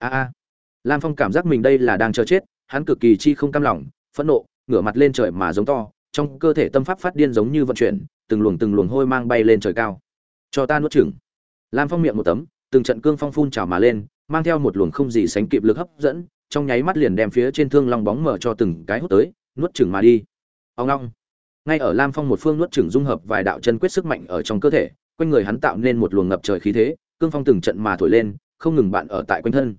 a a. Lam phong cảm giác mình đây là đang chờ chết, hắn cực kỳ chi không cam lòng, phẫn nộ, ngửa mặt lên trời mà giống to, trong cơ thể tâm pháp phát điên giống như vận chuyển, từng luồng từng luồng hôi mang bay lên trời cao. Cho ta nuốt chửng. Lam phong miệng một tấm, từng trận cương phong phun trào mà lên, mang theo một luồng không gì sánh kịp lực hấp dẫn, trong nháy mắt liền đem phía trên thương long bóng mở cho từng cái hút tới, nuốt chửng mà đi. Ông long ngay ở lam phong một phương nuốt chửng dung hợp vài đạo chân quyết sức mạnh ở trong cơ thể, quanh người hắn tạo nên một luồng ngập trời khí thế, cương phong từng trận mà thổi lên, không ngừng bạn ở tại quanh thân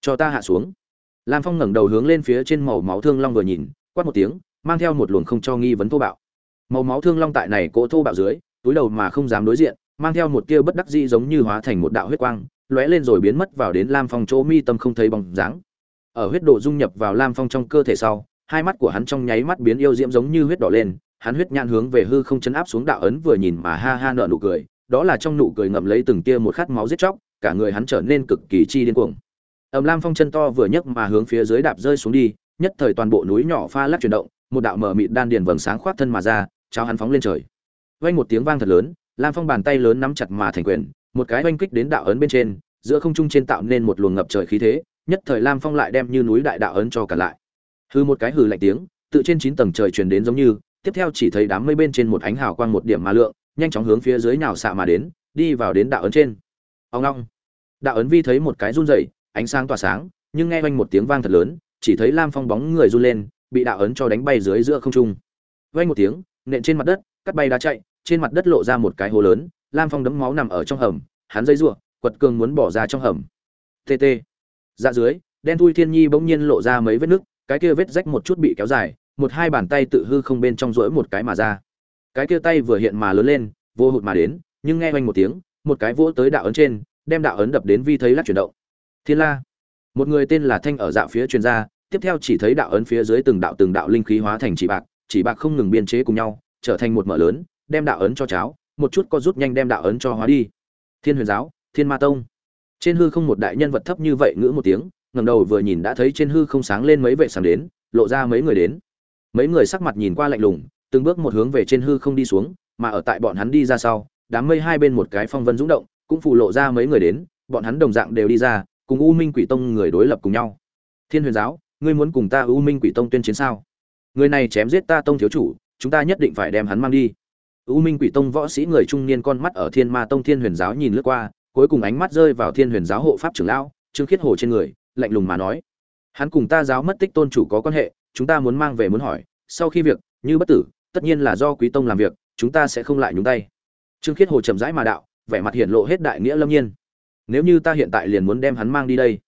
cho ta hạ xuống. Lam phong ngẩng đầu hướng lên phía trên màu máu thương long vừa nhìn, quát một tiếng, mang theo một luồng không cho nghi vấn thô bạo. Màu máu thương long tại này cỗ thô bạo dưới, túi đầu mà không dám đối diện, mang theo một tia bất đắc dĩ giống như hóa thành một đạo huyết quang, lóe lên rồi biến mất vào đến lam phong chỗ mi tâm không thấy bóng dáng. Ở huyết độ dung nhập vào lam phong trong cơ thể sau, hai mắt của hắn trong nháy mắt biến yêu diễm giống như huyết đỏ lên, hắn huyết nhãn hướng về hư không chấn áp xuống đạo ấn vừa nhìn mà ha ha nở nụ cười, đó là trong nụ cười ngậm lấy từng tia một khát máu giết chóc, cả người hắn trở nên cực kỳ chi điên cuồng ầm lam phong chân to vừa nhấc mà hướng phía dưới đạp rơi xuống đi, nhất thời toàn bộ núi nhỏ pha lắc chuyển động, một đạo mở mịt đan điền vầng sáng khoát thân mà ra, cháo hắn phóng lên trời. Vang một tiếng vang thật lớn, lam phong bàn tay lớn nắm chặt mà thành quyền, một cái oanh kích đến đạo ấn bên trên, giữa không trung trên tạo nên một luồng ngập trời khí thế, nhất thời lam phong lại đem như núi đại đạo ấn cho cả lại. Hư một cái hừ lạnh tiếng, tự trên chín tầng trời truyền đến giống như, tiếp theo chỉ thấy đám mây bên trên một ánh hào quang một điểm mà lượng, nhanh chóng hướng phía dưới nhào xạ mà đến, đi vào đến đạo ấn trên. Ông long. Đạo ấn vi thấy một cái run rẩy ánh sáng tỏa sáng, nhưng nghe vang một tiếng vang thật lớn, chỉ thấy lam phong bóng người run lên, bị đạo ấn cho đánh bay dưới giữa không trung. Vang một tiếng, nện trên mặt đất, cắt bay đá chạy, trên mặt đất lộ ra một cái hố lớn, lam phong đấm máu nằm ở trong hầm, hắn dây rủa, quật cường muốn bỏ ra trong hầm. Tt dạ dưới, đen thui thiên nhi bỗng nhiên lộ ra mấy vết nứt, cái kia vết rách một chút bị kéo dài, một hai bàn tay tự hư không bên trong rỗi một cái mà ra. Cái kia tay vừa hiện mà lớn lên, vô hụt mà đến, nhưng nghe vang một tiếng, một cái vỗ tới đạo ấn trên, đem đạo ấn đập đến vi thấy lắc chuyển động thiên la. Một người tên là thanh ở dạo phía truyền ra, tiếp theo chỉ thấy đạo ấn phía dưới từng đạo từng đạo linh khí hóa thành chỉ bạc chỉ bạc không ngừng biên chế cùng nhau, trở thành một mở lớn, đem đạo ấn cho cháo, một chút có rút nhanh đem đạo ấn cho hóa đi. Thiên huyền giáo, thiên ma tông. Trên hư không một đại nhân vật thấp như vậy ngữ một tiếng ngầm đầu vừa nhìn đã thấy trên hư không sáng lên mấy vệ sáng đến, lộ ra mấy người đến. Mấy người sắc mặt nhìn qua lạnh lùng, từng bước một hướng về trên hư không đi xuống, mà ở tại bọn hắn đi ra sau, đám mây hai bên một cái phong vân rung động, cũng phụ lộ ra mấy người đến, bọn hắn đồng dạng đều đi ra cùng u minh quỷ tông người đối lập cùng nhau. Thiên huyền giáo, ngươi muốn cùng ta u minh quỷ tông tuyên chiến sao? Người này chém giết ta tông thiếu chủ, chúng ta nhất định phải đem hắn mang đi. U minh quỷ tông võ sĩ người trung niên con mắt ở thiên ma tông thiên huyền giáo nhìn lướt qua, cuối cùng ánh mắt rơi vào thiên huyền giáo hộ pháp trưởng lão, trương khiết hồ trên người, lạnh lùng mà nói. Hắn cùng ta giáo mất tích tôn chủ có quan hệ, chúng ta muốn mang về muốn hỏi, sau khi việc, như bất tử, tất nhiên là do quý tông làm việc, chúng ta sẽ không lại nhúng tay. Trương khiết hồ chậm rãi mà đạo, vẻ mặt hiện lộ hết đại nghĩa lâm nhiên nếu như ta hiện tại liền muốn đem hắn mang đi đây.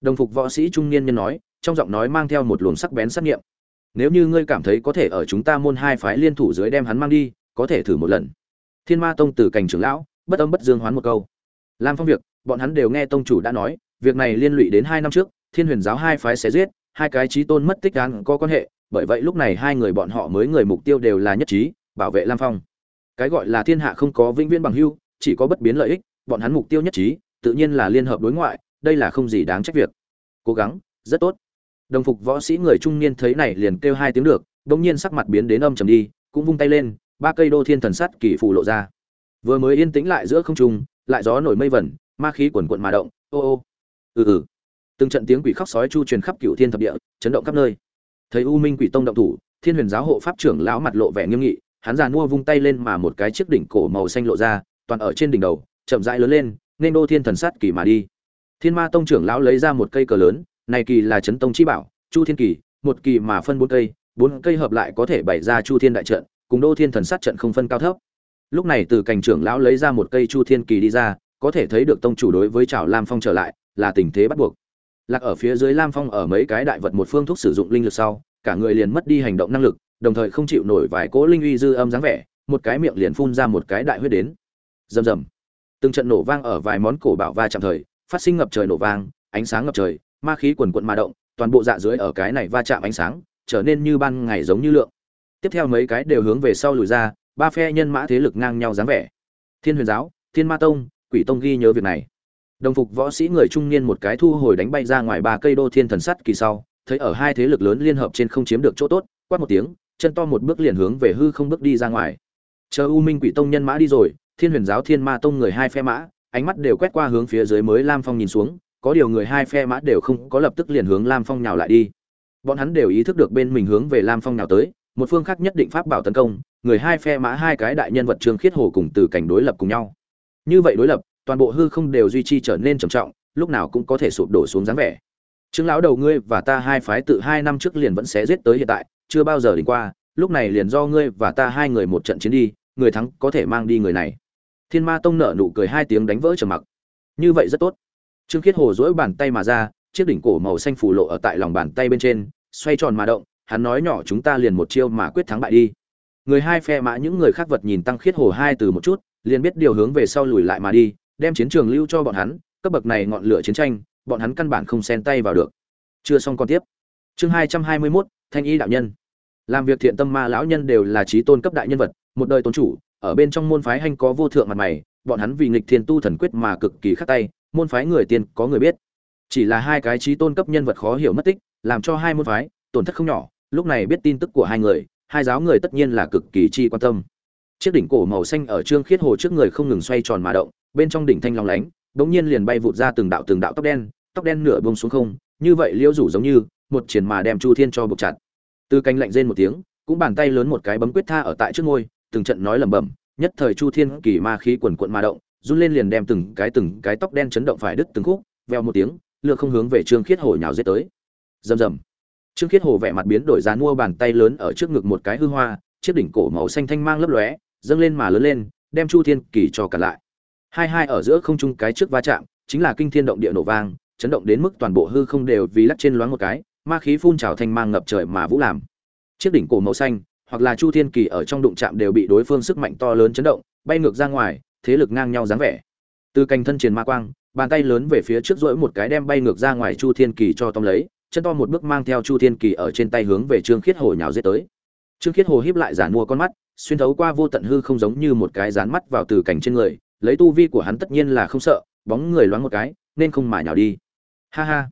Đồng phục võ sĩ trung niên nhân nói, trong giọng nói mang theo một luồng sắc bén sát nghiệm. Nếu như ngươi cảm thấy có thể ở chúng ta môn hai phái liên thủ dưới đem hắn mang đi, có thể thử một lần. Thiên ma tông từ cảnh trưởng lão, bất âm bất dương hoán một câu. Làm phong việc, bọn hắn đều nghe tông chủ đã nói, việc này liên lụy đến hai năm trước, thiên huyền giáo hai phái sẽ giết, hai cái trí tôn mất tích án có quan hệ, bởi vậy lúc này hai người bọn họ mới người mục tiêu đều là nhất trí, bảo vệ lam phong. Cái gọi là thiên hạ không có vĩnh viễn bằng hưu, chỉ có bất biến lợi ích, bọn hắn mục tiêu nhất trí tự nhiên là liên hợp đối ngoại, đây là không gì đáng trách việc. Cố gắng, rất tốt. Đồng phục võ sĩ người trung niên thấy này liền kêu hai tiếng được bỗng nhiên sắc mặt biến đến âm trầm đi, cũng vung tay lên, ba cây đô thiên thần sắt kỳ phù lộ ra. Vừa mới yên tĩnh lại giữa không trung, lại gió nổi mây vẩn, ma khí quần quận mà động, ô ô. Ừ ừ. Từng trận tiếng quỷ khóc sói chu truyền khắp cửu thiên thập địa, chấn động khắp nơi. Thấy u minh quỷ tông động thủ, thiên huyền giáo hộ pháp trưởng lão mặt lộ vẻ nghiêm nghị, hắn già mua vung tay lên mà một cái chiếc đỉnh cổ màu xanh lộ ra, toàn ở trên đỉnh đầu, chậm rãi lớn lên nên đô thiên thần sắt kỳ mà đi. Thiên ma tông trưởng lão lấy ra một cây cờ lớn, này kỳ là chấn tông chi bảo, chu thiên kỳ, một kỳ mà phân bốn cây bốn cây hợp lại có thể bày ra chu thiên đại trận, cùng đô thiên thần sát trận không phân cao thấp. Lúc này từ cảnh trưởng lão lấy ra một cây chu thiên kỳ đi ra, có thể thấy được tông chủ đối với trào lam phong trở lại, là tình thế bắt buộc. Lạc ở phía dưới lam phong ở mấy cái đại vật một phương thuốc sử dụng linh lực sau, cả người liền mất đi hành động năng lực, đồng thời không chịu nổi vài cỗ linh uy dư âm dáng vẻ, một cái miệng liền phun ra một cái đại huyết đến. Rầm rầm từng trận nổ vang ở vài món cổ bảo va chạm thời, phát sinh ngập trời nổ vang, ánh sáng ngập trời, ma khí quần quận mà động, toàn bộ dạ dưới ở cái này va chạm ánh sáng, trở nên như ban ngày giống như lượng. Tiếp theo mấy cái đều hướng về sau lùi ra, ba phe nhân mã thế lực ngang nhau dáng vẻ. Thiên huyền giáo, thiên ma tông, quỷ tông ghi nhớ việc này. Đồng phục võ sĩ người trung niên một cái thu hồi đánh bay ra ngoài ba cây đô thiên thần sắt kỳ sau, thấy ở hai thế lực lớn liên hợp trên không chiếm được chỗ tốt, quát một tiếng, chân to một bước liền hướng về hư không bước đi ra ngoài. Chờ u minh quỷ tông nhân mã đi rồi thiên huyền giáo thiên ma tông người hai phe mã, ánh mắt đều quét qua hướng phía dưới mới lam phong nhìn xuống, có điều người hai phe mã đều không có lập tức liền hướng lam phong nhào lại đi. Bọn hắn đều ý thức được bên mình hướng về lam phong nhào tới, một phương khác nhất định pháp bảo tấn công, người hai phe mã hai cái đại nhân vật trương khiết hồ cùng từ cảnh đối lập cùng nhau. Như vậy đối lập, toàn bộ hư không đều duy trì trở nên trầm trọng, lúc nào cũng có thể sụp đổ xuống dáng vẻ. Trương lão đầu ngươi và ta hai phái tự hai năm trước liền vẫn sẽ giết tới hiện tại, chưa bao giờ đỉnh qua, lúc này liền do ngươi và ta hai người một trận chiến đi, người thắng có thể mang đi người này thiên ma tông nở nụ cười hai tiếng đánh vỡ trầm mặc. Như vậy rất tốt. Trương khiết hồ dỗi bàn tay mà ra, chiếc đỉnh cổ màu xanh phủ lộ ở tại lòng bàn tay bên trên, xoay tròn mà động, hắn nói nhỏ chúng ta liền một chiêu mà quyết thắng bại đi. Người hai phe mã những người khác vật nhìn tăng khiết hồ hai từ một chút, liền biết điều hướng về sau lùi lại mà đi, đem chiến trường lưu cho bọn hắn, cấp bậc này ngọn lửa chiến tranh, bọn hắn căn bản không xen tay vào được. Chưa xong còn tiếp. Chương hai trăm hai mươi mốt, thanh y đạo nhân. Làm việc thiện tâm ma lão nhân đều là trí tôn cấp đại nhân vật, một đời tôn chủ ở bên trong môn phái hanh có vô thượng mặt mày, bọn hắn vì nghịch thiên tu thần quyết mà cực kỳ khắc tay, môn phái người tiên có người biết. Chỉ là hai cái trí tôn cấp nhân vật khó hiểu mất tích, làm cho hai môn phái, tổn thất không nhỏ, lúc này biết tin tức của hai người, hai giáo người tất nhiên là cực kỳ chi quan tâm. Chiếc đỉnh cổ màu xanh ở trương khiết hồ trước người không ngừng xoay tròn mà động, bên trong đỉnh thanh long lánh bỗng nhiên liền bay vụt ra từng đạo từng đạo tóc đen tóc đen nửa bông xuống không, như vậy liễu rủ giống như, một triển mà đem chu thiên cho buộc chặt. Từ canh lạnh rên một tiếng, cũng bàn tay lớn một cái bấm quyết tha ở tại trước ngôi từng trận nói lẩm bẩm, nhất thời chu thiên kỳ ma khí quần quận mà động, run lên liền đem từng cái từng cái tóc đen chấn động phải đứt từng khúc, veo một tiếng lựa không hướng về trương khiết hồ nhào giết tới. Rầm rầm. Trương khiết hồ vẻ mặt biến đổi dán mua bàn tay lớn ở trước ngực một cái hư hoa, chiếc đỉnh cổ màu xanh thanh mang lấp lóe, dâng lên mà lớn lên, đem chu thiên kỳ cho cả lại. Hai hai ở giữa không trung cái trước va chạm, chính là kinh thiên động địa nổ vang, chấn động đến mức toàn bộ hư không đều vì lắc trên loáng một cái, ma khí phun trào thanh mang ngập trời mà vũ làm. Chiếc đỉnh cổ màu xanh hoặc là chu thiên kỳ ở trong đụng chạm đều bị đối phương sức mạnh to lớn chấn động, bay ngược ra ngoài, thế lực ngang nhau dáng vẻ. Từ cành thân truyền ma quang, bàn tay lớn về phía trước rỗi một cái đem bay ngược ra ngoài chu thiên kỳ cho tóm lấy, chân to một bước mang theo chu thiên kỳ ở trên tay hướng về trương khiết hồ nhào giết tới. Trương khiết hồ híp lại giản mua con mắt, xuyên thấu qua vô tận hư không giống như một cái dán mắt vào từ cảnh trên người, lấy tu vi của hắn tất nhiên là không sợ, bóng người loáng một cái, nên không mà nhào đi. Ha ha.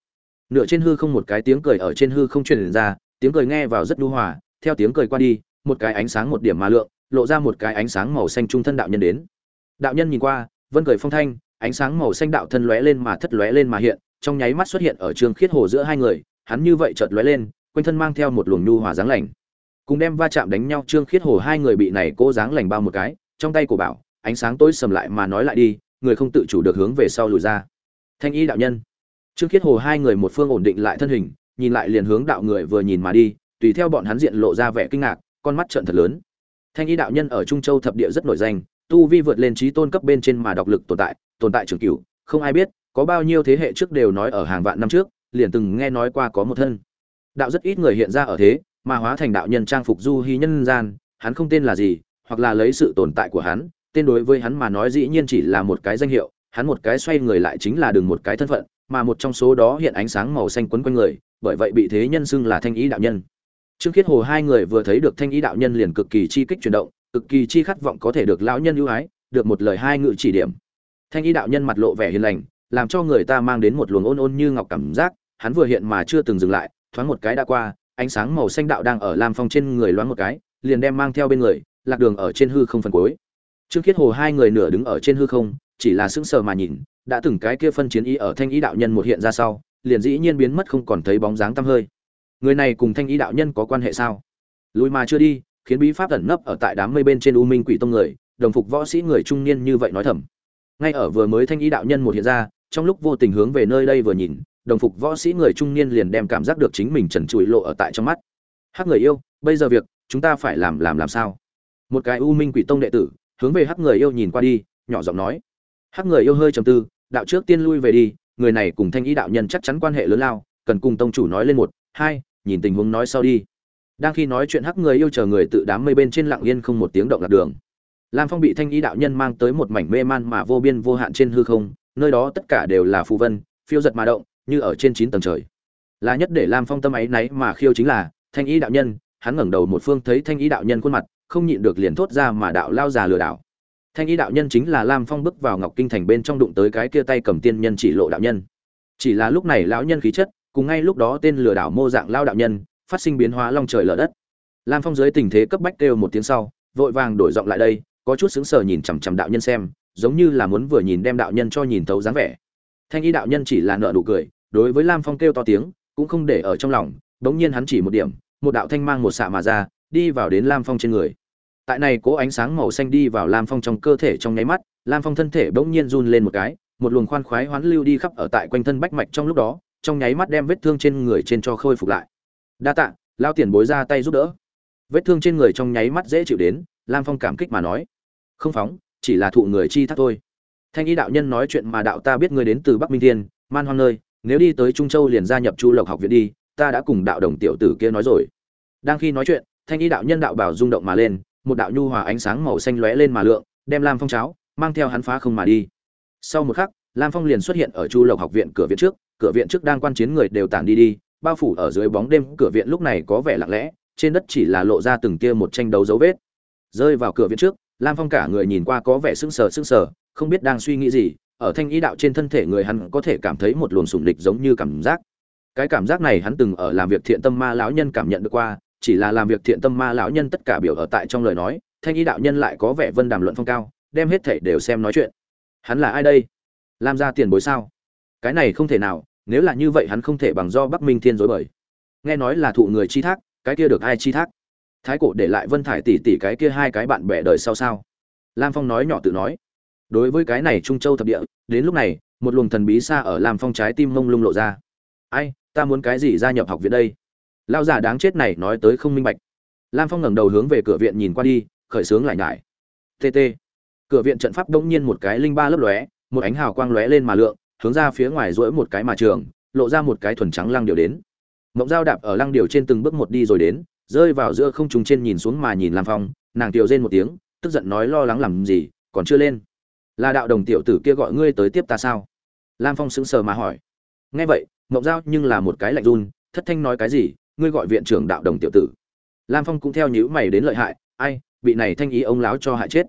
Nửa trên hư không một cái tiếng cười ở trên hư không truyền ra, tiếng cười nghe vào rất nhu hòa theo tiếng cười qua đi, một cái ánh sáng một điểm mà lượng, lộ ra một cái ánh sáng màu xanh trung thân đạo nhân đến. Đạo nhân nhìn qua, vân cười phong thanh, ánh sáng màu xanh đạo thân lóe lên mà thất lóe lên mà hiện, trong nháy mắt xuất hiện ở trường khiết hồ giữa hai người, hắn như vậy chợt lóe lên, quanh thân mang theo một luồng nhu hòa dáng lành. Cùng đem va chạm đánh nhau trương khiết hồ hai người bị này cố dáng lành bao một cái, trong tay của bảo, ánh sáng tối sầm lại mà nói lại đi, người không tự chủ được hướng về sau lùi ra. Thanh y đạo nhân. Trương khiết hồ hai người một phương ổn định lại thân hình, nhìn lại liền hướng đạo người vừa nhìn mà đi tùy theo bọn hắn diện lộ ra vẻ kinh ngạc, con mắt trợn thật lớn. Thanh y đạo nhân ở trung châu thập địa rất nổi danh, tu vi vượt lên trí tôn cấp bên trên mà độc lực tồn tại tồn tại trường cửu, không ai biết, có bao nhiêu thế hệ trước đều nói ở hàng vạn năm trước, liền từng nghe nói qua có một thân. Đạo rất ít người hiện ra ở thế, mà hóa thành đạo nhân trang phục du hy nhân gian, hắn không tên là gì, hoặc là lấy sự tồn tại của hắn, tên đối với hắn mà nói dĩ nhiên chỉ là một cái danh hiệu, hắn một cái xoay người lại chính là đường một cái thân phận, mà một trong số đó hiện ánh sáng màu xanh quấn quanh người, bởi vậy bị thế nhân xưng là thanh ý đạo nhân trương khiết hồ hai người vừa thấy được thanh ý đạo nhân liền cực kỳ chi kích chuyển động, cực kỳ chi khát vọng có thể được lão nhân ưu ái, được một lời hai ngự chỉ điểm. Thanh ý đạo nhân mặt lộ vẻ hiền lành, làm cho người ta mang đến một luồng ôn ôn như ngọc cảm giác, hắn vừa hiện mà chưa từng dừng lại, thoáng một cái đã qua, ánh sáng màu xanh đạo đang ở lam phong trên người loáng một cái, liền đem mang theo bên người, lạc đường ở trên hư không phần cuối. Trương khiết hồ hai người nửa đứng ở trên hư không, chỉ là sững sờ mà nhìn, đã từng cái kia phân chiến ý ở thanh ý đạo nhân một hiện ra sau, liền dĩ nhiên biến mất không còn thấy bóng dáng tăm hơi người này cùng thanh ý đạo nhân có quan hệ sao? Lùi mà chưa đi, khiến bí pháp ẩn nấp ở tại đám mây bên trên u minh quỷ tông người, đồng phục võ sĩ người trung niên như vậy nói thầm. Ngay ở vừa mới thanh ý đạo nhân một hiện ra, trong lúc vô tình hướng về nơi đây vừa nhìn, đồng phục võ sĩ người trung niên liền đem cảm giác được chính mình trần trụi lộ ở tại trong mắt. Hắc người yêu, bây giờ việc, chúng ta phải làm làm làm sao? Một cái u minh quỷ tông đệ tử, hướng về hắc người yêu nhìn qua đi, nhỏ giọng nói. Hắc người yêu hơi trầm tư, đạo trước tiên lui về đi, người này cùng thanh ý đạo nhân chắc chắn quan hệ lớn lao, cần cùng tông chủ nói lên một, hai nhìn tình huống nói sau đi. Đang khi nói chuyện hắc người yêu chờ người tự đám mây bên trên lặng yên không một tiếng động lạc đường. Lam phong bị thanh ý đạo nhân mang tới một mảnh mê man mà vô biên vô hạn trên hư không, nơi đó tất cả đều là phù vân, phiêu giật mà động, như ở trên chín tầng trời. Là nhất để lam phong tâm ấy náy mà khiêu chính là, thanh ý đạo nhân, hắn ngẩng đầu một phương thấy thanh ý đạo nhân khuôn mặt, không nhịn được liền thốt ra mà đạo lao già lừa đảo. Thanh ý đạo nhân chính là lam phong bước vào ngọc kinh thành bên trong đụng tới cái kia tay cầm tiên nhân chỉ lộ đạo nhân. Chỉ là lúc này lão nhân khí chất cùng ngay lúc đó tên lừa đảo mô dạng lao đạo nhân, phát sinh biến hóa long trời lở đất. Lam phong dưới tình thế cấp bách kêu một tiếng sau, vội vàng đổi giọng lại đây, có chút sững sờ nhìn chằm chằm đạo nhân xem, giống như là muốn vừa nhìn đem đạo nhân cho nhìn thấu dáng vẻ. Thanh y đạo nhân chỉ là nợ nụ cười, đối với lam phong kêu to tiếng, cũng không để ở trong lòng, bỗng nhiên hắn chỉ một điểm, một đạo thanh mang một xạ mà ra, đi vào đến lam phong trên người. Tại này cố ánh sáng màu xanh đi vào lam phong trong cơ thể trong nháy mắt, lam phong thân thể bỗng nhiên run lên một cái, một luồng khoan khoái hoán lưu đi khắp ở tại quanh thân bách mạch trong lúc đó trong nháy mắt đem vết thương trên người trên cho khôi phục lại. Đa tạ lao tiền bối ra tay giúp đỡ. Vết thương trên người trong nháy mắt dễ chịu đến, lam phong cảm kích mà nói. Không phóng, chỉ là thụ người chi thác thôi. Thanh y đạo nhân nói chuyện mà đạo ta biết ngươi đến từ bắc minh thiên, man hoang nơi, nếu đi tới trung châu liền gia nhập chu lộc học viện đi, ta đã cùng đạo đồng tiểu tử kia nói rồi. Đang khi nói chuyện, thanh y đạo nhân đạo bảo rung động mà lên, một đạo nhu hòa ánh sáng màu xanh lóe lên mà lượng, đem lam phong cháo, mang theo hắn phá không mà đi. Sau một khắc lam phong liền xuất hiện ở chu lộc học viện cửa viện trước, cửa viện trước đang quan chiến người đều tản đi đi, bao phủ ở dưới bóng đêm, cửa viện lúc này có vẻ lặng lẽ, trên đất chỉ là lộ ra từng tia một tranh đấu dấu vết. Rơi vào cửa viện trước, lam phong cả người nhìn qua có vẻ sưng sờ sưng sờ, không biết đang suy nghĩ gì, ở thanh ý đạo trên thân thể người hắn có thể cảm thấy một luồng sủng địch giống như cảm giác. Cái cảm giác này hắn từng ở làm việc thiện tâm ma lão nhân cảm nhận được qua, chỉ là làm việc thiện tâm ma lão nhân tất cả biểu ở tại trong lời nói, thanh ý đạo nhân lại có vẻ vân đàm luận phong cao, đem hết thể đều xem nói chuyện. Hắn là ai đây? Làm ra tiền bối sao? Cái này không thể nào, nếu là như vậy hắn không thể bằng do bắc minh thiên dối bời. Nghe nói là thụ người chi thác, cái kia được ai chi thác? Thái cổ để lại vân thải tỷ tỷ cái kia hai cái bạn bè đời sau sao? Lam phong nói nhỏ tự nói. Đối với cái này trung châu thập địa, đến lúc này, một luồng thần bí xa ở lam phong trái tim mông lung lộ ra. Ai, ta muốn cái gì gia nhập học viện đây? Lao giả đáng chết này nói tới không minh bạch. Lam phong ngẩng đầu hướng về cửa viện nhìn qua đi, khởi sướng lại nhải. Tt cửa viện trận pháp đông nhiên một cái linh ba lấp lóe một ánh hào quang lóe lên mà lượng, hướng ra phía ngoài rỗi một cái mà trường, lộ ra một cái thuần trắng lăng điều đến. Mộng dao đạp ở lăng điều trên từng bước một đi rồi đến, rơi vào giữa không trùng trên nhìn xuống mà nhìn lam phong, nàng tiểu rên một tiếng, tức giận nói lo lắng làm gì, còn chưa lên. Là đạo đồng tiểu tử kia gọi ngươi tới tiếp ta sao? Lam phong sững sờ mà hỏi. Nghe vậy mộng giao nhưng là một cái lạnh run, thất thanh nói cái gì, ngươi gọi viện trưởng đạo đồng tiểu tử. Lam phong cũng theo nhữ mày đến lợi hại, ai, bị này thanh ý ông láo cho hại chết.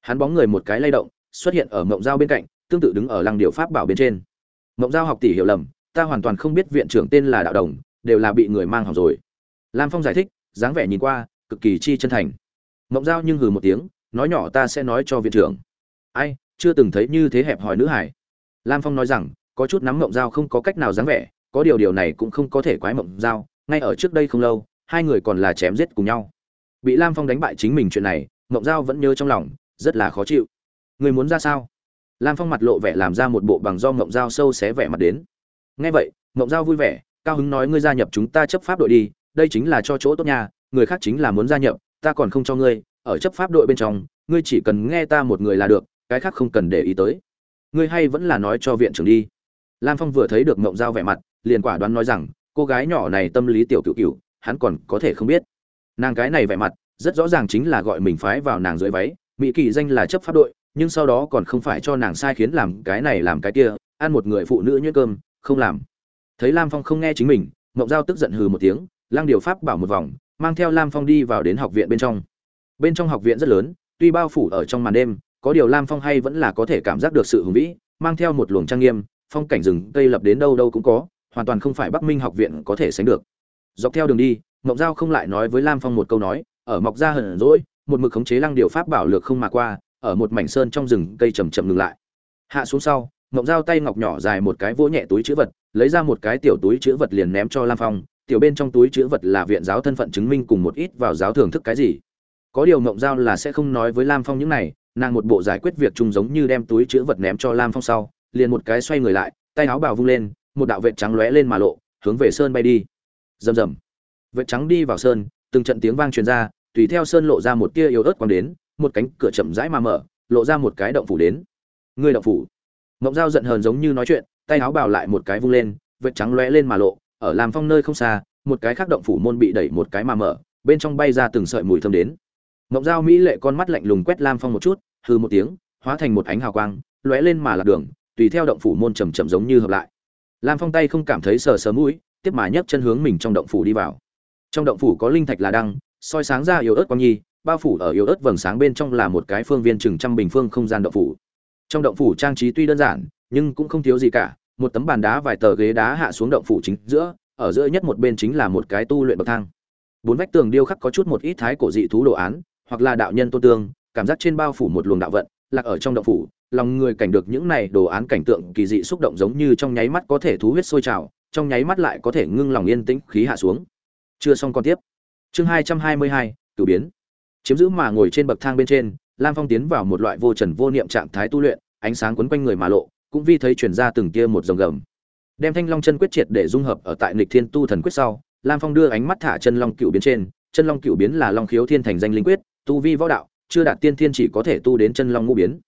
Hắn bóng người một cái lay động, xuất hiện ở mộng giao bên cạnh tương tự đứng ở lăng điệu pháp bảo bên trên. Mộng giao học tỷ hiểu lầm, ta hoàn toàn không biết viện trưởng tên là đạo đồng, đều là bị người mang học rồi. Lam phong giải thích, dáng vẻ nhìn qua, cực kỳ chi chân thành. Mộng giao nhưng hừ một tiếng, nói nhỏ ta sẽ nói cho viện trưởng. Ai, chưa từng thấy như thế hẹp hòi nữ hải lam phong nói rằng, có chút nắm mộng giao không có cách nào dáng vẻ, có điều điều này cũng không có thể quái mộng giao, ngay ở trước đây không lâu, hai người còn là chém giết cùng nhau. Bị lam phong đánh bại chính mình chuyện này, mộng giao vẫn nhớ trong lòng, rất là khó chịu. Người muốn ra sao? Lam phong mặt lộ vẻ làm ra một bộ bằng do mộng dao sâu xé vẻ mặt đến. Ngay vậy mộng dao vui vẻ, cao hứng nói ngươi gia nhập chúng ta chấp pháp đội đi, đây chính là cho chỗ tốt nhà người khác chính là muốn gia nhập, ta còn không cho ngươi, ở chấp pháp đội bên trong, ngươi chỉ cần nghe ta một người là được, cái khác không cần để ý tới. Ngươi hay vẫn là nói cho viện trưởng đi. Lam phong vừa thấy được mộng dao vẻ mặt, liền quả đoán nói rằng, cô gái nhỏ này tâm lý tiểu cựu cựu, hắn còn có thể không biết. Nàng cái này vẻ mặt, rất rõ ràng chính là gọi mình phái vào nàng dưới váy, mỹ kỳ danh là chấp pháp đội nhưng sau đó còn không phải cho nàng sai khiến làm cái này làm cái kia, ăn một người phụ nữ như cơm, không làm. Thấy lam phong không nghe chính mình, mộng giao tức giận hừ một tiếng, lăng điều pháp bảo một vòng, mang theo lam phong đi vào đến học viện bên trong. Bên trong học viện rất lớn, tuy bao phủ ở trong màn đêm, có điều lam phong hay vẫn là có thể cảm giác được sự hùng vĩ, mang theo một luồng trang nghiêm, phong cảnh rừng, cây lập đến đâu đâu cũng có, hoàn toàn không phải bắc minh học viện có thể sánh được. Dọc theo đường đi, mộng giao không lại nói với lam phong một câu nói, ở mọc ra hờn rỗi một mực khống chế lăng điều pháp bảo lược không mà qua ở một mảnh sơn trong rừng cây chầm chậm ngừng lại. Hạ xuống sau, ngọc giao tay ngọc nhỏ dài một cái vỗ nhẹ túi chữ vật, lấy ra một cái tiểu túi chữ vật liền ném cho lam phong. Tiểu bên trong túi chữ vật là viện giáo thân phận chứng minh cùng một ít vào giáo thưởng thức cái gì. Có điều mộng giao là sẽ không nói với lam phong những này, nàng một bộ giải quyết việc chung giống như đem túi chữ vật ném cho lam phong sau, liền một cái xoay người lại, tay áo bào vung lên, một đạo vệ trắng lóe lên mà lộ, hướng về sơn bay đi. Rầm rầm. Vệ trắng đi vào sơn, từng trận tiếng vang truyền ra, tùy theo sơn lộ ra một tia yếu ớt quang đến một cánh cửa chậm rãi mà mở, lộ ra một cái động phủ đến. Người động phủ. Mộng dao giận hờn giống như nói chuyện, tay áo bào lại một cái vung lên, vệt trắng lóe lên mà lộ, ở làm phong nơi không xa, một cái khác động phủ môn bị đẩy một cái mà mở, bên trong bay ra từng sợi mùi thơm đến. Mộng dao mỹ lệ con mắt lạnh lùng quét lam phong một chút hư một tiếng, hóa thành một ánh hào quang, lóe lên mà lạc đường, tùy theo động phủ môn chầm chậm giống như hợp lại. Lam phong tay không cảm thấy sờ sờ mũi, tiếp mà nhấc chân hướng mình trong động phủ đi vào. Trong động phủ có linh thạch là đăng, soi sáng ra yếu ớt quang nhi bao phủ ở yếu ớt vầng sáng bên trong là một cái phương viên chừng trăm bình phương không gian động phủ. Trong động phủ trang trí tuy đơn giản, nhưng cũng không thiếu gì cả, một tấm bàn đá vài tờ ghế đá hạ xuống động phủ chính giữa, ở giữa nhất một bên chính là một cái tu luyện bậc thang. Bốn vách tường điêu khắc có chút một ít thái cổ dị thú đồ án, hoặc là đạo nhân tôn tương, cảm giác trên bao phủ một luồng đạo vận, lạc ở trong động phủ, lòng người cảnh được những này đồ án cảnh tượng kỳ dị xúc động giống như trong nháy mắt có thể thú huyết sôi trào, trong nháy mắt lại có thể ngưng lòng yên tĩnh khí hạ xuống. Chưa xong còn tiếp. Chương hai trăm hai mươi hai, cử biến chiếm giữ mà ngồi trên bậc thang bên trên, lam phong tiến vào một loại vô trần vô niệm trạng thái tu luyện, ánh sáng quấn quanh người mà lộ, cũng vi thấy chuyển ra từng tia một dòng gầm. Đem thanh long chân quyết triệt để dung hợp ở tại nịch thiên tu thần quyết sau, lam phong đưa ánh mắt thả chân long cựu biến trên, chân long cựu biến là long khiếu thiên thành danh linh quyết, tu vi võ đạo, chưa đạt tiên thiên chỉ có thể tu đến chân long ngũ biến.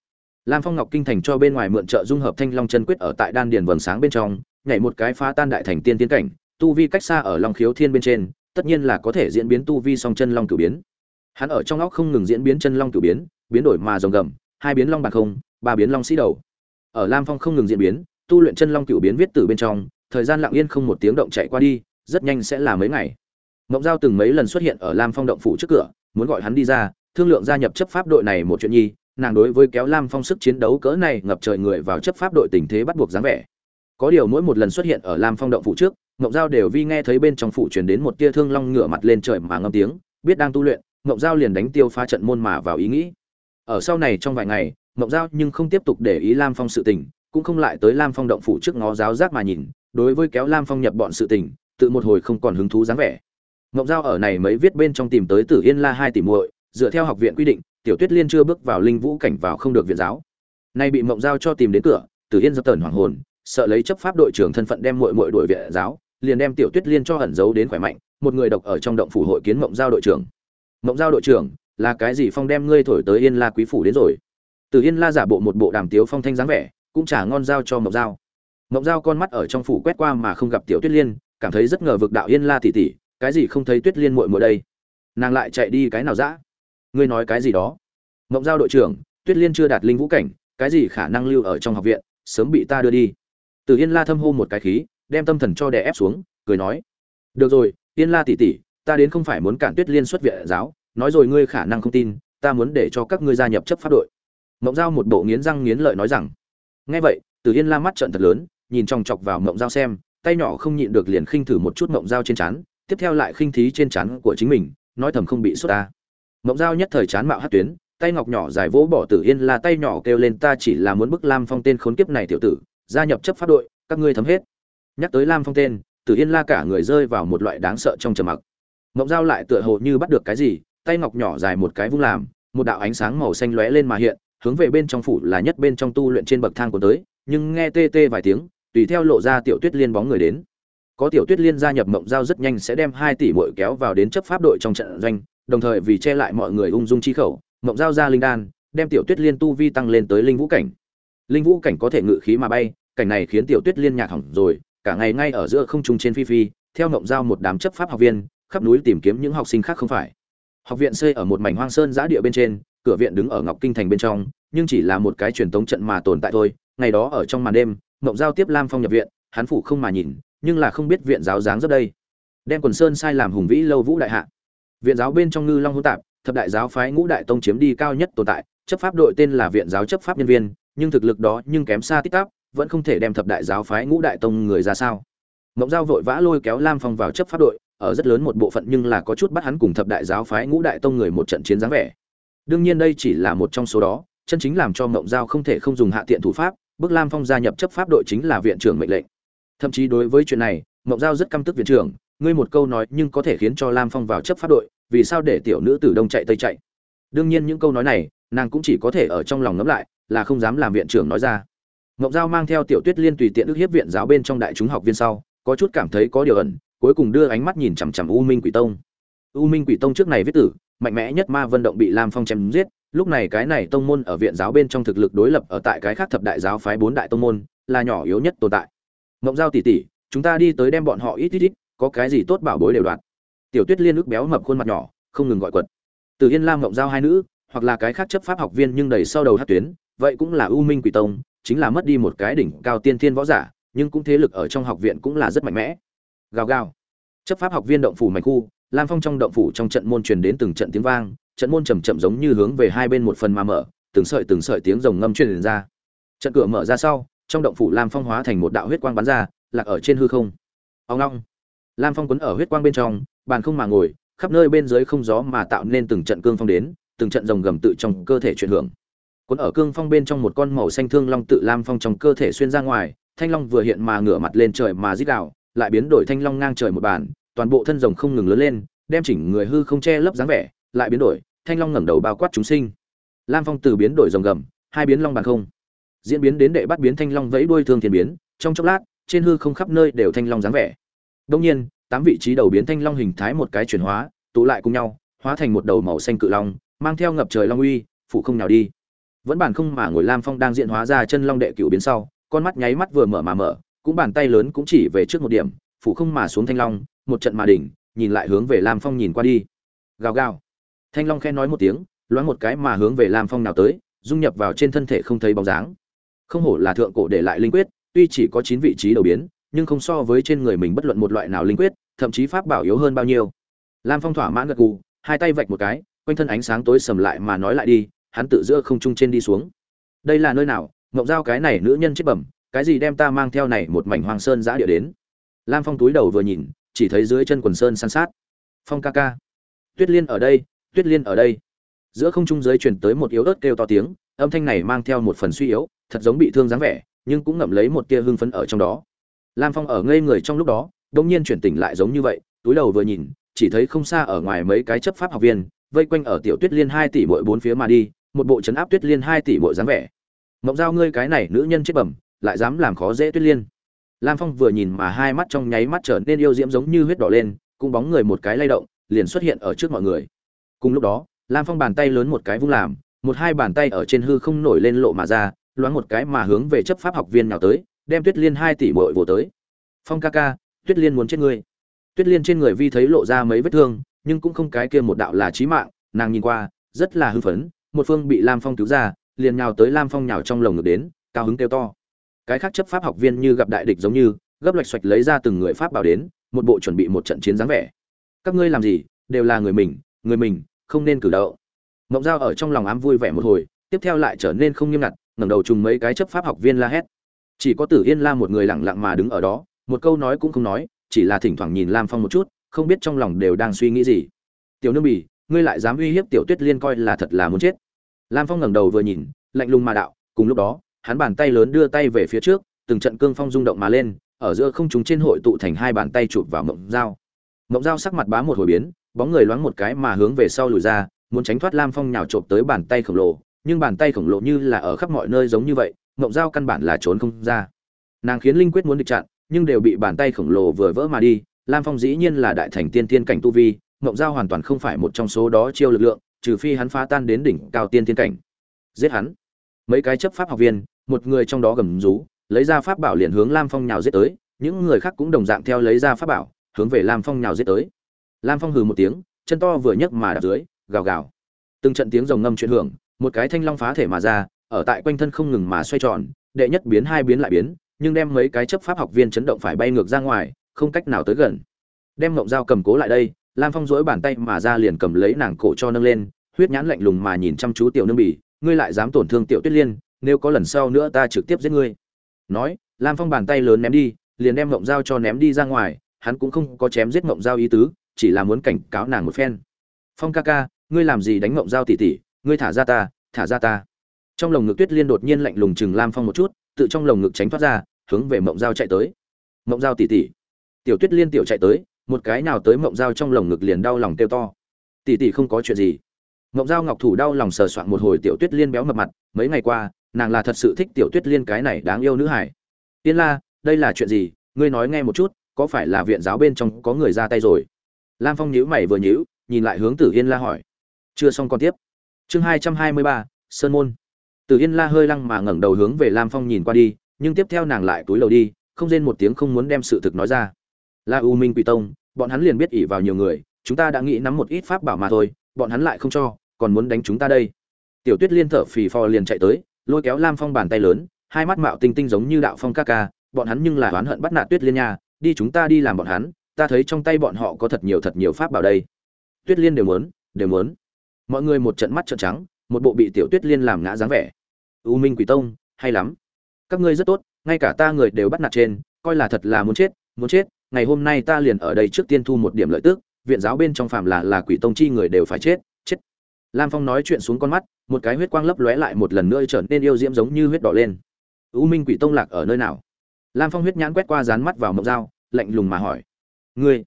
Lam phong ngọc kinh thành cho bên ngoài mượn trợ dung hợp thanh long chân quyết ở tại đan điền vầng sáng bên trong, nhảy một cái phá tan đại thành tiên tiến cảnh, tu vi cách xa ở long khiếu thiên bên trên, tất nhiên là có thể diễn biến tu vi song chân long cửu biến hắn ở trong óc không ngừng diễn biến chân long cửu biến biến đổi mà rồng gầm, hai biến long bạc không, ba biến long sĩ đầu. Ở lam phong không ngừng diễn biến, tu luyện chân long cửu biến viết từ bên trong, thời gian lặng yên không một tiếng động chạy qua đi, rất nhanh sẽ là mấy ngày. Mộng giao từng mấy lần xuất hiện ở lam phong động phủ trước cửa, muốn gọi hắn đi ra, thương lượng gia nhập chấp pháp đội này một chuyện nhi, nàng đối với kéo lam phong sức chiến đấu cỡ này ngập trời người vào chấp pháp đội tình thế bắt buộc dáng vẻ. Có điều mỗi một lần xuất hiện ở lam phong động phủ trước mộng giao đều vi nghe thấy bên trong phủ truyền đến một tia thương long ngửa mặt lên trời mà ngâm tiếng, biết đang tu luyện mộng giao liền đánh tiêu phá trận môn mà vào ý nghĩ. Ở sau này trong vài ngày, mộng giao nhưng không tiếp tục để ý lam phong sự tình, cũng không lại tới lam phong động phủ trước ngó giáo giác mà nhìn, đối với kéo lam phong nhập bọn sự tình, tự một hồi không còn hứng thú dáng vẻ. Mộng giao ở này mấy viết bên trong tìm tới tử yên la hai tỷ muội, dựa theo học viện quy định, tiểu tuyết liên chưa bước vào linh vũ cảnh vào không được viện giáo. Nay bị mộng giao cho tìm đến cửa, tử yên giật tần hoàng hồn, sợ lấy chấp pháp đội trưởng thân phận đem muội muội đuổi viện giáo, liền đem tiểu tuyết liên cho ẩn giấu đến khỏe mạnh, một người độc ở trong động phủ hội kiến mộng giao đội trưởng mộng giao đội trưởng, là cái gì phong đem ngươi thổi tới yên la quý phủ đến rồi? Từ yên la giả bộ một bộ đàm tiếu phong thanh dáng vẻ, cũng trả ngon giao cho mộng giao. Mộng giao con mắt ở trong phủ quét qua mà không gặp tiểu tuyết liên, cảm thấy rất ngờ vực đạo yên la tỉ tỉ cái gì không thấy tuyết liên muội muội đây? Nàng lại chạy đi cái nào dã? Ngươi nói cái gì đó? Mộng giao đội trưởng, tuyết liên chưa đạt linh vũ cảnh, cái gì khả năng lưu ở trong học viện, sớm bị ta đưa đi. Từ yên la thâm hô một cái khí, đem tâm thần cho đè ép xuống, cười nói. Được rồi, yên la tỷ tỷ ta đến không phải muốn cản tuyết liên xuất viện giáo, nói rồi ngươi khả năng không tin, ta muốn để cho các ngươi gia nhập chấp pháp đội. Mộng giao một bộ nghiến răng nghiến lợi nói rằng. Nghe vậy từ yên la mắt trợn thật lớn, nhìn chòng chọc vào mộng giao xem, tay nhỏ không nhịn được liền khinh thử một chút mộng giao trên trán, tiếp theo lại khinh thí trên trán của chính mình, nói thầm không bị sốt ta. Mộng giao nhất thời chán mạo hát tuyến, tay ngọc nhỏ dài vỗ bỏ tử yên la tay nhỏ kêu lên ta chỉ là muốn bức lam phong tên khốn kiếp này tiểu tử, gia nhập chấp pháp đội, các ngươi thấm hết. Nhắc tới lam phong tên, tử yên la cả người rơi vào một loại đáng sợ trong trầm mặc. Ngọc Giao lại tựa hồ như bắt được cái gì, tay ngọc nhỏ dài một cái vung làm, một đạo ánh sáng màu xanh lóe lên mà hiện, hướng về bên trong phủ là nhất bên trong tu luyện trên bậc thang của tới, nhưng nghe tê tê vài tiếng, tùy theo lộ ra tiểu tuyết liên bóng người đến. Có tiểu tuyết liên gia nhập Ngọc giao rất nhanh sẽ đem hai tỷ muội kéo vào đến chấp pháp đội trong trận doanh, đồng thời vì che lại mọi người ung dung chi khẩu Ngọc giao ra linh đan, đem tiểu tuyết liên tu vi tăng lên tới linh vũ cảnh. Linh vũ cảnh có thể ngự khí mà bay, cảnh này khiến tiểu tuyết liên nhạc hỏng rồi, cả ngày ngay ở giữa không trung trên phi phi, theo Ngộng giao một đám chấp pháp học viên khắp núi tìm kiếm những học sinh khác không phải. Học viện xây ở một mảnh hoang sơn giã địa bên trên, cửa viện đứng ở ngọc kinh thành bên trong, nhưng chỉ là một cái truyền tống trận mà tồn tại thôi. Ngày đó ở trong màn đêm mộng giao tiếp lam phong nhập viện, hắn phủ không mà nhìn, nhưng là không biết viện giáo dáng rất đây. Đem quần sơn sai làm hùng vĩ lâu vũ đại hạ. Viện giáo bên trong ngư long hỗn tạp, thập đại giáo phái ngũ đại tông chiếm đi cao nhất tồn tại, chấp pháp đội tên là viện giáo chấp pháp nhân viên, nhưng thực lực đó nhưng kém xa tích tắp vẫn không thể đem thập đại giáo phái ngũ đại tông người ra sao. Mộng giao vội vã lôi kéo lam phong vào chấp pháp đội ở rất lớn một bộ phận nhưng là có chút bắt hắn cùng thập đại giáo phái ngũ đại tông người một trận chiến dáng vẻ. Đương nhiên đây chỉ là một trong số đó chân chính làm cho mộng giao không thể không dùng hạ tiện thủ pháp bước lam phong gia nhập chấp pháp đội chính là viện trưởng mệnh lệnh. Thậm chí đối với chuyện này mộng giao rất căm tức viện trưởng ngươi một câu nói nhưng có thể khiến cho lam phong vào chấp pháp đội vì sao để tiểu nữ tử đông chạy tây chạy? Đương nhiên những câu nói này nàng cũng chỉ có thể ở trong lòng ngẫm lại là không dám làm viện trưởng nói ra. Ngộng Giao mang theo Tiểu Tuyết Liên tùy tiện ước hiếp viện giáo bên trong đại chúng học viên sau, có chút cảm thấy có điều ẩn, cuối cùng đưa ánh mắt nhìn chằm chằm U Minh Quỷ Tông. U Minh Quỷ Tông trước này viết tử, mạnh mẽ nhất ma vân động bị Lam Phong chém giết, lúc này cái này tông môn ở viện giáo bên trong thực lực đối lập ở tại cái khác thập đại giáo phái bốn đại tông môn, là nhỏ yếu nhất tồn tại. Ngộng Giao tỷ tỷ, chúng ta đi tới đem bọn họ ít ít ít, có cái gì tốt bảo bối đều đoạt. Tiểu Tuyết Liên ước béo mập khuôn mặt nhỏ, không ngừng gọi quật. Từ Yên Lam Ngộng Giao hai nữ, hoặc là cái khác chấp pháp học viên nhưng đầy sau đầu hát tuyến, vậy cũng là U Minh Quỷ Tông, chính là mất đi một cái đỉnh cao tiên thiên võ giả, nhưng cũng thế lực ở trong học viện cũng là rất mạnh mẽ. Gào gào. Chấp pháp học viên động phủ mảnh khu, Lam Phong trong động phủ trong trận môn truyền đến từng trận tiếng vang, trận môn chậm chậm giống như hướng về hai bên một phần mà mở, từng sợi từng sợi tiếng rồng ngâm truyền ra. Trận cửa mở ra sau, trong động phủ Lam Phong hóa thành một đạo huyết quang bắn ra, lạc ở trên hư không. Ông long. Lam Phong quấn ở huyết quang bên trong, bàn không mà ngồi, khắp nơi bên dưới không gió mà tạo nên từng trận cương phong đến, từng trận rồng gầm tự trong cơ thể chuyển hưởng cuốn ở cương phong bên trong một con màu xanh thương long tự lam phong trong cơ thể xuyên ra ngoài thanh long vừa hiện mà ngửa mặt lên trời mà rít gào lại biến đổi thanh long ngang trời một bản, toàn bộ thân rồng không ngừng lớn lên, đem chỉnh người hư không che lấp dáng vẻ, lại biến đổi, thanh long ngẩng đầu bao quát chúng sinh. Lam phong từ biến đổi rồng gầm, hai biến long bàn không. Diễn biến đến đệ bắt biến thanh long vẫy đuôi thương thiên biến, trong chốc lát, trên hư không khắp nơi đều thanh long dáng vẻ. Đương nhiên, tám vị trí đầu biến thanh long hình thái một cái chuyển hóa, tụ lại cùng nhau, hóa thành một đầu màu xanh cự long, mang theo ngập trời long uy phụ không nào đi. Vẫn bản không mà ngồi lam phong đang diễn hóa ra chân long đệ cửu biến sau, con mắt nháy mắt vừa mở mà mở cũng bàn tay lớn cũng chỉ về trước một điểm, phủ không mà xuống thanh long, một trận mà đỉnh, nhìn lại hướng về lam phong nhìn qua đi. Gào gào. Thanh long khen nói một tiếng, loáng một cái mà hướng về lam phong nào tới, dung nhập vào trên thân thể không thấy bóng dáng. Không hổ là thượng cổ để lại linh quyết, tuy chỉ có chín vị trí đầu biến, nhưng không so với trên người mình bất luận một loại nào linh quyết, thậm chí pháp bảo yếu hơn bao nhiêu. Lam phong thỏa mãn gật gù, hai tay vạch một cái, quanh thân ánh sáng tối sầm lại mà nói lại đi, hắn tự giữa không trung trên đi xuống. Đây là nơi nào? Ngộng giao cái này nữ nhân chết bẩm cái gì đem ta mang theo này một mảnh hoàng sơn giã địa đến? Lam phong túi đầu vừa nhìn, chỉ thấy dưới chân quần sơn san sát. Phong ca ca. Tuyết liên ở đây, tuyết liên ở đây. Giữa không trung dưới truyền tới một yếu ớt kêu to tiếng, âm thanh này mang theo một phần suy yếu, thật giống bị thương dáng vẻ, nhưng cũng ngậm lấy một tia hưng phấn ở trong đó. Lam phong ở ngây người trong lúc đó đông nhiên chuyển tỉnh lại giống như vậy, túi đầu vừa nhìn, chỉ thấy không xa ở ngoài mấy cái chấp pháp học viên, vây quanh ở tiểu tuyết liên hai tỷ mỗi bốn phía mà đi, một bộ chấn áp tuyết liên hai tỷ mỗi dáng vẻ. Mộng giao ngươi cái này nữ nhân chết bẩm lại dám làm khó dễ tuyết liên. Lam phong vừa nhìn mà hai mắt trong nháy mắt trở nên yêu diễm giống như huyết đỏ lên, cũng bóng người một cái lay động, liền xuất hiện ở trước mọi người. Cùng lúc đó, lam phong bàn tay lớn một cái vung làm, một hai bàn tay ở trên hư không nổi lên lộ mà ra, loáng một cái mà hướng về chấp pháp học viên nào tới, đem tuyết liên hai tỷ bội vồ tới. Phong ca ca, tuyết liên muốn chết ngươi. Tuyết liên trên người vi thấy lộ ra mấy vết thương, nhưng cũng không cái kia một đạo là chí mạng, nàng nhìn qua, rất là hư phấn, một phương bị lam phong cứu ra, liền nhào tới lam phong nhào trong lồng ngực đến, cao hứng kêu to cái khác chấp pháp học viên như gặp đại địch giống như, gấp lạch xoạch lấy ra từng người pháp bảo đến, một bộ chuẩn bị một trận chiến dáng vẻ. Các ngươi làm gì? Đều là người mình người mình, không nên cử động. Mộng giao ở trong lòng ám vui vẻ một hồi, tiếp theo lại trở nên không nghiêm ngặt, ngẩng đầu trùng mấy cái chấp pháp học viên la hét. Chỉ có tử yên la một người lặng lặng mà đứng ở đó, một câu nói cũng không nói, chỉ là thỉnh thoảng nhìn lam phong một chút, không biết trong lòng đều đang suy nghĩ gì. Tiểu nương bỉ ngươi lại dám uy hiếp tiểu tuyết liên coi là thật là muốn chết. Lam phong ngẩng đầu vừa nhìn, lạnh lùng mà đạo, cùng lúc đó hắn bàn tay lớn đưa tay về phía trước, từng trận cương phong rung động mà lên, ở giữa không trung trên hội tụ thành hai bàn tay chụp vào mộng dao. Mộng dao sắc mặt bá một hồi biến, bóng người loáng một cái mà hướng về sau lùi ra, muốn tránh thoát lam phong nhào trộm tới bàn tay khổng lồ, nhưng bàn tay khổng lồ như là ở khắp mọi nơi giống như vậy, mộng dao căn bản là trốn không ra. Nàng khiến linh quyết muốn địch chặn, nhưng đều bị bàn tay khổng lồ vừa vỡ mà đi, lam phong dĩ nhiên là đại thành tiên tiên cảnh tu vi, mộng dao hoàn toàn không phải một trong số đó chiêu lực lượng, trừ phi hắn phá tan đến đỉnh cao tiên tiên cảnh. Giết hắn mấy cái chấp pháp học viên, một người trong đó gầm rú, lấy ra pháp bảo liền hướng lam phong nhào giết tới, những người khác cũng đồng dạng theo lấy ra pháp bảo, hướng về lam phong nhào giết tới. Lam phong hừ một tiếng, chân to vừa nhấc mà đạp dưới, gào gào. Từng trận tiếng rồng ngâm chuyển hưởng, một cái thanh long phá thể mà ra, ở tại quanh thân không ngừng mà xoay tròn, đệ nhất biến hai biến lại biến, nhưng đem mấy cái chấp pháp học viên chấn động phải bay ngược ra ngoài, không cách nào tới gần. Đem mộng dao cầm cố lại đây, lam phong dỗi bàn tay mà ra liền cầm lấy nàng cổ cho nâng lên, huyết nhãn lạnh lùng mà nhìn chăm chú tiểu nương bỉ ngươi lại dám tổn thương tiểu tuyết liên, nếu có lần sau nữa ta trực tiếp giết ngươi. Nói, lam phong bàn tay lớn ném đi, liền đem mộng dao cho ném đi ra ngoài, hắn cũng không có chém giết mộng dao ý tứ, chỉ là muốn cảnh cáo nàng một phen. Phong ca ca, ngươi làm gì đánh mộng dao tỉ tỉ, ngươi thả ra ta, thả ra ta. Trong lồng ngực tuyết liên đột nhiên lạnh lùng chừng lam phong một chút, tự trong lồng ngực tránh thoát ra, hướng về mộng dao chạy tới. Mộng dao tỉ tỉ. Tiểu tuyết liên tiểu chạy tới, một cái nào tới mộng dao trong lồng ngực liền đau lòng kêu to. Tỉ tỉ không có chuyện gì. Ngộng Giao ngọc thủ đau lòng sờ soạn một hồi tiểu tuyết liên béo mập mặt, mấy ngày qua, nàng là thật sự thích tiểu tuyết liên cái này đáng yêu nữ hải tiên la, đây là chuyện gì? Ngươi nói nghe một chút, có phải là viện giáo bên trong có người ra tay rồi? Lam phong nhíu mày vừa nhíu, nhìn lại hướng tử yên la hỏi. Chưa xong còn tiếp. Chương hai trăm hai mươi ba, sơn môn. Tử yên la hơi lăng mà ngẩng đầu hướng về lam phong nhìn qua đi, nhưng tiếp theo nàng lại túi lầu đi, không rên một tiếng không muốn đem sự thực nói ra. La u minh quỷ tông, bọn hắn liền biết ỷ vào nhiều người, chúng ta đã nghĩ nắm một ít pháp bảo mà thôi, bọn hắn lại không cho còn muốn đánh chúng ta đây. Tiểu tuyết liên thở phì phò liền chạy tới, lôi kéo lam phong bàn tay lớn, hai mắt mạo tinh tinh giống như đạo phong ca ca, bọn hắn nhưng là oán hận bắt nạt tuyết liên nha, đi chúng ta đi làm bọn hắn, ta thấy trong tay bọn họ có thật nhiều thật nhiều pháp bảo đây. Tuyết liên đều muốn đều muốn. Mọi người một trận mắt trợn trắng, một bộ bị tiểu tuyết liên làm ngã dáng vẻ. U minh quỷ tông, hay lắm. Các ngươi rất tốt, ngay cả ta người đều bắt nạt trên, coi là thật là muốn chết muốn chết, ngày hôm nay ta liền ở đây trước tiên thu một điểm lợi tức, viện giáo bên trong phạm là là quỷ tông chi người đều phải chết lam phong nói chuyện xuống con mắt, một cái huyết quang lấp lóe lại một lần nữa trở nên yêu diễm giống như huyết đỏ lên. U minh quỷ tông lạc ở nơi nào? Lam phong huyết nhãn quét qua dán mắt vào mộng dao lạnh lùng mà hỏi. Ngươi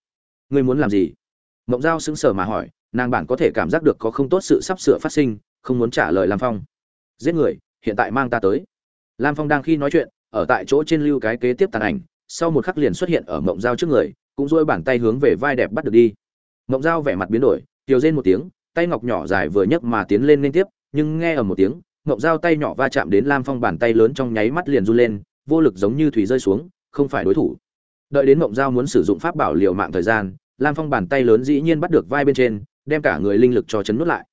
ngươi muốn làm gì? Mộng dao sững sờ mà hỏi, nàng bản có thể cảm giác được có không tốt sự sắp sửa phát sinh, không muốn trả lời lam phong. Giết người, hiện tại mang ta tới. Lam phong đang khi nói chuyện, ở tại chỗ trên lưu cái kế tiếp tàn ảnh, sau một khắc liền xuất hiện ở mộng dao trước người, cũng dỗi bàn tay hướng về vai đẹp bắt được đi. Mộng dao vẻ mặt biến đổi tiều rên một tiếng tay ngọc nhỏ dài vừa nhấc mà tiến lên liên tiếp, nhưng nghe ở một tiếng, ngọc dao tay nhỏ va chạm đến lam phong bàn tay lớn trong nháy mắt liền run lên, vô lực giống như thủy rơi xuống, không phải đối thủ. Đợi đến ngọc dao muốn sử dụng pháp bảo liều mạng thời gian, lam phong bàn tay lớn dĩ nhiên bắt được vai bên trên, đem cả người linh lực cho chấn nút lại.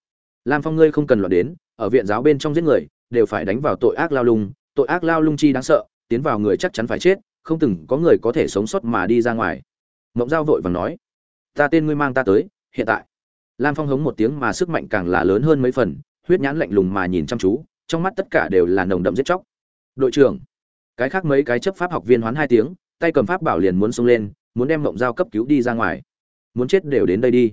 Lam phong ngươi không cần loạn đến, ở viện giáo bên trong giết người, đều phải đánh vào tội ác lao lung, tội ác lao lung chi đáng sợ, tiến vào người chắc chắn phải chết, không từng có người có thể sống sót mà đi ra ngoài. Ngọc giao vội vàng nói, ta tên ngươi mang ta tới, hiện tại lam phong hống một tiếng mà sức mạnh càng là lớn hơn mấy phần, huyết nhãn lạnh lùng mà nhìn chăm chú, trong mắt tất cả đều là nồng đậm giết chóc. Đội trưởng. Cái khác mấy cái chấp pháp học viên hoán hai tiếng, tay cầm pháp bảo liền muốn xông lên, muốn đem mộng dao cấp cứu đi ra ngoài. Muốn chết đều đến đây đi.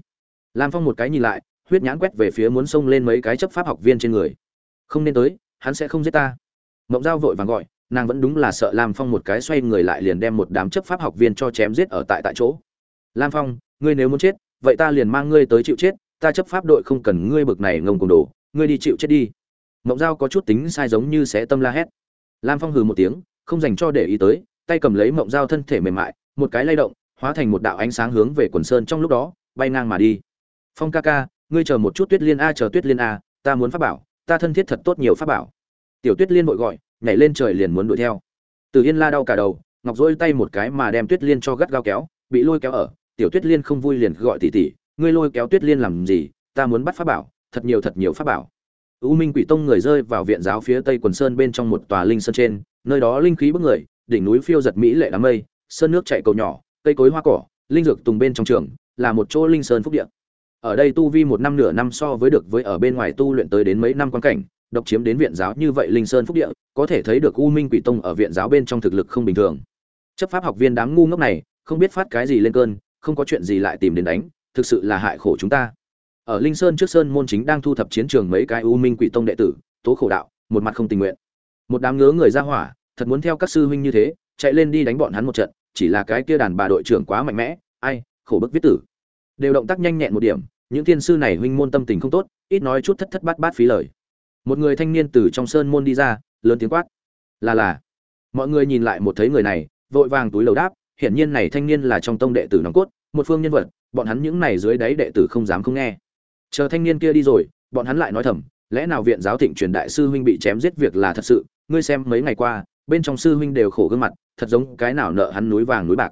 Lam phong một cái nhìn lại, huyết nhãn quét về phía muốn xông lên mấy cái chấp pháp học viên trên người. Không nên tới, hắn sẽ không giết ta. Mộng Dao vội vàng gọi, nàng vẫn đúng là sợ lam phong một cái xoay người lại liền đem một đám chấp pháp học viên cho chém giết ở tại tại chỗ. Lam phong, ngươi nếu muốn chết vậy ta liền mang ngươi tới chịu chết, ta chấp pháp đội không cần ngươi bực này ngông cùng đồ ngươi đi chịu chết đi. Mộng Dao có chút tính sai giống như sẽ tâm la hét. Lam phong hừ một tiếng, không dành cho để ý tới, tay cầm lấy mộng Dao thân thể mềm mại, một cái lay động, hóa thành một đạo ánh sáng hướng về quần sơn trong lúc đó, bay ngang mà đi. Phong ca ca, ngươi chờ một chút tuyết liên a, chờ tuyết liên a, ta muốn pháp bảo, ta thân thiết thật tốt nhiều pháp bảo. Tiểu tuyết liên vội gọi, nhảy lên trời liền muốn đuổi theo. Từ yên la đau cả đầu, ngọc dỗi tay một cái mà đem tuyết liên cho gắt gao kéo, bị lôi kéo ở tiểu tuyết liên không vui liền gọi tỷ tỷ, ngươi lôi kéo tuyết liên làm gì ta muốn bắt pháp bảo thật nhiều thật nhiều pháp bảo. U minh quỷ tông người rơi vào viện giáo phía tây quần sơn bên trong một tòa linh sơn trên nơi đó linh khí bức người đỉnh núi phiêu giật mỹ lệ đám mây sơn nước chảy cầu nhỏ cây cối hoa cỏ linh dược tùng bên trong trường là một chỗ linh sơn phúc địa. Ở đây tu vi một năm nửa năm so với được với ở bên ngoài tu luyện tới đến mấy năm quan cảnh độc chiếm đến viện giáo như vậy linh sơn phúc địa có thể thấy được u minh quỷ tông ở viện giáo bên trong thực lực không bình thường. Chấp pháp học viên đám ngu ngốc này không biết phát cái gì lên cơn không có chuyện gì lại tìm đến đánh, thực sự là hại khổ chúng ta. Ở linh sơn trước sơn môn chính đang thu thập chiến trường mấy cái u minh quỷ tông đệ tử, tố khổ đạo, một mặt không tình nguyện. Một đám ngứa người ra hỏa, thật muốn theo các sư huynh như thế, chạy lên đi đánh bọn hắn một trận, chỉ là cái kia đàn bà đội trưởng quá mạnh mẽ, ai, khổ bức viết tử. Đều động tác nhanh nhẹn một điểm, những thiên sư này huynh môn tâm tình không tốt, ít nói chút thất thất bát bát phí lời. Một người thanh niên từ trong sơn môn đi ra, lớn tiếng quát. Là là. Mọi người nhìn lại một thấy người này, vội vàng túi lầu đáp, hiển nhiên này thanh niên là trong tông đệ tử nòng cốt một phương nhân vật, bọn hắn những này dưới đáy đệ tử không dám không nghe. Chờ thanh niên kia đi rồi, bọn hắn lại nói thầm, lẽ nào viện giáo thịnh truyền đại sư huynh bị chém giết việc là thật sự? Ngươi xem, mấy ngày qua, bên trong sư huynh đều khổ gương mặt, thật giống cái nào nợ hắn núi vàng núi bạc.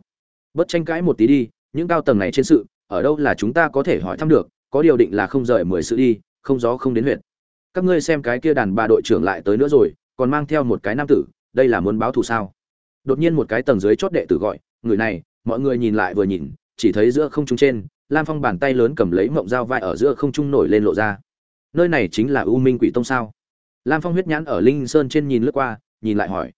Bất tranh cãi một tí đi, những cao tầng này trên sự, ở đâu là chúng ta có thể hỏi thăm được, có điều định là không rời mười sự đi, không gió không đến huyện các ngươi xem cái kia đàn bà đội trưởng lại tới nữa rồi, còn mang theo một cái nam tử, đây là muốn báo thù sao? Đột nhiên một cái tầng dưới chót đệ tử gọi, người này, mọi người nhìn lại vừa nhìn chỉ thấy giữa không trung trên, lam phong bàn tay lớn cầm lấy mộng dao vai ở giữa không trung nổi lên lộ ra. Nơi này chính là u minh quỷ tông sao? Lam phong huyết nhãn ở linh sơn trên nhìn lướt qua, nhìn lại hỏi.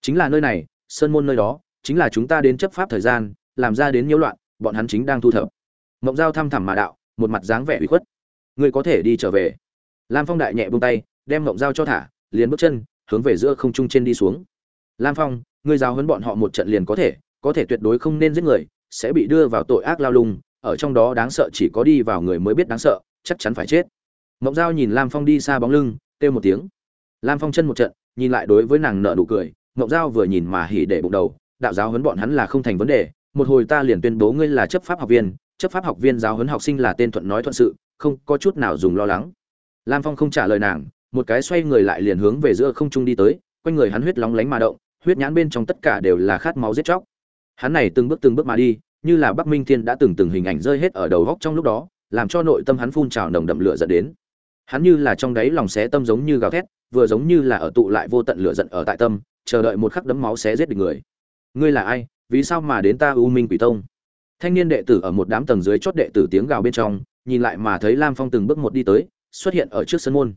Chính là nơi này, sơn môn nơi đó, chính là chúng ta đến chấp pháp thời gian, làm ra đến nhiễu loạn, bọn hắn chính đang thu thập. Mộng dao thăm thẳm mà đạo, một mặt dáng vẻ ủy khuất. Ngươi có thể đi trở về. Lam phong đại nhẹ buông tay, đem mộng dao cho thả, liền bước chân, hướng về giữa không trung trên đi xuống. Lam phong, ngươi giáo huấn bọn họ một trận liền có thể có thể tuyệt đối không nên giết người sẽ bị đưa vào tội ác lao lung, ở trong đó đáng sợ chỉ có đi vào người mới biết đáng sợ, chắc chắn phải chết. Mộng dao nhìn lam phong đi xa bóng lưng, kêu một tiếng. Lam phong chân một trận, nhìn lại đối với nàng nợ nụ cười mộng dao vừa nhìn mà hỉ để bụng đầu, đạo giáo huấn bọn hắn là không thành vấn đề, một hồi ta liền tuyên bố ngươi là chấp pháp học viên, chấp pháp học viên giáo huấn học sinh là tên thuận nói thuận sự, không có chút nào dùng lo lắng. Lam phong không trả lời nàng, một cái xoay người lại liền hướng về giữa không trung đi tới, quanh người hắn huyết lóng lánh mà động, huyết nhãn bên trong tất cả đều là khát máu giết chóc hắn này từng bước từng bước mà đi, như là bắc minh thiên đã từng từng hình ảnh rơi hết ở đầu góc trong lúc đó, làm cho nội tâm hắn phun trào nồng đậm lửa dẫn đến. Hắn như là trong đáy lòng xé tâm giống như gào thét, vừa giống như là ở tụ lại vô tận lửa giận ở tại tâm, chờ đợi một khắc đấm máu xé giết được người. Ngươi là ai? Vì sao mà đến ta u minh quỷ tông? Thanh niên đệ tử ở một đám tầng dưới chót đệ tử tiếng gào bên trong, nhìn lại mà thấy lam phong từng bước một đi tới, xuất hiện ở trước sân môn.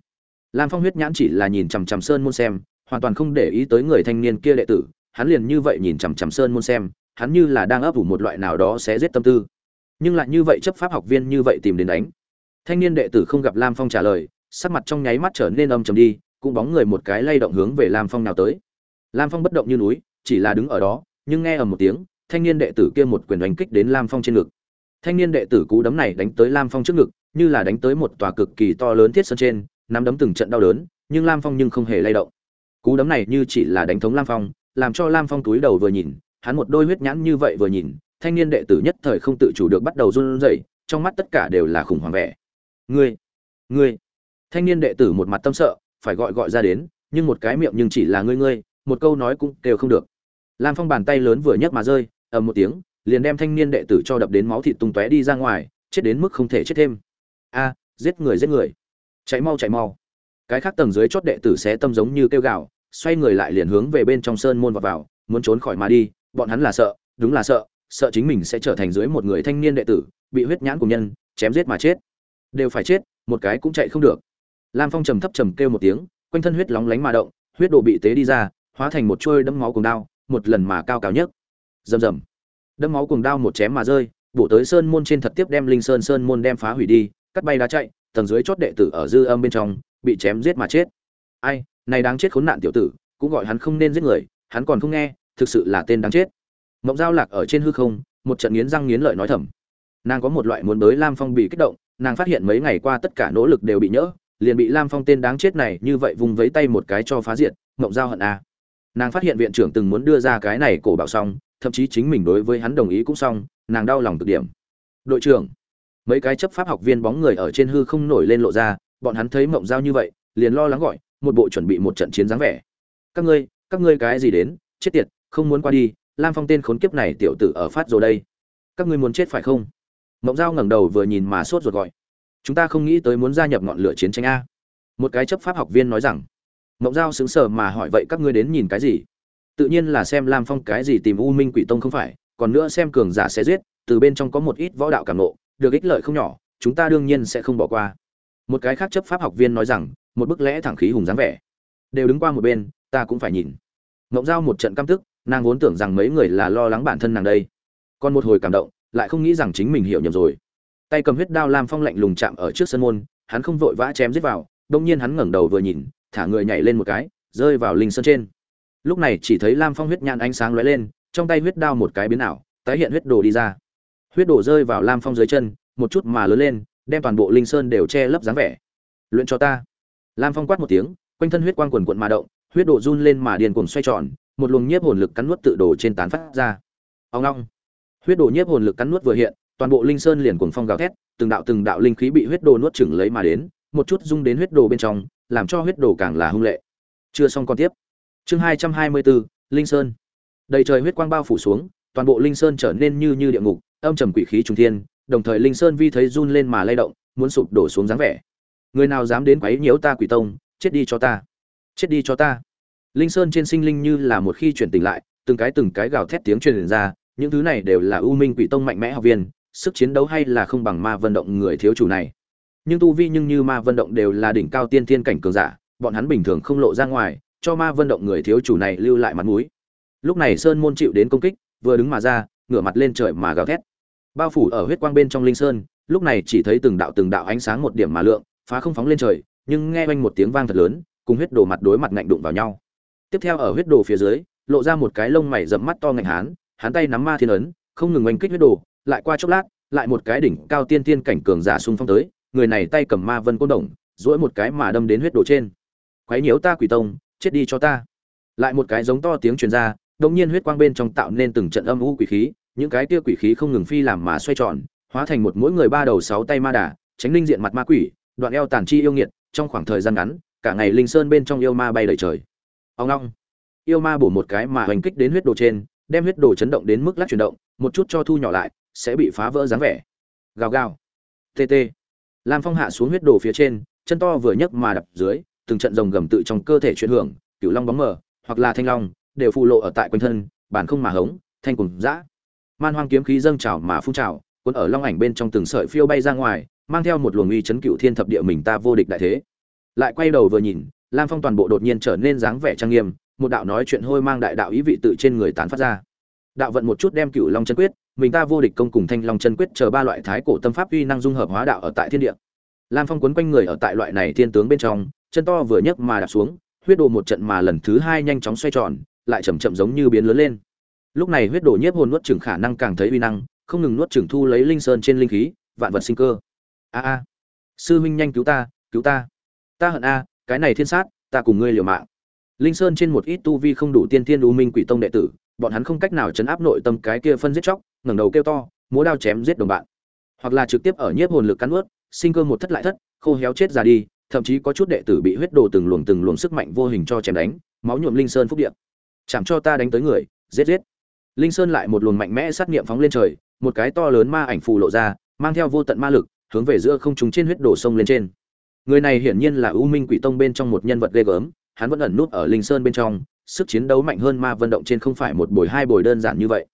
Lam phong huyết nhãn chỉ là nhìn chằm chằm sơn môn xem, hoàn toàn không để ý tới người thanh niên kia đệ tử, hắn liền như vậy nhìn chằm chằm sơn môn xem hắn như là đang ấp ủ một loại nào đó sẽ giết tâm tư. Nhưng lại như vậy chấp pháp học viên như vậy tìm đến đánh. Thanh niên đệ tử không gặp lam phong trả lời, sắc mặt trong nháy mắt trở nên âm trầm đi, cũng bóng người một cái lay động hướng về lam phong nào tới. Lam phong bất động như núi, chỉ là đứng ở đó, nhưng nghe ầm một tiếng, thanh niên đệ tử kia một quyền đánh kích đến lam phong trên ngực. Thanh niên đệ tử cú đấm này đánh tới lam phong trước ngực, như là đánh tới một tòa cực kỳ to lớn thiết sơn trên, nắm đấm từng trận đau đớn, nhưng lam phong nhưng không hề lay động. Cú đấm này như chỉ là đánh thống lam phong, làm cho lam phong túi đầu vừa nhìn hắn một đôi huyết nhãn như vậy vừa nhìn, thanh niên đệ tử nhất thời không tự chủ được bắt đầu run rẩy, trong mắt tất cả đều là khủng hoảng vẻ. Ngươi ngươi. Thanh niên đệ tử một mặt tâm sợ, phải gọi gọi ra đến, nhưng một cái miệng nhưng chỉ là ngươi ngươi, một câu nói cũng đều không được. Lam phong bàn tay lớn vừa nhấc mà rơi, ầm một tiếng, liền đem thanh niên đệ tử cho đập đến máu thịt tung tóe đi ra ngoài, chết đến mức không thể chết thêm. A, giết người giết người. Chạy mau chạy mau. Cái khác tầng dưới chót đệ tử sẽ tâm giống như kêu gào, xoay người lại liền hướng về bên trong sơn môn vào vào, muốn trốn khỏi mà đi bọn hắn là sợ, đúng là sợ sợ chính mình sẽ trở thành dưới một người thanh niên đệ tử, bị huyết nhãn của nhân chém giết mà chết. Đều phải chết, một cái cũng chạy không được. Lam phong trầm thấp trầm kêu một tiếng, quanh thân huyết lóng lánh mà động, huyết đồ bị tế đi ra, hóa thành một chuôi đấm máu cùng đao, một lần mà cao cao nhất rầm rầm. Đấm máu cùng đao một chém mà rơi, bổ tới sơn môn trên thật tiếp đem linh sơn sơn môn đem phá hủy đi, cắt bay đá chạy, tầng dưới chót đệ tử ở dư âm bên trong, bị chém giết mà chết. Ai, này đáng chết khốn nạn tiểu tử, cũng gọi hắn không nên giết người, hắn còn không nghe thực sự là tên đáng chết. Mộng giao lạc ở trên hư không, một trận nghiến răng nghiến lợi nói thầm. Nàng có một loại muốn bới lam phong bị kích động, nàng phát hiện mấy ngày qua tất cả nỗ lực đều bị nhỡ, liền bị lam phong tên đáng chết này như vậy vùng vẫy tay một cái cho phá diện mộng giao hận a à. nàng phát hiện viện trưởng từng muốn đưa ra cái này cổ bảo xong, thậm chí chính mình đối với hắn đồng ý cũng xong, nàng đau lòng cực điểm. Đội trưởng, mấy cái chấp pháp học viên bóng người ở trên hư không nổi lên lộ ra, bọn hắn thấy mộng giao như vậy, liền lo lắng gọi, một bộ chuẩn bị một trận chiến dáng vẻ. Các ngươi các ngươi cái gì đến, chết tiệt không muốn qua đi, lam phong tên khốn kiếp này tiểu tử ở phát rồi đây. Các ngươi muốn chết phải không? Mộng giao ngẩng đầu vừa nhìn mà sốt ruột gọi. Chúng ta không nghĩ tới muốn gia nhập ngọn lửa chiến tranh a. Một cái chấp pháp học viên nói rằng. Mộng giao sững sờ mà hỏi vậy các ngươi đến nhìn cái gì? Tự nhiên là xem lam phong cái gì tìm u minh quỷ tông không phải, còn nữa xem cường giả sẽ giết, từ bên trong có một ít võ đạo cảm nộ được ích lợi không nhỏ, chúng ta đương nhiên sẽ không bỏ qua. Một cái khác chấp pháp học viên nói rằng, một bức lẽ thẳng khí hùng dáng vẻ. Đều đứng qua một bên, ta cũng phải nhìn. Mộng giao một trận căm tức nàng vốn tưởng rằng mấy người là lo lắng bản thân nàng đây. Còn một hồi cảm động, lại không nghĩ rằng chính mình hiểu nhầm rồi. Tay cầm huyết đao lam phong lạnh lùng chạm ở trước sân môn, hắn không vội vã chém giết vào đông nhiên hắn ngẩng đầu vừa nhìn, thả người nhảy lên một cái, rơi vào linh sơn trên. Lúc này chỉ thấy lam phong huyết nhãn ánh sáng lóe lên, trong tay huyết đao một cái biến ảo, tái hiện huyết đồ đi ra. Huyết đồ rơi vào lam phong dưới chân, một chút mà lớn lên, đem toàn bộ linh sơn đều che lấp dáng vẻ. Luyện cho ta. Lam phong quát một tiếng, quanh thân huyết quang quần quận mà động, huyết độ run lên mà điền cuồng xoay tròn một luồng nhiếp hồn lực cắn nuốt tự đổ trên tán phát ra. Ông long. Huyết đồ nhiếp hồn lực cắn nuốt vừa hiện, toàn bộ linh sơn liền cuồng phong gào thét, từng đạo từng đạo linh khí bị huyết đồ nuốt chửng lấy mà đến, một chút dung đến huyết đồ bên trong, làm cho huyết đồ càng là hung lệ. Chưa xong con tiếp. Chương hai trăm hai mươi bốn linh sơn. Đầy trời huyết quang bao phủ xuống, toàn bộ linh sơn trở nên như như địa ngục, âm trầm quỷ khí trùng thiên, đồng thời linh sơn vi thấy run lên mà lay động, muốn sụp đổ xuống dáng vẻ. Người nào dám đến quấy nhiễu ta quỷ tông, chết đi cho ta. Chết đi cho ta linh sơn trên sinh linh như là một khi chuyển tỉnh lại, từng cái từng cái gào thét tiếng truyền ra, những thứ này đều là ưu minh quỷ tông mạnh mẽ học viên, sức chiến đấu hay là không bằng ma vận động người thiếu chủ này. Nhưng tu vi nhưng như ma vận động đều là đỉnh cao tiên thiên cảnh cường giả, bọn hắn bình thường không lộ ra ngoài, cho ma vận động người thiếu chủ này lưu lại mặt mũi. Lúc này sơn môn chịu đến công kích, vừa đứng mà ra, ngửa mặt lên trời mà gào thét. Bao phủ ở huyết quang bên trong linh sơn, lúc này chỉ thấy từng đạo từng đạo ánh sáng một điểm mà lượng, phá không phóng lên trời, nhưng nghe oanh một tiếng vang thật lớn, cùng huyết đồ mặt đối mặt ngạnh đụng vào nhau tiếp theo ở huyết đồ phía dưới, lộ ra một cái lông mày rậm mắt to ngạnh hán hắn tay nắm ma thiên ấn, không ngừng oanh kích huyết đồ, lại qua chốc lát, lại một cái đỉnh cao tiên tiên cảnh cường giả xung phong tới, người này tay cầm ma vân côn đồng, duỗi một cái mà đâm đến huyết đồ trên. Quấy nhiễu ta quỷ tông, chết đi cho ta. Lại một cái giống to tiếng truyền ra, đột nhiên huyết quang bên trong tạo nên từng trận âm u quỷ khí, những cái tia quỷ khí không ngừng phi làm mà xoay tròn, hóa thành một mỗi người ba đầu sáu tay ma đà, tránh linh diện mặt ma quỷ, đoạn eo tàn chi yêu nghiệt, trong khoảng thời gian ngắn, cả ngày linh sơn bên trong yêu ma bay đầy trời ông long yêu ma bổ một cái mà hoành kích đến huyết đồ trên, đem huyết đồ chấn động đến mức lắc chuyển động, một chút cho thu nhỏ lại, sẽ bị phá vỡ dáng vẻ. Gào gào. Tt lam phong hạ xuống huyết đồ phía trên, chân to vừa nhấc mà đập dưới, từng trận rồng gầm tự trong cơ thể chuyển hưởng, cửu long bóng mờ, hoặc là thanh long, đều phù lộ ở tại quanh thân, bản không mà hống, thanh cùng dã. Man hoang kiếm khí dâng trào mà phun trào, cuốn ở long ảnh bên trong từng sợi phiêu bay ra ngoài, mang theo một luồng uy chấn cựu thiên thập địa mình ta vô địch đại thế. Lại quay đầu vừa nhìn lam phong toàn bộ đột nhiên trở nên dáng vẻ trang nghiêm, một đạo nói chuyện hôi mang đại đạo ý vị tự trên người tán phát ra. Đạo vận một chút đem cựu long chân quyết, mình ta vô địch công cùng thanh long chân quyết chờ ba loại thái cổ tâm pháp uy năng dung hợp hóa đạo ở tại thiên địa. Lam phong quấn quanh người ở tại loại này thiên tướng bên trong, chân to vừa nhấc mà đạp xuống, huyết đồ một trận mà lần thứ hai nhanh chóng xoay tròn, lại chậm chậm giống như biến lớn lên. Lúc này huyết đồ nhiếp hồn nuốt chửng khả năng càng thấy uy năng, không ngừng nuốt chửng thu lấy linh sơn trên linh khí, vạn vật sinh cơ. A a. Sư huynh nhanh cứu ta cứu ta. Ta hận a cái này thiên sát, ta cùng ngươi liều mạng. Linh sơn trên một ít tu vi không đủ tiên thiên u minh quỷ tông đệ tử, bọn hắn không cách nào chấn áp nội tâm cái kia phân giết chóc, ngẩng đầu kêu to, múa đao chém giết đồng bạn. Hoặc là trực tiếp ở nhiếp hồn lực cắn ướt sinh cơ một thất lại thất, khô héo chết ra đi, thậm chí có chút đệ tử bị huyết đồ từng luồng từng luồng sức mạnh vô hình cho chém đánh, máu nhuộm linh sơn phúc điện chẳng cho ta đánh tới người, giết giết. Linh sơn lại một luồng mạnh mẽ sát nghiệm phóng lên trời, một cái to lớn ma ảnh phù lộ ra, mang theo vô tận ma lực, hướng về giữa không trung trên huyết đổ sông lên trên người này hiển nhiên là u minh quỷ tông bên trong một nhân vật ghê gớm hắn vẫn ẩn nút ở linh sơn bên trong sức chiến đấu mạnh hơn ma vận động trên không phải một bồi hai bồi đơn giản như vậy.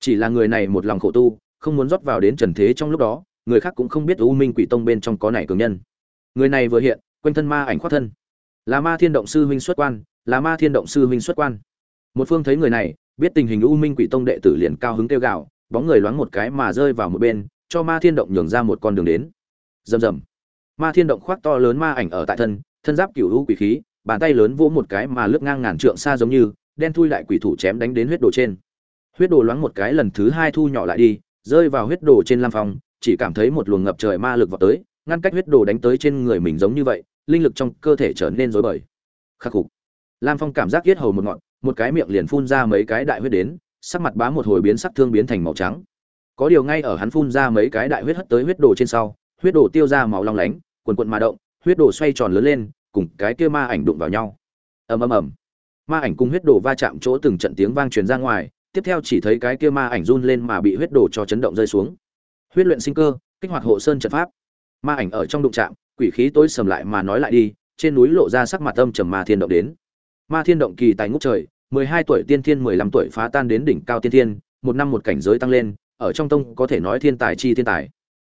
Chỉ là người này một lòng khổ tu không muốn rót vào đến trần thế trong lúc đó người khác cũng không biết u minh quỷ tông bên trong có này cường nhân. Người này vừa hiện quanh thân ma ảnh khoác thân. Là ma thiên động sư huynh xuất quan là ma thiên động sư huynh xuất quan. Một phương thấy người này biết tình hình u minh quỷ tông đệ tử liền cao hứng kêu gạo, bóng người loáng một cái mà rơi vào một bên cho ma thiên động nhường ra một con đường đến. Rầm rầm ma thiên động khoác to lớn ma ảnh ở tại thân thân giáp cựu hữu quỷ khí, bàn tay lớn vỗ một cái mà lướt ngang ngàn trượng xa giống như, đen thui lại quỷ thủ chém đánh đến huyết đồ trên. Huyết đồ loáng một cái lần thứ hai thu nhỏ lại đi, rơi vào huyết đồ trên lam phong, chỉ cảm thấy một luồng ngập trời ma lực vào tới, ngăn cách huyết đồ đánh tới trên người mình giống như vậy, linh lực trong cơ thể trở nên rối bời. Khắc phục. Lam phong cảm giác yết hầu một ngọn, một cái miệng liền phun ra mấy cái đại huyết đến, sắc mặt bá một hồi biến sắc thương biến thành màu trắng. Có điều ngay ở hắn phun ra mấy cái đại huyết hất tới huyết đồ trên sau huyết đồ tiêu ra màu long lánh, quần quận mà động, huyết đồ xoay tròn lớn lên, cùng cái kia ma ảnh đụng vào nhau. Ầm ầm ầm. Ma ảnh cùng huyết đồ va chạm chỗ từng trận tiếng vang truyền ra ngoài, tiếp theo chỉ thấy cái kia ma ảnh run lên mà bị huyết đồ cho chấn động rơi xuống. Huyết luyện sinh cơ, kích hoạt hộ sơn trận pháp. Ma ảnh ở trong đụng chạm, quỷ khí tối sầm lại mà nói lại đi, trên núi lộ ra sắc mặt âm trầm ma thiên động đến. Ma thiên động kỳ tài ngút trời, mười hai tuổi tiên thiên, mười lăm tuổi phá tan đến đỉnh cao tiên thiên, một năm một cảnh giới tăng lên, ở trong tông có thể nói thiên tài chi thiên tài.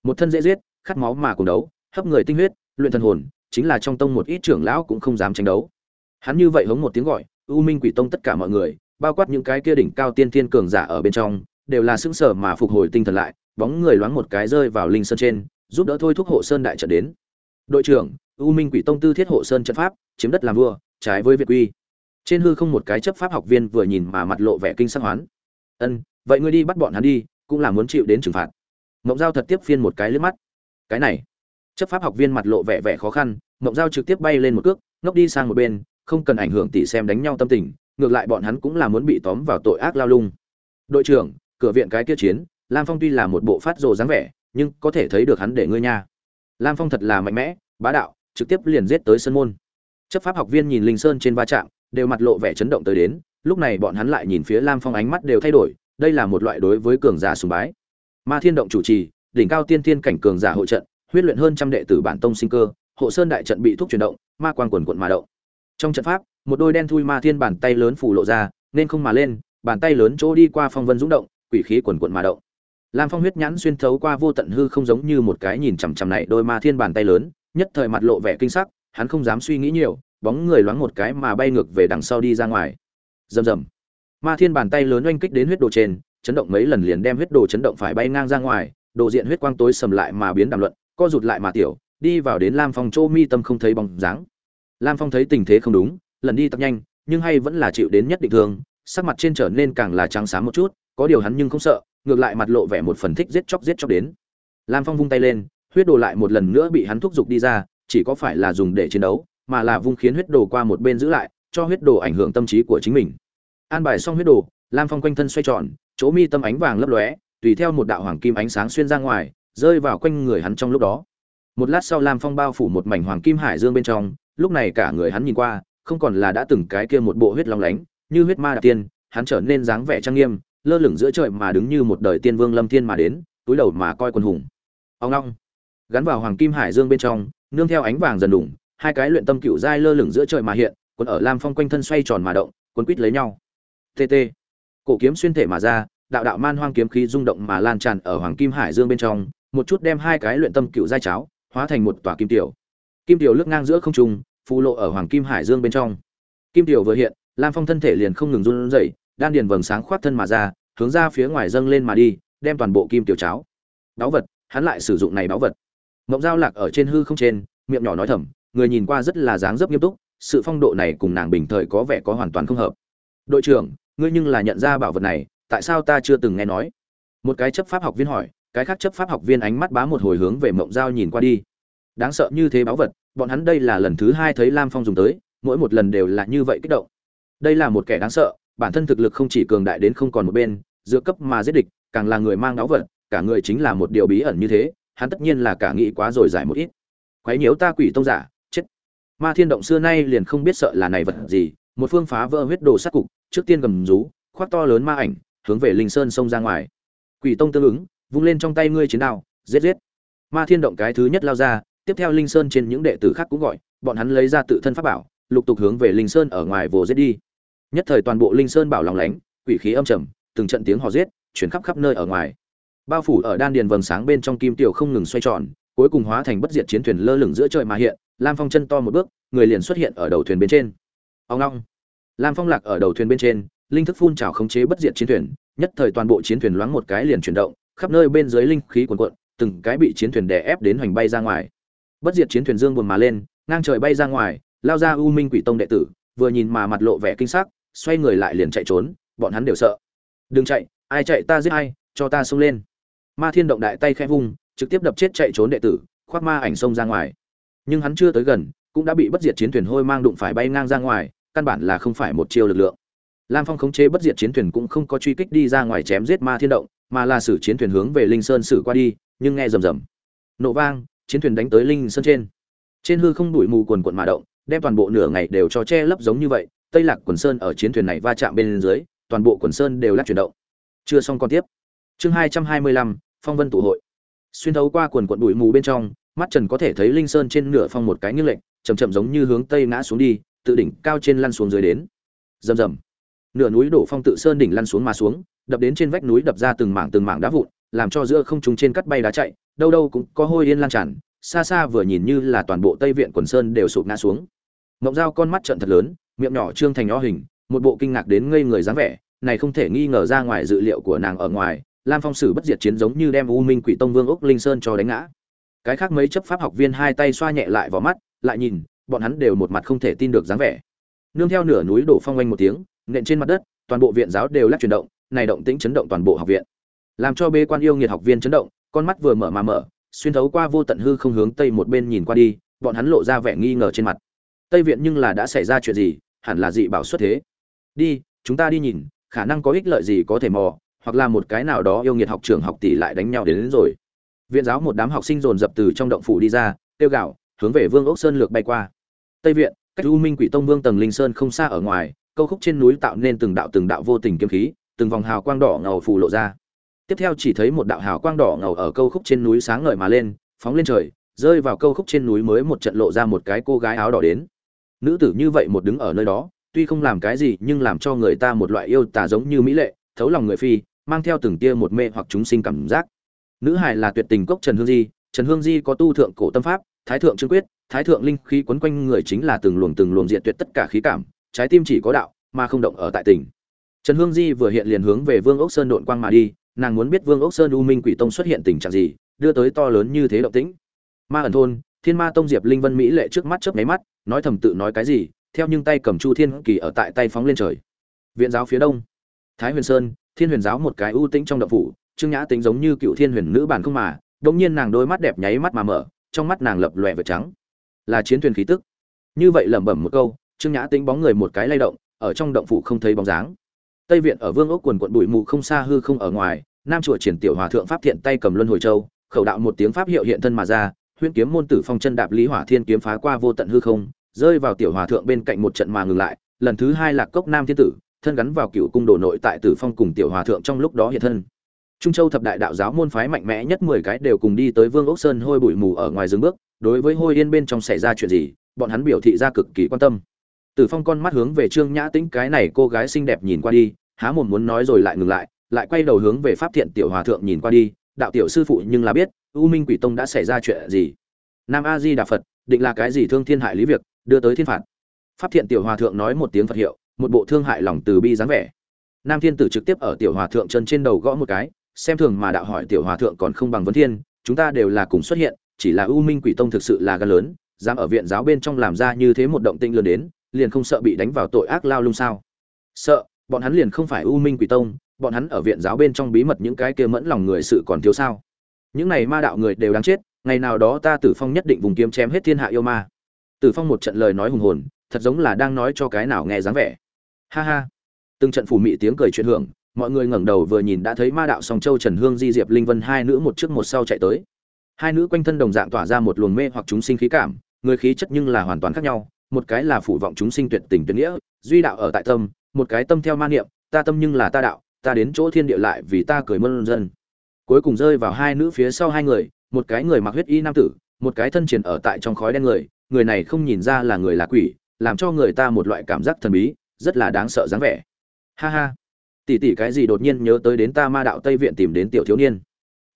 Một thân dễ giết khát máu mà cùng đấu, hấp người tinh huyết, luyện thần hồn, chính là trong tông một ít trưởng lão cũng không dám tranh đấu. Hắn như vậy hống một tiếng gọi, u minh quỷ tông tất cả mọi người, bao quát những cái kia đỉnh cao tiên thiên cường giả ở bên trong, đều là sững sờ mà phục hồi tinh thần lại, bóng người loáng một cái rơi vào linh sơn trên, giúp đỡ thôi thúc hộ sơn đại trận đến. Đội trưởng, u minh quỷ tông tư thiết hộ sơn trận pháp, chiếm đất làm vua, trái với việt quy. Trên hư không một cái chấp pháp học viên vừa nhìn mà mặt lộ vẻ kinh sắc hoán. Ân, vậy ngươi đi bắt bọn hắn đi, cũng là muốn chịu đến trừng phạt. Mộng giao thật tiếp phiên một cái lướt mắt cái này. Chấp pháp học viên mặt lộ vẻ vẻ khó khăn, mộng giao trực tiếp bay lên một cước, ngốc đi sang một bên, không cần ảnh hưởng tỷ xem đánh nhau tâm tình, ngược lại bọn hắn cũng là muốn bị tóm vào tội ác lao lung. Đội trưởng, cửa viện cái kia chiến, lam phong tuy là một bộ phát rồ dáng vẻ, nhưng có thể thấy được hắn để ngươi nha. Lam phong thật là mạnh mẽ, bá đạo, trực tiếp liền giết tới sân môn. Chấp pháp học viên nhìn linh sơn trên va chạm, đều mặt lộ vẻ chấn động tới đến, lúc này bọn hắn lại nhìn phía lam phong ánh mắt đều thay đổi, đây là một loại đối với cường giả sùng bái. Ma thiên động chủ trì đỉnh cao tiên thiên cảnh cường giả hộ trận, huyết luyện hơn trăm đệ tử bản tông sinh cơ, hộ sơn đại trận bị thúc chuyển động, ma quang quần quần mà động. Trong trận pháp, một đôi đen thui ma thiên bàn tay lớn phủ lộ ra, nên không mà lên, bàn tay lớn chỗ đi qua phong vân dũng động, quỷ khí quần quần mà động. Lam phong huyết nhãn xuyên thấu qua vô tận hư không giống như một cái nhìn chằm chằm này đôi ma thiên bàn tay lớn, nhất thời mặt lộ vẻ kinh sắc, hắn không dám suy nghĩ nhiều, bóng người loáng một cái mà bay ngược về đằng sau đi ra ngoài. Rầm rầm. Ma thiên bàn tay lớn oanh kích đến huyết đồ trên, chấn động mấy lần liền đem huyết đồ chấn động phải bay ngang ra ngoài đồ diện huyết quang tối sầm lại mà biến đàm luận, co rụt lại mà tiểu, đi vào đến lam phong chỗ mi tâm không thấy bóng dáng. Lam phong thấy tình thế không đúng, lần đi tập nhanh, nhưng hay vẫn là chịu đến nhất định thương, sắc mặt trên trở nên càng là trắng xám một chút, có điều hắn nhưng không sợ, ngược lại mặt lộ vẻ một phần thích giết chóc giết chóc đến. Lam phong vung tay lên, huyết đồ lại một lần nữa bị hắn thúc giục đi ra, chỉ có phải là dùng để chiến đấu, mà là vung khiến huyết đồ qua một bên giữ lại, cho huyết đồ ảnh hưởng tâm trí của chính mình. An bài xong huyết đồ, lam phong quanh thân xoay tròn, chỗ mi tâm ánh vàng lấp lóe tùy theo một đạo hoàng kim ánh sáng xuyên ra ngoài, rơi vào quanh người hắn trong lúc đó. Một lát sau lam phong bao phủ một mảnh hoàng kim hải dương bên trong, lúc này cả người hắn nhìn qua, không còn là đã từng cái kia một bộ huyết long lánh, như huyết ma đạp tiên, hắn trở nên dáng vẻ trang nghiêm, lơ lửng giữa trời mà đứng như một đời tiên vương lâm thiên mà đến, túi đầu mà coi quân hùng. Ông long. Gắn vào hoàng kim hải dương bên trong, nương theo ánh vàng dần đủng, hai cái luyện tâm cựu giai lơ lửng giữa trời mà hiện quân ở lam phong quanh thân xoay tròn mà động quân quýt lấy nhau. Tt cổ kiếm xuyên thể mà ra đạo đạo man hoang kiếm khí rung động mà lan tràn ở hoàng kim hải dương bên trong, một chút đem hai cái luyện tâm cựu giai cháo, hóa thành một tòa kim tiểu. Kim tiểu lướt ngang giữa không trung, phù lộ ở hoàng kim hải dương bên trong. Kim tiểu vừa hiện, lam phong thân thể liền không ngừng run rẩy, đan điền vầng sáng khoát thân mà ra, hướng ra phía ngoài dâng lên mà đi, đem toàn bộ kim tiểu cháo. Báu vật, hắn lại sử dụng này báu vật. Mộng giao lạc ở trên hư không trên, miệng nhỏ nói thầm, người nhìn qua rất là dáng dấp nghiêm túc, sự phong độ này cùng nàng bình thời có vẻ có hoàn toàn không hợp. Đội trưởng, ngươi nhưng là nhận ra bảo vật này tại sao ta chưa từng nghe nói? Một cái chấp pháp học viên hỏi, cái khác chấp pháp học viên ánh mắt bá một hồi hướng về mộng giao nhìn qua đi. Đáng sợ như thế báu vật, bọn hắn đây là lần thứ hai thấy lam phong dùng tới, mỗi một lần đều là như vậy kích động. Đây là một kẻ đáng sợ, bản thân thực lực không chỉ cường đại đến không còn một bên, dựa cấp mà giết địch, càng là người mang báu vật, cả người chính là một điều bí ẩn như thế, hắn tất nhiên là cả nghĩ quá rồi giải một ít. Quấy nhiễu ta quỷ tông giả, chết. Ma thiên động xưa nay liền không biết sợ là này vật gì, một phương phá vỡ huyết đồ sát cục, trước tiên gầm rú, khoác to lớn ma ảnh hướng về linh sơn xông ra ngoài. Quỷ tông tương ứng, vung lên trong tay ngươi chiến đao, giết giết. Ma thiên động cái thứ nhất lao ra, tiếp theo linh sơn trên những đệ tử khác cũng gọi, bọn hắn lấy ra tự thân pháp bảo, lục tục hướng về linh sơn ở ngoài vồ giết đi. Nhất thời toàn bộ linh sơn bảo lòng lánh, quỷ khí âm trầm, từng trận tiếng hò giết chuyển khắp khắp nơi ở ngoài. Bao phủ ở đan điền vầng sáng bên trong kim tiểu không ngừng xoay tròn, cuối cùng hóa thành bất diệt chiến thuyền lơ lửng giữa trời mà hiện, lam phong chân to một bước, người liền xuất hiện ở đầu thuyền bên trên. Ông long. Lam phong lạc ở đầu thuyền bên trên linh thức phun trào khống chế bất diệt chiến thuyền, nhất thời toàn bộ chiến thuyền loáng một cái liền chuyển động, khắp nơi bên dưới linh khí cuồn cuộn, từng cái bị chiến thuyền đè ép đến hoành bay ra ngoài. Bất diệt chiến thuyền dương buồn mà lên, ngang trời bay ra ngoài, lao ra u minh quỷ tông đệ tử, vừa nhìn mà mặt lộ vẻ kinh sắc, xoay người lại liền chạy trốn, bọn hắn đều sợ. Đừng chạy, ai chạy ta giết ai, cho ta xông lên. Ma thiên động đại tay khẽ vung, trực tiếp đập chết chạy trốn đệ tử, khoác ma ảnh xông ra ngoài. Nhưng hắn chưa tới gần, cũng đã bị bất diệt chiến thuyền hôi mang đụng phải bay ngang ra ngoài, căn bản là không phải một chiêu lực lượng lam phong khống chế bất diệt chiến thuyền cũng không có truy kích đi ra ngoài chém giết ma thiên động, mà là sử chiến thuyền hướng về linh sơn sử qua đi, nhưng nghe rầm rầm. Nổ vang, chiến thuyền đánh tới linh sơn trên. Trên hư không đuổi mù quần quận mà động, đem toàn bộ nửa ngày đều cho che lấp giống như vậy, tây lạc quần sơn ở chiến thuyền này va chạm bên dưới, toàn bộ quần sơn đều lắc chuyển động. Chưa xong còn tiếp. Chương hai trăm hai mươi lăm, phong vân tụ hội. Xuyên thấu qua quần quận đuổi mù bên trong, mắt trần có thể thấy linh sơn trên nửa phong một cái như lệnh chầm chậm giống như hướng tây ngã xuống đi, tự đỉnh cao trên lăn xuống dưới đến. Rầm rầm nửa núi đổ phong tự sơn đỉnh lăn xuống mà xuống, đập đến trên vách núi đập ra từng mảng từng mảng đá vụn, làm cho giữa không trung trên cắt bay đá chạy, đâu đâu cũng có hôi yên lan tràn, xa xa vừa nhìn như là toàn bộ tây viện quần sơn đều sụp ngã xuống. Mộng dao con mắt trận thật lớn, miệng nhỏ trương thành nho hình, một bộ kinh ngạc đến ngây người dáng vẻ, này không thể nghi ngờ ra ngoài dự liệu của nàng ở ngoài, lam phong sử bất diệt chiến giống như đem u minh quỷ tông vương úc linh sơn cho đánh ngã. Cái khác mấy chấp pháp học viên hai tay xoa nhẹ lại vào mắt, lại nhìn, bọn hắn đều một mặt không thể tin được dáng vẻ nương theo nửa núi đổ phong oanh một tiếng nện trên mặt đất toàn bộ viện giáo đều lắc chuyển động này động tĩnh chấn động toàn bộ học viện. Làm cho bê quan yêu nghiệt học viên chấn động con mắt vừa mở mà mở xuyên thấu qua vô tận hư không hướng tây một bên nhìn qua đi bọn hắn lộ ra vẻ nghi ngờ trên mặt. Tây viện nhưng là đã xảy ra chuyện gì hẳn là dị bảo xuất thế. Đi chúng ta đi nhìn khả năng có ích lợi gì có thể mò hoặc là một cái nào đó yêu nghiệt học trưởng học tỷ lại đánh nhau đến, đến rồi. Viện giáo một đám học sinh dồn dập từ trong động phủ đi ra tiêu gạo hướng về vương ốc sơn lược bay qua. Tây viện cách u minh quỷ tông vương tầng linh sơn không xa ở ngoài, câu khúc trên núi tạo nên từng đạo từng đạo vô tình kiếm khí, từng vòng hào quang đỏ ngầu phù lộ ra. Tiếp theo chỉ thấy một đạo hào quang đỏ ngầu ở câu khúc trên núi sáng ngời mà lên, phóng lên trời, rơi vào câu khúc trên núi mới một trận lộ ra một cái cô gái áo đỏ đến. Nữ tử như vậy một đứng ở nơi đó, tuy không làm cái gì nhưng làm cho người ta một loại yêu tà giống như mỹ lệ, thấu lòng người phi, mang theo từng tia một mê hoặc chúng sinh cảm giác. Nữ hài là tuyệt tình cốc trần hương di, trần hương di có tu thượng cổ tâm pháp, thái thượng trương quyết thái thượng linh khí quấn quanh người chính là từng luồng từng luồng diệt tuyệt tất cả khí cảm, trái tim chỉ có đạo, mà không động ở tại tình. trần hương di vừa hiện liền hướng về vương ốc sơn đội quang mà đi, nàng muốn biết vương ốc sơn u minh quỷ tông xuất hiện tình trạng gì, đưa tới to lớn như thế động tĩnh. Ma ẩn thôn, thiên ma tông diệp linh vân mỹ lệ trước mắt chớp nháy mắt, nói thầm tự nói cái gì, theo nhưng tay cầm chu thiên kỳ ở tại tay phóng lên trời. Viện giáo phía đông, thái huyền sơn, thiên huyền giáo một cái ưu tĩnh trong động phủ, trương nhã tính giống như cựu thiên huyền nữ bản không mà đống nhiên nàng đôi mắt đẹp nháy mắt mà mở, trong mắt nàng lập lòe vẻ trắng là chiến thuyền khí tức. Như vậy lẩm bẩm một câu, trương nhã tính bóng người một cái lay động, ở trong động phủ không thấy bóng dáng. Tây viện ở vương ốc quần quận bụi mù không xa hư không ở ngoài, nam chùa triển tiểu hòa thượng pháp thiện tay cầm luân hồi châu, khẩu đạo một tiếng pháp hiệu hiện thân mà ra, huyễn kiếm môn tử phong chân đạp lý hỏa thiên kiếm phá qua vô tận hư không, rơi vào tiểu hòa thượng bên cạnh một trận mà ngừng lại, lần thứ hai là cốc nam thiên tử, thân gắn vào cựu cung đồ nội tại tử phong cùng tiểu hòa thượng trong lúc đó hiện thân. Trung châu thập đại đạo giáo môn phái mạnh mẽ nhất mười cái đều cùng đi tới vương ốc sơn hôi bụi mù ở ngoài dừng bước đối với hôi yên bên trong xảy ra chuyện gì, bọn hắn biểu thị ra cực kỳ quan tâm. Tử phong con mắt hướng về trương nhã tĩnh cái này cô gái xinh đẹp nhìn qua đi, há mồm muốn nói rồi lại ngừng lại lại quay đầu hướng về pháp thiện tiểu hòa thượng nhìn qua đi, đạo tiểu sư phụ nhưng là biết, u minh quỷ tông đã xảy ra chuyện gì? Nam a di đà phật, định là cái gì thương thiên hại lý việc, đưa tới thiên phạt. Pháp thiện tiểu hòa thượng nói một tiếng phật hiệu, một bộ thương hại lòng từ bi dáng vẻ. Nam thiên tử trực tiếp ở tiểu hòa thượng chân trên đầu gõ một cái, xem thường mà đạo hỏi tiểu hòa thượng còn không bằng vấn thiên, chúng ta đều là cùng xuất hiện chỉ là u minh quỷ tông thực sự là gan lớn, dám ở viện giáo bên trong làm ra như thế một động tĩnh lớn đến, liền không sợ bị đánh vào tội ác lao lung sao? Sợ, bọn hắn liền không phải u minh quỷ tông, bọn hắn ở viện giáo bên trong bí mật những cái kia mẫn lòng người sự còn thiếu sao? Những này ma đạo người đều đáng chết, ngày nào đó ta tử phong nhất định vùng kiếm chém hết thiên hạ yêu ma. Tử phong một trận lời nói hùng hồn, thật giống là đang nói cho cái nào nghe dáng vẻ. Ha ha. Từng trận phủ mị tiếng cười chuyện hưởng, mọi người ngẩng đầu vừa nhìn đã thấy ma đạo song châu trần hương, di diệp, linh vân hai nữ một trước một sau chạy tới hai nữ quanh thân đồng dạng tỏa ra một luồng mê hoặc chúng sinh khí cảm, người khí chất nhưng là hoàn toàn khác nhau, một cái là phủ vọng chúng sinh tuyệt tình tuyệt nghĩa, duy đạo ở tại tâm, một cái tâm theo ma niệm, ta tâm nhưng là ta đạo, ta đến chỗ thiên địa lại vì ta cười mơn dân cuối cùng rơi vào hai nữ phía sau hai người, một cái người mặc huyết y nam tử, một cái thân triển ở tại trong khói đen người người này không nhìn ra là người là quỷ, làm cho người ta một loại cảm giác thần bí, rất là đáng sợ dáng vẻ. Ha ha. Tỷ tỷ cái gì đột nhiên nhớ tới đến ta ma đạo tây viện tìm đến tiểu thiếu niên?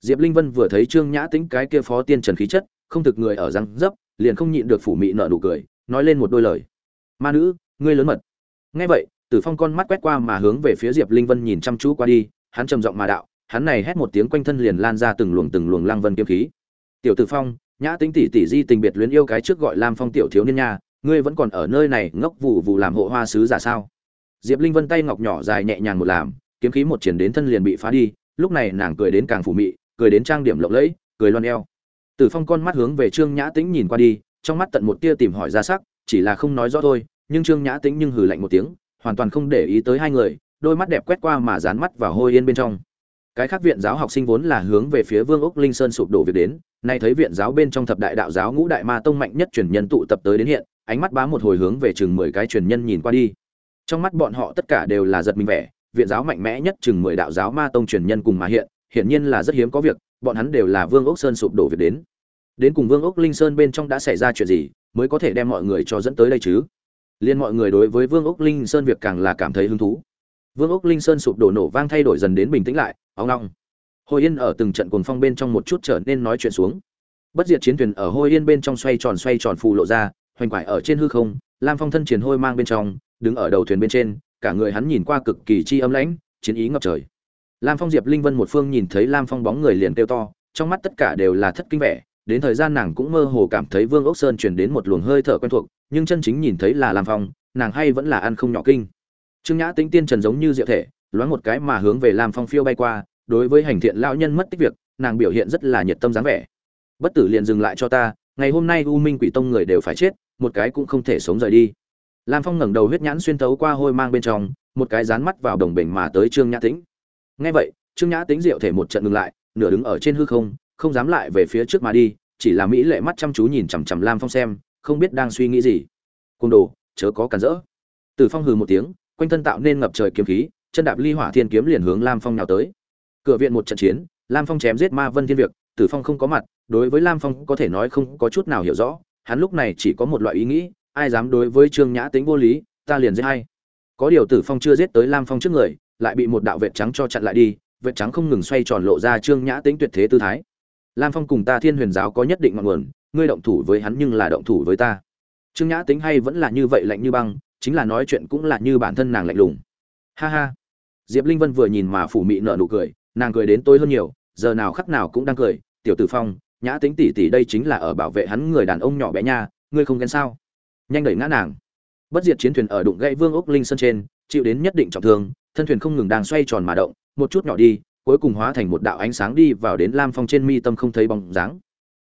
Diệp linh vân vừa thấy trương nhã Tĩnh cái kia phó tiên trần khí chất, không thực người ở răng dấp, liền không nhịn được phủ mị nở nụ cười, nói lên một đôi lời. Ma nữ, ngươi lớn mật. Nghe vậy, tử phong con mắt quét qua mà hướng về phía diệp linh vân nhìn chăm chú qua đi, hắn trầm giọng mà đạo, hắn này hét một tiếng quanh thân liền lan ra từng luồng từng luồng lăng vân kiếm khí. Tiểu tử phong, nhã Tĩnh tỷ tỷ di tình biệt luyến yêu cái trước gọi lam phong tiểu thiếu niên nha, ngươi vẫn còn ở nơi này ngốc vụ vụ làm hộ hoa sứ giả sao? Diệp linh vân tay ngọc nhỏ dài nhẹ nhàng một làm, kiếm khí một triển đến thân liền bị phá đi, lúc này nàng cười đến càng phủ mị cười đến trang điểm lộng lẫy, cười loan eo. Tử phong con mắt hướng về trương nhã tĩnh nhìn qua đi, trong mắt tận một tia tìm hỏi ra sắc, chỉ là không nói rõ thôi, nhưng trương nhã tĩnh nhưng hừ lạnh một tiếng, hoàn toàn không để ý tới hai người, đôi mắt đẹp quét qua mà dán mắt vào hôi yên bên trong. Cái khác viện giáo học sinh vốn là hướng về phía vương úc linh sơn sụp đổ việc đến, nay thấy viện giáo bên trong thập đại đạo giáo ngũ đại ma tông mạnh nhất truyền nhân tụ tập tới đến hiện, ánh mắt bá một hồi hướng về chừng mười cái truyền nhân nhìn qua đi. Trong mắt bọn họ tất cả đều là giật mình vẻ, viện giáo mạnh mẽ nhất chừng mười đạo giáo ma tông truyền nhân cùng mà hiện hiển nhiên là rất hiếm có việc, bọn hắn đều là vương ốc sơn sụp đổ việc đến. Đến cùng vương ốc linh sơn bên trong đã xảy ra chuyện gì, mới có thể đem mọi người cho dẫn tới đây chứ? Liên mọi người đối với vương ốc linh sơn việc càng là cảm thấy hứng thú. Vương ốc linh sơn sụp đổ nổ vang thay đổi dần đến bình tĩnh lại, ong ong. hồi yên ở từng trận cuồng phong bên trong một chút trở nên nói chuyện xuống. Bất diệt chiến thuyền ở hôi yên bên trong xoay tròn xoay tròn phù lộ ra, hoành quải ở trên hư không, lam phong thân triển hôi mang bên trong, đứng ở đầu thuyền bên trên, cả người hắn nhìn qua cực kỳ chi âm lãnh, chiến ý ngập trời lam phong diệp linh vân một phương nhìn thấy lam phong bóng người liền kêu to, trong mắt tất cả đều là thất kinh vẻ, đến thời gian nàng cũng mơ hồ cảm thấy vương ốc sơn truyền đến một luồng hơi thở quen thuộc, nhưng chân chính nhìn thấy là lam phong, nàng hay vẫn là ăn không nhỏ kinh. Trương nhã tĩnh tiên trần giống như diệu thể, loáng một cái mà hướng về lam phong phiêu bay qua, đối với hành thiện lão nhân mất tích việc, nàng biểu hiện rất là nhiệt tâm dáng vẻ. Bất tử liền dừng lại cho ta, ngày hôm nay u minh quỷ tông người đều phải chết, một cái cũng không thể sống rời đi. Lam phong ngẩng đầu huyết nhãn xuyên thấu qua hôi mang bên trong, một cái dán mắt vào đồng bình mà tới trương nhã tĩnh ngay vậy, trương nhã tính diệu thể một trận ngừng lại, nửa đứng ở trên hư không không dám lại về phía trước mà đi, chỉ là mỹ lệ mắt chăm chú nhìn chằm chằm lam phong xem, không biết đang suy nghĩ gì. Côn đồ, chớ có cản rỡ. Từ phong hừ một tiếng, quanh thân tạo nên ngập trời kiếm khí, chân đạp ly hỏa thiên kiếm liền hướng lam phong nào tới. Cửa viện một trận chiến, lam phong chém giết ma vân thiên việc, tử phong không có mặt, đối với lam phong có thể nói không có chút nào hiểu rõ, hắn lúc này chỉ có một loại ý nghĩ, ai dám đối với trương nhã tính vô lý, ta liền giết hay có điều tử phong chưa giết tới lam phong trước người lại bị một đạo vệt trắng cho chặn lại đi, vệt trắng không ngừng xoay tròn lộ ra trương nhã tính tuyệt thế tư thái. Lam phong cùng ta thiên huyền giáo có nhất định ngọn nguồn, ngươi động thủ với hắn nhưng là động thủ với ta. Trương nhã tính hay vẫn là như vậy lạnh như băng, chính là nói chuyện cũng là như bản thân nàng lạnh lùng. Ha ha. Diệp linh vân vừa nhìn mà phủ mị nợ nụ cười, nàng cười đến tôi hơn nhiều, giờ nào khắc nào cũng đang cười, tiểu tử phong, nhã tính tỷ tỷ đây chính là ở bảo vệ hắn người đàn ông nhỏ bé nha, ngươi không ghen sao? Nhanh đẩy ngã nàng. Bất diệt chiến thuyền ở đụng gãy vương ốc linh sơn trên, chịu đến nhất định trọng thương thân thuyền không ngừng đang xoay tròn mà động, một chút nhỏ đi, cuối cùng hóa thành một đạo ánh sáng đi vào đến lam phong trên mi tâm không thấy bóng dáng.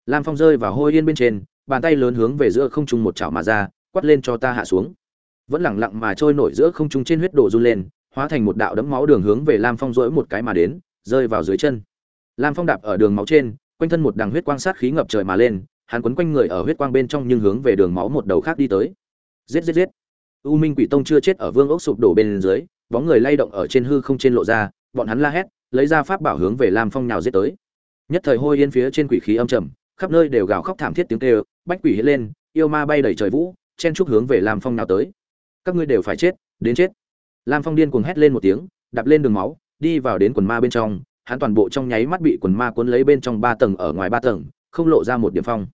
Lam phong rơi vào hôi yên bên trên, bàn tay lớn hướng về giữa không trung một chảo mà ra, quát lên cho ta hạ xuống. Vẫn lẳng lặng mà trôi nổi giữa không trung trên huyết độ run lên, hóa thành một đạo đấm máu đường hướng về lam phong rỗi một cái mà đến, rơi vào dưới chân. Lam phong đạp ở đường máu trên, quanh thân một đằng huyết quang sát khí ngập trời mà lên, hắn quấn quanh người ở huyết quang bên trong nhưng hướng về đường máu một đầu khác đi tới. Giết giết giết. U minh quỷ tông chưa chết ở vương ốc sụp đổ bên dưới bóng người lay động ở trên hư không trên lộ ra, bọn hắn la hét, lấy ra pháp bảo hướng về lam phong nhào giết tới. Nhất thời hôi yên phía trên quỷ khí âm trầm, khắp nơi đều gào khóc thảm thiết tiếng kêu, bách quỷ hiện lên, yêu ma bay đầy trời vũ, chen chúc hướng về lam phong nhào tới. Các ngươi đều phải chết, đến chết. Lam phong điên cuồng hét lên một tiếng, đạp lên đường máu, đi vào đến quần ma bên trong, hắn toàn bộ trong nháy mắt bị quần ma cuốn lấy bên trong ba tầng ở ngoài ba tầng, không lộ ra một điểm phong.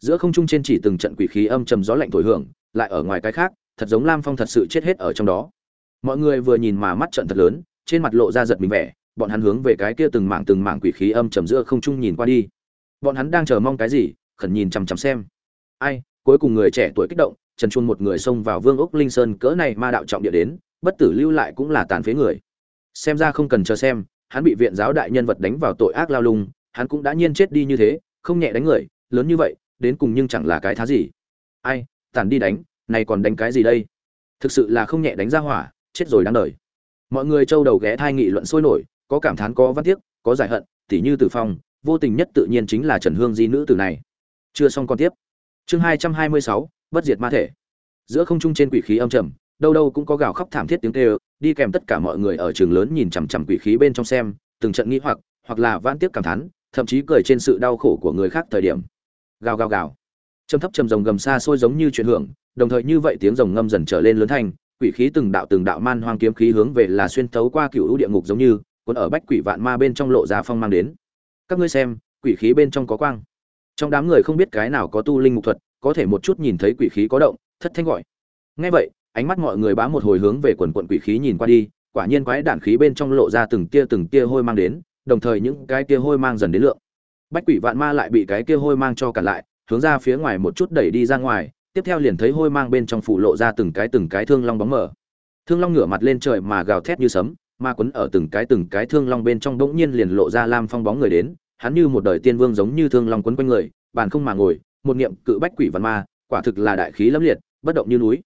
Giữa không trung trên chỉ từng trận quỷ khí âm trầm gió lạnh thổi hưởng, lại ở ngoài cái khác, thật giống lam phong thật sự chết hết ở trong đó mọi người vừa nhìn mà mắt trận thật lớn, trên mặt lộ ra giật mình vẻ, bọn hắn hướng về cái kia từng mảng từng mảng quỷ khí âm trầm giữa không trung nhìn qua đi. Bọn hắn đang chờ mong cái gì, khẩn nhìn chằm chằm xem. Ai, cuối cùng người trẻ tuổi kích động, trần chuông một người xông vào vương ốc linh sơn cỡ này ma đạo trọng địa đến, bất tử lưu lại cũng là tàn phế người. Xem ra không cần chờ xem, hắn bị viện giáo đại nhân vật đánh vào tội ác lao lung, hắn cũng đã nhiên chết đi như thế, không nhẹ đánh người, lớn như vậy, đến cùng nhưng chẳng là cái thá gì. Ai, tàn đi đánh, này còn đánh cái gì đây? Thực sự là không nhẹ đánh ra hỏa chết rồi đáng đời. Mọi người trâu đầu ghé thai nghị luận sôi nổi, có cảm thán, có văn tiếc, có giải hận, tỉ như tử phong, vô tình nhất tự nhiên chính là trần hương di nữ tử này. Chưa xong con tiếp. Chương hai trăm hai mươi sáu, bất diệt ma thể. Giữa không trung trên quỷ khí âm trầm, đâu đâu cũng có gào khóc thảm thiết tiếng kêu, đi kèm tất cả mọi người ở trường lớn nhìn chằm chằm quỷ khí bên trong xem, từng trận nghĩ hoặc hoặc là van tiếc cảm thán, thậm chí cười trên sự đau khổ của người khác thời điểm. Gào gào gào. Trầm thấp trầm rồng gầm xa xôi giống như chuyển hưởng, đồng thời như vậy tiếng rồng ngâm dần trở lên lớn thành quỷ khí từng đạo từng đạo man hoang kiếm khí hướng về là xuyên thấu qua cựu địa ngục giống như còn ở bách quỷ vạn ma bên trong lộ ra phong mang đến. Các ngươi xem, quỷ khí bên trong có quang. Trong đám người không biết cái nào có tu linh mục thuật, có thể một chút nhìn thấy quỷ khí có động, thất thanh gọi. Ngay vậy, ánh mắt mọi người bá một hồi hướng về quần quận quỷ khí nhìn qua đi, quả nhiên quái đạn khí bên trong lộ ra từng tia từng tia hôi mang đến, đồng thời những cái tia hôi mang dần đến lượng. Bách quỷ vạn ma lại bị cái kia hôi mang cho cản lại, hướng ra phía ngoài một chút đẩy đi ra ngoài tiếp theo liền thấy hôi mang bên trong phủ lộ ra từng cái từng cái thương long bóng mở thương long ngửa mặt lên trời mà gào thét như sấm, ma quấn ở từng cái từng cái thương long bên trong đống nhiên liền lộ ra lam phong bóng người đến, hắn như một đời tiên vương giống như thương long quấn quanh người, bàn không mà ngồi, một niệm cự bách quỷ văn ma, quả thực là đại khí lâm liệt, bất động như núi.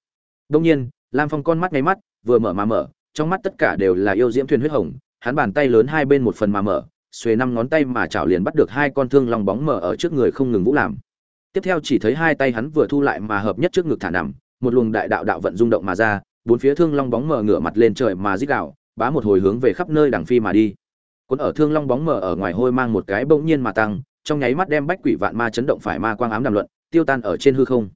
Đống nhiên, lam phong con mắt ngay mắt, vừa mở mà mở, trong mắt tất cả đều là yêu diễm thuyền huyết hồng, hắn bàn tay lớn hai bên một phần mà mở, xuề năm ngón tay mà chảo liền bắt được hai con thương long bóng mở ở trước người không ngừng vũ làm tiếp theo chỉ thấy hai tay hắn vừa thu lại mà hợp nhất trước ngực thả nằm, một luồng đại đạo đạo vận rung động mà ra, bốn phía thương long bóng mở ngửa mặt lên trời mà dít đạo bá một hồi hướng về khắp nơi đằng phi mà đi. Cuốn ở thương long bóng mở ở ngoài hôi mang một cái bỗng nhiên mà tăng, trong nháy mắt đem bách quỷ vạn ma chấn động phải ma quang ám đàm luận, tiêu tan ở trên hư không.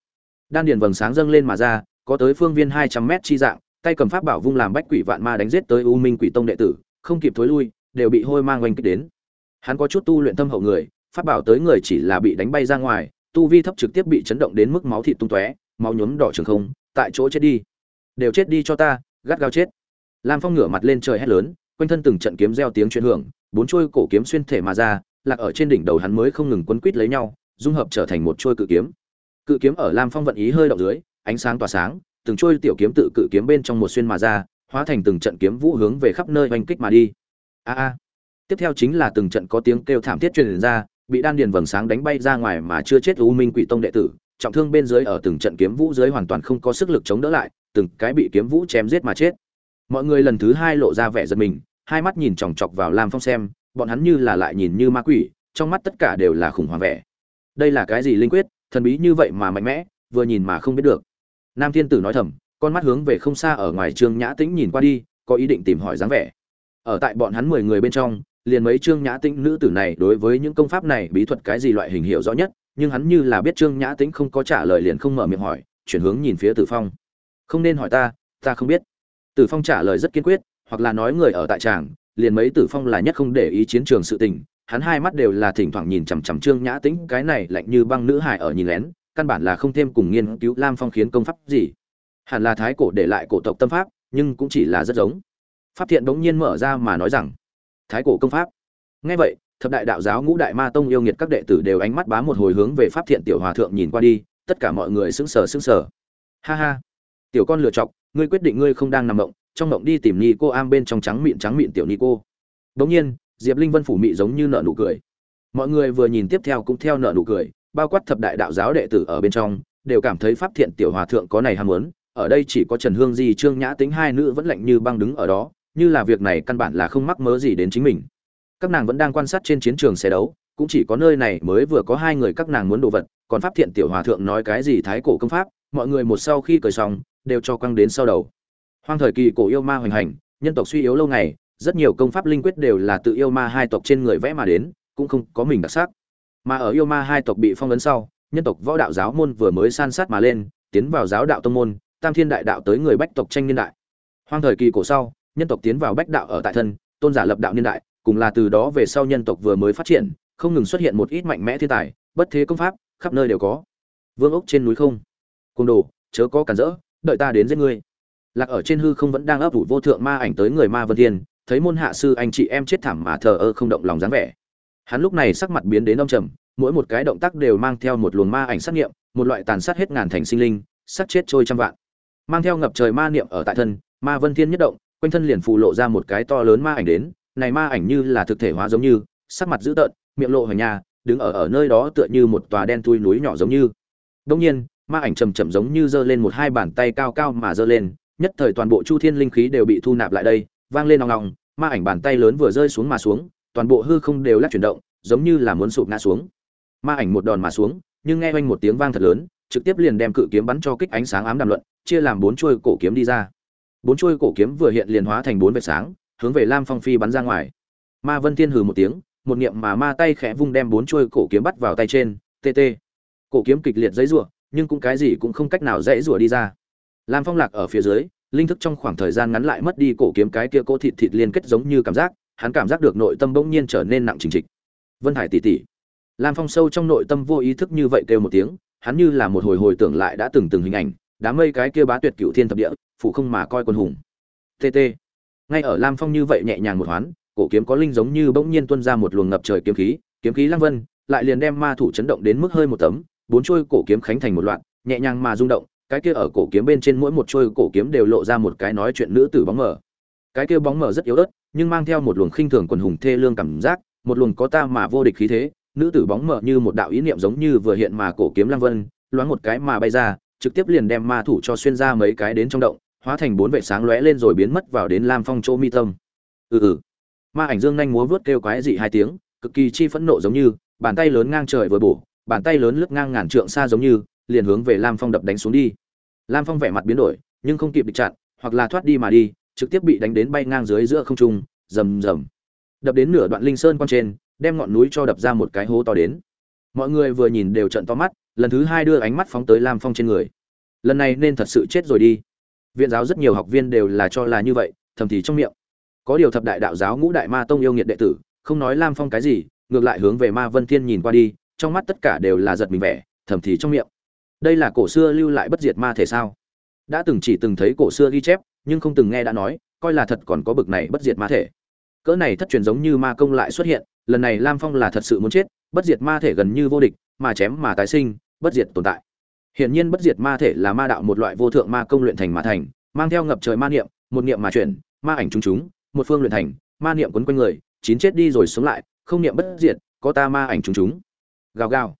Đan điền vầng sáng dâng lên mà ra, có tới phương viên hai trăm mét chi dạng, tay cầm pháp bảo vung làm bách quỷ vạn ma đánh giết tới u minh quỷ tông đệ tử, không kịp thối lui, đều bị hôi mang oanh kích đến. Hắn có chút tu luyện tâm hậu người, pháp bảo tới người chỉ là bị đánh bay ra ngoài tu vi thấp trực tiếp bị chấn động đến mức máu thịt tung tóe, máu nhuốm đỏ trường không, tại chỗ chết đi. Đều chết đi cho ta, gắt gao chết. Lam phong ngửa mặt lên trời hét lớn, quanh thân từng trận kiếm reo tiếng truyền hưởng, bốn trôi cổ kiếm xuyên thể mà ra, lạc ở trên đỉnh đầu hắn mới không ngừng quấn quít lấy nhau, dung hợp trở thành một trôi cự kiếm. Cự kiếm ở lam phong vận ý hơi động dưới, ánh sáng tỏa sáng, từng trôi tiểu kiếm tự cự kiếm bên trong một xuyên mà ra, hóa thành từng trận kiếm vũ hướng về khắp nơi oanh kích mà đi. A a. Tiếp theo chính là từng trận có tiếng kêu thảm thiết truyền ra bị đan điền vầng sáng đánh bay ra ngoài mà chưa chết u minh quỷ tông đệ tử, trọng thương bên dưới ở từng trận kiếm vũ dưới hoàn toàn không có sức lực chống đỡ lại, từng cái bị kiếm vũ chém giết mà chết. Mọi người lần thứ hai lộ ra vẻ giật mình, hai mắt nhìn chòng chọc vào lam phong xem, bọn hắn như là lại nhìn như ma quỷ, trong mắt tất cả đều là khủng hoảng vẻ. Đây là cái gì linh quyết, thần bí như vậy mà mạnh mẽ, vừa nhìn mà không biết được. Nam thiên tử nói thầm, con mắt hướng về không xa ở ngoài trương nhã tĩnh nhìn qua đi, có ý định tìm hỏi dáng vẻ. Ở tại bọn hắn mười người bên trong liền mấy trương nhã tĩnh nữ tử này đối với những công pháp này, bí thuật cái gì loại hình hiệu rõ nhất, nhưng hắn như là biết trương nhã tĩnh không có trả lời liền không mở miệng hỏi, chuyển hướng nhìn phía tử phong. Không nên hỏi ta ta không biết. Tử phong trả lời rất kiên quyết, hoặc là nói người ở tại tràng, liền mấy tử phong là nhất không để ý chiến trường sự tình, hắn hai mắt đều là thỉnh thoảng nhìn chằm chằm trương nhã tĩnh, cái này lạnh như băng nữ hải ở nhìn lén, căn bản là không thêm cùng nghiên cứu lam phong khiến công pháp gì. Hẳn là thái cổ để lại cổ tộc tâm pháp, nhưng cũng chỉ là rất giống. Pháp thiện bỗng nhiên mở ra mà nói rằng thái cổ công pháp. Ngay vậy, thập đại đạo giáo ngũ đại ma tông yêu nghiệt các đệ tử đều ánh mắt bám một hồi hướng về pháp thiện tiểu hòa thượng nhìn qua đi, tất cả mọi người sững sờ sững sờ. Ha ha. Tiểu con lựa chọc, ngươi quyết định ngươi không đang nằm mộng, trong mộng đi tìm ni cô am bên trong trắng mịn trắng mịn tiểu ni cô bỗng nhiên, diệp linh vân phủ mị giống như nợ nụ cười. Mọi người vừa nhìn tiếp theo cũng theo nợ nụ cười, bao quát thập đại đạo giáo đệ tử ở bên trong, đều cảm thấy pháp thiện tiểu hòa thượng có này ham muốn, ở đây chỉ có trần hương di, trương nhã tính hai nữ vẫn lạnh như băng đứng ở đó như là việc này căn bản là không mắc mớ gì đến chính mình. Các nàng vẫn đang quan sát trên chiến trường xe đấu, cũng chỉ có nơi này mới vừa có hai người các nàng muốn đồ vật, còn pháp thiện tiểu hòa thượng nói cái gì thái cổ công pháp, mọi người một sau khi cười xong, đều cho quăng đến sau đầu. Hoang thời kỳ cổ yêu ma hoành hành, nhân tộc suy yếu lâu ngày, rất nhiều công pháp linh quyết đều là tự yêu ma hai tộc trên người vẽ mà đến, cũng không có mình đặc sắc. Mà ở yêu ma hai tộc bị phong ấn sau, nhân tộc võ đạo giáo môn vừa mới san sát mà lên, tiến vào giáo đạo tông môn, tam thiên đại đạo tới người bách tộc tranh niên đại. Hoang thời kỳ cổ sau nhân tộc tiến vào bách đạo ở tại thân, tôn giả lập đạo niên đại, cùng là từ đó về sau nhân tộc vừa mới phát triển, không ngừng xuất hiện một ít mạnh mẽ thiên tài, bất thế công pháp, khắp nơi đều có. Vương ốc trên núi không? Côn đồ, chớ có cản rỡ, đợi ta đến giết ngươi. Lạc ở trên hư không vẫn đang ấp ủ vô thượng ma ảnh tới người ma vân thiên, thấy môn hạ sư anh chị em chết thảm mà thờ ơ không động lòng dáng vẻ. Hắn lúc này sắc mặt biến đến ông trầm, mỗi một cái động tác đều mang theo một luồng ma ảnh sát nghiệm, một loại tàn sát hết ngàn thành sinh linh sát chết trôi trăm vạn. Mang theo ngập trời ma niệm ở tại thân, ma vân thiên nhất động quanh thân liền phù lộ ra một cái to lớn ma ảnh đến, này ma ảnh như là thực thể hóa giống như, sắc mặt dữ tợn, miệng lộ hoành nhà đứng ở ở nơi đó tựa như một tòa đen thui núi nhỏ giống như. Đông nhiên, ma ảnh trầm trầm giống như giơ lên một hai bàn tay cao cao mà giơ lên, nhất thời toàn bộ chu thiên linh khí đều bị thu nạp lại đây, vang lên nòng nòng ma ảnh bàn tay lớn vừa rơi xuống mà xuống, toàn bộ hư không đều lắc chuyển động, giống như là muốn sụp ngã xuống. Ma ảnh một đòn mà xuống, nhưng nghe oanh một tiếng vang thật lớn, trực tiếp liền đem cự kiếm bắn cho kích ánh sáng ám đàm luận, chia làm bốn chuôi cổ kiếm đi ra bốn chuôi cổ kiếm vừa hiện liền hóa thành bốn vệt sáng, hướng về lam phong phi bắn ra ngoài. Ma vân thiên hừ một tiếng, một niệm mà ma tay khẽ vung đem bốn chuôi cổ kiếm bắt vào tay trên tt cổ kiếm kịch liệt dãy rủa, nhưng cũng cái gì cũng không cách nào dãy rủa đi ra. Lam phong lạc ở phía dưới, linh thức trong khoảng thời gian ngắn lại mất đi cổ kiếm cái kia cỗ thịt thịt liên kết giống như cảm giác, hắn cảm giác được nội tâm bỗng nhiên trở nên nặng trình trịch. Vân hải tỉ tỉ. Lam phong sâu trong nội tâm vô ý thức như vậy kêu một tiếng, hắn như là một hồi hồi tưởng lại đã từng từng hình ảnh, đám mây cái kia bá tuyệt cựu thiên thập địa phụ không mà coi quân hùng. Tt ngay ở lam phong như vậy nhẹ nhàng một hoán, cổ kiếm có linh giống như bỗng nhiên tuôn ra một luồng ngập trời kiếm khí kiếm khí lăng vân, lại liền đem ma thủ chấn động đến mức hơi một tấm, bốn chuôi cổ kiếm khánh thành một loạt, nhẹ nhàng mà rung động, cái kia ở cổ kiếm bên trên mỗi một chuôi cổ kiếm đều lộ ra một cái nói chuyện nữ tử bóng mờ. Cái kia bóng mờ rất yếu ớt, nhưng mang theo một luồng khinh thường quần hùng thê lương cảm giác, một luồng có ta mà vô địch khí thế, nữ tử bóng mờ như một đạo ý niệm giống như vừa hiện mà cổ kiếm lăng vân, loáng một cái mà bay ra, trực tiếp liền đem ma thủ cho xuyên ra mấy cái đến trong động hóa thành bốn vệ sáng lóe lên rồi biến mất vào đến lam phong chỗ mi tâm. Ừ ừ. Ma ảnh dương nhanh múa vớt kêu quái dị hai tiếng, cực kỳ chi phẫn nộ giống như, bàn tay lớn ngang trời vừa bổ, bàn tay lớn lướt ngang ngàn trượng xa giống như, liền hướng về lam phong đập đánh xuống đi. Lam phong vẻ mặt biến đổi, nhưng không kịp địch chặn, hoặc là thoát đi mà đi, trực tiếp bị đánh đến bay ngang dưới giữa không trung, rầm rầm. Đập đến nửa đoạn linh sơn quan trên, đem ngọn núi cho đập ra một cái hố to đến. Mọi người vừa nhìn đều trận to mắt, lần thứ hai đưa ánh mắt phóng tới lam phong trên người. Lần này nên thật sự chết rồi đi viện giáo rất nhiều học viên đều là cho là như vậy, thầm thì trong miệng. Có điều thập đại đạo giáo ngũ đại ma tông yêu nghiệt đệ tử, không nói lam phong cái gì, ngược lại hướng về ma vân thiên nhìn qua đi, trong mắt tất cả đều là giật mình vẻ, thầm thì trong miệng. Đây là cổ xưa lưu lại bất diệt ma thể sao? Đã từng chỉ từng thấy cổ xưa ghi chép, nhưng không từng nghe đã nói, coi là thật còn có bực này bất diệt ma thể. Cỡ này thất truyền giống như ma công lại xuất hiện, lần này lam phong là thật sự muốn chết, bất diệt ma thể gần như vô địch, mà chém mà tái sinh, bất diệt tồn tại hiển nhiên bất diệt ma thể là ma đạo một loại vô thượng ma công luyện thành mà thành, mang theo ngập trời ma niệm, một niệm mà chuyển, ma ảnh chúng chúng, một phương luyện thành, ma niệm quấn quanh người, chín chết đi rồi sống lại, không niệm bất diệt, có ta ma ảnh chúng chúng. Gào gào.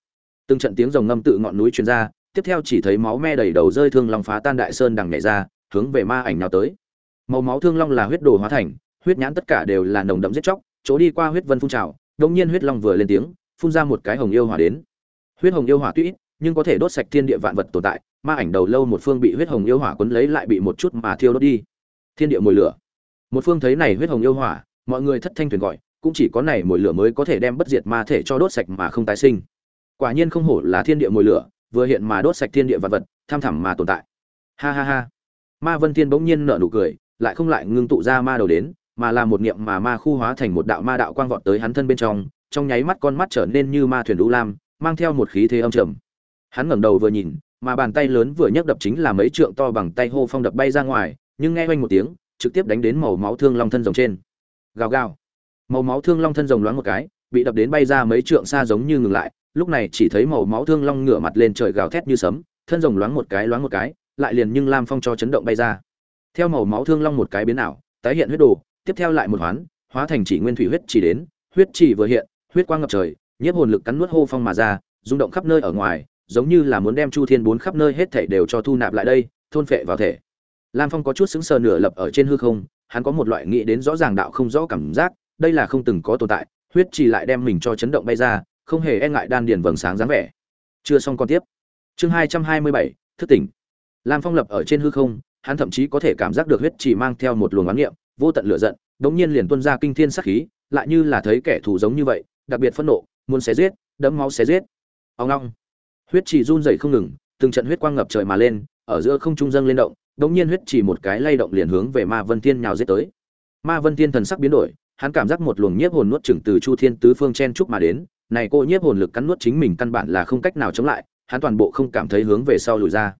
Từng trận tiếng rồng ngâm tự ngọn núi truyền ra, tiếp theo chỉ thấy máu me đầy đầu rơi thương long phá tan đại sơn đằng nhảy ra, hướng về ma ảnh nào tới. Màu máu thương long là huyết đồ hóa thành, huyết nhãn tất cả đều là nồng đậm giết chóc, chỗ đi qua huyết vân phun trào, đột nhiên huyết long vừa lên tiếng, phun ra một cái hồng yêu hỏa đến. Huyết hồng yêu hỏa tuy nhưng có thể đốt sạch thiên địa vạn vật tồn tại, ma ảnh đầu lâu một phương bị huyết hồng yêu hỏa quấn lấy lại bị một chút mà thiêu đốt đi. Thiên địa mùi lửa. Một phương thấy này huyết hồng yêu hỏa, mọi người thất thanh thuyền gọi, cũng chỉ có này mùi lửa mới có thể đem bất diệt ma thể cho đốt sạch mà không tái sinh. Quả nhiên không hổ là thiên địa mùi lửa, vừa hiện mà đốt sạch thiên địa vạn vật, tham thẳm mà tồn tại. Ha ha ha. Ma vân thiên bỗng nhiên nở nụ cười, lại không lại ngưng tụ ra ma đầu đến, mà là một niệm mà ma khu hóa thành một đạo ma đạo quang vọt tới hắn thân bên trong trong nháy mắt con mắt trở nên như ma thuyền đũ lam, mang theo một khí thế âm trầm hắn ngẩng đầu vừa nhìn, mà bàn tay lớn vừa nhấc đập chính là mấy trượng to bằng tay hô phong đập bay ra ngoài, nhưng nghe oanh một tiếng, trực tiếp đánh đến màu máu thương long thân rồng trên. Gào gào. Màu máu thương long thân rồng loáng một cái, bị đập đến bay ra mấy trượng xa giống như ngừng lại, lúc này chỉ thấy màu máu thương long ngửa mặt lên trời gào thét như sấm, thân rồng loáng một cái loáng một cái, lại liền nhưng lam phong cho chấn động bay ra. Theo màu máu thương long một cái biến ảo, tái hiện huyết đồ, tiếp theo lại một hoán, hóa thành chỉ nguyên thủy huyết chỉ đến, huyết chỉ vừa hiện, huyết quang ngập trời, nhiếp hồn lực cắn nuốt hô phong mà ra, rung động khắp nơi ở ngoài giống như là muốn đem chu thiên bốn khắp nơi hết thảy đều cho thu nạp lại đây, thôn phệ vào thể. Lam phong có chút sững sờ nửa lập ở trên hư không, hắn có một loại nghĩ đến rõ ràng đạo không rõ cảm giác, đây là không từng có tồn tại, huyết chỉ lại đem mình cho chấn động bay ra, không hề e ngại đan điền vầng sáng dáng vẻ. Chưa xong con tiếp. Chương hai trăm hai mươi bảy, thức tỉnh. Lam phong lập ở trên hư không, hắn thậm chí có thể cảm giác được huyết chỉ mang theo một luồng oán niệm, vô tận lửa giận, đống nhiên liền tuôn ra kinh thiên sát khí, lại như là thấy kẻ thù giống như vậy, đặc biệt phẫn nộ, muốn xé giết, đẫm máu xé giết. Ông long huyết chỉ run rẩy không ngừng, từng trận huyết quang ngập trời mà lên, ở giữa không trung dâng lên động, đống nhiên huyết chỉ một cái lay động liền hướng về ma vân thiên nhào giết tới. Ma vân thiên thần sắc biến đổi, hắn cảm giác một luồng nhiếp hồn nuốt chửng từ chu thiên tứ phương chen trúc mà đến, này cô nhiếp hồn lực cắn nuốt chính mình căn bản là không cách nào chống lại, hắn toàn bộ không cảm thấy hướng về sau lùi ra.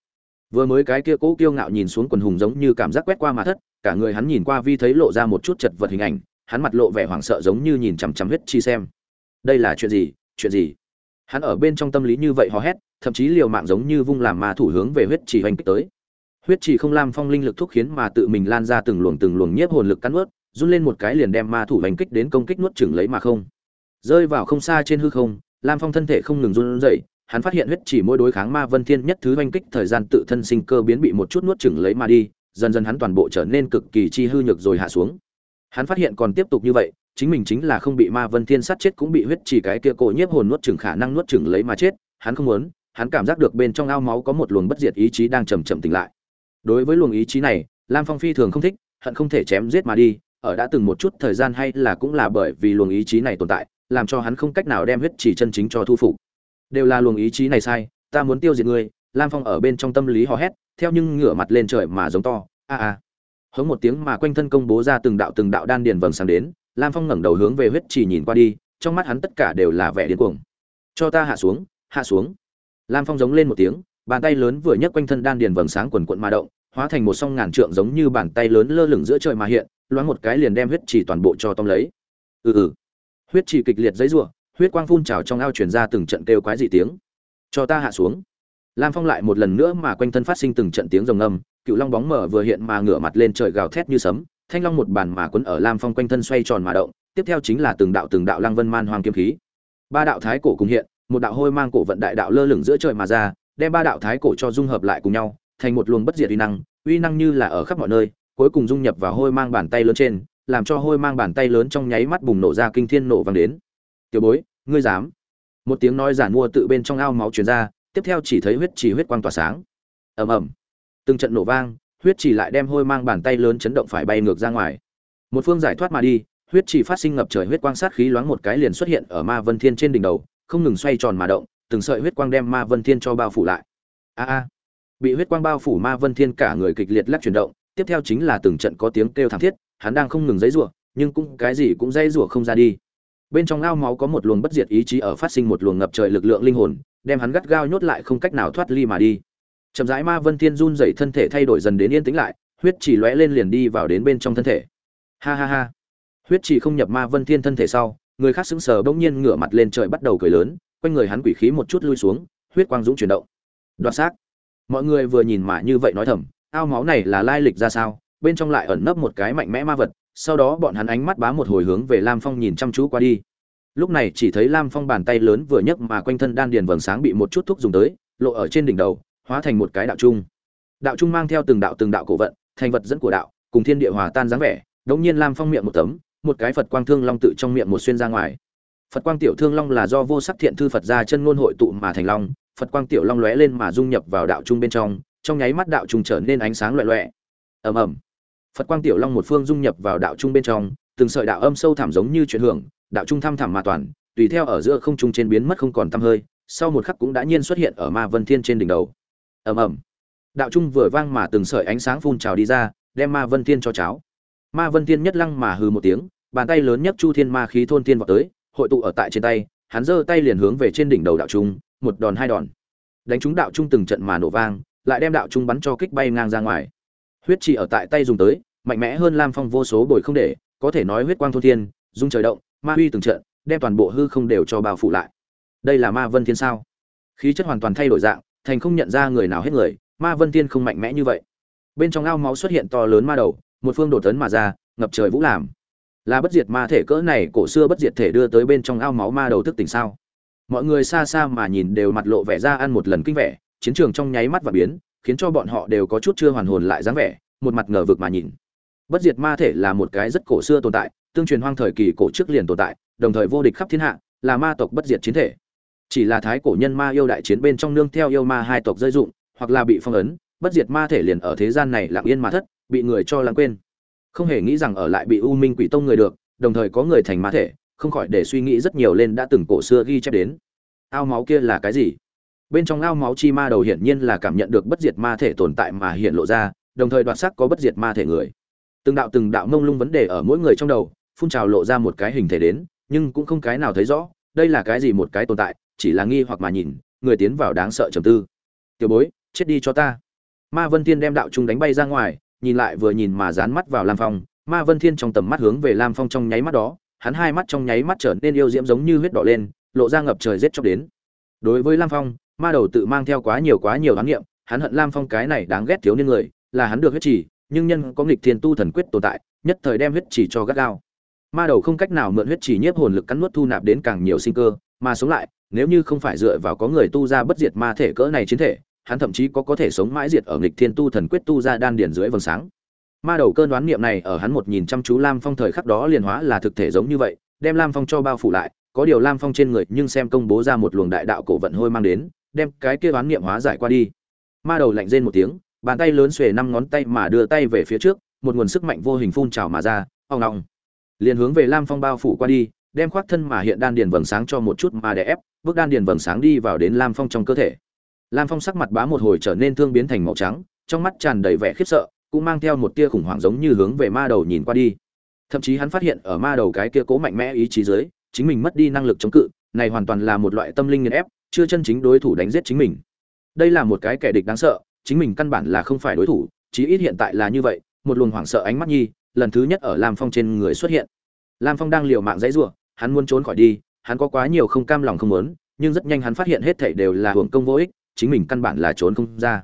Vừa mới cái kia cố kiêu ngạo nhìn xuống quần hùng giống như cảm giác quét qua mà thất, cả người hắn nhìn qua vi thấy lộ ra một chút chật vật hình ảnh, hắn mặt lộ vẻ hoảng sợ giống như nhìn chằm chằm huyết chi xem. Đây là chuyện gì? Chuyện gì? Hắn ở bên trong tâm lý như vậy hò hét, thậm chí liều mạng giống như vung làm ma thủ hướng về huyết trì hoành kích tới. Huyết trì không lam phong linh lực thúc khiến mà tự mình lan ra từng luồng từng luồng nhiếp hồn lực cắn ướt run lên một cái liền đem ma thủ hoành kích đến công kích nuốt chửng lấy mà không. Rơi vào không xa trên hư không, lam phong thân thể không ngừng run rẩy, hắn phát hiện huyết chỉ mỗi đối kháng ma vân thiên nhất thứ oanh kích thời gian tự thân sinh cơ biến bị một chút nuốt chửng lấy mà đi, dần dần hắn toàn bộ trở nên cực kỳ chi hư nhược rồi hạ xuống. Hắn phát hiện còn tiếp tục như vậy chính mình chính là không bị ma vân thiên sát chết cũng bị huyết chỉ cái kia cổ nhiếp hồn nuốt chửng khả năng nuốt chửng lấy mà chết, hắn không muốn, hắn cảm giác được bên trong ao máu có một luồng bất diệt ý chí đang chầm chậm tỉnh lại. Đối với luồng ý chí này, lam phong phi thường không thích, hận không thể chém giết mà đi, ở đã từng một chút thời gian hay là cũng là bởi vì luồng ý chí này tồn tại, làm cho hắn không cách nào đem huyết chỉ chân chính cho thu phục. Đều là luồng ý chí này sai, ta muốn tiêu diệt ngươi, lam phong ở bên trong tâm lý hò hét, theo nhưng ngửa mặt lên trời mà giống to, a a. Hống một tiếng mà quanh thân công bố ra từng đạo từng đạo đan điền vầng sáng đến lam phong ngẩng đầu hướng về huyết chỉ nhìn qua đi, trong mắt hắn tất cả đều là vẻ điên cuồng. Cho ta hạ xuống hạ xuống. Lam phong giống lên một tiếng, bàn tay lớn vừa nhấc quanh thân đan điền vầng sáng quần quận mà động, hóa thành một song ngàn trượng giống như bàn tay lớn lơ lửng giữa trời mà hiện, loáng một cái liền đem huyết chỉ toàn bộ cho tóm lấy. Ừ ừ. Huyết chỉ kịch liệt giấy rủa, huyết quang phun trào trong ao truyền ra từng trận kêu quái dị tiếng. Cho ta hạ xuống. Lam phong lại một lần nữa mà quanh thân phát sinh từng trận tiếng rồng âm cựu long bóng mở vừa hiện mà ngửa mặt lên trời gào thét như sấm thanh long một bàn mà quấn ở lam phong quanh thân xoay tròn mà động, tiếp theo chính là từng đạo từng đạo lăng vân man hoang kiếm khí. Ba đạo thái cổ cùng hiện, một đạo hôi mang cổ vận đại đạo lơ lửng giữa trời mà ra, đem ba đạo thái cổ cho dung hợp lại cùng nhau, thành một luồng bất diệt uy năng uy năng như là ở khắp mọi nơi, cuối cùng dung nhập vào hôi mang bàn tay lớn trên, làm cho hôi mang bàn tay lớn trong nháy mắt bùng nổ ra kinh thiên nổ vang đến. Tiểu bối, ngươi dám? Một tiếng nói giản mua tự bên trong ao máu truyền ra, tiếp theo chỉ thấy huyết chỉ huyết quang tỏa sáng. Ầm ầm. Từng trận nổ vang huyết chỉ lại đem hôi mang bàn tay lớn chấn động phải bay ngược ra ngoài. Một phương giải thoát mà đi, huyết chỉ phát sinh ngập trời huyết quang sát khí loáng một cái liền xuất hiện ở ma vân thiên trên đỉnh đầu, không ngừng xoay tròn mà động, từng sợi huyết quang đem ma vân thiên cho bao phủ lại. A a. Bị huyết quang bao phủ ma vân thiên cả người kịch liệt lắc chuyển động, tiếp theo chính là từng trận có tiếng kêu thảm thiết, hắn đang không ngừng giấy rủa, nhưng cũng cái gì cũng dây rủa không ra đi. Bên trong ao máu có một luồng bất diệt ý chí ở phát sinh một luồng ngập trời lực lượng linh hồn, đem hắn gắt gao nhốt lại không cách nào thoát ly mà đi chậm rãi ma vân thiên run dậy thân thể thay đổi dần đến yên tĩnh lại, huyết chỉ lóe lên liền đi vào đến bên trong thân thể. Ha ha ha. Huyết chỉ không nhập ma vân thiên thân thể sau, người khác sững sờ bỗng nhiên ngửa mặt lên trời bắt đầu cười lớn, quanh người hắn quỷ khí một chút lui xuống, huyết quang dũng chuyển động. Đoạt xác. Mọi người vừa nhìn mà như vậy nói thầm, ao máu này là lai lịch ra sao? Bên trong lại ẩn nấp một cái mạnh mẽ ma vật, sau đó bọn hắn ánh mắt bá một hồi hướng về lam phong nhìn chăm chú qua đi. Lúc này chỉ thấy lam phong bàn tay lớn vừa nhấc mà quanh thân đan điền vầng sáng bị một chút thuốc dùng tới, lộ ở trên đỉnh đầu hóa thành một cái đạo trung. Đạo trung mang theo từng đạo từng đạo cổ vận, thành vật dẫn của đạo, cùng thiên địa hòa tan dáng vẻ, đống nhiên lam phong miệng một tấm, một cái phật quang thương long tự trong miệng một xuyên ra ngoài. Phật quang tiểu thương long là do vô sắc thiện thư phật ra chân ngôn hội tụ mà thành long, phật quang tiểu long lóe lên mà dung nhập vào đạo trung bên trong trong nháy mắt đạo trung trở nên ánh sáng loẹ loẹ. Ầm ầm. Phật quang tiểu long một phương dung nhập vào đạo trung bên trong, từng sợi đạo âm sâu thẳm giống như chuyển hưởng, đạo trung thăm thẳm mà toàn, tùy theo ở giữa không trung trên biến mất không còn tăm hơi, sau một khắc cũng đã nhiên xuất hiện ở ma vân thiên trên đỉnh đầu ầm ầm. Đạo trung vừa vang mà từng sợi ánh sáng phun trào đi ra, đem ma vân thiên cho cháo. Ma vân thiên nhất lăng mà hừ một tiếng, bàn tay lớn nhất chu thiên ma khí thôn thiên vào tới, hội tụ ở tại trên tay, hắn giơ tay liền hướng về trên đỉnh đầu đạo trung, một đòn hai đòn. Đánh trúng đạo trung từng trận mà nổ vang, lại đem đạo trung bắn cho kích bay ngang ra ngoài. Huyết chỉ ở tại tay dùng tới, mạnh mẽ hơn lam phong vô số bồi không để, có thể nói huyết quang thôn thiên dung trời động, ma huy từng trận, đem toàn bộ hư không đều cho bao phủ lại. Đây là ma vân thiên sao? Khí chất hoàn toàn thay đổi dạng thành không nhận ra người nào hết người, ma vân tiên không mạnh mẽ như vậy. Bên trong ao máu xuất hiện to lớn ma đầu, một phương đổ tấn mà ra, ngập trời vũ làm. Là bất diệt ma thể cỡ này, cổ xưa bất diệt thể đưa tới bên trong ao máu ma đầu thức tỉnh sao? Mọi người xa xa mà nhìn đều mặt lộ vẻ ra ăn một lần kinh vẻ, chiến trường trong nháy mắt và biến, khiến cho bọn họ đều có chút chưa hoàn hồn lại dáng vẻ, một mặt ngờ vực mà nhìn. Bất diệt ma thể là một cái rất cổ xưa tồn tại, tương truyền hoang thời kỳ cổ trước liền tồn tại, đồng thời vô địch khắp thiên hạ, là ma tộc bất diệt chiến thể chỉ là thái cổ nhân ma yêu đại chiến bên trong nương theo yêu ma hai tộc rơi dụng, hoặc là bị phong ấn, bất diệt ma thể liền ở thế gian này lặng yên mà thất, bị người cho lãng quên. Không hề nghĩ rằng ở lại bị u minh quỷ tông người được, đồng thời có người thành ma thể, không khỏi để suy nghĩ rất nhiều lên đã từng cổ xưa ghi chép đến. Ao máu kia là cái gì? Bên trong ao máu chi ma đầu hiển nhiên là cảm nhận được bất diệt ma thể tồn tại mà hiện lộ ra, đồng thời đoạt sắc có bất diệt ma thể người. Từng đạo từng đạo mông lung vấn đề ở mỗi người trong đầu, phun trào lộ ra một cái hình thể đến, nhưng cũng không cái nào thấy rõ, đây là cái gì một cái tồn tại chỉ là nghi hoặc mà nhìn, người tiến vào đáng sợ trầm tư. Tiểu bối, chết đi cho ta. Ma vân thiên đem đạo trung đánh bay ra ngoài, nhìn lại vừa nhìn mà dán mắt vào lam phong. Ma vân thiên trong tầm mắt hướng về lam phong trong nháy mắt đó, hắn hai mắt trong nháy mắt trở nên yêu diễm giống như huyết đỏ lên, lộ ra ngập trời giết chóc đến. Đối với lam phong, ma đầu tự mang theo quá nhiều quá nhiều đoán niệm, hắn hận lam phong cái này đáng ghét thiếu niên người, là hắn được huyết chỉ nhưng nhân có nghịch thiên tu thần quyết tồn tại, nhất thời đem huyết chỉ cho gắt gao. Ma đầu không cách nào mượn huyết chỉ nhiếp hồn lực cắn nuốt thu nạp đến càng nhiều sinh cơ, mà sống lại nếu như không phải dựa vào có người tu ra bất diệt ma thể cỡ này chiến thể, hắn thậm chí có có thể sống mãi diệt ở nghịch thiên tu thần quyết tu ra đan điển dưới vầng sáng. Ma đầu cơn đoán niệm này ở hắn một nhìn chăm chú lam phong thời khắc đó liền hóa là thực thể giống như vậy, đem lam phong cho bao phủ lại, có điều lam phong trên người nhưng xem công bố ra một luồng đại đạo cổ vận hôi mang đến, đem cái kia đoán niệm hóa giải qua đi. Ma đầu lạnh rên một tiếng, bàn tay lớn xuề năm ngón tay mà đưa tay về phía trước, một nguồn sức mạnh vô hình phun trào mà ra, ong ong. Liền hướng về lam phong bao phủ qua đi, đem khoác thân mà hiện đan điền vầng sáng cho một chút mà đè ép bước đan điền vầng sáng đi vào đến lam phong trong cơ thể. Lam phong sắc mặt bá một hồi trở nên thương biến thành màu trắng, trong mắt tràn đầy vẻ khiếp sợ, cũng mang theo một tia khủng hoảng giống như hướng về ma đầu nhìn qua đi. Thậm chí hắn phát hiện ở ma đầu cái kia cố mạnh mẽ ý chí dưới, chính mình mất đi năng lực chống cự, này hoàn toàn là một loại tâm linh nghiền ép, chưa chân chính đối thủ đánh giết chính mình. Đây là một cái kẻ địch đáng sợ, chính mình căn bản là không phải đối thủ, chí ít hiện tại là như vậy, một luồng hoảng sợ ánh mắt nhi, lần thứ nhất ở lam phong trên người xuất hiện. Lam phong đang liều mạng dãy giụa hắn muốn trốn khỏi đi hắn có quá nhiều không cam lòng không muốn, nhưng rất nhanh hắn phát hiện hết thảy đều là hưởng công vô ích, chính mình căn bản là trốn không ra.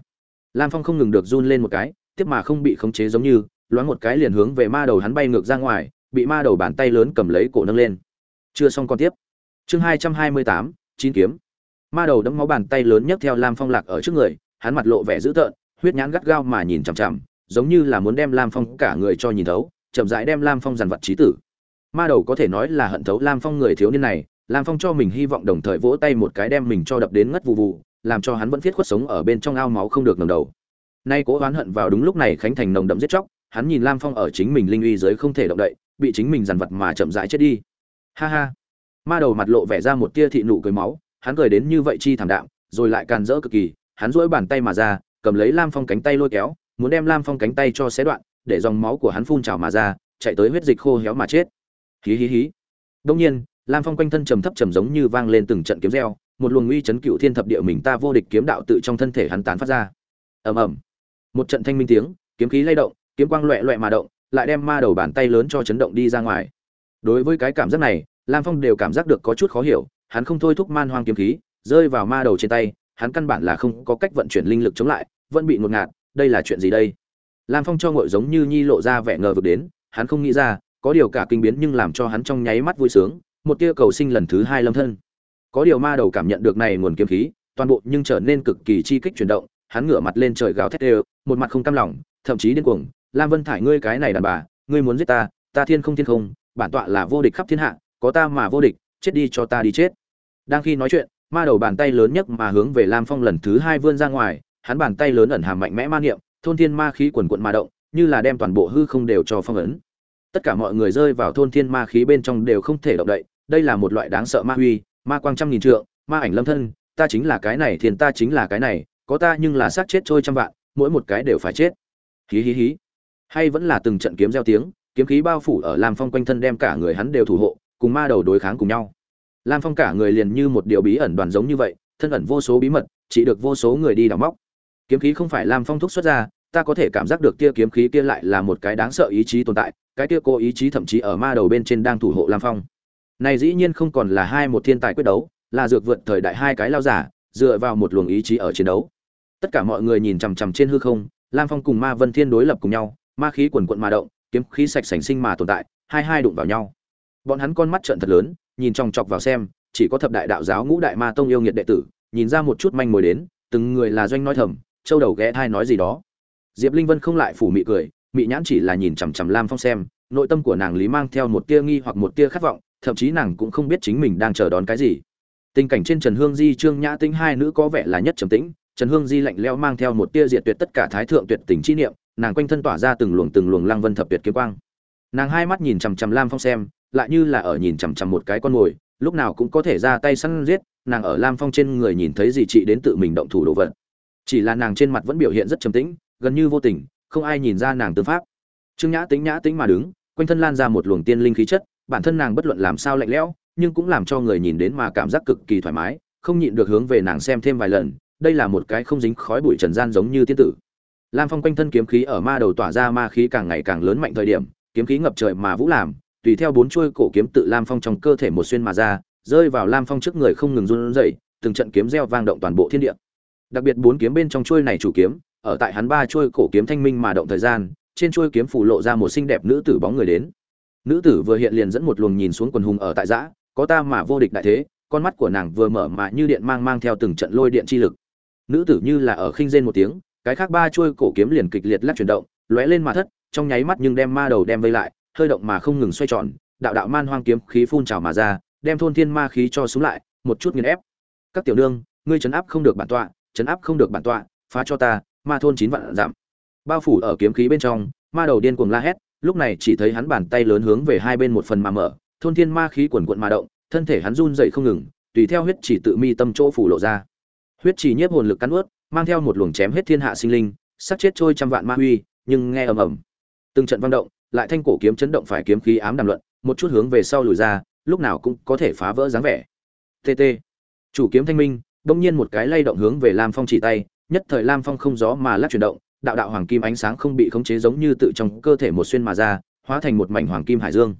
Lam phong không ngừng được run lên một cái, tiếp mà không bị khống chế giống như, loáng một cái liền hướng về ma đầu hắn bay ngược ra ngoài, bị ma đầu bàn tay lớn cầm lấy cổ nâng lên. Chưa xong con tiếp. Chương hai trăm hai mươi tám, chín kiếm. Ma đầu đấm máu bàn tay lớn nhấc theo lam phong lạc ở trước người, hắn mặt lộ vẻ dữ tợn, huyết nhãn gắt gao mà nhìn chằm chằm, giống như là muốn đem lam phong cả người cho nhìn thấu, chậm rãi đem lam phong dằn vặt trí tử. Ma đầu có thể nói là hận thấu lam phong người thiếu niên này lam phong cho mình hy vọng đồng thời vỗ tay một cái đem mình cho đập đến ngất vụ vụ làm cho hắn vẫn thiết khuất sống ở bên trong ao máu không được ngẩng đầu. Nay cố oán hận vào đúng lúc này khánh thành nồng đậm giết chóc, hắn nhìn lam phong ở chính mình linh uy dưới không thể động đậy, bị chính mình dằn vặt mà chậm rãi chết đi. Ha ha. Ma đầu mặt lộ vẻ ra một tia thị nụ cười máu, hắn cười đến như vậy chi thảm đạm, rồi lại càn rỡ cực kỳ, hắn duỗi bàn tay mà ra, cầm lấy lam phong cánh tay lôi kéo, muốn đem lam phong cánh tay cho xé đoạn, để dòng máu của hắn phun trào mà ra, chạy tới huyết dịch khô héo mà chết. Hí hí hí. Đương nhiên lam phong quanh thân trầm thấp trầm giống như vang lên từng trận kiếm reo, một luồng uy chấn cựu thiên thập địa mình ta vô địch kiếm đạo tự trong thân thể hắn tán phát ra. Ầm ầm. Một trận thanh minh tiếng, kiếm khí lay động, kiếm quang loẹ loẹ mà động, lại đem ma đầu bàn tay lớn cho chấn động đi ra ngoài. Đối với cái cảm giác này, lam phong đều cảm giác được có chút khó hiểu, hắn không thôi thúc man hoang kiếm khí, rơi vào ma đầu trên tay, hắn căn bản là không có cách vận chuyển linh lực chống lại, vẫn bị ngột ngạt, đây là chuyện gì đây? Lam phong cho ngội giống như nhi lộ ra vẻ ngờ vực đến, hắn không nghĩ ra, có điều cả kinh biến nhưng làm cho hắn trong nháy mắt vui sướng một tia cầu sinh lần thứ hai lâm thân. Có điều ma đầu cảm nhận được này nguồn kiếm khí, toàn bộ nhưng trở nên cực kỳ chi kích chuyển động, hắn ngửa mặt lên trời gào thét đều, một mặt không cam lòng, thậm chí điên cuồng, lam vân thải ngươi cái này đàn bà, ngươi muốn giết ta ta thiên không thiên không, bản tọa là vô địch khắp thiên hạ, có ta mà vô địch, chết đi cho ta đi chết. Đang khi nói chuyện, ma đầu bàn tay lớn nhất mà hướng về lam phong lần thứ hai vươn ra ngoài, hắn bàn tay lớn ẩn hàm mạnh mẽ ma niệm, thôn thiên ma khí quần quận ma động, như là đem toàn bộ hư không đều cho phong ấn. Tất cả mọi người rơi vào thôn thiên ma khí bên trong đều không thể động đậy đây là một loại đáng sợ ma huy, ma quang trăm nghìn trượng, ma ảnh lâm thân, ta chính là cái này, thiền ta chính là cái này, có ta nhưng là xác chết trôi trăm vạn, mỗi một cái đều phải chết. Hí hí hí. Hay vẫn là từng trận kiếm gieo tiếng, kiếm khí bao phủ ở lam phong quanh thân đem cả người hắn đều thủ hộ, cùng ma đầu đối kháng cùng nhau. Lam phong cả người liền như một điều bí ẩn đoàn giống như vậy, thân ẩn vô số bí mật, chỉ được vô số người đi đào móc. Kiếm khí không phải lam phong thúc xuất ra, ta có thể cảm giác được tia kiếm khí kia lại là một cái đáng sợ ý chí tồn tại, cái tia cô ý chí thậm chí ở ma đầu bên trên đang thủ hộ lam phong này dĩ nhiên không còn là hai một thiên tài quyết đấu, là dược vượt thời đại hai cái lao giả, dựa vào một luồng ý chí ở chiến đấu. Tất cả mọi người nhìn chằm chằm trên hư không, lam phong cùng ma vân thiên đối lập cùng nhau, ma khí quần quận mà động, kiếm khí sạch sành sinh mà tồn tại, hai hai đụng vào nhau. Bọn hắn con mắt trợn thật lớn, nhìn chòng chọc vào xem, chỉ có thập đại đạo giáo ngũ đại ma tông yêu nghiệt đệ tử, nhìn ra một chút manh mối đến, từng người là doanh nói thầm, châu đầu ghé thai nói gì đó. Diệp linh vân không lại phủ mị cười, mị nhãn chỉ là nhìn chằm chằm lam phong xem, nội tâm của nàng lý mang theo một tia nghi hoặc một tia khát vọng thậm chí nàng cũng không biết chính mình đang chờ đón cái gì. Tình cảnh trên trần hương di, trương nhã tĩnh hai nữ có vẻ là nhất trầm tĩnh. Trần hương di lạnh lẽo mang theo một tia diệt tuyệt tất cả thái thượng tuyệt tình chi niệm, nàng quanh thân tỏa ra từng luồng từng luồng lăng vân thập tuyệt kiếm quang. Nàng hai mắt nhìn chằm chằm lam phong xem, lại như là ở nhìn chằm chằm một cái con mồi, lúc nào cũng có thể ra tay săn giết, nàng ở lam phong trên người nhìn thấy gì chị đến tự mình động thủ đồ vật. Chỉ là nàng trên mặt vẫn biểu hiện rất trầm tĩnh, gần như vô tình, không ai nhìn ra nàng tư pháp. Trương nhã tính nhã tính mà đứng, quanh thân lan ra một luồng tiên linh khí chất bản thân nàng bất luận làm sao lạnh lẽo, nhưng cũng làm cho người nhìn đến mà cảm giác cực kỳ thoải mái, không nhịn được hướng về nàng xem thêm vài lần, đây là một cái không dính khói bụi trần gian giống như tiên tử. Lam phong quanh thân kiếm khí ở ma đầu tỏa ra ma khí càng ngày càng lớn mạnh thời điểm, kiếm khí ngập trời mà vũ làm, tùy theo bốn chuôi cổ kiếm tự lam phong trong cơ thể một xuyên mà ra, rơi vào lam phong trước người không ngừng run rẩy, từng trận kiếm reo vang động toàn bộ thiên địa. Đặc biệt bốn kiếm bên trong chuôi này chủ kiếm, ở tại hắn ba chuôi cổ kiếm thanh minh mà động thời gian, trên chuôi kiếm phủ lộ ra một xinh đẹp nữ tử bóng người đến nữ tử vừa hiện liền dẫn một luồng nhìn xuống quần hùng ở tại giã, có ta mà vô địch đại thế, con mắt của nàng vừa mở mà như điện mang mang theo từng trận lôi điện chi lực. Nữ tử như là ở khinh rên một tiếng, cái khác ba chuôi cổ kiếm liền kịch liệt lắc chuyển động, lóe lên mà thất, trong nháy mắt nhưng đem ma đầu đem vây lại, hơi động mà không ngừng xoay tròn, đạo đạo man hoang kiếm khí phun trào mà ra, đem thôn thiên ma khí cho xuống lại, một chút nghiền ép. Các tiểu nương, ngươi chấn áp không được bản tọa chấn áp không được bản tọa, phá cho ta, ma thôn chín vạn giảm. Bao phủ ở kiếm khí bên trong, ma đầu điên cuồng la hét lúc này chỉ thấy hắn bàn tay lớn hướng về hai bên một phần mà mở, thôn thiên ma khí quần quận mà động, thân thể hắn run dậy không ngừng, tùy theo huyết chỉ tự mi tâm chỗ phủ lộ ra. Huyết chỉ nhiếp hồn lực cắn ướt, mang theo một luồng chém hết thiên hạ sinh linh sắc chết trôi trăm vạn ma huy, nhưng nghe ầm ầm. Từng trận vang động, lại thanh cổ kiếm chấn động phải kiếm khí ám đàm luận, một chút hướng về sau lùi ra, lúc nào cũng có thể phá vỡ dáng vẻ. Tt chủ kiếm thanh minh, bỗng nhiên một cái lay động hướng về lam phong chỉ tay, nhất thời lam phong không gió mà lắc chuyển động đạo đạo hoàng kim ánh sáng không bị khống chế giống như tự trong cơ thể một xuyên mà ra, hóa thành một mảnh hoàng kim hải dương.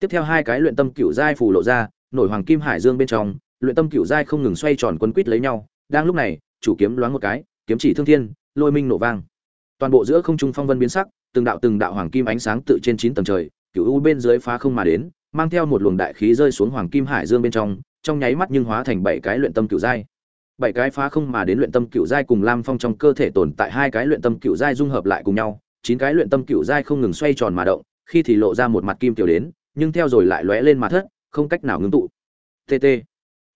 Tiếp theo hai cái luyện tâm cựu giai phủ lộ ra, nổi hoàng kim hải dương bên trong, luyện tâm cựu giai không ngừng xoay tròn quấn quít lấy nhau, đang lúc này, chủ kiếm loáng một cái, kiếm chỉ thương thiên, lôi minh nổ vang. Toàn bộ giữa không trung phong vân biến sắc, từng đạo từng đạo hoàng kim ánh sáng tự trên chín tầng trời cựu u bên dưới phá không mà đến, mang theo một luồng đại khí rơi xuống hoàng kim hải dương bên trong trong nháy mắt nhưng hóa thành bảy cái luyện tâm cựu giai bảy cái phá không mà đến luyện tâm cựu giai cùng lam phong trong cơ thể tồn tại hai cái luyện tâm cựu giai dung hợp lại cùng nhau, chín cái luyện tâm cựu giai không ngừng xoay tròn mà động, khi thì lộ ra một mặt kim tiểu đến, nhưng theo rồi lại lóe lên mà thất, không cách nào ngưng tụ. Tt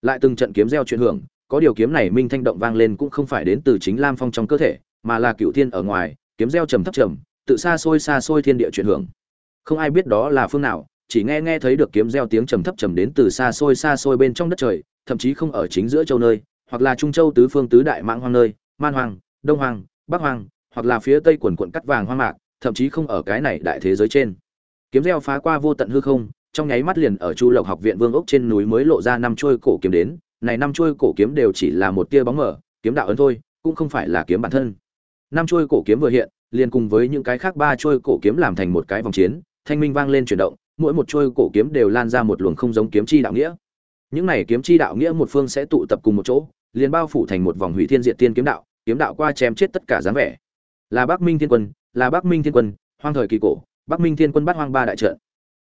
lại từng trận kiếm gieo chuyển hưởng, có điều kiếm này minh thanh động vang lên cũng không phải đến từ chính lam phong trong cơ thể, mà là cựu thiên ở ngoài, kiếm gieo trầm thấp trầm, tự xa xôi xa xôi thiên địa chuyển hưởng. Không ai biết đó là phương nào, chỉ nghe nghe thấy được kiếm gieo tiếng trầm thấp trầm đến từ xa xôi xa xôi bên trong đất trời, thậm chí không ở chính giữa châu nơi hoặc là trung châu tứ phương tứ đại mãng hoang nơi, man hoang, đông hoang, bắc hoang, hoặc là phía tây quần quận cắt vàng hoang mạc, thậm chí không ở cái này đại thế giới trên. Kiếm gieo phá qua vô tận hư không, trong nháy mắt liền ở chu lộc học viện vương ốc trên núi mới lộ ra năm trôi cổ kiếm đến, này năm trôi cổ kiếm đều chỉ là một tia bóng mở kiếm đạo ấn thôi, cũng không phải là kiếm bản thân. Năm trôi cổ kiếm vừa hiện, liền cùng với những cái khác ba trôi cổ kiếm làm thành một cái vòng chiến, thanh minh vang lên chuyển động, mỗi một trôi cổ kiếm đều lan ra một luồng không giống kiếm chi đạo nghĩa. Những này kiếm chi đạo nghĩa một phương sẽ tụ tập cùng một chỗ liền bao phủ thành một vòng hủy thiên diệt tiên kiếm đạo kiếm đạo qua chém chết tất cả dáng vẻ. Là bắc minh thiên quân, là bắc minh thiên quân, hoang thời kỳ cổ, bắc minh thiên quân bắt hoang ba đại trận.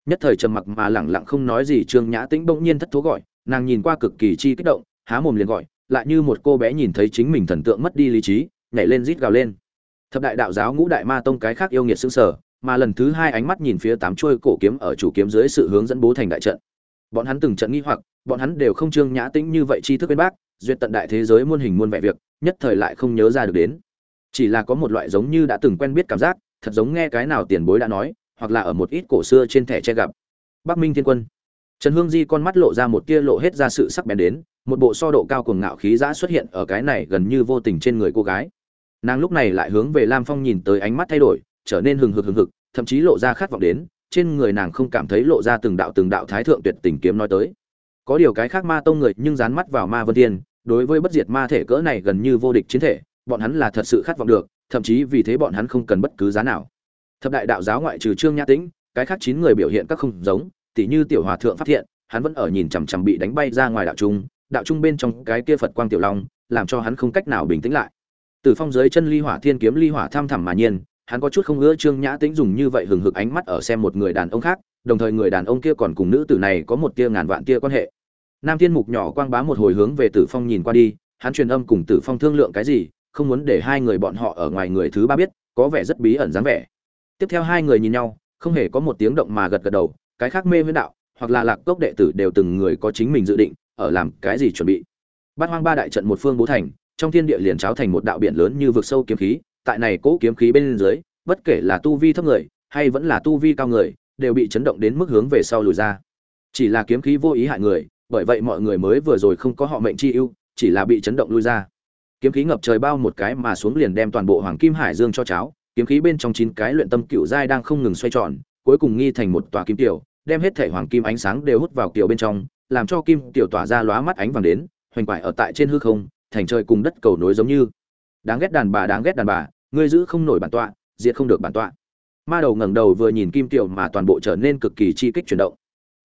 Nhất thời trầm mặc mà lẳng lặng không nói gì, trương nhã tĩnh bỗng nhiên thất thố gọi, nàng nhìn qua cực kỳ chi kích động, há mồm liền gọi, lại như một cô bé nhìn thấy chính mình thần tượng mất đi lý trí, nhảy lên rít gào lên. Thập đại đạo giáo ngũ đại ma tông cái khác yêu nghiệt xương sở mà lần thứ hai ánh mắt nhìn phía tám chuôi cổ kiếm ở chủ kiếm dưới sự hướng dẫn bố thành đại trận. Bọn hắn từng trận nghi hoặc, bọn hắn đều không trương nhã tĩnh như vậy chi thức bên bác duyệt tận đại thế giới muôn hình muôn vẻ việc, nhất thời lại không nhớ ra được đến. Chỉ là có một loại giống như đã từng quen biết cảm giác, thật giống nghe cái nào tiền bối đã nói, hoặc là ở một ít cổ xưa trên thẻ che gặp. Bắc minh thiên quân. Trần hương di con mắt lộ ra một tia lộ hết ra sự sắc bén đến, một bộ so độ cao cuồng ngạo khí giã xuất hiện ở cái này gần như vô tình trên người cô gái. Nàng lúc này lại hướng về lam phong nhìn tới ánh mắt thay đổi, trở nên hừng hực hừng hực, thậm chí lộ ra khát vọng đến, trên người nàng không cảm thấy lộ ra từng đạo từng đạo thái thượng tuyệt tình kiếm nói tới có điều cái khác ma tông người nhưng dán mắt vào ma vân thiên, đối với bất diệt ma thể cỡ này gần như vô địch chiến thể, bọn hắn là thật sự khát vọng được, thậm chí vì thế bọn hắn không cần bất cứ giá nào. Thập đại đạo giáo ngoại trừ trương nhã tĩnh, cái khác chín người biểu hiện các không giống, tỉ như tiểu hòa thượng phát hiện hắn vẫn ở nhìn chằm chằm bị đánh bay ra ngoài đạo trung đạo trung bên trong cái kia phật quang tiểu long, làm cho hắn không cách nào bình tĩnh lại. Từ phong dưới chân ly hỏa thiên kiếm ly hỏa tham thẳm mà nhiên, hắn có chút không ngỡ trương nhã tĩnh dùng như vậy hừng hực ánh mắt ở xem một người đàn ông khác, đồng thời người đàn ông kia còn cùng nữ tử này có một tia ngàn vạn tia quan hệ nam thiên mục nhỏ quang bá một hồi hướng về tử phong nhìn qua đi, hắn truyền âm cùng tử phong thương lượng cái gì, không muốn để hai người bọn họ ở ngoài người thứ ba biết, có vẻ rất bí ẩn dáng vẻ. Tiếp theo hai người nhìn nhau, không hề có một tiếng động mà gật gật đầu, cái khác mê huyễn đạo, hoặc là lạc cốc đệ tử đều từng người có chính mình dự định, ở làm cái gì chuẩn bị. Bát hoang ba đại trận một phương bố thành, trong thiên địa liền cháo thành một đạo biển lớn như vực sâu kiếm khí, tại này cố kiếm khí bên dưới, bất kể là tu vi thấp người, hay vẫn là tu vi cao người, đều bị chấn động đến mức hướng về sau lùi ra. Chỉ là kiếm khí vô ý hại người bởi vậy mọi người mới vừa rồi không có họ mệnh chi ưu, chỉ là bị chấn động lui ra. Kiếm khí ngập trời bao một cái mà xuống liền đem toàn bộ hoàng kim hải dương cho cháo, kiếm khí bên trong chín cái luyện tâm cựu giai đang không ngừng xoay tròn, cuối cùng nghi thành một tòa kim tiểu, đem hết thể hoàng kim ánh sáng đều hút vào kiểu bên trong, làm cho kim tiểu tỏa ra lóa mắt ánh vàng đến, hoành quải ở tại trên hư không, thành trời cùng đất cầu nối giống như. Đáng ghét đàn bà, đáng ghét đàn bà, ngươi giữ không nổi bản tọa, diệt không được bản tọa. Ma đầu ngẩng đầu vừa nhìn kim tiểu mà toàn bộ trở nên cực kỳ chi kích chuyển động.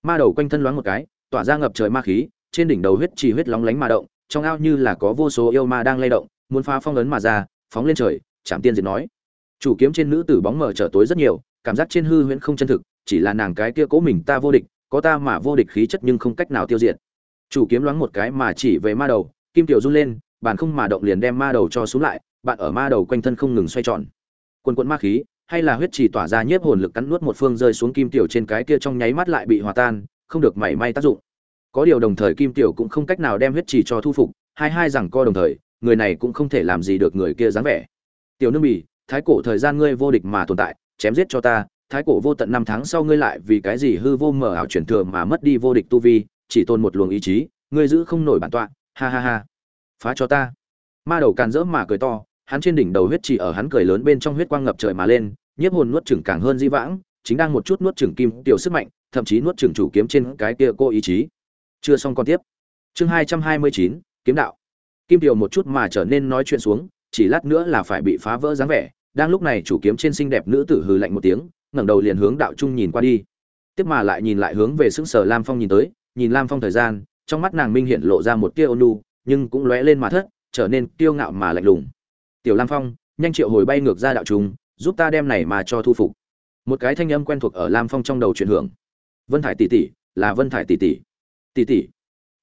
Ma đầu quanh thân loáng một cái tỏa ra ngập trời ma khí, trên đỉnh đầu huyết trì huyết lóng lánh mà động, trong ao như là có vô số yêu ma đang lay động, muốn phá phong ấn mà ra, phóng lên trời chạm tiên diệt nói. Chủ kiếm trên nữ tử bóng mờ trở tối rất nhiều, cảm giác trên hư huyễn không chân thực, chỉ là nàng cái kia cố mình ta vô địch, có ta mà vô địch khí chất nhưng không cách nào tiêu diệt. Chủ kiếm loáng một cái mà chỉ về ma đầu, kim tiểu run lên bản không mà động liền đem ma đầu cho xuống lại, bạn ở ma đầu quanh thân không ngừng xoay tròn. Quần quần ma khí, hay là huyết trì tỏa ra nhiếp hồn lực cắn nuốt một phương rơi xuống kim tiểu trên cái kia trong nháy mắt lại bị hòa tan không được mảy may tác dụng. Có điều đồng thời kim tiểu cũng không cách nào đem huyết trì cho thu phục, hai hai rằng co đồng thời, người này cũng không thể làm gì được người kia dáng vẻ. Tiểu nương bỉ thái cổ thời gian ngươi vô địch mà tồn tại, chém giết cho ta, thái cổ vô tận năm tháng sau ngươi lại vì cái gì hư vô mở ảo chuyển thừa mà mất đi vô địch tu vi, chỉ tôn một luồng ý chí, ngươi giữ không nổi bản tọa, ha ha ha. Phá cho ta. Ma đầu càn rỡ mà cười to, hắn trên đỉnh đầu huyết chỉ ở hắn cười lớn bên trong huyết quang ngập trời mà lên, nhiếp hồn nuốt chửng càng hơn di vãng chính đang một chút nuốt chửng kim tiểu sức mạnh, thậm chí nuốt chửng chủ kiếm trên cái kia cô ý chí. Chưa xong con tiếp. Chương hai trăm hai mươi chín, kiếm đạo. Kim tiểu một chút mà trở nên nói chuyện xuống, chỉ lát nữa là phải bị phá vỡ dáng vẻ, đang lúc này chủ kiếm trên xinh đẹp nữ tử hừ lạnh một tiếng, ngẩng đầu liền hướng đạo trung nhìn qua đi. Tiếp mà lại nhìn lại hướng về xứng sở lam phong nhìn tới, nhìn lam phong thời gian, trong mắt nàng minh hiện lộ ra một tia ôn nhu, nhưng cũng lóe lên mà thất, trở nên kiêu ngạo mà lạnh lùng. Tiểu lam phong, nhanh triệu hồi bay ngược ra đạo trung, giúp ta đem này mà cho thu phục một cái thanh âm quen thuộc ở lam phong trong đầu chuyển hưởng. Vân thải tỷ tỷ, là vân thải tỷ tỷ. Tỷ tỷ.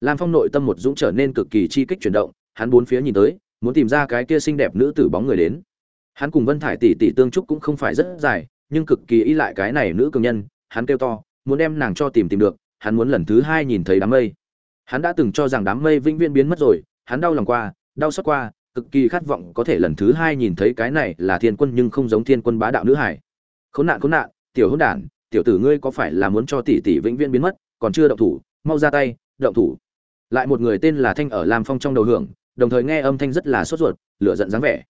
Lam phong nội tâm một dũng trở nên cực kỳ chi kích chuyển động, hắn bốn phía nhìn tới, muốn tìm ra cái kia xinh đẹp nữ tử bóng người đến. Hắn cùng vân thải tỷ tỷ tương trúc cũng không phải rất dài, nhưng cực kỳ ý lại cái này nữ cường nhân, hắn kêu to, muốn đem nàng cho tìm tìm được, hắn muốn lần thứ hai nhìn thấy đám mây. Hắn đã từng cho rằng đám mây vĩnh viễn biến mất rồi, hắn đau lòng qua, đau xót qua, cực kỳ khát vọng có thể lần thứ hai nhìn thấy cái này là thiên quân nhưng không giống thiên quân bá đạo nữ hải khốn nạn khốn nạn, tiểu hôn đản, tiểu tử ngươi có phải là muốn cho tỷ tỷ vĩnh viễn biến mất, còn chưa động thủ, mau ra tay, động thủ. Lại một người tên là thanh ở lam phong trong đầu hưởng, đồng thời nghe âm thanh rất là sốt ruột, lửa giận dáng vẻ.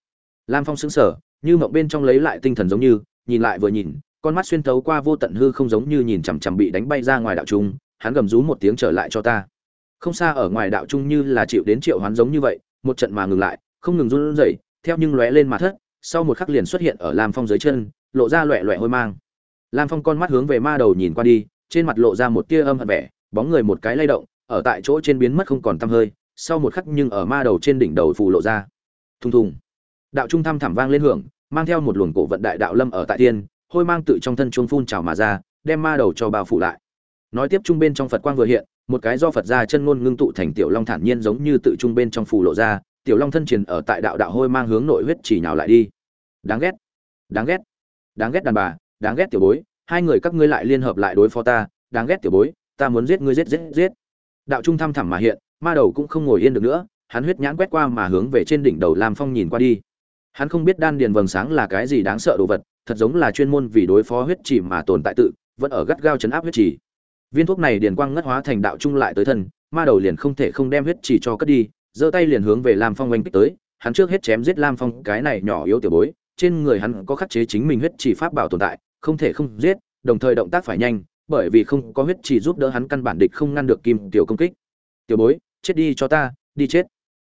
Lam phong sững sờ, như mộng bên trong lấy lại tinh thần giống như, nhìn lại vừa nhìn, con mắt xuyên thấu qua vô tận hư không giống như nhìn chằm chằm bị đánh bay ra ngoài đạo trung, hắn gầm rú một tiếng trở lại cho ta. Không xa ở ngoài đạo trung như là chịu đến triệu hoán giống như vậy, một trận mà ngừng lại, không ngừng run rẩy, theo nhưng lóe lên mà thất, sau một khắc liền xuất hiện ở lam phong dưới chân lộ ra loẹ loẹ hôi mang. Lam phong con mắt hướng về ma đầu nhìn qua đi, trên mặt lộ ra một tia âm hận vẻ, bóng người một cái lay động, ở tại chỗ trên biến mất không còn tăm hơi, sau một khắc nhưng ở ma đầu trên đỉnh đầu phù lộ ra. Thùng thùng. Đạo trung thăm thảm vang lên hưởng, mang theo một luồng cổ vận đại đạo lâm ở tại tiên hôi mang tự trong thân chuông phun trào mà ra, đem ma đầu cho bao phủ lại. Nói tiếp trung bên trong phật quang vừa hiện, một cái do phật ra chân ngôn ngưng tụ thành tiểu long thản nhiên giống như tự trung bên trong phù lộ ra, tiểu long thân truyền ở tại đạo đạo hôi mang hướng nội huyết chỉ nhào lại đi. Đáng ghét. Đáng ghét đáng ghét đàn bà, đáng ghét tiểu bối, hai người các ngươi lại liên hợp lại đối phó ta, đáng ghét tiểu bối, ta muốn giết ngươi, giết giết giết. Đạo trung thăm thẳm mà hiện, ma đầu cũng không ngồi yên được nữa, hắn huyết nhãn quét qua mà hướng về trên đỉnh đầu lam phong nhìn qua đi. Hắn không biết đan điền vầng sáng là cái gì đáng sợ đồ vật, thật giống là chuyên môn vì đối phó huyết chỉ mà tồn tại tự, vẫn ở gắt gao chấn áp huyết chỉ. Viên thuốc này điền quang ngất hóa thành đạo trung lại tới thân, ma đầu liền không thể không đem huyết chỉ cho cất đi, giơ tay liền hướng về lam phong oanh kích tới, hắn trước hết chém giết lam phong, cái này nhỏ yếu tiểu bối trên người hắn có khắc chế chính mình huyết chỉ pháp bảo tồn tại, không thể không giết, đồng thời động tác phải nhanh, bởi vì không có huyết chỉ giúp đỡ hắn căn bản địch không ngăn được kim tiểu công kích. Tiểu bối, chết đi cho ta, đi chết.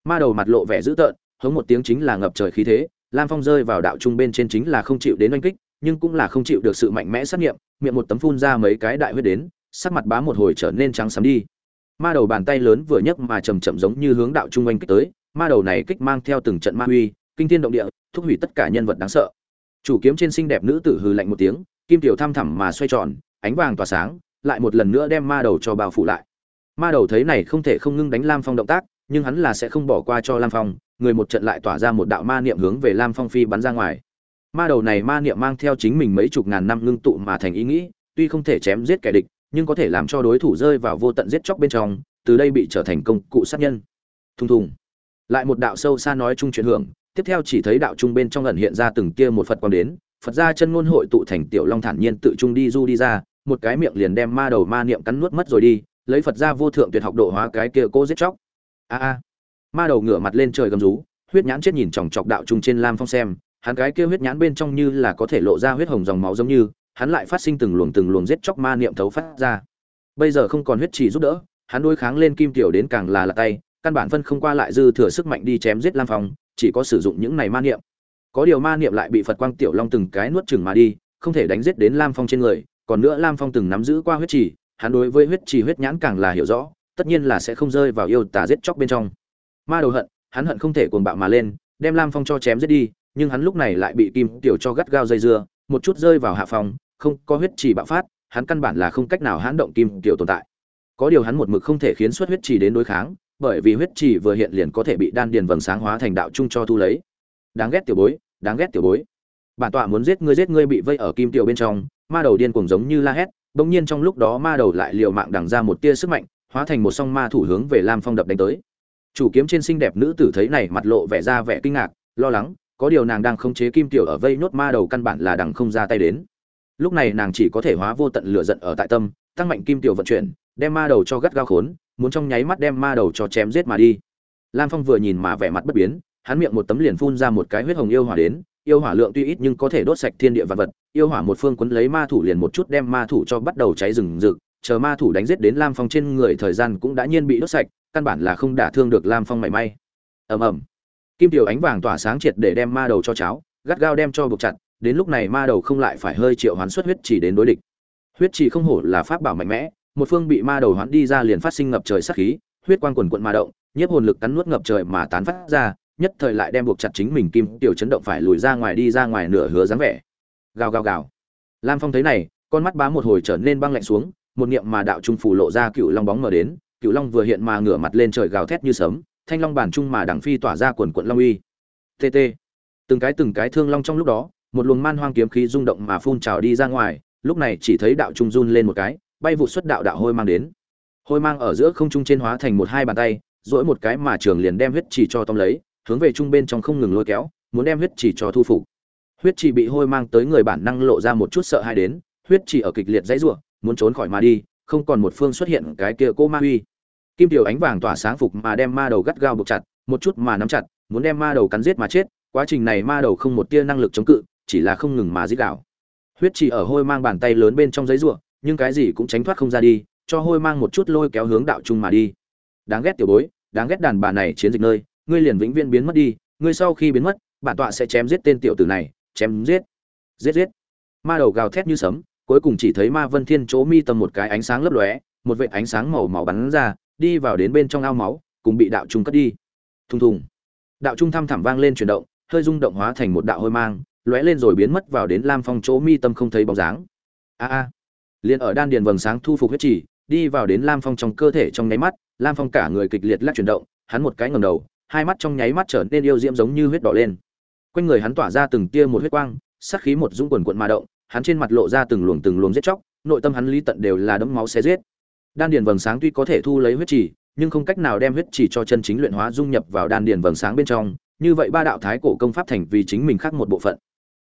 Ma đầu mặt lộ vẻ dữ tợn, hống một tiếng chính là ngập trời khí thế, lam phong rơi vào đạo trung bên trên chính là không chịu đến oanh kích, nhưng cũng là không chịu được sự mạnh mẽ sát nghiệm, miệng một tấm phun ra mấy cái đại huyết đến, sắc mặt bá một hồi trở nên trắng xám đi. Ma đầu bàn tay lớn vừa nhấc mà chậm chậm giống như hướng đạo trung oanh kích tới, ma đầu này kích mang theo từng trận ma huy kinh thiên động địa, thúc hủy tất cả nhân vật đáng sợ. Chủ kiếm trên xinh đẹp nữ tử hừ lạnh một tiếng, kim tiểu thăm thẳm mà xoay tròn, ánh vàng tỏa sáng, lại một lần nữa đem ma đầu cho bao phủ lại. Ma đầu thấy này không thể không ngưng đánh lam phong động tác, nhưng hắn là sẽ không bỏ qua cho lam phong, người một trận lại tỏa ra một đạo ma niệm hướng về lam phong phi bắn ra ngoài. Ma đầu này ma niệm mang theo chính mình mấy chục ngàn năm ngưng tụ mà thành ý nghĩ, tuy không thể chém giết kẻ địch, nhưng có thể làm cho đối thủ rơi vào vô tận giết chóc bên trong, từ đây bị trở thành công cụ sát nhân. Thùng thùng. Lại một đạo sâu xa nói chung chuyện hưởng tiếp theo chỉ thấy đạo trung bên trong ẩn hiện ra từng kia một phật quang đến, phật ra chân ngôn hội tụ thành tiểu long thản nhiên tự trung đi du đi ra, một cái miệng liền đem ma đầu ma niệm cắn nuốt mất rồi đi, lấy phật ra vô thượng tuyệt học độ hóa cái kia cô giết chóc. A a. Ma đầu ngửa mặt lên trời gầm rú, huyết nhãn chết nhìn chòng chọc đạo trung trên lam phong xem, hắn cái kia huyết nhãn bên trong như là có thể lộ ra huyết hồng dòng máu giống như, hắn lại phát sinh từng luồng từng luồng giết chóc ma niệm thấu phát ra. Bây giờ không còn huyết chỉ giúp đỡ, hắn đối kháng lên kim tiểu đến càng là là tay, căn bản phân không qua lại dư thừa sức mạnh đi chém giết lam phong chỉ có sử dụng những này ma niệm. Có điều ma niệm lại bị phật quang tiểu long từng cái nuốt chừng mà đi, không thể đánh giết đến lam phong trên người, còn nữa lam phong từng nắm giữ qua huyết chỉ hắn đối với huyết chỉ huyết nhãn càng là hiểu rõ, tất nhiên là sẽ không rơi vào yêu tà giết chóc bên trong. Ma đầu hận, hắn hận không thể cuồng bạo mà lên, đem lam phong cho chém giết đi, nhưng hắn lúc này lại bị kim tiểu cho gắt gao dây dưa, một chút rơi vào hạ phòng không có huyết trì bạo phát, hắn căn bản là không cách nào hãn động kim tiểu tồn tại. Có điều hắn một mực không thể khiến xuất huyết trì đến đối kháng bởi vì huyết trì vừa hiện liền có thể bị đan điền vầng sáng hóa thành đạo trung cho thu lấy. Đáng ghét tiểu bối, đáng ghét tiểu bối. Bản tọa muốn giết ngươi giết ngươi bị vây ở kim tiểu bên trong, ma đầu điên cuồng giống như la hét, bỗng nhiên trong lúc đó ma đầu lại liều mạng đằng ra một tia sức mạnh, hóa thành một song ma thủ hướng về lam phong đập đánh tới. Chủ kiếm trên xinh đẹp nữ tử thấy này mặt lộ vẻ ra vẻ kinh ngạc, lo lắng, có điều nàng đang không chế kim tiểu ở vây nốt ma đầu căn bản là đằng không ra tay đến. Lúc này nàng chỉ có thể hóa vô tận lửa giận ở tại tâm, tăng mạnh kim tiểu vận chuyển, đem ma đầu cho gắt gao khốn muốn trong nháy mắt đem ma đầu cho chém giết mà đi. Lam phong vừa nhìn mà vẻ mặt bất biến, hắn miệng một tấm liền phun ra một cái huyết hồng yêu hỏa đến, yêu hỏa lượng tuy ít nhưng có thể đốt sạch thiên địa vật vật, yêu hỏa một phương quấn lấy ma thủ liền một chút đem ma thủ cho bắt đầu cháy rừng rực, chờ ma thủ đánh giết đến lam phong trên người thời gian cũng đã nhiên bị đốt sạch, căn bản là không đả thương được lam phong mảy may. Ầm ầm. Kim tiểu ánh vàng tỏa sáng triệt để đem ma đầu cho cháo, gắt gao đem cho buộc chặt, đến lúc này ma đầu không lại phải hơi triệu hoán xuất huyết chỉ đến đối địch. Huyết chỉ không hổ là pháp bảo mạnh mẽ một phương bị ma đầu hoán đi ra liền phát sinh ngập trời sát khí, huyết quang quần quận ma động, nhiếp hồn lực cắn nuốt ngập trời mà tán phát ra, nhất thời lại đem buộc chặt chính mình kim tiểu chấn động phải lùi ra ngoài đi ra ngoài nửa hứa dáng vẻ. Gào gào gào. Lam phong thấy này, con mắt bá một hồi trở nên băng lạnh xuống, một niệm mà đạo trung phủ lộ ra cựu long bóng mở đến, cựu long vừa hiện mà ngửa mặt lên trời gào thét như sấm, thanh long bản trung mà đằng phi tỏa ra quần quận long uy. Tt từng cái từng cái thương long trong lúc đó, một luồng man hoang kiếm khí rung động mà phun trào đi ra ngoài, lúc này chỉ thấy đạo trung run lên một cái bay vụ xuất đạo đạo hôi mang đến. Hôi mang ở giữa không trung trên hóa thành một hai bàn tay dỗi một cái mà trường liền đem huyết chỉ cho tóm lấy, hướng về trung bên trong không ngừng lôi kéo, muốn đem huyết chỉ cho thu phục. Huyết chỉ bị hôi mang tới người bản năng lộ ra một chút sợ hãi đến, huyết chỉ ở kịch liệt dãy rủa, muốn trốn khỏi mà đi, không còn một phương xuất hiện cái kia cô ma huy. Kim tiểu ánh vàng tỏa sáng phục mà đem ma đầu gắt gao buộc chặt, một chút mà nắm chặt, muốn đem ma đầu cắn giết mà chết, quá trình này ma đầu không một tia năng lực chống cự, chỉ là không ngừng mà giết đảo huyết chỉ ở hôi mang bàn tay lớn bên trong giấy ruộng nhưng cái gì cũng tránh thoát không ra đi, cho hôi mang một chút lôi kéo hướng đạo trung mà đi. Đáng ghét tiểu bối, đáng ghét đàn bà này chiến dịch nơi, ngươi liền vĩnh viễn biến mất đi, ngươi sau khi biến mất, bản tọa sẽ chém giết tên tiểu tử này, chém giết giết giết. Ma đầu gào thét như sấm, cuối cùng chỉ thấy ma vân thiên chỗ mi tâm một cái ánh sáng lấp lóe, một vệt ánh sáng màu màu bắn ra, đi vào đến bên trong ao máu, cùng bị đạo trung cất đi. Thùng thùng. Đạo trung thăm thẳm vang lên chuyển động, hơi rung động hóa thành một đạo hôi mang, lóe lên rồi biến mất vào đến lam phong chỗ mi tâm không thấy bóng dáng. A a liền ở đan điền vầng sáng thu phục huyết chỉ đi vào đến lam phong trong cơ thể trong nháy mắt, lam phong cả người kịch liệt lắc chuyển động, hắn một cái ngầm đầu, hai mắt trong nháy mắt trở nên yêu diễm giống như huyết đỏ lên. Quanh người hắn tỏa ra từng tia một huyết quang, sát khí một dũng quần quận mà động, hắn trên mặt lộ ra từng luồng từng luồng giết chóc, nội tâm hắn lý tận đều là đấm máu xé giết. Đan điền vầng sáng tuy có thể thu lấy huyết chỉ nhưng không cách nào đem huyết chỉ cho chân chính luyện hóa dung nhập vào đan điền vầng sáng bên trong, như vậy ba đạo thái cổ công pháp thành vì chính mình khác một bộ phận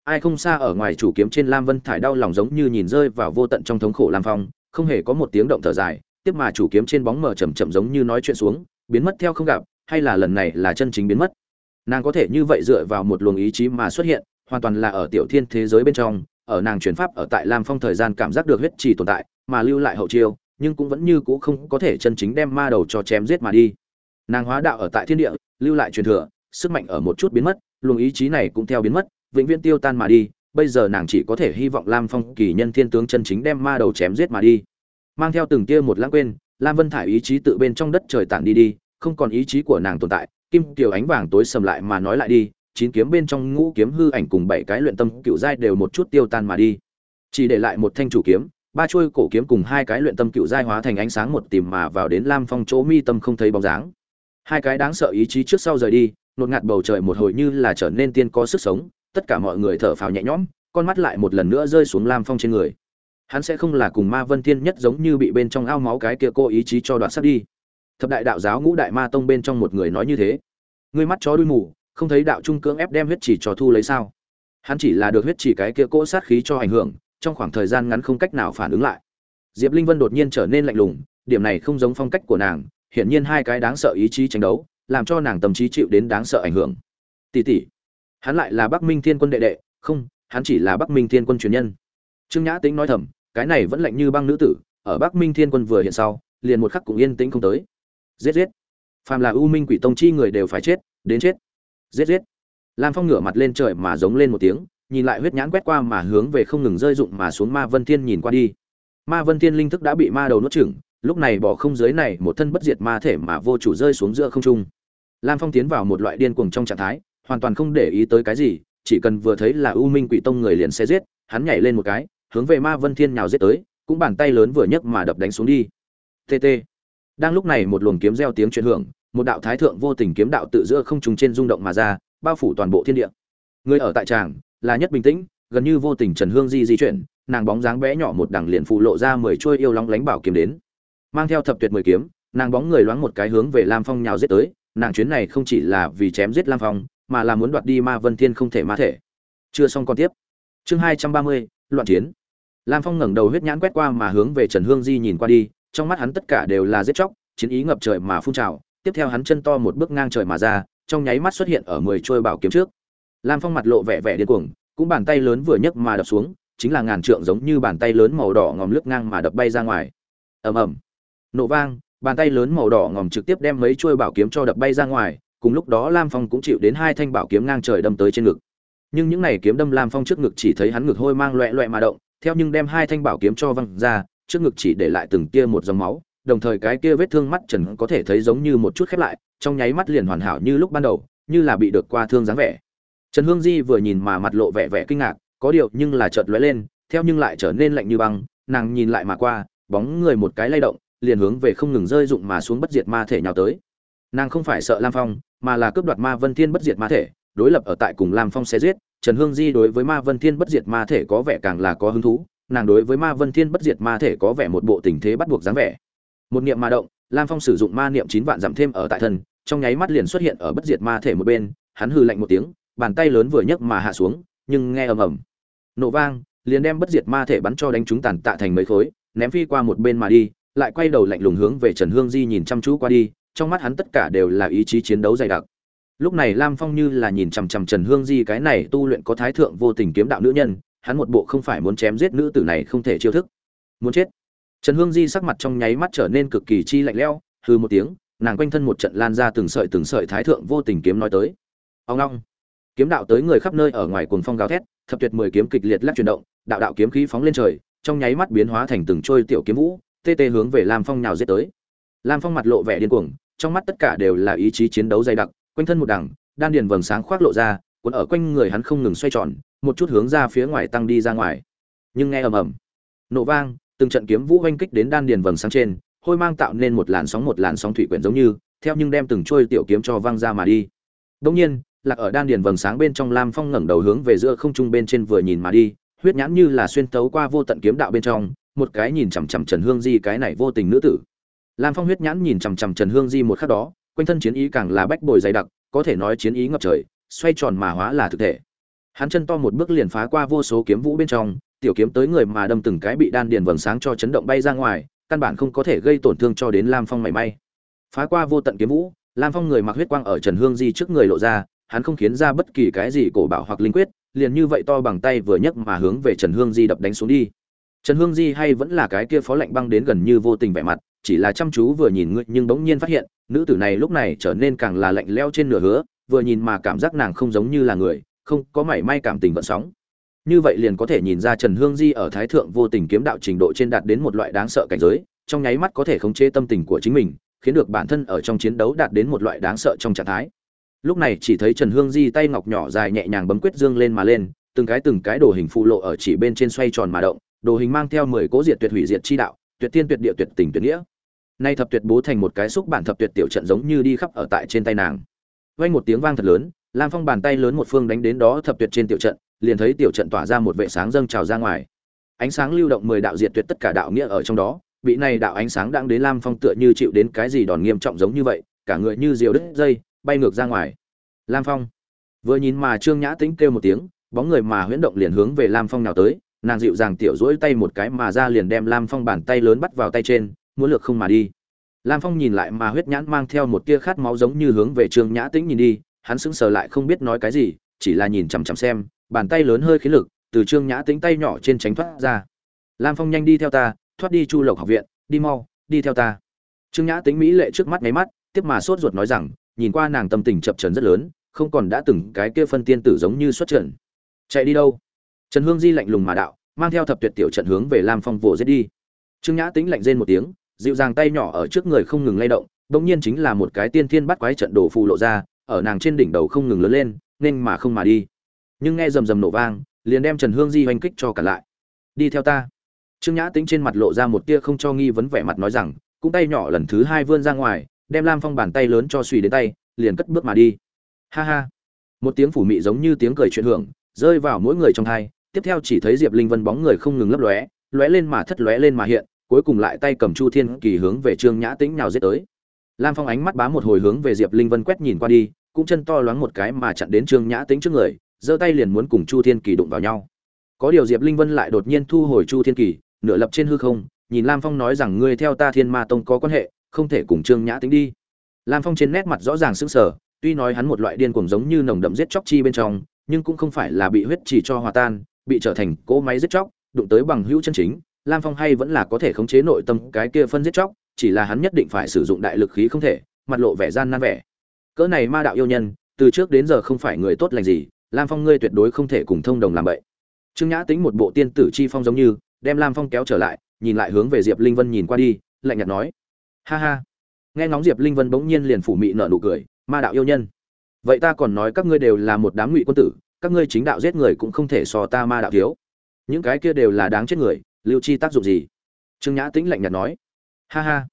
ai không xa ở ngoài chủ kiếm trên lam vân thải đau lòng giống như nhìn rơi vào vô tận trong thống khổ lam phong, không hề có một tiếng động thở dài, tiếp mà chủ kiếm trên bóng mờ chậm chậm giống như nói chuyện xuống, biến mất theo không gặp, hay là lần này là chân chính biến mất. Nàng có thể như vậy dựa vào một luồng ý chí mà xuất hiện, hoàn toàn là ở tiểu thiên thế giới bên trong, ở nàng chuyển pháp ở tại lam phong thời gian cảm giác được huyết trì tồn tại, mà lưu lại hậu chiêu, nhưng cũng vẫn như cũ không có thể chân chính đem ma đầu cho chém giết mà đi. Nàng hóa đạo ở tại thiên địa, lưu lại truyền thừa, sức mạnh ở một chút biến mất, luồng ý chí này cũng theo biến mất vĩnh viễn tiêu tan mà đi, bây giờ nàng chỉ có thể hy vọng lam phong kỳ nhân thiên tướng chân chính đem ma đầu chém giết mà đi. Mang theo từng tia một lãng quên, lam vân thải ý chí tự bên trong đất trời tản đi đi, không còn ý chí của nàng tồn tại, kim kiều ánh vàng tối sầm lại mà nói lại đi, chín kiếm bên trong ngũ kiếm hư ảnh cùng bảy cái luyện tâm cựu giai đều một chút tiêu tan mà đi. Chỉ để lại một thanh chủ kiếm, ba chuôi cổ kiếm cùng hai cái luyện tâm cựu giai hóa thành ánh sáng một tìm mà vào đến lam phong chỗ mi tâm không thấy bóng dáng. Hai cái đáng sợ ý chí trước sau rời đi, nột ngạt bầu trời một hồi như là trở nên tiên có sức sống tất cả mọi người thở phào nhẹ nhõm, con mắt lại một lần nữa rơi xuống lam phong trên người. Hắn sẽ không là cùng ma vân thiên nhất giống như bị bên trong ao máu cái kia cô ý chí cho đoạt sắt đi. Thập đại đạo giáo ngũ đại ma tông bên trong một người nói như thế. Ngươi mắt chó đuôi mù, không thấy đạo trung cưỡng ép đem huyết chỉ cho thu lấy sao? Hắn chỉ là được huyết chỉ cái kia cỗ sát khí cho ảnh hưởng, trong khoảng thời gian ngắn không cách nào phản ứng lại. Diệp linh vân đột nhiên trở nên lạnh lùng, điểm này không giống phong cách của nàng, hiển nhiên hai cái đáng sợ ý chí tranh đấu, làm cho nàng tâm trí chịu đến đáng sợ ảnh hưởng. Tỷ tỷ hắn lại là bắc minh thiên quân đệ đệ, không, hắn chỉ là bắc minh thiên quân truyền nhân. Trương nhã tĩnh nói thầm, cái này vẫn lạnh như băng nữ tử, ở bắc minh thiên quân vừa hiện sau, liền một khắc cũng yên tĩnh không tới. Giết giết. Phàm là u minh quỷ tông chi người đều phải chết, đến chết. Giết giết. Lam phong ngửa mặt lên trời mà giống lên một tiếng, nhìn lại huyết nhãn quét qua mà hướng về không ngừng rơi rụng mà xuống ma vân thiên nhìn qua đi. Ma vân thiên linh thức đã bị ma đầu nuốt chửng, lúc này bỏ không dưới này, một thân bất diệt ma thể mà vô chủ rơi xuống giữa không trung. Lam phong tiến vào một loại điên cuồng trong trạng thái hoàn toàn không để ý tới cái gì, chỉ cần vừa thấy là u minh quỷ tông người liền sẽ giết, hắn nhảy lên một cái, hướng về ma vân thiên nhào giết tới, cũng bàn tay lớn vừa nhấc mà đập đánh xuống đi. Tt đang lúc này một luồng kiếm reo tiếng truyền hưởng, một đạo thái thượng vô tình kiếm đạo tự giữa không trùng trên rung động mà ra, bao phủ toàn bộ thiên địa. Người ở tại tràng, là nhất bình tĩnh, gần như vô tình trần hương di di chuyển, nàng bóng dáng bé nhỏ một đằng liền phụ lộ ra mười chuôi yêu lóng lánh bảo kiếm đến. Mang theo thập tuyệt mười kiếm, nàng bóng người loáng một cái hướng về lam phong nhào giết tới, nàng chuyến này không chỉ là vì chém giết lam phong mà là muốn đoạt đi ma vân thiên không thể ma thể. Chưa xong còn tiếp. Chương hai trăm ba mươi, loạn chiến. Lam phong ngẩng đầu huyết nhãn quét qua mà hướng về trần hương di nhìn qua đi, trong mắt hắn tất cả đều là giết chóc, chiến ý ngập trời mà phun trào, tiếp theo hắn chân to một bước ngang trời mà ra, trong nháy mắt xuất hiện ở mười trôi bảo kiếm trước. Lam phong mặt lộ vẻ vẻ điên cuồng, cũng bàn tay lớn vừa nhấc mà đập xuống, chính là ngàn trượng giống như bàn tay lớn màu đỏ ngòm lướt ngang mà đập bay ra ngoài. Ầm ầm. Nổ vang, bàn tay lớn màu đỏ ngòm trực tiếp đem mấy chuôi bảo kiếm cho đập bay ra ngoài cùng lúc đó lam phong cũng chịu đến hai thanh bảo kiếm ngang trời đâm tới trên ngực. Nhưng những này kiếm đâm lam phong trước ngực chỉ thấy hắn ngực hôi mang loẹ loẹ mà động, theo nhưng đem hai thanh bảo kiếm cho văng ra, trước ngực chỉ để lại từng tia một dòng máu, đồng thời cái kia vết thương mắt trần có thể thấy giống như một chút khép lại, trong nháy mắt liền hoàn hảo như lúc ban đầu, như là bị được qua thương dáng vẻ. Trần hương di vừa nhìn mà mặt lộ vẻ vẻ kinh ngạc, có điều nhưng là chợt lóe lên, theo nhưng lại trở nên lạnh như băng, nàng nhìn lại mà qua, bóng người một cái lay động, liền hướng về không ngừng rơi dụng mà xuống bất diệt ma thể nhào tới nàng không phải sợ lam phong, mà là cướp đoạt ma vân thiên bất diệt ma thể, đối lập ở tại cùng lam phong sẽ giết. Trần hương di đối với ma vân thiên bất diệt ma thể có vẻ càng là có hứng thú, nàng đối với ma vân thiên bất diệt ma thể có vẻ một bộ tình thế bắt buộc dáng vẻ. Một niệm ma động, lam phong sử dụng ma niệm chín vạn giảm thêm ở tại thân, trong nháy mắt liền xuất hiện ở bất diệt ma thể một bên, hắn hừ lạnh một tiếng, bàn tay lớn vừa nhấc mà hạ xuống, nhưng nghe ầm ầm. Nổ vang, liền đem bất diệt ma thể bắn cho đánh chúng tàn tạ thành mấy khối, ném phi qua một bên mà đi, lại quay đầu lạnh lùng hướng về trần hương di nhìn chăm chú qua đi trong mắt hắn tất cả đều là ý chí chiến đấu dày đặc. Lúc này lam phong như là nhìn chằm chằm trần hương di cái này tu luyện có thái thượng vô tình kiếm đạo nữ nhân, hắn một bộ không phải muốn chém giết nữ tử này không thể chiêu thức. Muốn chết. Trần hương di sắc mặt trong nháy mắt trở nên cực kỳ chi lạnh lẽo hư một tiếng, nàng quanh thân một trận lan ra từng sợi từng sợi thái thượng vô tình kiếm nói tới. Ông long. Kiếm đạo tới người khắp nơi ở ngoài cuồng phong gào thét, thập tuyệt mười kiếm kịch liệt lắc chuyển động, đạo đạo kiếm khí phóng lên trời, trong nháy mắt biến hóa thành từng trôi tiểu kiếm vũ, tê tê hướng về lam phong nhào giết tới. Lam phong mặt lộ vẻ điên cuồng trong mắt tất cả đều là ý chí chiến đấu dày đặc, quanh thân một đằng, đan điền vầng sáng khoác lộ ra, cuốn ở quanh người hắn không ngừng xoay tròn, một chút hướng ra phía ngoài tăng đi ra ngoài. Nhưng nghe ầm ầm, nổ vang, từng trận kiếm vũ oanh kích đến đan điền vầng sáng trên, hôi mang tạo nên một làn sóng một làn sóng thủy quyển giống như, theo nhưng đem từng trôi tiểu kiếm cho văng ra mà đi. Đông nhiên, lạc ở đan điền vầng sáng bên trong lam phong ngẩng đầu hướng về giữa không trung bên trên vừa nhìn mà đi, huyết nhãn như là xuyên tấu qua vô tận kiếm đạo bên trong, một cái nhìn chằm chằm trần hương di cái này vô tình nữ tử lam phong huyết nhãn nhìn chằm chằm trần hương di một khắc đó, quanh thân chiến ý càng là bách bồi dày đặc, có thể nói chiến ý ngập trời, xoay tròn mà hóa là thực thể. Hắn chân to một bước liền phá qua vô số kiếm vũ bên trong, tiểu kiếm tới người mà đâm từng cái bị đan điền vầng sáng cho chấn động bay ra ngoài, căn bản không có thể gây tổn thương cho đến lam phong mảy may. Phá qua vô tận kiếm vũ, lam phong người mặc huyết quang ở trần hương di trước người lộ ra, hắn không khiến ra bất kỳ cái gì cổ bảo hoặc linh quyết, liền như vậy to bằng tay vừa nhấc mà hướng về trần hương di đập đánh xuống đi trần hương di hay vẫn là cái kia phó lạnh băng đến gần như vô tình vẻ mặt, chỉ là chăm chú vừa nhìn ngươi nhưng bỗng nhiên phát hiện, nữ tử này lúc này trở nên càng là lạnh lẽo trên nửa hứa, vừa nhìn mà cảm giác nàng không giống như là người, không có mảy may cảm tình vận sóng. Như vậy liền có thể nhìn ra trần hương di ở thái thượng vô tình kiếm đạo trình độ trên đạt đến một loại đáng sợ cảnh giới, trong nháy mắt có thể khống chế tâm tình của chính mình, khiến được bản thân ở trong chiến đấu đạt đến một loại đáng sợ trong trạng thái. Lúc này chỉ thấy trần hương di tay ngọc nhỏ dài nhẹ nhàng bấm quyết dương lên mà lên, từng cái từng cái đồ hình phụ lộ ở chỉ bên trên xoay tròn mà động đồ hình mang theo mười cố diệt tuyệt hủy diệt chi đạo, tuyệt tiên tuyệt địa tuyệt tình tuyệt nghĩa. Nay thập tuyệt bố thành một cái xúc bản thập tuyệt tiểu trận giống như đi khắp ở tại trên tay nàng. Vang một tiếng vang thật lớn, lam phong bàn tay lớn một phương đánh đến đó thập tuyệt trên tiểu trận, liền thấy tiểu trận tỏa ra một vệ sáng dâng trào ra ngoài. Ánh sáng lưu động mười đạo diệt tuyệt tất cả đạo nghĩa ở trong đó, bị này đạo ánh sáng đang đến lam phong tựa như chịu đến cái gì đòn nghiêm trọng giống như vậy, cả người như diều đứt dây, bay ngược ra ngoài. Lam phong vừa nhìn mà trương nhã tĩnh kêu một tiếng, bóng người mà huyễn động liền hướng về lam phong nào tới nàng dịu dàng tiểu rỗi tay một cái mà ra liền đem lam phong bàn tay lớn bắt vào tay trên, muốn lược không mà đi. Lam phong nhìn lại mà huyết nhãn mang theo một tia khát máu giống như hướng về trương nhã tĩnh nhìn đi, hắn sững sờ lại không biết nói cái gì, chỉ là nhìn chằm chằm xem, bàn tay lớn hơi khí lực từ trương nhã tĩnh tay nhỏ trên tránh thoát ra. Lam phong nhanh đi theo ta, thoát đi chu lộc học viện, đi mau, đi theo ta. Trương nhã tĩnh mỹ lệ trước mắt nháy mắt, tiếp mà sốt ruột nói rằng, nhìn qua nàng tâm tình chập trần rất lớn, không còn đã từng cái kia phân tiên tử giống như xuất trận. Chạy đi đâu? Trần hương di lạnh lùng mà đạo, mang theo thập tuyệt tiểu trận hướng về lam phong vồ giết đi. Trương nhã tính lạnh rên một tiếng, dịu dàng tay nhỏ ở trước người không ngừng lay động bỗng nhiên chính là một cái tiên thiên bắt quái trận đồ phù lộ ra, ở nàng trên đỉnh đầu không ngừng lớn lên, nên mà không mà đi. Nhưng nghe rầm rầm nổ vang, liền đem trần hương di oanh kích cho cả lại. Đi theo ta. Trương nhã tính trên mặt lộ ra một tia không cho nghi vấn vẻ mặt nói rằng, cũng tay nhỏ lần thứ hai vươn ra ngoài, đem lam phong bàn tay lớn cho suy đến tay, liền cất bước mà đi. Ha ha. Một tiếng phủ mị giống như tiếng cười chuyện hưởng rơi vào mỗi người trong thai, tiếp theo chỉ thấy diệp linh vân bóng người không ngừng lấp lóe lóe lên mà thất lóe lên mà hiện, cuối cùng lại tay cầm chu thiên kỳ hướng về trương nhã tĩnh nào giết tới. Lam phong ánh mắt bám một hồi hướng về diệp linh vân quét nhìn qua đi, cũng chân to loáng một cái mà chặn đến trương nhã tĩnh trước người, giơ tay liền muốn cùng chu thiên kỳ đụng vào nhau. Có điều diệp linh vân lại đột nhiên thu hồi chu thiên kỳ, nửa lập trên hư không, nhìn lam phong nói rằng ngươi theo ta thiên ma tông có quan hệ, không thể cùng trương nhã Tĩnh đi. Lam phong trên nét mặt rõ ràng sững sờ, tuy nói hắn một loại điên cuồng giống như nồng đậm giết chóc chi bên trong nhưng cũng không phải là bị huyết chỉ cho hòa tan, bị trở thành cỗ máy giết chóc, đụng tới bằng hữu chân chính, lam phong hay vẫn là có thể khống chế nội tâm cái kia phân giết chóc, chỉ là hắn nhất định phải sử dụng đại lực khí không thể, mặt lộ vẻ gian nan vẻ. Cỡ này ma đạo yêu nhân, từ trước đến giờ không phải người tốt lành gì, lam phong ngươi tuyệt đối không thể cùng thông đồng làm vậy trương nhã tính một bộ tiên tử chi phong giống như, đem lam phong kéo trở lại, nhìn lại hướng về diệp linh vân nhìn qua đi, lạnh nhạt nói. Ha ha. Nghe ngóng diệp linh vân bỗng nhiên liền phủ mị nở nụ cười, ma đạo yêu nhân vậy ta còn nói các ngươi đều là một đám ngụy quân tử, các ngươi chính đạo giết người cũng không thể so ta ma đạo thiếu. Những cái kia đều là đáng chết người, lưu chi tác dụng gì? Trương nhã tĩnh lạnh nhạt nói. Ha ha.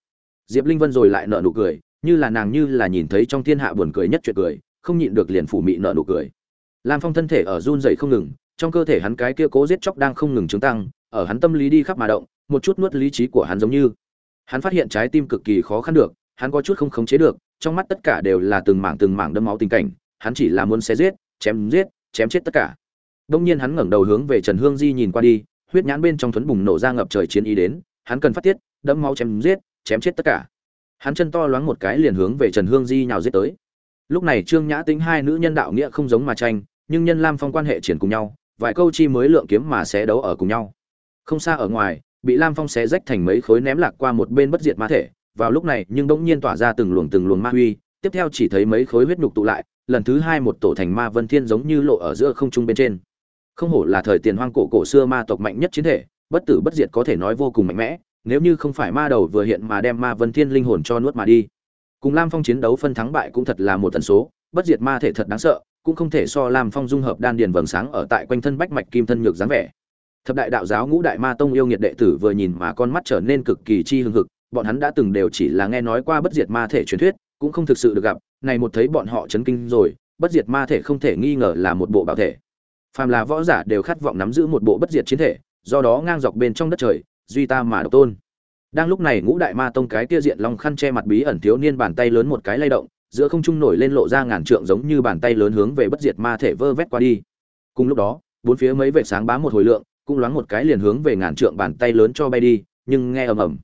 Diệp linh vân rồi lại nợ nụ cười, như là nàng như là nhìn thấy trong thiên hạ buồn cười nhất chuyện cười, không nhịn được liền phủ mị nợ nụ cười. Lam phong thân thể ở run dày không ngừng, trong cơ thể hắn cái kia cố giết chóc đang không ngừng chứng tăng, ở hắn tâm lý đi khắp mà động, một chút nuốt lý trí của hắn giống như. Hắn phát hiện trái tim cực kỳ khó khăn được, hắn có chút không khống chế được trong mắt tất cả đều là từng mảng từng mảng đâm máu tình cảnh, hắn chỉ là muốn xé giết, chém giết, chém chết tất cả. Đông nhiên hắn ngẩng đầu hướng về trần hương di nhìn qua đi, huyết nhãn bên trong thuấn bùng nổ ra ngập trời chiến ý đến, hắn cần phát tiết đâm máu chém giết, chém chết tất cả. Hắn chân to loáng một cái liền hướng về trần hương di nhào giết tới. Lúc này trương nhã tính hai nữ nhân đạo nghĩa không giống mà tranh, nhưng nhân lam phong quan hệ triển cùng nhau, vài câu chi mới lượng kiếm mà xé đấu ở cùng nhau. Không xa ở ngoài, bị lam phong xé rách thành mấy khối ném lạc qua một bên bất diệt ma thể vào lúc này nhưng bỗng nhiên tỏa ra từng luồng từng luồng ma huy, tiếp theo chỉ thấy mấy khối huyết nhục tụ lại, lần thứ hai một tổ thành ma vân thiên giống như lộ ở giữa không trung bên trên. Không hổ là thời tiền hoang cổ cổ xưa ma tộc mạnh nhất chiến thể, bất tử bất diệt có thể nói vô cùng mạnh mẽ, nếu như không phải ma đầu vừa hiện mà đem ma vân thiên linh hồn cho nuốt mà đi. Cùng lam phong chiến đấu phân thắng bại cũng thật là một tần số, bất diệt ma thể thật đáng sợ, cũng không thể so lam phong dung hợp đan điền vầng sáng ở tại quanh thân bách mạch kim thân nhược dáng vẻ. Thập đại đạo giáo ngũ đại ma tông yêu nghiệt đệ tử vừa nhìn mà con mắt trở nên cực kỳ chi hưng hực bọn hắn đã từng đều chỉ là nghe nói qua bất diệt ma thể truyền thuyết, cũng không thực sự được gặp, này một thấy bọn họ chấn kinh rồi, bất diệt ma thể không thể nghi ngờ là một bộ bảo thể. Phàm là võ giả đều khát vọng nắm giữ một bộ bất diệt chiến thể, do đó ngang dọc bên trong đất trời, duy ta mà độc tôn. Đang lúc này ngũ đại ma tông cái kia diện long khăn che mặt bí ẩn thiếu niên bàn tay lớn một cái lay động, giữa không trung nổi lên lộ ra ngàn trượng giống như bàn tay lớn hướng về bất diệt ma thể vơ vét qua đi. Cùng lúc đó, bốn phía mấy vệt sáng bám một hồi lượng, cũng loáng một cái liền hướng về ngàn trượng bàn tay lớn cho bay đi, nhưng nghe ầm ầm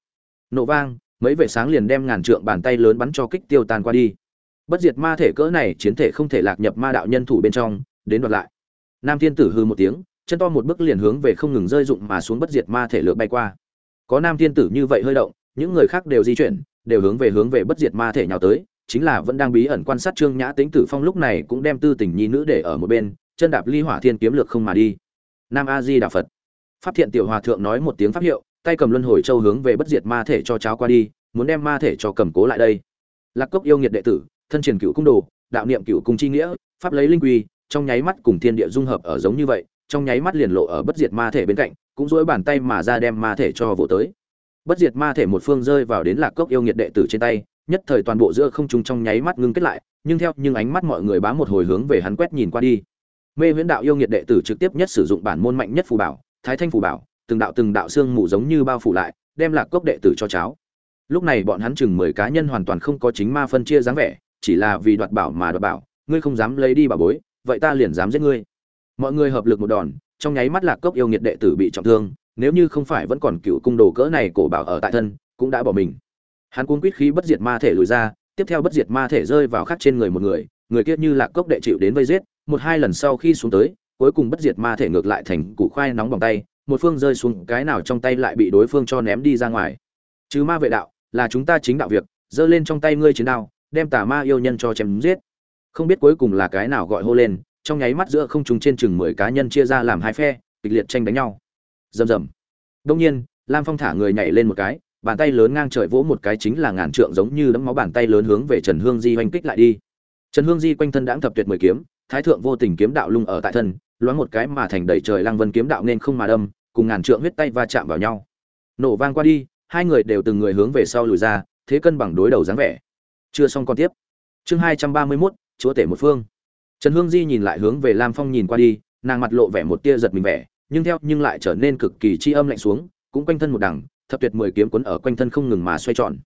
nổ vang, mấy vệ sáng liền đem ngàn trượng bàn tay lớn bắn cho kích tiêu tan qua đi. Bất diệt ma thể cỡ này chiến thể không thể lạc nhập ma đạo nhân thủ bên trong, đến đoạt lại. Nam thiên tử hư một tiếng, chân to một bước liền hướng về không ngừng rơi dụng mà xuống bất diệt ma thể lượt bay qua. Có nam thiên tử như vậy hơi động, những người khác đều di chuyển, đều hướng về hướng về bất diệt ma thể nhào tới, chính là vẫn đang bí ẩn quan sát trương nhã tính tử phong lúc này cũng đem tư tình nhi nữ để ở một bên, chân đạp ly hỏa thiên kiếm lược không mà đi. Nam a di đà phật. Pháp thiện tiểu hòa thượng nói một tiếng pháp hiệu tay cầm luân hồi châu hướng về bất diệt ma thể cho cháo qua đi, muốn đem ma thể cho cầm cố lại đây. Lạc cốc yêu nghiệt đệ tử, thân triển cựu cung đồ, đạo niệm cựu cung chi nghĩa, pháp lấy linh quy, trong nháy mắt cùng thiên địa dung hợp ở giống như vậy, trong nháy mắt liền lộ ở bất diệt ma thể bên cạnh, cũng dỗi bàn tay mà ra đem ma thể cho vỗ tới. Bất diệt ma thể một phương rơi vào đến lạc cốc yêu nghiệt đệ tử trên tay, nhất thời toàn bộ giữa không trung trong nháy mắt ngưng kết lại, nhưng theo nhưng ánh mắt mọi người bám một hồi hướng về hắn quét nhìn qua đi. Mê huyễn đạo yêu nghiệt đệ tử trực tiếp nhất sử dụng bản môn mạnh nhất phù bảo, thái thanh phù bảo từng đạo từng đạo xương mù giống như bao phủ lại, đem lạc cốc đệ tử cho cháo. Lúc này bọn hắn chừng mười cá nhân hoàn toàn không có chính ma phân chia dáng vẻ, chỉ là vì đoạt bảo mà đoạt bảo, ngươi không dám lấy đi bảo bối, vậy ta liền dám giết ngươi. Mọi người hợp lực một đòn, trong nháy mắt lạc cốc yêu nghiệt đệ tử bị trọng thương, nếu như không phải vẫn còn cựu cung đồ cỡ này cổ bảo ở tại thân, cũng đã bỏ mình. Hắn cuốn quýt khí bất diệt ma thể lùi ra, tiếp theo bất diệt ma thể rơi vào khắc trên người một người người kia như lạc cốc đệ chịu đến vây giết, một hai lần sau khi xuống tới, cuối cùng bất diệt ma thể ngược lại thành củ khoai nóng bằng tay một phương rơi xuống cái nào trong tay lại bị đối phương cho ném đi ra ngoài. Chứ ma vệ đạo là chúng ta chính đạo việc giơ lên trong tay ngươi chiến đao đem tà ma yêu nhân cho chém giết. Không biết cuối cùng là cái nào gọi hô lên trong nháy mắt giữa không trùng trên chừng mười cá nhân chia ra làm hai phe kịch liệt tranh đánh nhau. Rầm rầm. Đông nhiên lam phong thả người nhảy lên một cái bàn tay lớn ngang trời vỗ một cái chính là ngàn trượng giống như đấm máu bàn tay lớn hướng về Trần Hương Di oanh kích lại đi. Trần Hương Di quanh thân đãng thập tuyệt mười kiếm, thái thượng vô tình kiếm đạo lung ở tại thân, loáng một cái mà thành đầy trời lăng vân kiếm đạo nên không mà đâm, cùng ngàn trượng huyết tay va chạm vào nhau. Nổ vang qua đi, hai người đều từng người hướng về sau lùi ra, thế cân bằng đối đầu dáng vẻ. Chưa xong con tiếp. Chương hai trăm ba mươi mốt chúa tể một phương. Trần Hương Di nhìn lại hướng về Lam Phong nhìn qua đi, nàng mặt lộ vẻ một tia giật mình vẻ, nhưng theo nhưng lại trở nên cực kỳ chi âm lạnh xuống, cũng quanh thân một đằng, thập tuyệt mười kiếm cuốn ở quanh thân không ngừng mà xoay tròn.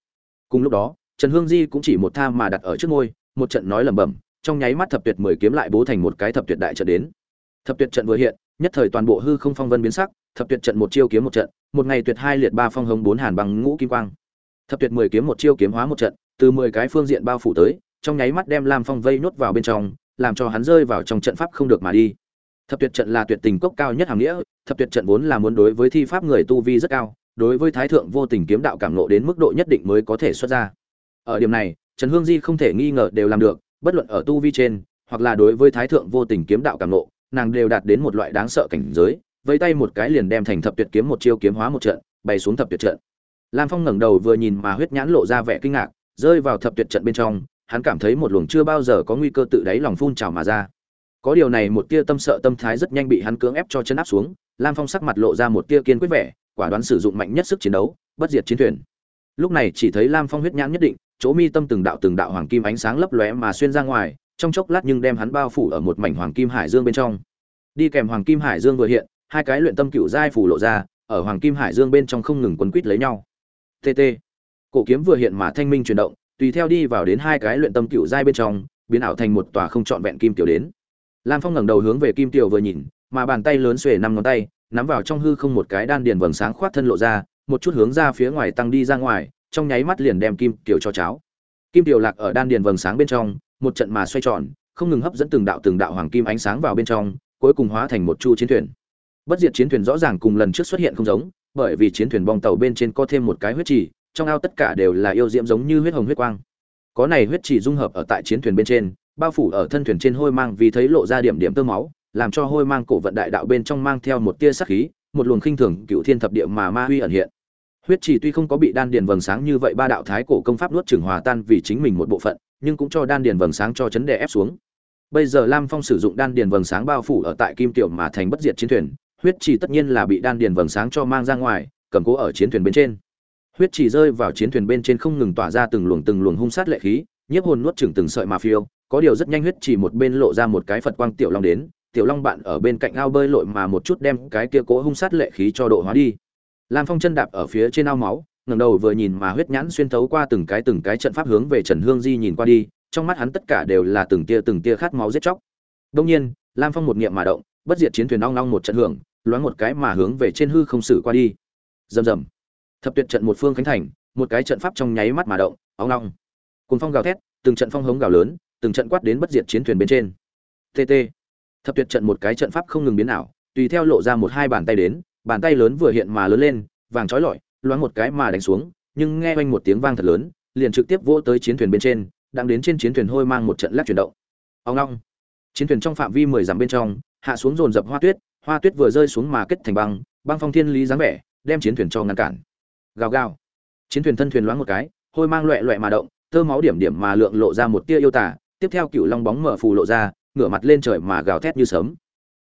Cùng lúc đó, Trần Hương Di cũng chỉ một tha mà đặt ở trước ngôi, một trận nói lẩm bẩm, trong nháy mắt thập tuyệt mười kiếm lại bố thành một cái thập tuyệt đại trận đến. Thập tuyệt trận vừa hiện, nhất thời toàn bộ hư không phong vân biến sắc, thập tuyệt trận một chiêu kiếm một trận, một ngày tuyệt hai liệt ba phong hồng bốn hàn bằng ngũ kim quang. Thập tuyệt mười kiếm một chiêu kiếm hóa một trận, từ mười cái phương diện bao phủ tới, trong nháy mắt đem Lam Phong vây nốt vào bên trong, làm cho hắn rơi vào trong trận pháp không được mà đi. Thập tuyệt trận là tuyệt tình cốc cao nhất hàng nghĩa, thập tuyệt trận vốn là muốn đối với thi pháp người tu vi rất cao, đối với thái thượng vô tình kiếm đạo cảm ngộ đến mức độ nhất định mới có thể xuất ra. Ở điểm này, Trần Hương Di không thể nghi ngờ đều làm được, bất luận ở tu vi trên, hoặc là đối với thái thượng vô tình kiếm đạo cảm ngộ, nàng đều đạt đến một loại đáng sợ cảnh giới, vẫy tay một cái liền đem thành thập tuyệt kiếm một chiêu kiếm hóa một trận, bày xuống thập tuyệt trận. Lam Phong ngẩng đầu vừa nhìn mà huyết nhãn lộ ra vẻ kinh ngạc, rơi vào thập tuyệt trận bên trong, hắn cảm thấy một luồng chưa bao giờ có nguy cơ tự đáy lòng phun trào mà ra. Có điều này một tia tâm sợ tâm thái rất nhanh bị hắn cưỡng ép cho chân áp xuống, Lam Phong sắc mặt lộ ra một tia kiên quyết vẻ, quả đoán sử dụng mạnh nhất sức chiến đấu, bất diệt chiến thuyền. Lúc này chỉ thấy Lam Phong huyết nhãn nhất định, chỗ mi tâm từng đạo từng đạo hoàng kim ánh sáng lấp lóe mà xuyên ra ngoài, trong chốc lát nhưng đem hắn bao phủ ở một mảnh hoàng kim hải dương bên trong. Đi kèm hoàng kim hải dương vừa hiện, hai cái luyện tâm cựu giai phủ lộ ra, ở hoàng kim hải dương bên trong không ngừng quấn quýt lấy nhau. TT. Cổ kiếm vừa hiện mà thanh minh chuyển động, tùy theo đi vào đến hai cái luyện tâm cựu giai bên trong, biến ảo thành một tòa không trọn vẹn kim tiểu đến. Lam Phong ngẩng đầu hướng về kim tiểu vừa nhìn, mà bàn tay lớn xuề năm ngón tay, nắm vào trong hư không một cái đan điền vầng sáng khoát thân lộ ra, một chút hướng ra phía ngoài tăng đi ra ngoài, trong nháy mắt liền đem kim tiểu cho cháo. Kim tiểu lạc ở đan điền vầng sáng bên trong, một trận mà xoay tròn, không ngừng hấp dẫn từng đạo từng đạo hoàng kim ánh sáng vào bên trong, cuối cùng hóa thành một chu chiến thuyền. Bất diệt chiến thuyền rõ ràng cùng lần trước xuất hiện không giống, bởi vì chiến thuyền bong tàu bên trên có thêm một cái huyết trì, trong ao tất cả đều là yêu diễm giống như huyết hồng huyết quang. Có này huyết trì dung hợp ở tại chiến thuyền bên trên, bao phủ ở thân thuyền trên hôi mang vì thấy lộ ra điểm điểm tơ máu, làm cho hôi mang cổ vận đại đạo bên trong mang theo một tia sắc khí, một luồng khinh thường cựu thiên thập địa mà ma huy ẩn hiện. Huyết trì tuy không có bị đan điền vầng sáng như vậy ba đạo thái cổ công pháp nuốt chửng hòa tan vì chính mình một bộ phận, nhưng cũng cho đan điền vầng sáng cho chấn đề ép xuống. Bây giờ Lam Phong sử dụng đan điền vầng sáng bao phủ ở tại kim tiểu mà thành bất diệt chiến thuyền, huyết trì tất nhiên là bị đan điền vầng sáng cho mang ra ngoài, cầm cố ở chiến thuyền bên trên. Huyết trì rơi vào chiến thuyền bên trên không ngừng tỏa ra từng luồng từng luồng hung sát lệ khí, nhiếp hồn nuốt chửng từng sợi mà phiêu, có điều rất nhanh huyết trì một bên lộ ra một cái Phật quang tiểu long đến, tiểu long bạn ở bên cạnh ao bơi lội mà một chút đem cái kia cố hung sát lệ khí cho độ hóa đi. Lam Phong chân đạp ở phía trên ao máu, ngẩng đầu vừa nhìn mà huyết nhãn xuyên thấu qua từng cái từng cái trận pháp hướng về Trần Hương Di nhìn qua đi, trong mắt hắn tất cả đều là từng tia từng tia khát máu giết chóc. đông nhiên, Lam Phong một niệm mà động, bất diệt chiến thuyền long long một trận hưởng, loáng một cái mà hướng về trên hư không xử qua đi. Rầm rầm. Thập tuyệt trận một phương khánh thành, một cái trận pháp trong nháy mắt mà động, óng long Cùng phong gào thét, từng trận phong hống gào lớn, từng trận quát đến bất diệt chiến thuyền bên trên. TT. Thập tuyệt trận một cái trận pháp không ngừng biến ảo, tùy theo lộ ra một hai bàn tay đến, bàn tay lớn vừa hiện mà lớn lên, vàng chói lọi, loáng một cái mà đánh xuống, nhưng nghe oanh một tiếng vang thật lớn, liền trực tiếp vỗ tới chiến thuyền bên trên, đang đến trên chiến thuyền hôi mang một trận lắc chuyển động. Ông long. Chiến thuyền trong phạm vi mười dặm bên trong, hạ xuống dồn dập hoa tuyết, hoa tuyết vừa rơi xuống mà kết thành băng, băng phong thiên lý dáng vẻ, đem chiến thuyền cho ngăn cản. Gào gào. Chiến thuyền thân thuyền loáng một cái, hôi mang loẹt loẹt mà động, tơ máu điểm điểm mà lượng lộ ra một tia yêu tả, tiếp theo cựu long bóng mở phù lộ ra, ngửa mặt lên trời mà gào thét như sớm.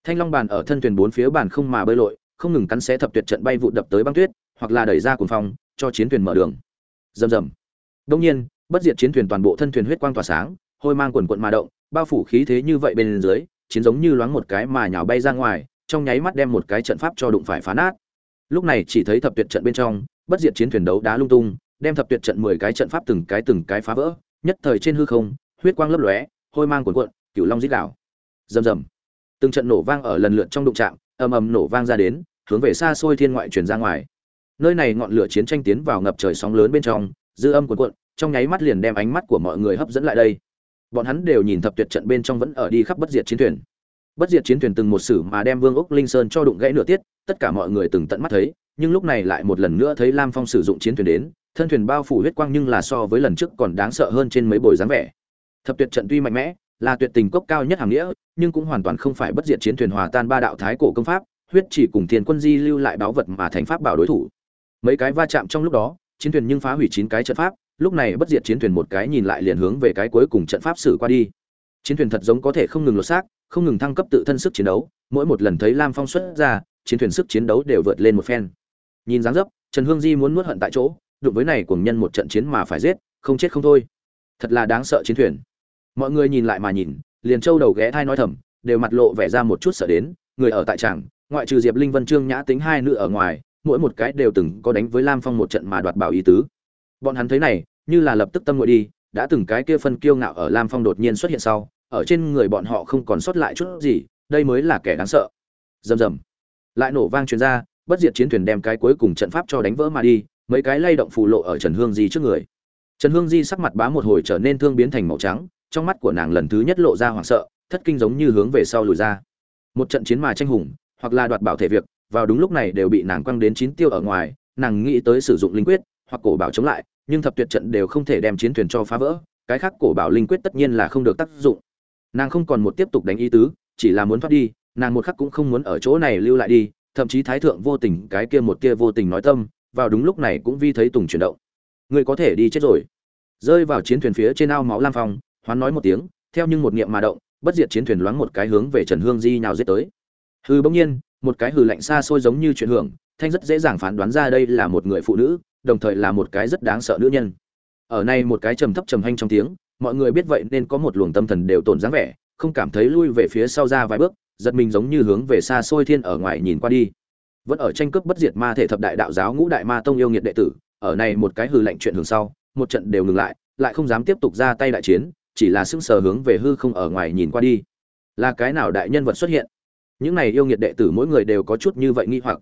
Thanh long bàn ở thân thuyền bốn phía bàn không mà bơi lội, không ngừng cắn xé thập tuyệt trận bay vụ đập tới băng tuyết, hoặc là đẩy ra cuồng phong, cho chiến thuyền mở đường. Rầm rầm. đông nhiên, bất diệt chiến thuyền toàn bộ thân thuyền huyết quang tỏa sáng, hôi mang quần quận mà động, bao phủ khí thế như vậy bên dưới, chiến giống như loáng một cái mà nhào bay ra ngoài, trong nháy mắt đem một cái trận pháp cho đụng phải phá nát. Lúc này chỉ thấy thập tuyệt trận bên trong, bất diệt chiến thuyền đấu đá lung tung, đem thập tuyệt trận 10 cái trận pháp từng cái từng cái phá vỡ, nhất thời trên hư không, huyết quang lấp lóe, hôi mang cuồn cuộn, cửu long rít đảo. Rầm rầm. Từng trận nổ vang ở lần lượt trong đụng chạm, ầm ầm nổ vang ra đến, hướng về xa xôi thiên ngoại truyền ra ngoài. Nơi này ngọn lửa chiến tranh tiến vào ngập trời sóng lớn bên trong, dư âm cuồn cuộn, trong nháy mắt liền đem ánh mắt của mọi người hấp dẫn lại đây. Bọn hắn đều nhìn thập tuyệt trận bên trong vẫn ở đi khắp bất diệt chiến thuyền. Bất diệt chiến thuyền từng một sử mà đem Vương Úc Linh Sơn cho đụng gãy nửa tiết, tất cả mọi người từng tận mắt thấy, nhưng lúc này lại một lần nữa thấy Lam Phong sử dụng chiến thuyền đến, thân thuyền bao phủ huyết quang nhưng là so với lần trước còn đáng sợ hơn trên mấy bồi dáng vẻ. Thập tuyệt trận tuy mạnh mẽ, là tuyệt tình cốc cao nhất hàng nghĩa, nhưng cũng hoàn toàn không phải bất diệt chiến thuyền hòa tan ba đạo thái cổ công pháp, huyết chỉ cùng thiên quân di lưu lại báo vật mà thành pháp bảo đối thủ. Mấy cái va chạm trong lúc đó, chiến thuyền nhưng phá hủy chín cái trận pháp lúc này bất diệt chiến thuyền một cái nhìn lại liền hướng về cái cuối cùng trận pháp xử qua đi chiến thuyền thật giống có thể không ngừng lột xác không ngừng thăng cấp tự thân sức chiến đấu, mỗi một lần thấy lam phong xuất ra, chiến thuyền sức chiến đấu đều vượt lên một phen. Nhìn dáng dấp, trần hương di muốn nuốt hận tại chỗ, đụng với này cùng nhân một trận chiến mà phải giết, không chết không thôi. Thật là đáng sợ chiến thuyền. Mọi người nhìn lại mà nhìn, liền châu đầu ghé thai nói thầm, đều mặt lộ vẻ ra một chút sợ đến, người ở tại trảng ngoại trừ diệp linh vân, trương nhã tính hai nữ ở ngoài, mỗi một cái đều từng có đánh với lam phong một trận mà đoạt bảo ý tứ. Bọn hắn thấy này, như là lập tức tâm ngội đi, đã từng cái kia phân kiêu ngạo ở lam phong đột nhiên xuất hiện sau ở trên người bọn họ không còn sót lại chút gì, đây mới là kẻ đáng sợ. Rầm rầm. Lại nổ vang truyền ra, bất diệt chiến thuyền đem cái cuối cùng trận pháp cho đánh vỡ mà đi, mấy cái lay động phù lộ ở trần hương di trước người. Trần hương di sắc mặt bá một hồi trở nên thương biến thành màu trắng, trong mắt của nàng lần thứ nhất lộ ra hoảng sợ, thất kinh giống như hướng về sau lùi ra. Một trận chiến mà tranh hùng, hoặc là đoạt bảo thể việc, vào đúng lúc này đều bị nàng quăng đến chín tiêu ở ngoài, nàng nghĩ tới sử dụng linh quyết, hoặc cổ bảo chống lại, nhưng thập tuyệt trận đều không thể đem chiến thuyền cho phá vỡ, cái khác cổ bảo linh quyết tất nhiên là không được tác dụng nàng không còn một tiếp tục đánh ý tứ, chỉ là muốn thoát đi, nàng một khắc cũng không muốn ở chỗ này lưu lại đi, thậm chí thái thượng vô tình, cái kia một kia vô tình nói tâm, vào đúng lúc này cũng vi thấy tùng chuyển động. Người có thể đi chết rồi. Rơi vào chiến thuyền phía trên ao máu lam phong, hoán nói một tiếng, theo nhưng một niệm mà động, bất diệt chiến thuyền loáng một cái hướng về trần hương di nhào giết tới. Hư bỗng nhiên, một cái hư lạnh xa xôi giống như chuyện hưởng, thanh rất dễ dàng phán đoán ra đây là một người phụ nữ, đồng thời là một cái rất đáng sợ nữ nhân. Ở này một cái trầm thấp trầm hanh trong tiếng mọi người biết vậy nên có một luồng tâm thần đều tổn dáng vẻ, không cảm thấy lui về phía sau ra vài bước, giật mình giống như hướng về xa xôi thiên ở ngoài nhìn qua đi. Vẫn ở tranh cướp bất diệt ma thể thập đại đạo giáo ngũ đại ma tông yêu nghiệt đệ tử, ở này một cái hư lệnh chuyện hướng sau, một trận đều ngừng lại lại không dám tiếp tục ra tay đại chiến, chỉ là sững sờ hướng về hư không ở ngoài nhìn qua đi. Là cái nào đại nhân vật xuất hiện? Những này yêu nghiệt đệ tử mỗi người đều có chút như vậy nghi hoặc.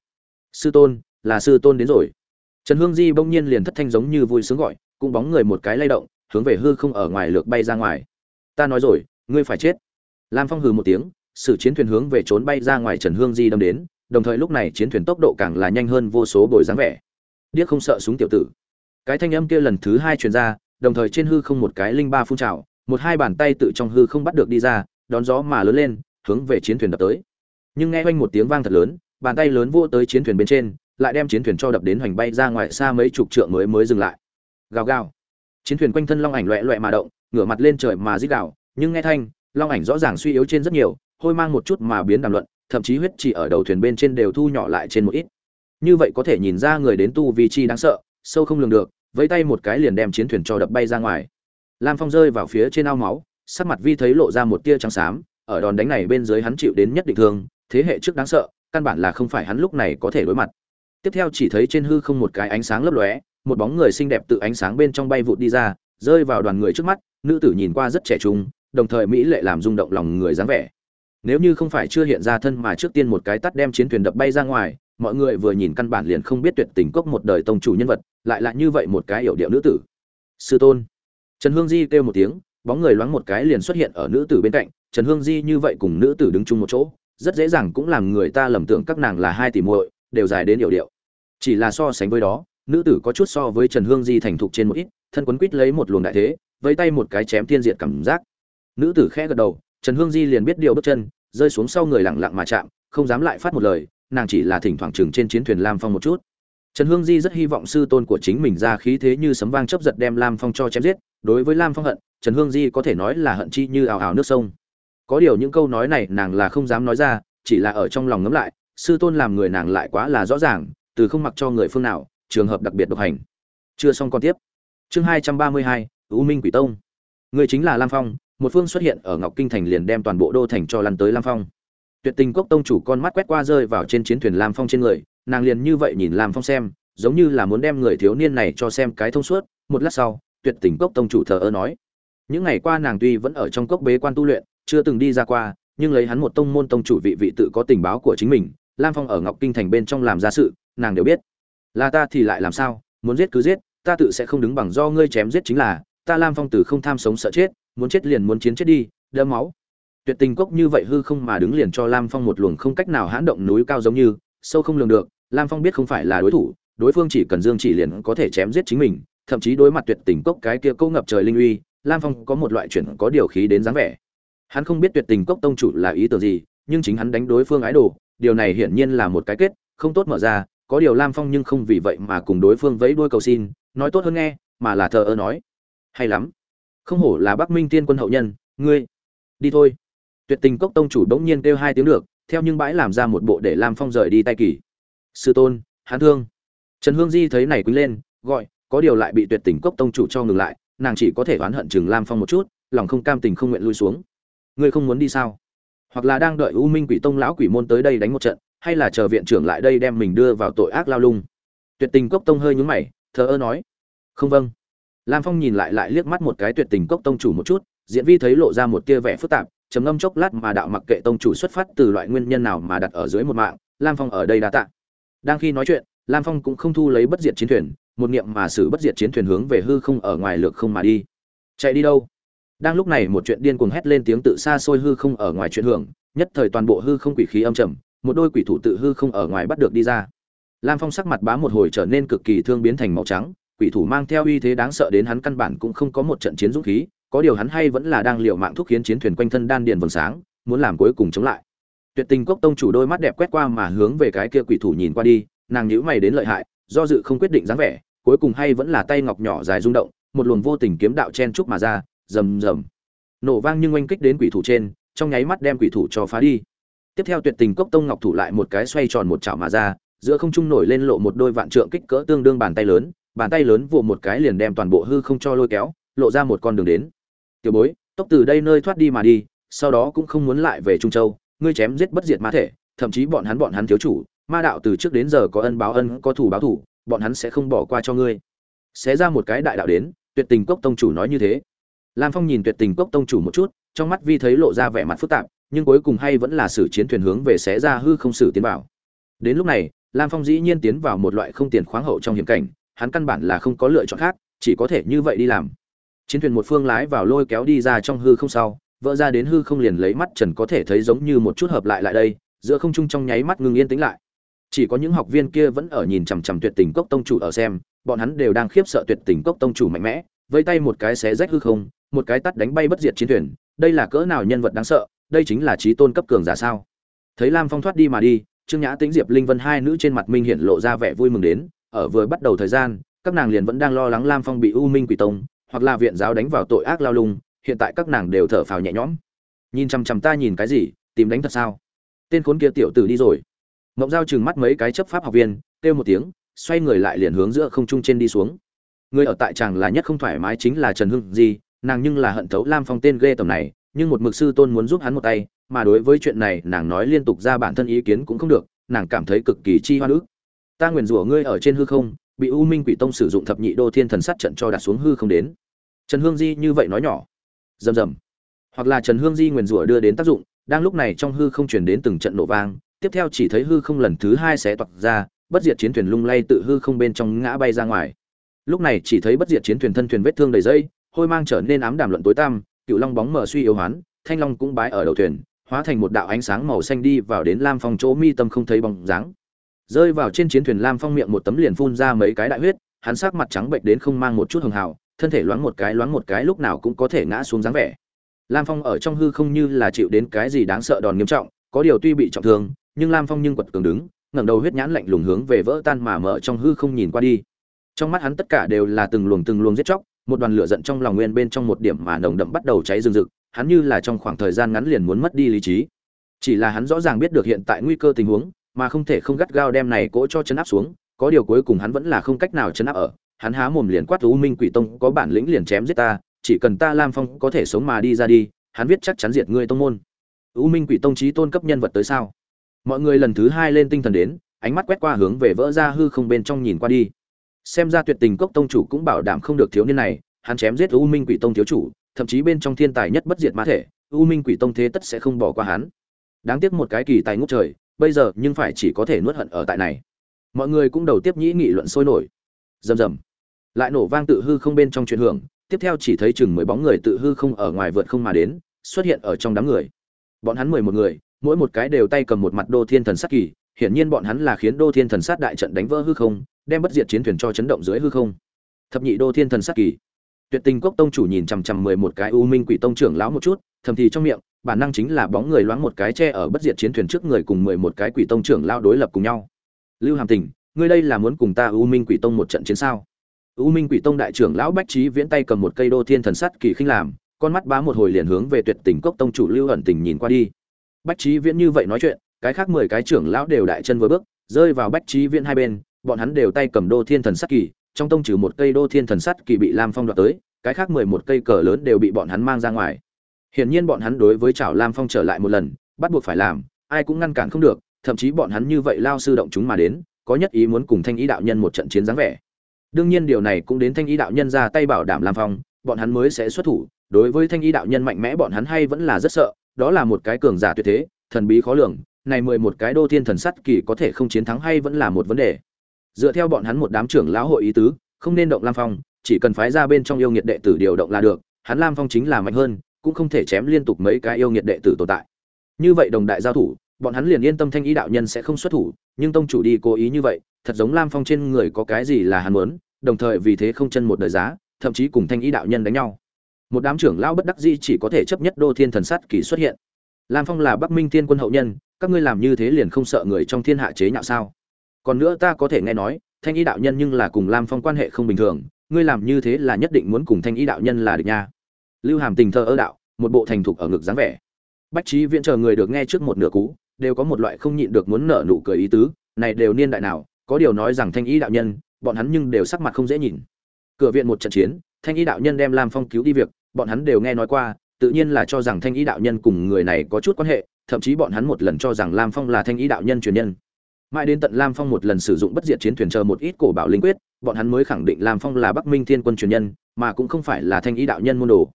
Sư tôn, là sư tôn đến rồi. Trần hương di bỗng nhiên liền thất thanh giống như vui sướng gọi, cũng bóng người một cái lay động hướng về hư không ở ngoài lược bay ra ngoài. Ta nói rồi, ngươi phải chết. Lam phong hừ một tiếng, sử chiến thuyền hướng về trốn bay ra ngoài trần hương di đâm đến, đồng thời lúc này chiến thuyền tốc độ càng là nhanh hơn vô số bồi dáng vẻ. Điếc không sợ súng tiểu tử. Cái thanh âm kia lần thứ hai truyền ra, đồng thời trên hư không một cái linh ba phun trào, một hai bàn tay tự trong hư không bắt được đi ra, đón gió mà lớn lên, hướng về chiến thuyền đập tới. Nhưng nghe oanh một tiếng vang thật lớn, bàn tay lớn vô tới chiến thuyền bên trên, lại đem chiến thuyền cho đập đến hoành bay ra ngoài xa mấy chục trượng mới mới dừng lại. Gào gào chiến thuyền quanh thân long ảnh loẹ loẹ mà động, ngửa mặt lên trời mà dít gào, nhưng nghe thanh, long ảnh rõ ràng suy yếu trên rất nhiều, hôi mang một chút mà biến đàm luận, thậm chí huyết chỉ ở đầu thuyền bên trên đều thu nhỏ lại trên một ít. Như vậy có thể nhìn ra người đến tu vi chi đáng sợ, sâu không lường được, vẫy tay một cái liền đem chiến thuyền cho đập bay ra ngoài. Lam phong rơi vào phía trên ao máu, sắc mặt vi thấy lộ ra một tia trắng xám, ở đòn đánh này bên dưới hắn chịu đến nhất định thương, thế hệ trước đáng sợ, căn bản là không phải hắn lúc này có thể đối mặt. Tiếp theo chỉ thấy trên hư không một cái ánh sáng lấp lóe một bóng người xinh đẹp tự ánh sáng bên trong bay vụt đi ra, rơi vào đoàn người trước mắt, nữ tử nhìn qua rất trẻ trung, đồng thời mỹ lệ làm rung động lòng người dáng vẻ. Nếu như không phải chưa hiện ra thân mà trước tiên một cái tắt đem chiến thuyền đập bay ra ngoài, mọi người vừa nhìn căn bản liền không biết tuyệt tình cốc một đời tông chủ nhân vật, lại là như vậy một cái hiểu điệu nữ tử. Sư tôn. Trần hương di kêu một tiếng, bóng người loáng một cái liền xuất hiện ở nữ tử bên cạnh, trần hương di như vậy cùng nữ tử đứng chung một chỗ, rất dễ dàng cũng làm người ta lầm tưởng các nàng là hai tỷ muội, đều dài đến hiểu điệu. Chỉ là so sánh với đó nữ tử có chút so với trần hương di thành thục trên một ít, thân quấn quít lấy một luồng đại thế với tay một cái chém tiên diệt cảm giác. Nữ tử khẽ gật đầu, trần hương di liền biết điều bước chân, rơi xuống sau người lặng lặng mà chạm, không dám lại phát một lời, nàng chỉ là thỉnh thoảng chừng trên chiến thuyền lam phong một chút. Trần hương di rất hy vọng sư tôn của chính mình ra khí thế như sấm vang chấp giật đem lam phong cho chém giết, đối với lam phong hận, trần hương di có thể nói là hận chi như ào ào nước sông. Có điều những câu nói này nàng là không dám nói ra, chỉ là ở trong lòng ngấm lại, sư tôn làm người nàng lại quá là rõ ràng, từ không mặc cho người phương nào trường hợp đặc biệt độc hành. Chưa xong còn tiếp. Chương hai trăm ba mươi hai, u minh quỷ tông. Người chính là lam phong, một phương xuất hiện ở ngọc kinh thành liền đem toàn bộ đô thành cho lăn tới lam phong. Tuyệt tình cốc tông chủ con mắt quét qua rơi vào trên chiến thuyền lam phong trên người, nàng liền như vậy nhìn lam phong xem, giống như là muốn đem người thiếu niên này cho xem cái thông suốt. Một lát sau, tuyệt tình cốc tông chủ thờ ơ nói, những ngày qua nàng tuy vẫn ở trong cốc bế quan tu luyện, chưa từng đi ra qua, nhưng lấy hắn một tông môn tông chủ vị vị tự có tình báo của chính mình, lam phong ở ngọc kinh thành bên trong làm ra sự, nàng đều biết là ta thì lại làm sao? Muốn giết cứ giết, ta tự sẽ không đứng bằng do ngươi chém giết chính là, ta lam phong tử không tham sống sợ chết, muốn chết liền muốn chiến chết đi đỡ máu. Tuyệt tình cốc như vậy hư không mà đứng liền cho lam phong một luồng không cách nào hãn động núi cao giống như, sâu không lường được, lam phong biết không phải là đối thủ, đối phương chỉ cần dương chỉ liền có thể chém giết chính mình, thậm chí đối mặt tuyệt tình cốc cái kia câu ngập trời linh uy, lam phong có một loại chuyển có điều khí đến dáng vẻ. Hắn không biết tuyệt tình cốc tông chủ là ý tưởng gì, nhưng chính hắn đánh đối phương ái đồ, điều này hiển nhiên là một cái kết, không tốt mở ra có điều lam phong nhưng không vì vậy mà cùng đối phương vẫy đuôi cầu xin, nói tốt hơn nghe, mà là thờ ơ nói. Hay lắm. Không hổ là bắc minh tiên quân hậu nhân, ngươi. Đi thôi. Tuyệt tình cốc tông chủ bỗng nhiên kêu hai tiếng được, theo nhưng bãi làm ra một bộ để lam phong rời đi tay kỳ sư tôn hán thương. Trần hương di thấy này quýnh lên, gọi, có điều lại bị tuyệt tình cốc tông chủ cho ngừng lại, nàng chỉ có thể oán hận chừng lam phong một chút, lòng không cam tình không nguyện lui xuống. Ngươi không muốn đi sao? Hoặc là đang đợi u minh quỷ tông lão quỷ môn tới đây đánh một trận hay là chờ viện trưởng lại đây đem mình đưa vào tội ác lao lung? Tuyệt tình cốc tông hơi nhúng mày, thờ ơ nói. Không vâng. Lam phong nhìn lại lại liếc mắt một cái tuyệt tình cốc tông chủ một chút, diễn vi thấy lộ ra một tia vẻ phức tạp, trầm ngâm chốc lát mà đạo mặc kệ tông chủ xuất phát từ loại nguyên nhân nào mà đặt ở dưới một mạng, lam phong ở đây đã tạ. Đang khi nói chuyện, lam phong cũng không thu lấy bất diệt chiến thuyền, một niệm mà xử bất diệt chiến thuyền hướng về hư không ở ngoài lược không mà đi. Chạy đi đâu? Đang lúc này một chuyện điên cuồng hét lên tiếng tự xa xôi hư không ở ngoài chuyện hưởng, nhất thời toàn bộ hư không quỷ khí âm trầm một đôi quỷ thủ tự hư không ở ngoài bắt được đi ra. Lam phong sắc mặt bá một hồi trở nên cực kỳ thương biến thành màu trắng, quỷ thủ mang theo uy thế đáng sợ đến hắn căn bản cũng không có một trận chiến dũng khí, có điều hắn hay vẫn là đang liều mạng thúc khiến chiến thuyền quanh thân đan điền vầng sáng, muốn làm cuối cùng chống lại. Tuyệt tình cốc tông chủ đôi mắt đẹp quét qua mà hướng về cái kia quỷ thủ nhìn qua đi, nàng nhíu mày đến lợi hại, do dự không quyết định dáng vẻ, cuối cùng hay vẫn là tay ngọc nhỏ dài rung động, một luồng vô tình kiếm đạo chen trúc mà ra, rầm rầm. Nổ vang nhưng oanh kích đến quỷ thủ trên, trong nháy mắt đem quỷ thủ cho phá đi tiếp theo tuyệt tình cốc tông ngọc thủ lại một cái xoay tròn một chảo mà ra, giữa không trung nổi lên lộ một đôi vạn trượng kích cỡ tương đương bàn tay lớn, bàn tay lớn vụ một cái liền đem toàn bộ hư không cho lôi kéo, lộ ra một con đường đến. Tiểu bối, tốc từ đây nơi thoát đi mà đi, sau đó cũng không muốn lại về trung châu, ngươi chém giết bất diệt ma thể, thậm chí bọn hắn bọn hắn thiếu chủ, ma đạo từ trước đến giờ có ân báo ân, có thủ báo thủ bọn hắn sẽ không bỏ qua cho ngươi. Xé ra một cái đại đạo đến, tuyệt tình cốc tông chủ nói như thế. Lam phong nhìn tuyệt tình cốc tông chủ một chút, trong mắt vi thấy lộ ra vẻ mặt phức tạp nhưng cuối cùng hay vẫn là sử chiến thuyền hướng về xé ra hư không sử tiến vào. Đến lúc này, lam phong dĩ nhiên tiến vào một loại không tiền khoáng hậu trong hiểm cảnh, hắn căn bản là không có lựa chọn khác, chỉ có thể như vậy đi làm. Chiến thuyền một phương lái vào lôi kéo đi ra trong hư không sau, vỡ ra đến hư không liền lấy mắt trần có thể thấy giống như một chút hợp lại lại đây, giữa không trung trong nháy mắt ngừng yên tĩnh lại. Chỉ có những học viên kia vẫn ở nhìn chằm chằm tuyệt tình cốc tông chủ ở xem, bọn hắn đều đang khiếp sợ tuyệt tình cốc tông chủ mạnh mẽ, vây tay một cái xé rách hư không, một cái tắt đánh bay bất diệt chiến thuyền, đây là cỡ nào nhân vật đáng sợ đây chính là trí tôn cấp cường giả sao? Thấy lam phong thoát đi mà đi, trương nhã tính diệp linh vân hai nữ trên mặt minh hiện lộ ra vẻ vui mừng đến, ở vừa bắt đầu thời gian, các nàng liền vẫn đang lo lắng lam phong bị u minh quỷ tông, hoặc là viện giáo đánh vào tội ác lao lung, hiện tại các nàng đều thở phào nhẹ nhõm. Nhìn chằm chằm ta nhìn cái gì, tìm đánh thật sao? Tên khốn kia tiểu tử đi rồi. Mộng giao chừng mắt mấy cái chấp pháp học viên, kêu một tiếng, xoay người lại liền hướng giữa không trung trên đi xuống. Người ở tại chàng là nhất không thoải mái chính là trần hưng di, nàng nhưng là hận thấu lam phong tên ghê tầm này nhưng một mực sư tôn muốn giúp hắn một tay, mà đối với chuyện này nàng nói liên tục ra bản thân ý kiến cũng không được, nàng cảm thấy cực kỳ chi hoa nữ ta nguyền rủa ngươi ở trên hư không, bị u minh quỷ tông sử dụng thập nhị đô thiên thần sát trận cho đặt xuống hư không đến. Trần hương di như vậy nói nhỏ. Rầm rầm. Hoặc là trần hương di nguyền rủa đưa đến tác dụng, đang lúc này trong hư không chuyển đến từng trận nổ vang, tiếp theo chỉ thấy hư không lần thứ hai sẽ toạc ra, bất diệt chiến thuyền lung lay tự hư không bên trong ngã bay ra ngoài. Lúc này chỉ thấy bất diệt chiến thuyền thân thuyền vết thương đầy dây, hôi mang trở nên ám đàm luận tối tăm cựu long bóng mờ suy yếu hoán, thanh long cũng bái ở đầu thuyền, hóa thành một đạo ánh sáng màu xanh đi vào đến lam phong chỗ mi tâm không thấy bóng dáng. Rơi vào trên chiến thuyền lam phong miệng một tấm liền phun ra mấy cái đại huyết, hắn sắc mặt trắng bệnh đến không mang một chút hường hào, thân thể loáng một cái loáng một cái lúc nào cũng có thể ngã xuống dáng vẻ. Lam phong ở trong hư không như là chịu đến cái gì đáng sợ đòn nghiêm trọng, có điều tuy bị trọng thương, nhưng lam phong nhưng quật cường đứng, ngẩng đầu huyết nhãn lạnh lùng hướng về vỡ tan mà mở trong hư không nhìn qua đi. Trong mắt hắn tất cả đều là từng luồng từng luồng giết chóc một đoàn lửa giận trong lòng nguyên bên trong một điểm mà nồng đậm bắt đầu cháy rừng rực, hắn như là trong khoảng thời gian ngắn liền muốn mất đi lý trí. Chỉ là hắn rõ ràng biết được hiện tại nguy cơ tình huống, mà không thể không gắt gao đem này cỗ cho chấn áp xuống, có điều cuối cùng hắn vẫn là không cách nào chấn áp ở, hắn há mồm liền quát, u minh quỷ tông, có bản lĩnh liền chém giết ta, chỉ cần ta lam phong có thể sống mà đi ra đi, hắn viết chắc chắn diệt ngươi tông môn. U minh quỷ tông trí tôn cấp nhân vật tới sao? Mọi người lần thứ hai lên tinh thần đến, ánh mắt quét qua hướng về vỡ ra hư không bên trong nhìn qua đi xem ra tuyệt tình cốc tông chủ cũng bảo đảm không được thiếu niên này, hắn chém giết u minh quỷ tông thiếu chủ, thậm chí bên trong thiên tài nhất bất diệt mã thể, u minh quỷ tông thế tất sẽ không bỏ qua hắn. Đáng tiếc một cái kỳ tài ngút trời, bây giờ nhưng phải chỉ có thể nuốt hận ở tại này. Mọi người cũng đầu tiếp nhĩ nghị luận sôi nổi. Rầm rầm. Lại nổ vang tự hư không bên trong chuyện hưởng, tiếp theo chỉ thấy chừng mười bóng người tự hư không ở ngoài vượt không mà đến, xuất hiện ở trong đám người. Bọn hắn mười một người, mỗi một cái đều tay cầm một mặt đô thiên thần sát kỳ, hiển nhiên bọn hắn là khiến đô thiên thần sát đại trận đánh vỡ hư không đem bất diệt chiến thuyền cho chấn động dưới hư không. Thập nhị đô thiên thần sát kỳ. Tuyệt tình cốc tông chủ nhìn chằm chằm mười một cái u minh quỷ tông trưởng lão một chút, thầm thì trong miệng, bản năng chính là bóng người loáng một cái che ở bất diệt chiến thuyền trước người cùng mười một cái quỷ tông trưởng lão đối lập cùng nhau. Lưu hàm tình, ngươi đây là muốn cùng ta u minh quỷ tông một trận chiến sao? U minh quỷ tông đại trưởng lão bách trí viễn tay cầm một cây đô thiên thần sắt kỳ khinh làm, con mắt bá một hồi liền hướng về tuyệt tình cốc tông chủ lưu ẩn tình nhìn qua đi. Bách trí viễn như vậy nói chuyện, cái khác mười cái trưởng lão đều đại chân vừa bước, rơi vào bách trí viễn hai bên bọn hắn đều tay cầm đô thiên thần sắt kỳ, trong tông trừ một cây đô thiên thần sắt kỳ bị lam phong đoạt tới, cái khác mười một cây cờ lớn đều bị bọn hắn mang ra ngoài. Hiển nhiên bọn hắn đối với chảo lam phong trở lại một lần, bắt buộc phải làm, ai cũng ngăn cản không được, thậm chí bọn hắn như vậy lao sư động chúng mà đến, có nhất ý muốn cùng thanh ý đạo nhân một trận chiến dáng vẻ. Đương nhiên điều này cũng đến thanh ý đạo nhân ra tay bảo đảm lam phong, bọn hắn mới sẽ xuất thủ, đối với thanh ý đạo nhân mạnh mẽ bọn hắn hay vẫn là rất sợ, đó là một cái cường giả tuyệt thế, thần bí khó lường, này mười một cái đô thiên thần sắt kỳ có thể không chiến thắng hay vẫn là một vấn đề dựa theo bọn hắn một đám trưởng lão hội ý tứ, không nên động lam phong, chỉ cần phái ra bên trong yêu nghiệt đệ tử điều động là được, hắn lam phong chính là mạnh hơn, cũng không thể chém liên tục mấy cái yêu nghiệt đệ tử tồn tại. Như vậy đồng đại giao thủ, bọn hắn liền yên tâm thanh ý đạo nhân sẽ không xuất thủ, nhưng tông chủ đi cố ý như vậy, thật giống lam phong trên người có cái gì là hắn muốn, đồng thời vì thế không chân một đời giá, thậm chí cùng thanh ý đạo nhân đánh nhau. Một đám trưởng lão bất đắc dĩ chỉ có thể chấp nhất đô thiên thần sắt kỳ xuất hiện. Lam phong là bắc minh thiên quân hậu nhân, các ngươi làm như thế liền không sợ người trong thiên hạ chế nhạo sao? Còn nữa ta có thể nghe nói, thanh ý đạo nhân nhưng là cùng lam phong quan hệ không bình thường, ngươi làm như thế là nhất định muốn cùng thanh ý đạo nhân là được nha. Lưu hàm tình thơ ơ đạo, một bộ thành thục ở ngực dáng vẻ. Bách trí viễn chờ người được nghe trước một nửa cú, đều có một loại không nhịn được muốn nở nụ cười ý tứ, này đều niên đại nào, có điều nói rằng thanh ý đạo nhân, bọn hắn nhưng đều sắc mặt không dễ nhìn. Cửa viện một trận chiến, thanh ý đạo nhân đem lam phong cứu đi việc, bọn hắn đều nghe nói qua, tự nhiên là cho rằng thanh ý đạo nhân cùng người này có chút quan hệ, thậm chí bọn hắn một lần cho rằng lam phong là thanh ý đạo nhân truyền nhân mãi đến tận lam phong một lần sử dụng bất diệt chiến thuyền chờ một ít cổ bảo linh quyết, bọn hắn mới khẳng định lam phong là bắc minh thiên quân truyền nhân, mà cũng không phải là thanh ý đạo nhân môn đồ.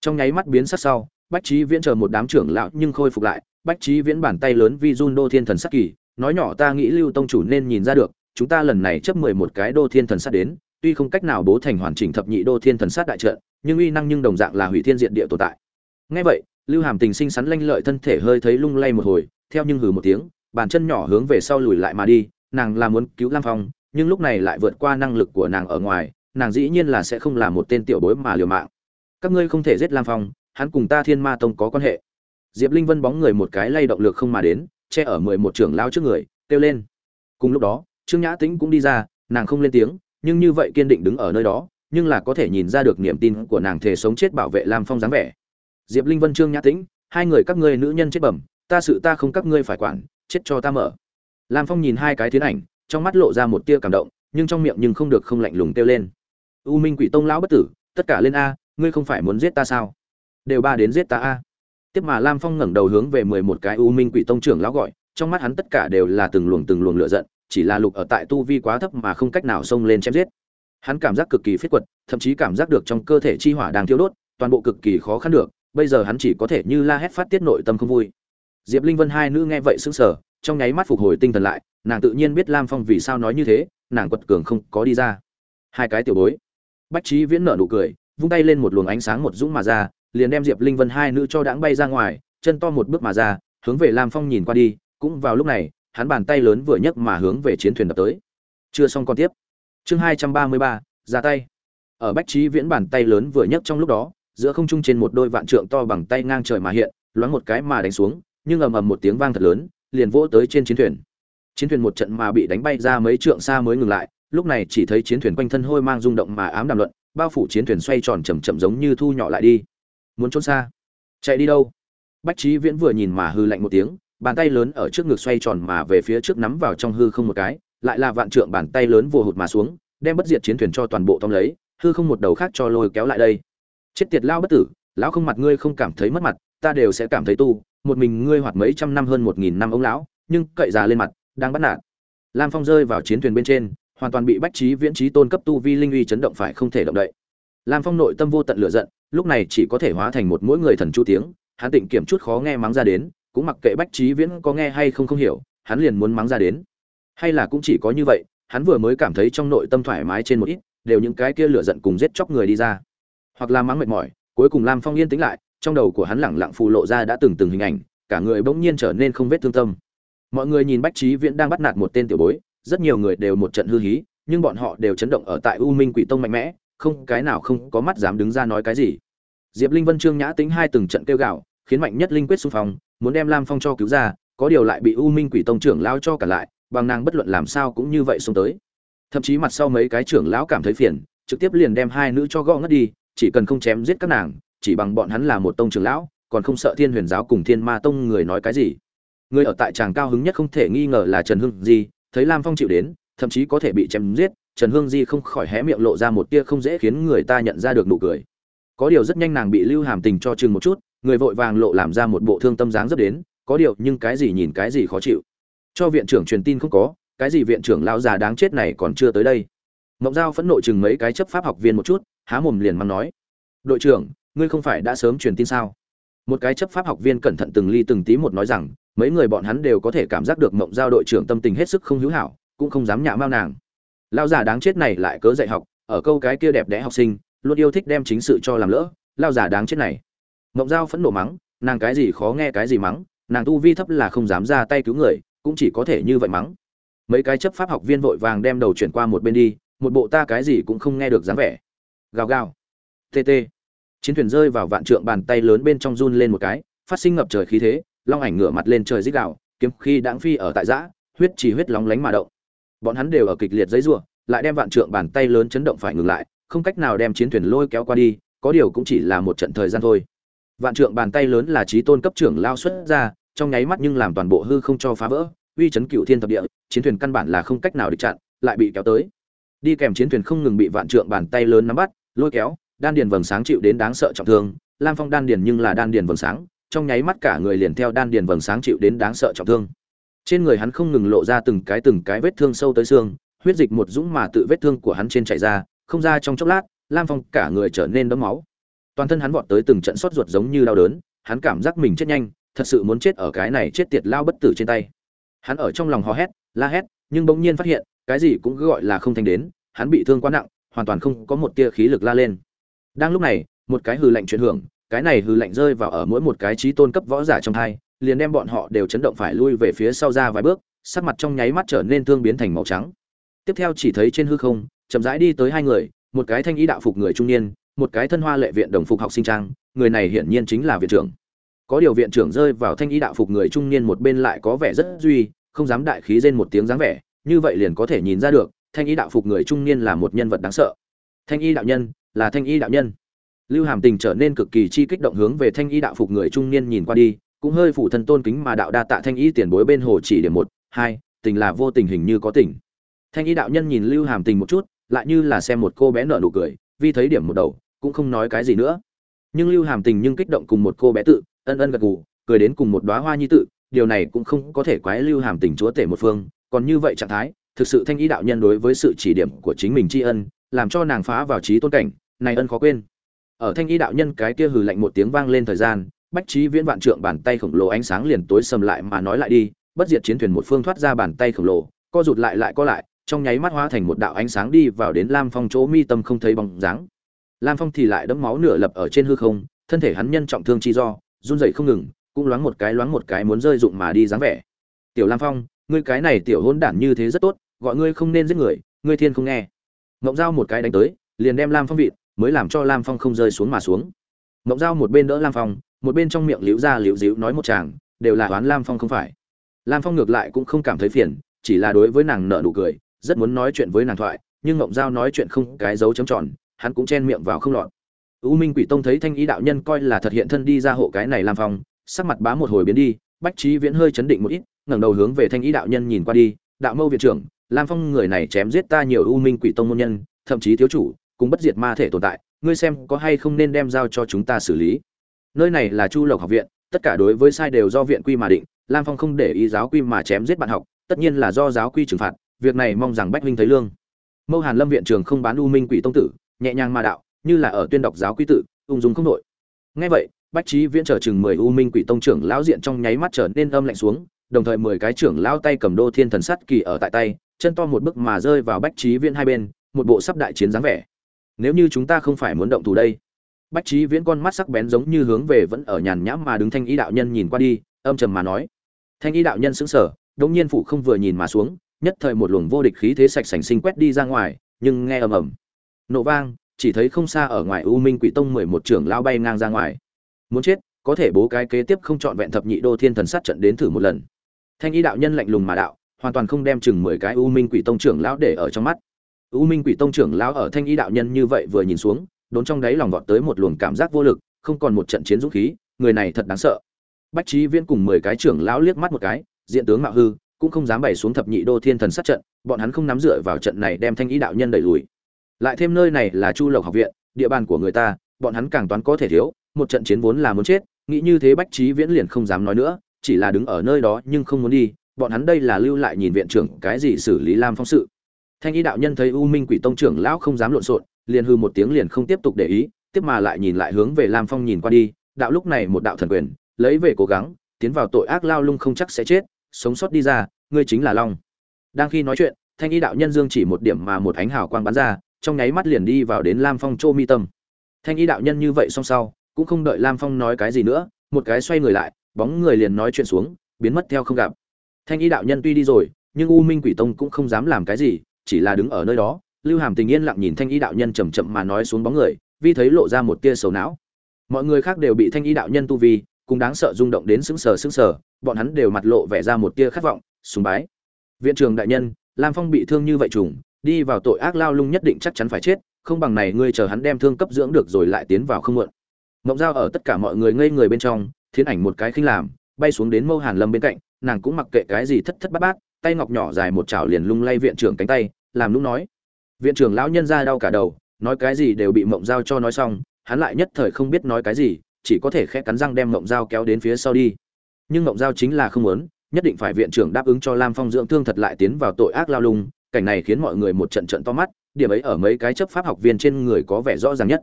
Trong nháy mắt biến sắc sau, bách trí viễn chờ một đám trưởng lão nhưng khôi phục lại. Bách trí viễn bàn tay lớn vi run đô thiên thần sắc kỳ, nói nhỏ, ta nghĩ lưu tông chủ nên nhìn ra được, chúng ta lần này chấp mười một cái đô thiên thần sát đến, tuy không cách nào bố thành hoàn chỉnh thập nhị đô thiên thần sát đại trận, nhưng uy năng nhưng đồng dạng là hủy thiên diện địa tồn tại. Ngay vậy, lưu hàm tình sinh sắn lanh lợi thân thể hơi thấy lung lay một hồi, theo nhưng hừ một tiếng bàn chân nhỏ hướng về sau lùi lại mà đi, nàng là muốn cứu lam phong, nhưng lúc này lại vượt qua năng lực của nàng ở ngoài, nàng dĩ nhiên là sẽ không là một tên tiểu bối mà liều mạng. Các ngươi không thể giết lam phong, hắn cùng ta thiên ma tông có quan hệ. Diệp linh vân bóng người một cái lay động lực không mà đến, che ở mười một trưởng lao trước người, kêu lên. Cùng lúc đó, trương nhã tĩnh cũng đi ra, nàng không lên tiếng, nhưng như vậy kiên định đứng ở nơi đó, nhưng là có thể nhìn ra được niềm tin của nàng thể sống chết bảo vệ lam phong dáng vẻ. Diệp linh vân, trương nhã tĩnh, hai người các ngươi nữ nhân chết bẩm, ta sự ta không các ngươi phải quản chết cho ta mở. Lam phong nhìn hai cái tiến ảnh, trong mắt lộ ra một tia cảm động, nhưng trong miệng nhưng không được không lạnh lùng kêu lên. U minh quỷ tông lão bất tử, tất cả lên a, ngươi không phải muốn giết ta sao? Đều ba đến giết ta a. Tiếp mà lam phong ngẩng đầu hướng về mười một cái u minh quỷ tông trưởng lão gọi, trong mắt hắn tất cả đều là từng luồng từng luồng lửa giận, chỉ là lục ở tại tu vi quá thấp mà không cách nào xông lên chém giết. Hắn cảm giác cực kỳ phết quật, thậm chí cảm giác được trong cơ thể chi hỏa đang thiêu đốt, toàn bộ cực kỳ khó khăn được, bây giờ hắn chỉ có thể như la hét phát tiết nội tâm không vui diệp linh vân hai nữ nghe vậy sững sờ, trong nháy mắt phục hồi tinh thần lại, nàng tự nhiên biết lam phong vì sao nói như thế, nàng quật cường không có đi ra. Hai cái tiểu bối. Bách trí viễn nở nụ cười, vung tay lên một luồng ánh sáng một dũng mà ra, liền đem diệp linh vân hai nữ cho đãng bay ra ngoài, chân to một bước mà ra, hướng về lam phong nhìn qua đi, cũng vào lúc này, hắn bàn tay lớn vừa nhấc mà hướng về chiến thuyền đập tới. Chưa xong còn tiếp. Chương hai trăm ba mươi ba, ra tay. Ở bách trí viễn bàn tay lớn vừa nhấc trong lúc đó, giữa không trung trên một đôi vạn trượng to bằng tay ngang trời mà hiện, loáng một cái mà đánh xuống nhưng ầm ầm một tiếng vang thật lớn, liền vỗ tới trên chiến thuyền. Chiến thuyền một trận mà bị đánh bay ra mấy trượng xa mới ngừng lại, lúc này chỉ thấy chiến thuyền quanh thân hôi mang rung động mà ám đàm luận, bao phủ chiến thuyền xoay tròn chậm chậm giống như thu nhỏ lại đi. Muốn trốn xa? Chạy đi đâu? Bách Chí viễn vừa nhìn mà hư lạnh một tiếng, bàn tay lớn ở trước ngực xoay tròn mà về phía trước nắm vào trong hư không một cái, lại là vạn trượng bàn tay lớn vồ hụt mà xuống, đem bất diệt chiến thuyền cho toàn bộ tóm lấy, hư không một đầu khác cho lôi kéo lại đây. Chết tiệt lao bất tử, lão không mặt ngươi không cảm thấy mất mặt, ta đều sẽ cảm thấy tu một mình ngươi hoạt mấy trăm năm hơn một nghìn năm ông lão, nhưng cậy già lên mặt, đang bắt nạt. Lam phong rơi vào chiến thuyền bên trên, hoàn toàn bị bách trí viễn trí tôn cấp tu vi linh uy chấn động phải không thể động đậy. Lam phong nội tâm vô tận lửa giận, lúc này chỉ có thể hóa thành một mỗi người thần chu tiếng, hắn tịnh kiểm chút khó nghe mắng ra đến, cũng mặc kệ bách trí viễn có nghe hay không không hiểu, hắn liền muốn mắng ra đến. Hay là cũng chỉ có như vậy, hắn vừa mới cảm thấy trong nội tâm thoải mái trên một ít, đều những cái kia lửa giận cùng giết chóc người đi ra. Hoặc là mắng mệt mỏi, cuối cùng lam phong yên tĩnh lại trong đầu của hắn lẳng lặng phù lộ ra đã từng từng hình ảnh, cả người bỗng nhiên trở nên không vết thương tâm. Mọi người nhìn bách trí viễn đang bắt nạt một tên tiểu bối, rất nhiều người đều một trận hư hí, nhưng bọn họ đều chấn động ở tại u minh quỷ tông mạnh mẽ, không, cái nào không có mắt dám đứng ra nói cái gì. Diệp linh vân, trương nhã tính hai từng trận kêu gạo khiến mạnh nhất linh quyết xung phong, muốn đem lam phong cho cứu ra, có điều lại bị u minh quỷ tông trưởng lao cho cả lại, bằng nàng bất luận làm sao cũng như vậy xuống tới. Thậm chí mặt sau mấy cái trưởng lão cảm thấy phiền, trực tiếp liền đem hai nữ cho gõ ngất đi, chỉ cần không chém giết các nàng chỉ bằng bọn hắn là một tông trưởng lão, còn không sợ thiên huyền giáo cùng thiên ma tông người nói cái gì. Người ở tại tràng cao hứng nhất không thể nghi ngờ là trần hưng di, thấy lam phong chịu đến, thậm chí có thể bị chém giết, trần hương di không khỏi hé miệng lộ ra một tia không dễ khiến người ta nhận ra được nụ cười. Có điều rất nhanh nàng bị lưu hàm tình cho chừng một chút, người vội vàng lộ làm ra một bộ thương tâm dáng dấp đến, có điều nhưng cái gì nhìn cái gì khó chịu. Cho viện trưởng truyền tin không có, cái gì viện trưởng lão già đáng chết này còn chưa tới đây. Mộng giao phẫn nộ chừng mấy cái chấp pháp học viên một chút, há mồm liền mắng nói. Đội trưởng ngươi không phải đã sớm truyền tin sao? Một cái chấp pháp học viên cẩn thận từng ly từng tí một nói rằng, mấy người bọn hắn đều có thể cảm giác được mộng giao đội trưởng tâm tình hết sức không hữu hảo, cũng không dám nhạ mao nàng. Lao già đáng chết này lại cớ dạy học, ở câu cái kia đẹp đẽ học sinh, luôn yêu thích đem chính sự cho làm lỡ lao già đáng chết này. Mộng giao phẫn nộ mắng, nàng cái gì khó nghe cái gì mắng, nàng tu vi thấp là không dám ra tay cứu người, cũng chỉ có thể như vậy mắng. Mấy cái chấp pháp học viên vội vàng đem đầu chuyển qua một bên đi, một bộ ta cái gì cũng không nghe được dáng vẻ. Gào gào. Tt chiến thuyền rơi vào vạn trượng bàn tay lớn bên trong run lên một cái, phát sinh ngập trời khí thế, long ảnh ngửa mặt lên trời dích đạo kiếm khi đáng phi ở tại giã, huyết chỉ huyết lóng lánh mà động. Bọn hắn đều ở kịch liệt giấy rủa lại đem vạn trượng bàn tay lớn chấn động phải ngừng lại, không cách nào đem chiến thuyền lôi kéo qua đi, có điều cũng chỉ là một trận thời gian thôi. Vạn trượng bàn tay lớn là trí tôn cấp trưởng lao xuất ra, trong nháy mắt nhưng làm toàn bộ hư không cho phá vỡ, uy chấn cựu thiên thập địa, chiến thuyền căn bản là không cách nào địch chặn, lại bị kéo tới. Đi kèm chiến thuyền không ngừng bị vạn trượng bàn tay lớn nắm bắt, lôi kéo đan điền vầng sáng chịu đến đáng sợ trọng thương, lam phong đan điền nhưng là đan điền vầng sáng, trong nháy mắt cả người liền theo đan điền vầng sáng chịu đến đáng sợ trọng thương. Trên người hắn không ngừng lộ ra từng cái từng cái vết thương sâu tới xương, huyết dịch một dũng mà tự vết thương của hắn trên chảy ra, không ra trong chốc lát, lam phong cả người trở nên đẫm máu. Toàn thân hắn vọt tới từng trận sốt ruột giống như đau đớn, hắn cảm giác mình chết nhanh, thật sự muốn chết ở cái này chết tiệt lao bất tử trên tay. Hắn ở trong lòng hò hét, la hét, nhưng bỗng nhiên phát hiện, cái gì cũng cứ gọi là không thành đến, hắn bị thương quá nặng, hoàn toàn không có một tia khí lực la lên đang lúc này, một cái hư lệnh chuyển hưởng, cái này hư lệnh rơi vào ở mỗi một cái trí tôn cấp võ giả trong hai, liền đem bọn họ đều chấn động phải lui về phía sau ra vài bước, sắc mặt trong nháy mắt trở nên thương biến thành màu trắng. Tiếp theo chỉ thấy trên hư không, chậm rãi đi tới hai người, một cái thanh ý đạo phục người trung niên, một cái thân hoa lệ viện đồng phục học sinh trang, người này hiển nhiên chính là viện trưởng. Có điều viện trưởng rơi vào thanh ý đạo phục người trung niên một bên lại có vẻ rất duy, không dám đại khí rên một tiếng dáng vẻ, như vậy liền có thể nhìn ra được, thanh ý đạo phục người trung niên là một nhân vật đáng sợ. Thanh y đạo nhân là thanh y đạo nhân. Lưu hàm tình trở nên cực kỳ chi kích động hướng về thanh y đạo phục người trung niên nhìn qua đi, cũng hơi phủ thân tôn kính mà đạo đa tạ thanh y tiền bối bên hồ chỉ điểm một, hai, tình là vô tình hình như có tình. Thanh y đạo nhân nhìn lưu hàm tình một chút, lại như là xem một cô bé nợ nụ cười vì thấy điểm một đầu, cũng không nói cái gì nữa. Nhưng lưu hàm tình nhưng kích động cùng một cô bé tự, ân ân gật gù, cười đến cùng một đóa hoa nhi tự, điều này cũng không có thể quái lưu hàm tình chúa tể một phương, còn như vậy trạng thái, thực sự thanh y đạo nhân đối với sự chỉ điểm của chính mình tri ân, làm cho nàng phá vào trí tôn cảnh này ân khó quên. Ở thanh y đạo nhân cái kia hừ lạnh một tiếng vang lên thời gian, bách trí viễn vạn trượng bàn tay khổng lồ ánh sáng liền tối sầm lại mà nói lại đi, bất diệt chiến thuyền một phương thoát ra bàn tay khổng lồ, co rụt lại lại co lại, trong nháy mắt hóa thành một đạo ánh sáng đi vào đến lam phong chỗ mi tâm không thấy bóng dáng. Lam phong thì lại đẫm máu nửa lập ở trên hư không, thân thể hắn nhân trọng thương chi do, run rẩy không ngừng, cũng loáng một cái loáng một cái muốn rơi dụng mà đi dáng vẻ. Tiểu lam phong, ngươi cái này tiểu hôn đản như thế rất tốt, gọi ngươi không nên giết người, ngươi thiên không nghe. Ngộng dao một cái đánh tới, liền đem lam phong vịt mới làm cho lam phong không rơi xuống mà xuống. Ngộng dao một bên đỡ lam phong, một bên trong miệng liễu ra liễu díu nói một chàng, đều là oán lam phong không phải. Lam phong ngược lại cũng không cảm thấy phiền, chỉ là đối với nàng nợ nụ cười, rất muốn nói chuyện với nàng thoại, nhưng ngộng dao nói chuyện không cái dấu chấm tròn, hắn cũng chen miệng vào không lọt. U minh quỷ tông thấy thanh ý đạo nhân coi là thật hiện thân đi ra hộ cái này lam phong, sắc mặt bá một hồi biến đi, bách trí viễn hơi chấn định một ít, ngẩng đầu hướng về thanh ý đạo nhân nhìn qua đi, đạo mâu viện trưởng, lam phong người này chém giết ta nhiều u minh quỷ tông môn nhân, thậm chí thiếu chủ cùng bất diệt ma thể tồn tại, ngươi xem có hay không nên đem giao cho chúng ta xử lý. Nơi này là chu lộc học viện, tất cả đối với sai đều do viện quy mà định, lam phong không để ý giáo quy mà chém giết bạn học, tất nhiên là do giáo quy trừng phạt, việc này mong rằng bách huynh thấy lương. Mâu hàn lâm viện trường không bán u minh quỷ tông tử, nhẹ nhàng mà đạo, như là ở tuyên đọc giáo quy tự, ung dung không nội ngay vậy, bách trí viễn trở chừng mười u minh quỷ tông trưởng lão diện trong nháy mắt trở nên âm lạnh xuống, đồng thời mười cái trưởng lão tay cầm đô thiên thần sắt kỳ ở tại tay, chân to một bước mà rơi vào bách trí viễn hai bên, một bộ sắp đại chiến dáng vẻ nếu như chúng ta không phải muốn động thủ đây. Bách trí viễn con mắt sắc bén giống như hướng về vẫn ở nhàn nhãm mà đứng thanh ý đạo nhân nhìn qua đi, âm trầm mà nói. Thanh ý đạo nhân sững sờ đống nhiên phụ không vừa nhìn mà xuống, nhất thời một luồng vô địch khí thế sạch sành sinh quét đi ra ngoài, nhưng nghe ầm ầm. Nổ vang, chỉ thấy không xa ở ngoài u minh quỷ tông mười một trưởng lao bay ngang ra ngoài. Muốn chết, có thể bố cái kế tiếp không chọn vẹn thập nhị đô thiên thần sát trận đến thử một lần. Thanh ý đạo nhân lạnh lùng mà đạo, hoàn toàn không đem chừng mười cái u minh quỷ tông trưởng lão để ở trong mắt u minh quỷ tông trưởng lão ở thanh y đạo nhân như vậy vừa nhìn xuống, đốn trong đáy lòng vọt tới một luồng cảm giác vô lực, không còn một trận chiến dũng khí, người này thật đáng sợ. Bách Chí viễn cùng mười cái trưởng lão liếc mắt một cái, diện tướng mạo hư cũng không dám bày xuống thập nhị đô thiên thần sát trận, bọn hắn không nắm dựa vào trận này đem thanh y đạo nhân đẩy lùi. Lại thêm nơi này là chu lộc học viện, địa bàn của người ta, bọn hắn càng toán có thể thiếu, một trận chiến vốn là muốn chết, nghĩ như thế bách Chí viễn liền không dám nói nữa, chỉ là đứng ở nơi đó nhưng không muốn đi, bọn hắn đây là lưu lại nhìn viện trưởng cái gì xử lý lam phong sự thanh y đạo nhân thấy u minh quỷ tông trưởng lão không dám lộn xộn, liền hư một tiếng liền không tiếp tục để ý, tiếp mà lại nhìn lại hướng về lam phong nhìn qua đi, đạo lúc này một đạo thần quyền, lấy về cố gắng, tiến vào tội ác lao lung không chắc sẽ chết, sống sót đi ra, ngươi chính là long. Đang khi nói chuyện, thanh y đạo nhân dương chỉ một điểm mà một ánh hào quang bắn ra, trong nháy mắt liền đi vào đến lam phong châu mi tâm. Thanh y đạo nhân như vậy song sau, cũng không đợi lam phong nói cái gì nữa, một cái xoay người lại, bóng người liền nói chuyện xuống, biến mất theo không gặp. Thanh y đạo nhân tuy đi rồi, nhưng u minh quỷ tông cũng không dám làm cái gì chỉ là đứng ở nơi đó, lưu hàm tình yên lặng nhìn thanh y đạo nhân chầm chậm mà nói xuống bóng người, vi thấy lộ ra một tia sầu não. Mọi người khác đều bị thanh y đạo nhân tu vi cũng đáng sợ rung động đến sững sờ sững sờ, bọn hắn đều mặt lộ vẻ ra một tia khát vọng, sùng bái. Viện trường đại nhân, lam phong bị thương như vậy trùng, đi vào tội ác lao lung nhất định chắc chắn phải chết, không bằng này ngươi chờ hắn đem thương cấp dưỡng được rồi lại tiến vào không muộn. Mộng dao ở tất cả mọi người ngây người bên trong, thiến ảnh một cái khinh làm, bay xuống đến mâu hàn lâm bên cạnh, nàng cũng mặc kệ cái gì thất thất bát bát tay ngọc nhỏ dài một chảo liền lung lay viện trưởng cánh tay, làm lúc nói. Viện trưởng lão nhân ra đau cả đầu, nói cái gì đều bị mộng dao cho nói xong, hắn lại nhất thời không biết nói cái gì, chỉ có thể khẽ cắn răng đem mộng dao kéo đến phía sau đi. Nhưng mộng dao chính là không muốn, nhất định phải viện trưởng đáp ứng cho lam phong dưỡng thương thật lại tiến vào tội ác lao lung, cảnh này khiến mọi người một trận trận to mắt, điểm ấy ở mấy cái chấp pháp học viên trên người có vẻ rõ ràng nhất.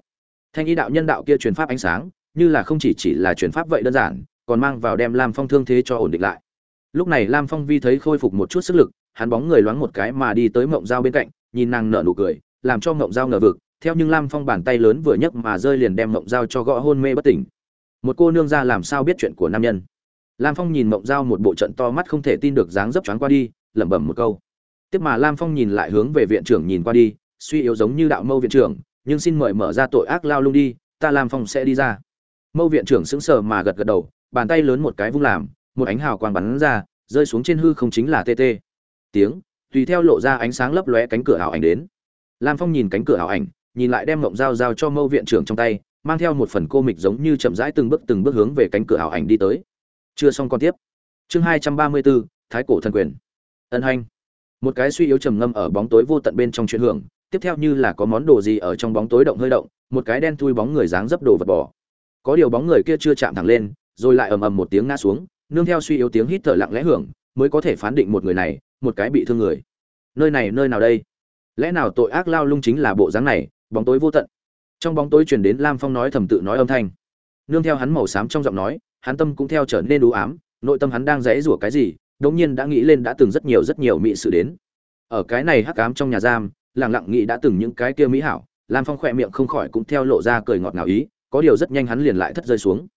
Thanh y đạo nhân đạo kia truyền pháp ánh sáng, như là không chỉ chỉ là truyền pháp vậy đơn giản, còn mang vào đem lam phong thương thế cho ổn định lại lúc này lam phong vi thấy khôi phục một chút sức lực, hắn bóng người loáng một cái mà đi tới mộng dao bên cạnh, nhìn nàng nở nụ cười, làm cho mộng dao ngờ vực. Theo nhưng lam phong bàn tay lớn vừa nhấc mà rơi liền đem mộng dao cho gõ hôn mê bất tỉnh. Một cô nương ra làm sao biết chuyện của nam nhân? Lam phong nhìn mộng dao một bộ trận to mắt không thể tin được dáng dấp choáng qua đi, lẩm bẩm một câu. Tiếp mà lam phong nhìn lại hướng về viện trưởng nhìn qua đi, suy yếu giống như đạo mâu viện trưởng, nhưng xin mời mở ra tội ác lao lung đi, ta lam phong sẽ đi ra. Mâu viện trưởng sững sờ mà gật gật đầu, bàn tay lớn một cái vung làm một ánh hào quang bắn ra, rơi xuống trên hư không chính là tt tiếng, tùy theo lộ ra ánh sáng lấp lóe cánh cửa ảo ảnh đến. Lam phong nhìn cánh cửa ảo ảnh, nhìn lại đem mộng dao giao cho mâu viện trưởng trong tay, mang theo một phần cô mịch giống như chậm rãi từng bước từng bước hướng về cánh cửa ảo ảnh đi tới. Chưa xong con tiếp. Chương hai trăm ba mươi bốn thái cổ thần quyền. Ân hành. Một cái suy yếu trầm ngâm ở bóng tối vô tận bên trong chuyện hưởng, tiếp theo như là có món đồ gì ở trong bóng tối động hơi động, một cái đen thui bóng người dáng dấp đồ vật bỏ có điều bóng người kia chưa chạm thẳng lên, rồi lại ầm ầm một tiếng ngã xuống nương theo suy yếu tiếng hít thở lặng lẽ hưởng, mới có thể phán định một người này, một cái bị thương người. Nơi này, nơi nào đây? Lẽ nào tội ác lao lung chính là bộ dáng này, bóng tối vô tận. Trong bóng tối truyền đến lam phong nói thầm tự nói âm thanh. Nương theo hắn màu xám trong giọng nói, hắn tâm cũng theo trở nên đủ ám, nội tâm hắn đang rẽ rủa cái gì, đống nhiên đã nghĩ lên đã từng rất nhiều rất nhiều mỹ sự đến. Ở cái này hắc ám trong nhà giam, lặng lặng nghĩ đã từng những cái kia mỹ hảo, lam phong khỏe miệng không khỏi cũng theo lộ ra cười ngọt ngào ý, có điều rất nhanh hắn liền lại thất rơi xuống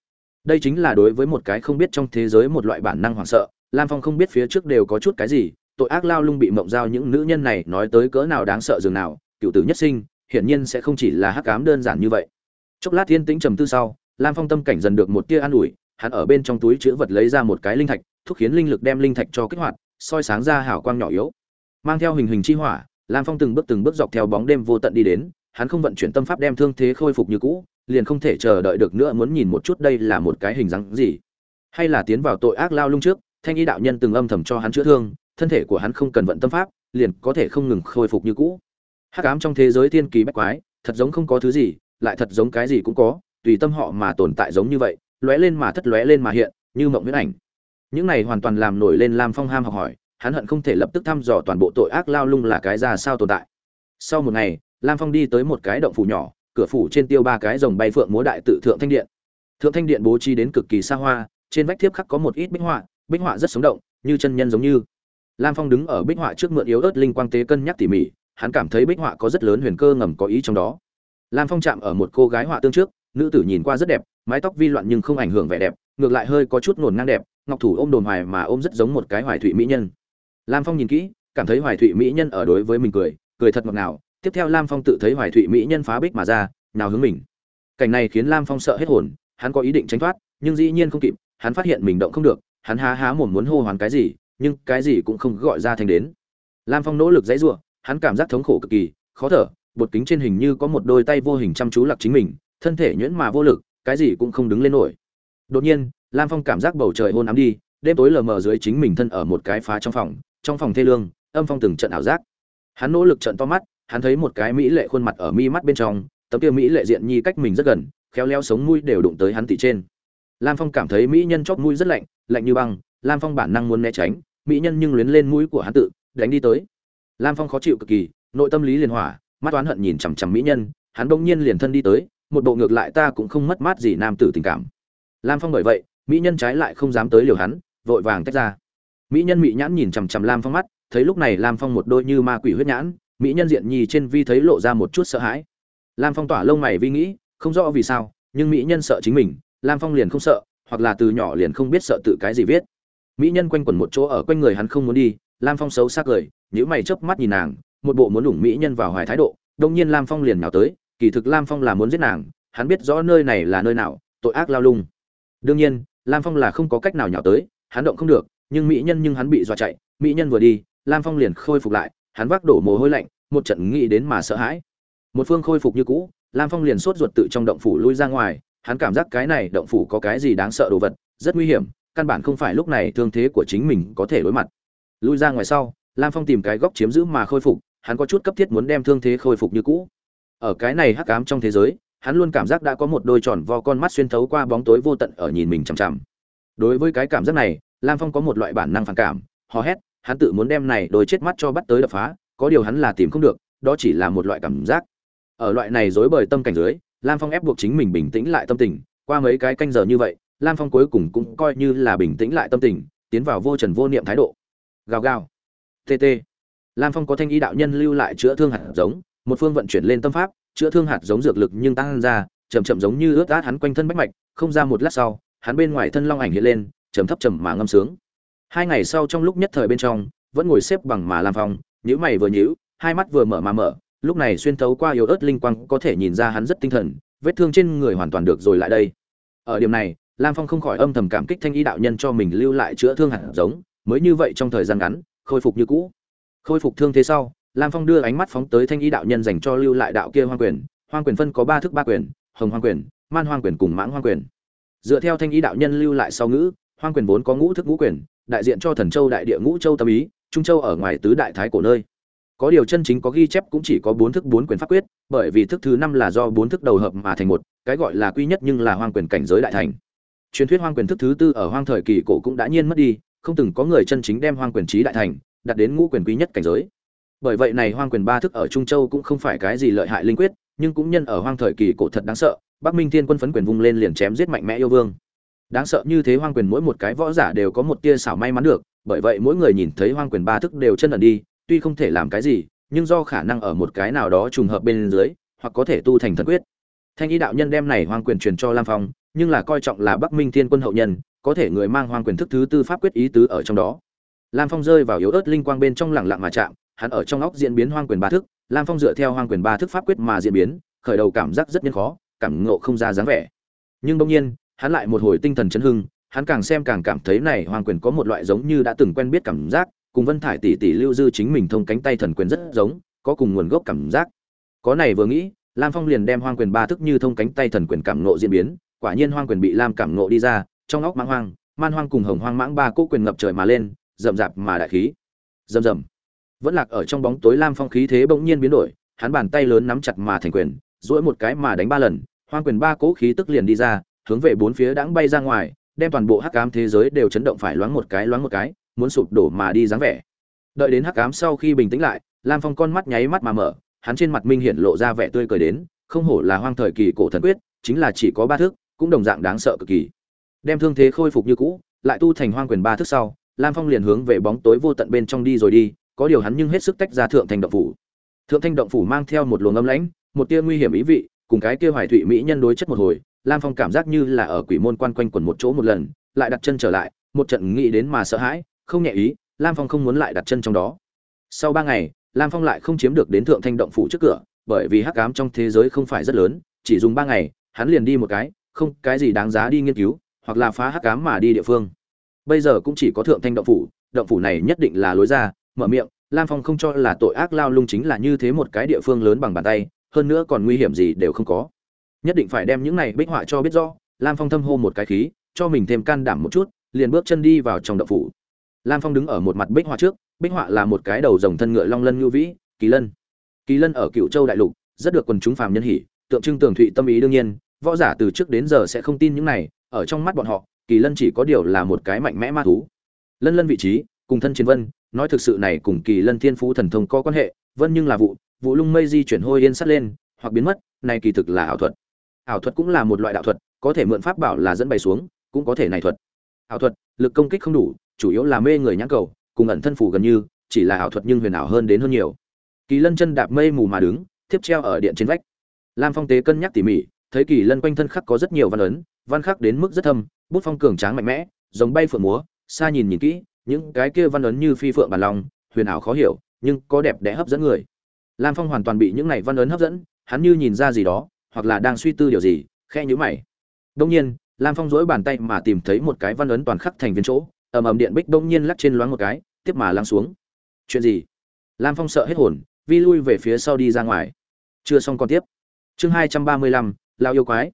đây chính là đối với một cái không biết trong thế giới một loại bản năng hoảng sợ, lam phong không biết phía trước đều có chút cái gì, tội ác lao lung bị mộng giao những nữ nhân này nói tới cỡ nào đáng sợ dường nào, cựu tử nhất sinh, hiển nhiên sẽ không chỉ là hắc ám đơn giản như vậy. Chốc lát thiên tĩnh trầm tư sau, lam phong tâm cảnh dần được một tia an ủi, hắn ở bên trong túi chữ vật lấy ra một cái linh thạch, thúc khiến linh lực đem linh thạch cho kích hoạt, soi sáng ra hào quang nhỏ yếu. Mang theo hình hình chi hỏa, lam phong từng bước từng bước dọc theo bóng đêm vô tận đi đến, hắn không vận chuyển tâm pháp đem thương thế khôi phục như cũ liền không thể chờ đợi được nữa muốn nhìn một chút đây là một cái hình dáng gì. Hay là tiến vào tội ác lao lung trước, thanh y đạo nhân từng âm thầm cho hắn chữa thương, thân thể của hắn không cần vận tâm pháp, liền có thể không ngừng khôi phục như cũ. Hắc ám trong thế giới thiên kỳ bách quái, thật giống không có thứ gì, lại thật giống cái gì cũng có, tùy tâm họ mà tồn tại giống như vậy, lóe lên mà thất lóe lên mà hiện, như mộng huyễn ảnh. Những này hoàn toàn làm nổi lên lam phong ham học hỏi, hắn hận không thể lập tức thăm dò toàn bộ tội ác lao lung là cái ra sao tồn tại. Sau một ngày, lam phong đi tới một cái động phủ nhỏ cửa phủ trên tiêu ba cái rồng bay phượng múa đại tự thượng thanh điện. Thượng thanh điện bố trí đến cực kỳ xa hoa, trên vách thiếp khắc có một ít bích họa bích họa rất sống động, như chân nhân giống như. Lam phong đứng ở bích họa trước mượn yếu ớt linh quang tế cân nhắc tỉ mỉ, hắn cảm thấy bích họa có rất lớn huyền cơ ngầm có ý trong đó. Lam phong chạm ở một cô gái họa tương trước, nữ tử nhìn qua rất đẹp, mái tóc vi loạn nhưng không ảnh hưởng vẻ đẹp, ngược lại hơi có chút ngổn ngang đẹp, ngọc thủ ôm đồn hoài mà ôm rất giống một cái hoài thụy mỹ nhân. Lam phong nhìn kỹ, cảm thấy hoài thụy mỹ nhân ở đối với mình cười cười thật ngọt ngào tiếp theo lam phong tự thấy hoài thụy mỹ nhân phá bích mà ra, nào hướng mình. Cảnh này khiến lam phong sợ hết hồn, hắn có ý định tránh thoát, nhưng dĩ nhiên không kịp, hắn phát hiện mình động không được, hắn há há mồm muốn hô hoán cái gì, nhưng cái gì cũng không gọi ra thành đến. Lam phong nỗ lực dãy giụa hắn cảm giác thống khổ cực kỳ, khó thở, bột kính trên hình như có một đôi tay vô hình chăm chú lặc chính mình, thân thể nhuyễn mà vô lực, cái gì cũng không đứng lên nổi. Đột nhiên, lam phong cảm giác bầu trời hôn ám đi, đêm tối lờ mờ dưới chính mình thân ở một cái phá trong phòng trong phòng thê lương, âm phong từng trận ảo giác. Hắn nỗ lực trận to mắt hắn thấy một cái mỹ lệ khuôn mặt ở mi mắt bên trong, tấm kia mỹ lệ diện nhi cách mình rất gần, khéo léo sống mũi đều đụng tới hắn tỉ trên. Lam phong cảm thấy mỹ nhân chót mũi rất lạnh lạnh như băng, lam phong bản năng muốn né tránh, mỹ nhân nhưng luyến lên mũi của hắn tự, đánh đi tới. Lam phong khó chịu cực kỳ, nội tâm lý liền hỏa, mắt oán hận nhìn chằm chằm mỹ nhân, hắn bỗng nhiên liền thân đi tới, một bộ ngược lại ta cũng không mất mát gì nam tử tình cảm. Lam phong bởi vậy, mỹ nhân trái lại không dám tới liều hắn, vội vàng tách ra. Mỹ nhân mỹ nhãn nhìn chằm chằm lam phong mắt, thấy lúc này lam phong một đôi như ma quỷ huyết nhãn mỹ nhân diện nhì trên vi thấy lộ ra một chút sợ hãi. Lam phong tỏa lông mày vi nghĩ, không rõ vì sao, nhưng mỹ nhân sợ chính mình, lam phong liền không sợ, hoặc là từ nhỏ liền không biết sợ tự cái gì viết. Mỹ nhân quanh quẩn một chỗ ở quanh người hắn không muốn đi, lam phong xấu xác cười nhữ mày chớp mắt nhìn nàng, một bộ muốn đủng mỹ nhân vào hoài thái độ, đông nhiên lam phong liền nào tới, kỳ thực lam phong là muốn giết nàng, hắn biết rõ nơi này là nơi nào, tội ác lao lung. Đương nhiên, lam phong là không có cách nào nhào tới, hắn động không được, nhưng mỹ nhân nhưng hắn bị dọa chạy, mỹ nhân vừa đi, lam phong liền khôi phục lại hắn vác đổ mồ hôi lạnh, một trận nghĩ đến mà sợ hãi. Một phương khôi phục như cũ, lam phong liền sốt ruột tự trong động phủ lui ra ngoài, hắn cảm giác cái này động phủ có cái gì đáng sợ đồ vật, rất nguy hiểm, căn bản không phải lúc này thương thế của chính mình có thể đối mặt. Lui ra ngoài sau, lam phong tìm cái góc chiếm giữ mà khôi phục, hắn có chút cấp thiết muốn đem thương thế khôi phục như cũ. Ở cái này hắc ám trong thế giới, hắn luôn cảm giác đã có một đôi tròn vo con mắt xuyên thấu qua bóng tối vô tận ở nhìn mình chằm chằm. Đối với cái cảm giác này, lam phong có một loại bản năng phản cảm, hò hét hắn tự muốn đem này đôi chết mắt cho bắt tới đập phá, có điều hắn là tìm không được, đó chỉ là một loại cảm giác. Ở loại này rối bời tâm cảnh dưới, lam phong ép buộc chính mình bình tĩnh lại tâm tình, qua mấy cái canh giờ như vậy, lam phong cuối cùng cũng coi như là bình tĩnh lại tâm tình, tiến vào vô trần vô niệm thái độ. Gào gào. Tt lam phong có thanh ý đạo nhân lưu lại chữa thương hạt giống, một phương vận chuyển lên tâm pháp, chữa thương hạt giống dược lực nhưng tăng ra, chậm chậm giống như ướt át hắn quanh thân bách mạch, không ra một lát sau, hắn bên ngoài thân long ảnh hiện lên, trầm thấp trầm mà ngâm sướng hai ngày sau trong lúc nhất thời bên trong, vẫn ngồi xếp bằng mà lam phong nhữ mày vừa nhữ hai mắt vừa mở mà mở, lúc này xuyên thấu qua yếu ớt linh quang có thể nhìn ra hắn rất tinh thần, vết thương trên người hoàn toàn được rồi lại đây. Ở điểm này, lam phong không khỏi âm thầm cảm kích thanh y đạo nhân cho mình lưu lại chữa thương hạt giống, mới như vậy trong thời gian ngắn, khôi phục như cũ. Khôi phục thương thế sau, lam phong đưa ánh mắt phóng tới thanh y đạo nhân dành cho lưu lại đạo kia hoang quyền hoang quyền phân có ba thức ba quyền, hồng hoang quyền, man hoang quyền cùng mãng hoang quyền. Dựa theo thanh y đạo nhân lưu lại sau ngữ, hoang quyền vốn có ngũ thức ngũ quyền đại diện cho thần châu đại địa ngũ châu tâm ý, trung châu ở ngoài tứ đại thái cổ nơi. Có điều chân chính có ghi chép cũng chỉ có bốn thức bốn quyền pháp quyết, bởi vì thức thứ năm là do bốn thức đầu hợp mà thành một, cái gọi là quy nhất nhưng là hoang quyền cảnh giới đại thành. Truyền thuyết hoang quyền thức thứ tư ở hoang thời kỳ cổ cũng đã nhiên mất đi, không từng có người chân chính đem hoang quyền trí đại thành đặt đến ngũ quyền quý nhất cảnh giới. Bởi vậy này hoang quyền ba thức ở trung châu cũng không phải cái gì lợi hại linh quyết, nhưng cũng nhân ở hoang thời kỳ cổ thật đáng sợ, bắc minh thiên quân phấn quyền vung lên liền chém giết mạnh mẽ yêu vương đáng sợ như thế hoang quyền mỗi một cái võ giả đều có một tia xảo may mắn được, bởi vậy mỗi người nhìn thấy hoang quyền ba thức đều chân ẩn đi, tuy không thể làm cái gì, nhưng do khả năng ở một cái nào đó trùng hợp bên dưới, hoặc có thể tu thành thần quyết. Thanh ý đạo nhân đem này hoang quyền truyền cho lam phong, nhưng là coi trọng là bắc minh thiên quân hậu nhân, có thể người mang hoang quyền thức thứ tư pháp quyết ý tứ ở trong đó. Lam phong rơi vào yếu ớt linh quang bên trong lẳng lặng mà chạm, hắn ở trong óc diễn biến hoang quyền ba thức, lam phong dựa theo hoang quyền ba thức pháp quyết mà diễn biến, khởi đầu cảm giác rất nhân khó, cảm ngộ không ra dáng vẻ. Nhưng bỗng nhiên hắn lại một hồi tinh thần chấn hưng, hắn càng xem càng cảm thấy này hoàng quyền có một loại giống như đã từng quen biết cảm giác, cùng vân thải tỷ tỷ lưu dư chính mình thông cánh tay thần quyền rất giống, có cùng nguồn gốc cảm giác. Có này vừa nghĩ, lam phong liền đem hoàng quyền ba thức như thông cánh tay thần quyền cảm ngộ diễn biến, quả nhiên hoàng quyền bị lam cảm ngộ đi ra, trong óc mãng hoang, man hoang cùng hồng hoang mãng ba cỗ quyền ngập trời mà lên, rậm rạp mà đại khí. Rầm rầm. Vẫn lạc ở trong bóng tối lam phong khí thế bỗng nhiên biến đổi, hắn bàn tay lớn nắm chặt mà thành quyền, duỗi một cái mà đánh ba lần, hoang quyền ba cỗ khí tức liền đi ra hướng về bốn phía đãng bay ra ngoài, đem toàn bộ hắc ám thế giới đều chấn động phải loáng một cái, loáng một cái, muốn sụp đổ mà đi dáng vẻ. Đợi đến hắc ám sau khi bình tĩnh lại, lam phong con mắt nháy mắt mà mở, hắn trên mặt minh hiện lộ ra vẻ tươi cười đến, không hổ là hoang thời kỳ cổ thần quyết, chính là chỉ có ba thước, cũng đồng dạng đáng sợ cực kỳ. Đem thương thế khôi phục như cũ, lại tu thành hoang quyền ba thước sau, lam phong liền hướng về bóng tối vô tận bên trong đi rồi đi, có điều hắn nhưng hết sức tách ra thượng thành động phủ. Thượng thanh động phủ mang theo một luồng âm lãnh, một tia nguy hiểm ý vị, cùng cái kia hoài thụy mỹ nhân đối chất một hồi lam phong cảm giác như là ở quỷ môn quan quanh quẩn một chỗ một lần, lại đặt chân trở lại, một trận nghĩ đến mà sợ hãi, không nhẹ ý, lam phong không muốn lại đặt chân trong đó. Sau ba ngày, lam phong lại không chiếm được đến thượng thanh động phủ trước cửa, bởi vì hắc ám trong thế giới không phải rất lớn, chỉ dùng ba ngày, hắn liền đi một cái, không, cái gì đáng giá đi nghiên cứu, hoặc là phá hắc ám mà đi địa phương. Bây giờ cũng chỉ có thượng thanh động phủ động phủ này nhất định là lối ra, mở miệng, lam phong không cho là tội ác lao lung chính là như thế một cái địa phương lớn bằng bàn tay, hơn nữa còn nguy hiểm gì đều không có nhất định phải đem những này bích họa cho biết rõ. Lam phong thâm hô một cái khí, cho mình thêm can đảm một chút, liền bước chân đi vào trong đậu phủ. Lam phong đứng ở một mặt bích họa trước, bích họa là một cái đầu rồng thân ngựa long lân ngưu vĩ, kỳ lân. Kỳ lân ở cựu châu đại lục, rất được quần chúng phàm nhân hỉ, tượng trưng tường thụy tâm ý đương nhiên, võ giả từ trước đến giờ sẽ không tin những này, ở trong mắt bọn họ, kỳ lân chỉ có điều là một cái mạnh mẽ ma thú. Lân lân vị trí, cùng thân chiến vân, nói thực sự này cùng kỳ lân thiên phú thần thông có quan hệ, vân nhưng là vụ vụ lung mây di chuyển hôi yên sắt lên, hoặc biến mất, này kỳ thực là ảo thuật ảo thuật cũng là một loại đạo thuật có thể mượn pháp bảo là dẫn bày xuống cũng có thể này thuật. Ảo thuật lực công kích không đủ chủ yếu là mê người nhãn cầu cùng ẩn thân phủ gần như chỉ là ảo thuật nhưng huyền ảo hơn đến hơn nhiều. Kỳ lân chân đạp mây mù mà đứng tiếp treo ở điện trên vách. Lam phong tế cân nhắc tỉ mỉ thấy kỳ lân quanh thân khắc có rất nhiều văn ấn văn khắc đến mức rất thâm bút phong cường tráng mạnh mẽ giống bay phượng múa xa nhìn nhìn kỹ những cái kia văn ấn như phi phượng bàn lòng, huyền ảo khó hiểu nhưng có đẹp đẽ hấp dẫn người. Lam phong hoàn toàn bị những này văn ấn hấp dẫn hắn như nhìn ra gì đó hoặc là đang suy tư điều gì khe nhữ mày. Đông nhiên, lam phong dỗi bàn tay mà tìm thấy một cái văn ấn toàn khắc thành viên chỗ, ầm ầm điện bích đông nhiên lắc trên loáng một cái, tiếp mà lăng xuống. Chuyện gì? Lam phong sợ hết hồn, vi lui về phía sau đi ra ngoài. Chưa xong còn tiếp. Chương hai trăm ba mươi lăm, lao yêu quái.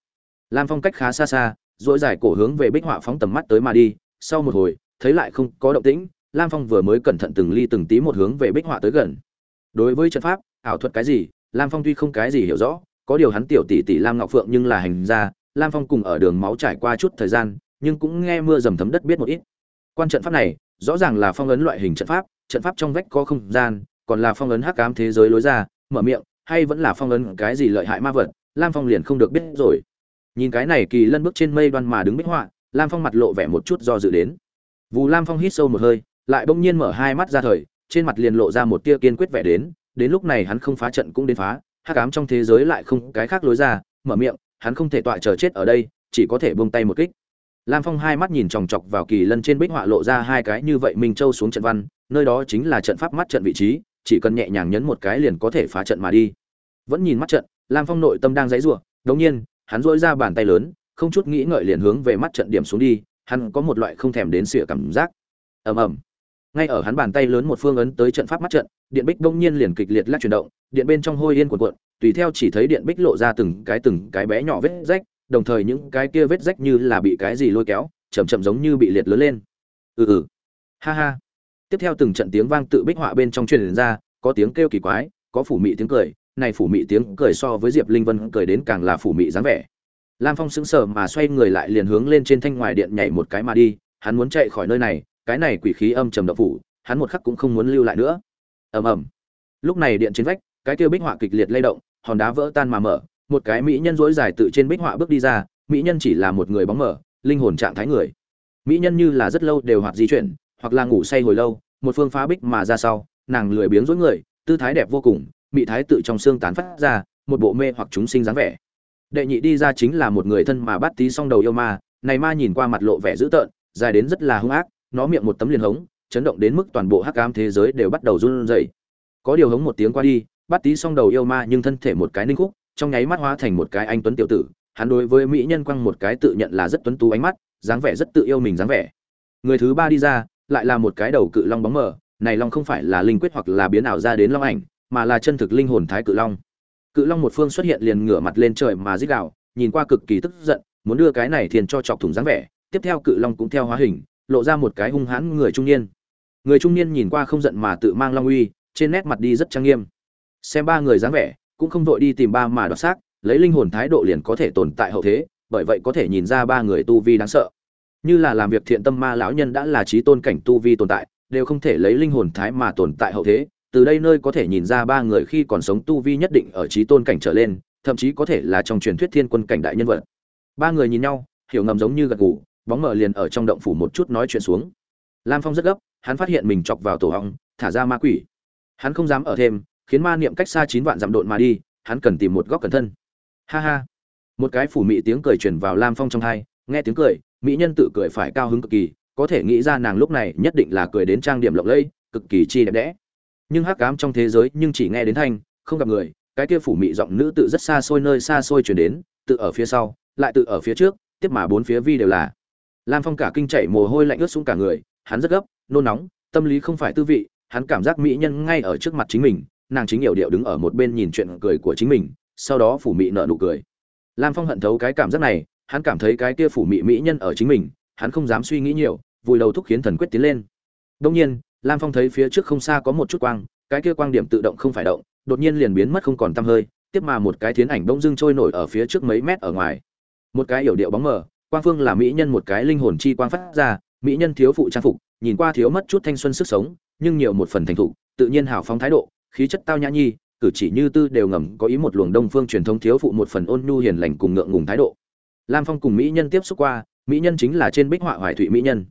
Lam phong cách khá xa xa dỗi dài cổ hướng về bích họa phóng tầm mắt tới mà đi. Sau một hồi, thấy lại không có động tĩnh, lam phong vừa mới cẩn thận từng ly từng tí một hướng về bích họa tới gần. Đối với trận pháp, ảo thuật cái gì, lam phong tuy không cái gì hiểu rõ có điều hắn tiểu tỷ tỷ lam ngọc phượng nhưng là hành gia lam phong cùng ở đường máu trải qua chút thời gian nhưng cũng nghe mưa dầm thấm đất biết một ít. Quan trận pháp này rõ ràng là phong ấn loại hình trận pháp trận pháp trong vách có không gian còn là phong ấn hắc ám thế giới lối ra mở miệng hay vẫn là phong ấn cái gì lợi hại ma vật lam phong liền không được biết rồi. Nhìn cái này kỳ lân bước trên mây đoan mà đứng bích họa lam phong mặt lộ vẻ một chút do dự đến. Vù Lam Phong hít sâu một hơi, lại bỗng nhiên mở hai mắt ra thời, trên mặt liền lộ ra một tia kiên quyết vẻ đến, đến lúc này hắn không phá trận cũng đến phá, hắc ám trong thế giới lại không cái khác lối ra, mở miệng, hắn không thể tọa chờ chết ở đây, chỉ có thể buông tay một kích. Lam Phong hai mắt nhìn chòng chọc vào kỳ lân trên bích họa lộ ra hai cái như vậy Minh Châu xuống trận văn, nơi đó chính là trận pháp mắt trận vị trí, chỉ cần nhẹ nhàng nhấn một cái liền có thể phá trận mà đi. Vẫn nhìn mắt trận, Lam Phong nội tâm đang dãy giụa, đột nhiên, hắn duỗi ra bàn tay lớn, không chút nghĩ ngợi liền hướng về mắt trận điểm xuống đi, hắn có một loại không thèm đến sửa cảm giác ầm ầm ngay ở hắn bàn tay lớn một phương ấn tới trận pháp mắt trận điện bích đông nhiên liền kịch liệt lắc chuyển động điện bên trong hôi yên cuộn cuộn, tùy theo chỉ thấy điện bích lộ ra từng cái từng cái bé nhỏ vết rách, đồng thời những cái kia vết rách như là bị cái gì lôi kéo, chậm chậm giống như bị liệt lớn lên. Ừ ừ. Ha ha. Tiếp theo từng trận tiếng vang tự bích họa bên trong truyền ra, có tiếng kêu kỳ quái, có phủ mị tiếng cười, này phủ mị tiếng cười so với diệp linh vân cười đến càng là phủ mị dáng vẻ. Lam phong sững sờ mà xoay người lại liền hướng lên trên thanh ngoài điện nhảy một cái mà đi, hắn muốn chạy khỏi nơi này, cái này quỷ khí âm trầm độc phủ, hắn một khắc cũng không muốn lưu lại nữa. Ầm ầm. Lúc này điện trên vách cái kia bích họa kịch liệt lay động, hòn đá vỡ tan mà mở, một cái mỹ nhân dối dài tự trên bích họa bước đi ra, mỹ nhân chỉ là một người bóng mở linh hồn trạng thái người. Mỹ nhân như là rất lâu đều hoạt di chuyển, hoặc là ngủ say hồi lâu, một phương phá bích mà ra sau, nàng lười biếng dối người, tư thái đẹp vô cùng, mỹ thái tự trong xương tán phát ra, một bộ mê hoặc chúng sinh dáng vẻ. Đệ nhị đi ra chính là một người thân mà bắt tí song đầu yêu ma, này ma nhìn qua mặt lộ vẻ dữ tợn, dài đến rất là hung ác, nó miệng một tấm liền hống, chấn động đến mức toàn bộ hắc ám thế giới đều bắt đầu run rẩy. Có điều hống một tiếng qua đi bắt tí xong đầu yêu ma nhưng thân thể một cái ninh khúc, trong nháy mắt hóa thành một cái anh tuấn tiểu tử, hắn đối với mỹ nhân quăng một cái tự nhận là rất tuấn tú ánh mắt, dáng vẻ rất tự yêu mình dáng vẻ. Người thứ ba đi ra, lại là một cái đầu cự long bóng mờ, này long không phải là linh quyết hoặc là biến ảo ra đến long ảnh, mà là chân thực linh hồn thái cự long. Cự long một phương xuất hiện liền ngửa mặt lên trời mà rít gào, nhìn qua cực kỳ tức giận, muốn đưa cái này thiền cho chọc thủng dáng vẻ, tiếp theo cự long cũng theo hóa hình, lộ ra một cái hung hãn người trung niên. Người trung niên nhìn qua không giận mà tự mang long uy, trên nét mặt đi rất trang nghiêm xem ba người dáng vẻ, cũng không vội đi tìm ba mà đoạt xác, lấy linh hồn thái độ liền có thể tồn tại hậu thế, bởi vậy có thể nhìn ra ba người tu vi đáng sợ. Như là làm việc thiện tâm ma lão nhân đã là trí tôn cảnh tu vi tồn tại, đều không thể lấy linh hồn thái mà tồn tại hậu thế. Từ đây nơi có thể nhìn ra ba người khi còn sống tu vi nhất định ở trí tôn cảnh trở lên, thậm chí có thể là trong truyền thuyết thiên quân cảnh đại nhân vật. Ba người nhìn nhau, hiểu ngầm giống như gật gù, bóng mở liền ở trong động phủ một chút nói chuyện xuống. Lam phong rất gấp, hắn phát hiện mình chọc vào tổ hong thả ra ma quỷ. Hắn không dám ở thêm khiến ma niệm cách xa chín vạn dặm độn mà đi, hắn cần tìm một góc cẩn thân. Ha ha. Một cái phủ mị tiếng cười truyền vào lam phong trong hai, nghe tiếng cười, mỹ nhân tự cười phải cao hứng cực kỳ, có thể nghĩ ra nàng lúc này nhất định là cười đến trang điểm lộng lẫy, cực kỳ chi đẹp đẽ. Nhưng hắc ám trong thế giới nhưng chỉ nghe đến thanh, không gặp người, cái kia phủ mị giọng nữ tự rất xa xôi nơi xa xôi chuyển đến, tự ở phía sau, lại tự ở phía trước, tiếp mà bốn phía vi đều là. Lam phong cả kinh chảy mồ hôi lạnh ướt xuống cả người, hắn rất gấp, nôn nóng, tâm lý không phải tư vị, hắn cảm giác mỹ nhân ngay ở trước mặt chính mình nàng chính hiểu điệu đứng ở một bên nhìn chuyện cười của chính mình, sau đó phủ mị nợ nụ cười. Lam phong hận thấu cái cảm giác này, hắn cảm thấy cái kia phủ mị mỹ nhân ở chính mình, hắn không dám suy nghĩ nhiều, vùi đầu thúc khiến thần quyết tiến lên. Đông nhiên, lam phong thấy phía trước không xa có một chút quang, cái kia quang điểm tự động không phải động, đột nhiên liền biến mất không còn tăm hơi, tiếp mà một cái thiến ảnh đông dưng trôi nổi ở phía trước mấy mét ở ngoài. Một cái yểu điệu bóng mờ, quang phương là mỹ nhân một cái linh hồn chi quang phát ra, mỹ nhân thiếu phụ trang phục, nhìn qua thiếu mất chút thanh xuân sức sống, nhưng nhiều một phần thành thục, tự nhiên hào phóng thái độ khí chất tao nhã nhi, cử chỉ như tư đều ngầm có ý một luồng đông phương truyền thống thiếu phụ một phần ôn nhu hiền lành cùng ngượng ngùng thái độ. Lam phong cùng mỹ nhân tiếp xúc qua, mỹ nhân chính là trên bích họa hoài thụy mỹ nhân.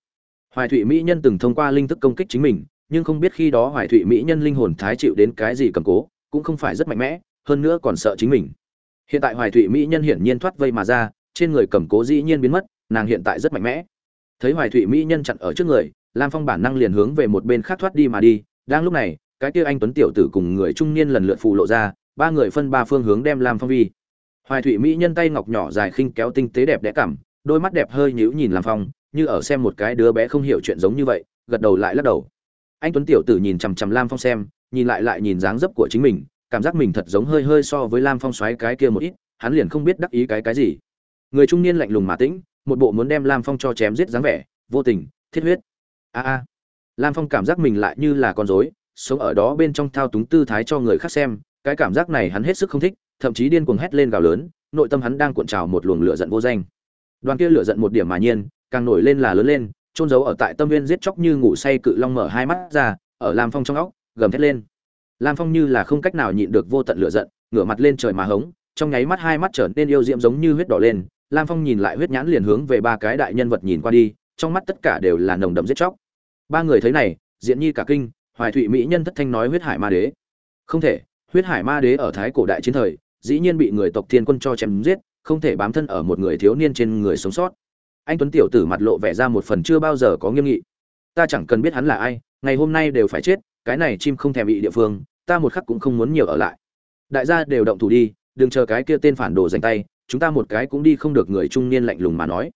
Hoài thụy mỹ nhân từng thông qua linh thức công kích chính mình, nhưng không biết khi đó hoài thụy mỹ nhân linh hồn thái chịu đến cái gì cầm cố, cũng không phải rất mạnh mẽ, hơn nữa còn sợ chính mình. Hiện tại hoài thụy mỹ nhân hiển nhiên thoát vây mà ra, trên người cầm cố dĩ nhiên biến mất, nàng hiện tại rất mạnh mẽ. Thấy hoài thụy mỹ nhân chặn ở trước người, lam phong bản năng liền hướng về một bên khác thoát đi mà đi, đang lúc này cái kia anh tuấn tiểu tử cùng người trung niên lần lượt phụ lộ ra, ba người phân ba phương hướng đem lam phong vi. Hoài thụy mỹ nhân tay ngọc nhỏ dài khinh kéo tinh tế đẹp đẽ cảm đôi mắt đẹp hơi nhíu nhìn lam phong, như ở xem một cái đứa bé không hiểu chuyện giống như vậy, gật đầu lại lắc đầu. Anh tuấn tiểu tử nhìn chằm chằm lam phong xem, nhìn lại lại nhìn dáng dấp của chính mình, cảm giác mình thật giống hơi hơi so với lam phong xoáy cái kia một ít, hắn liền không biết đắc ý cái cái gì. Người trung niên lạnh lùng mà tĩnh, một bộ muốn đem lam phong cho chém giết dáng vẻ, vô tình, thiết huyết. A a. Lam phong cảm giác mình lại như là con rối sống ở đó bên trong thao túng tư thái cho người khác xem, cái cảm giác này hắn hết sức không thích, thậm chí điên cuồng hét lên gào lớn, nội tâm hắn đang cuộn trào một luồng lửa giận vô danh. Đoàn kia lửa giận một điểm mà nhiên, càng nổi lên là lớn lên trôn giấu ở tại tâm viên giết chóc như ngủ say cự long mở hai mắt ra, ở lam phong trong óc, gầm thét lên. Lam phong như là không cách nào nhịn được vô tận lửa giận, ngửa mặt lên trời mà hống, trong nháy mắt hai mắt trở nên yêu diễm giống như huyết đỏ lên, lam phong nhìn lại huyết nhãn liền hướng về ba cái đại nhân vật nhìn qua đi, trong mắt tất cả đều là nồng đậm giết chóc. Ba người thấy này, diện nhi cả kinh hoài thụy mỹ nhân thất thanh nói huyết hải ma đế. Không thể, huyết hải ma đế ở thái cổ đại chiến thời, dĩ nhiên bị người tộc thiên quân cho chém giết, không thể bám thân ở một người thiếu niên trên người sống sót. Anh tuấn tiểu tử mặt lộ vẻ ra một phần chưa bao giờ có nghiêm nghị. Ta chẳng cần biết hắn là ai, ngày hôm nay đều phải chết, cái này chim không thèm bị địa phương, ta một khắc cũng không muốn nhiều ở lại. Đại gia đều động thủ đi, đừng chờ cái kia tên phản đồ dành tay, chúng ta một cái cũng đi không được người trung niên lạnh lùng mà nói.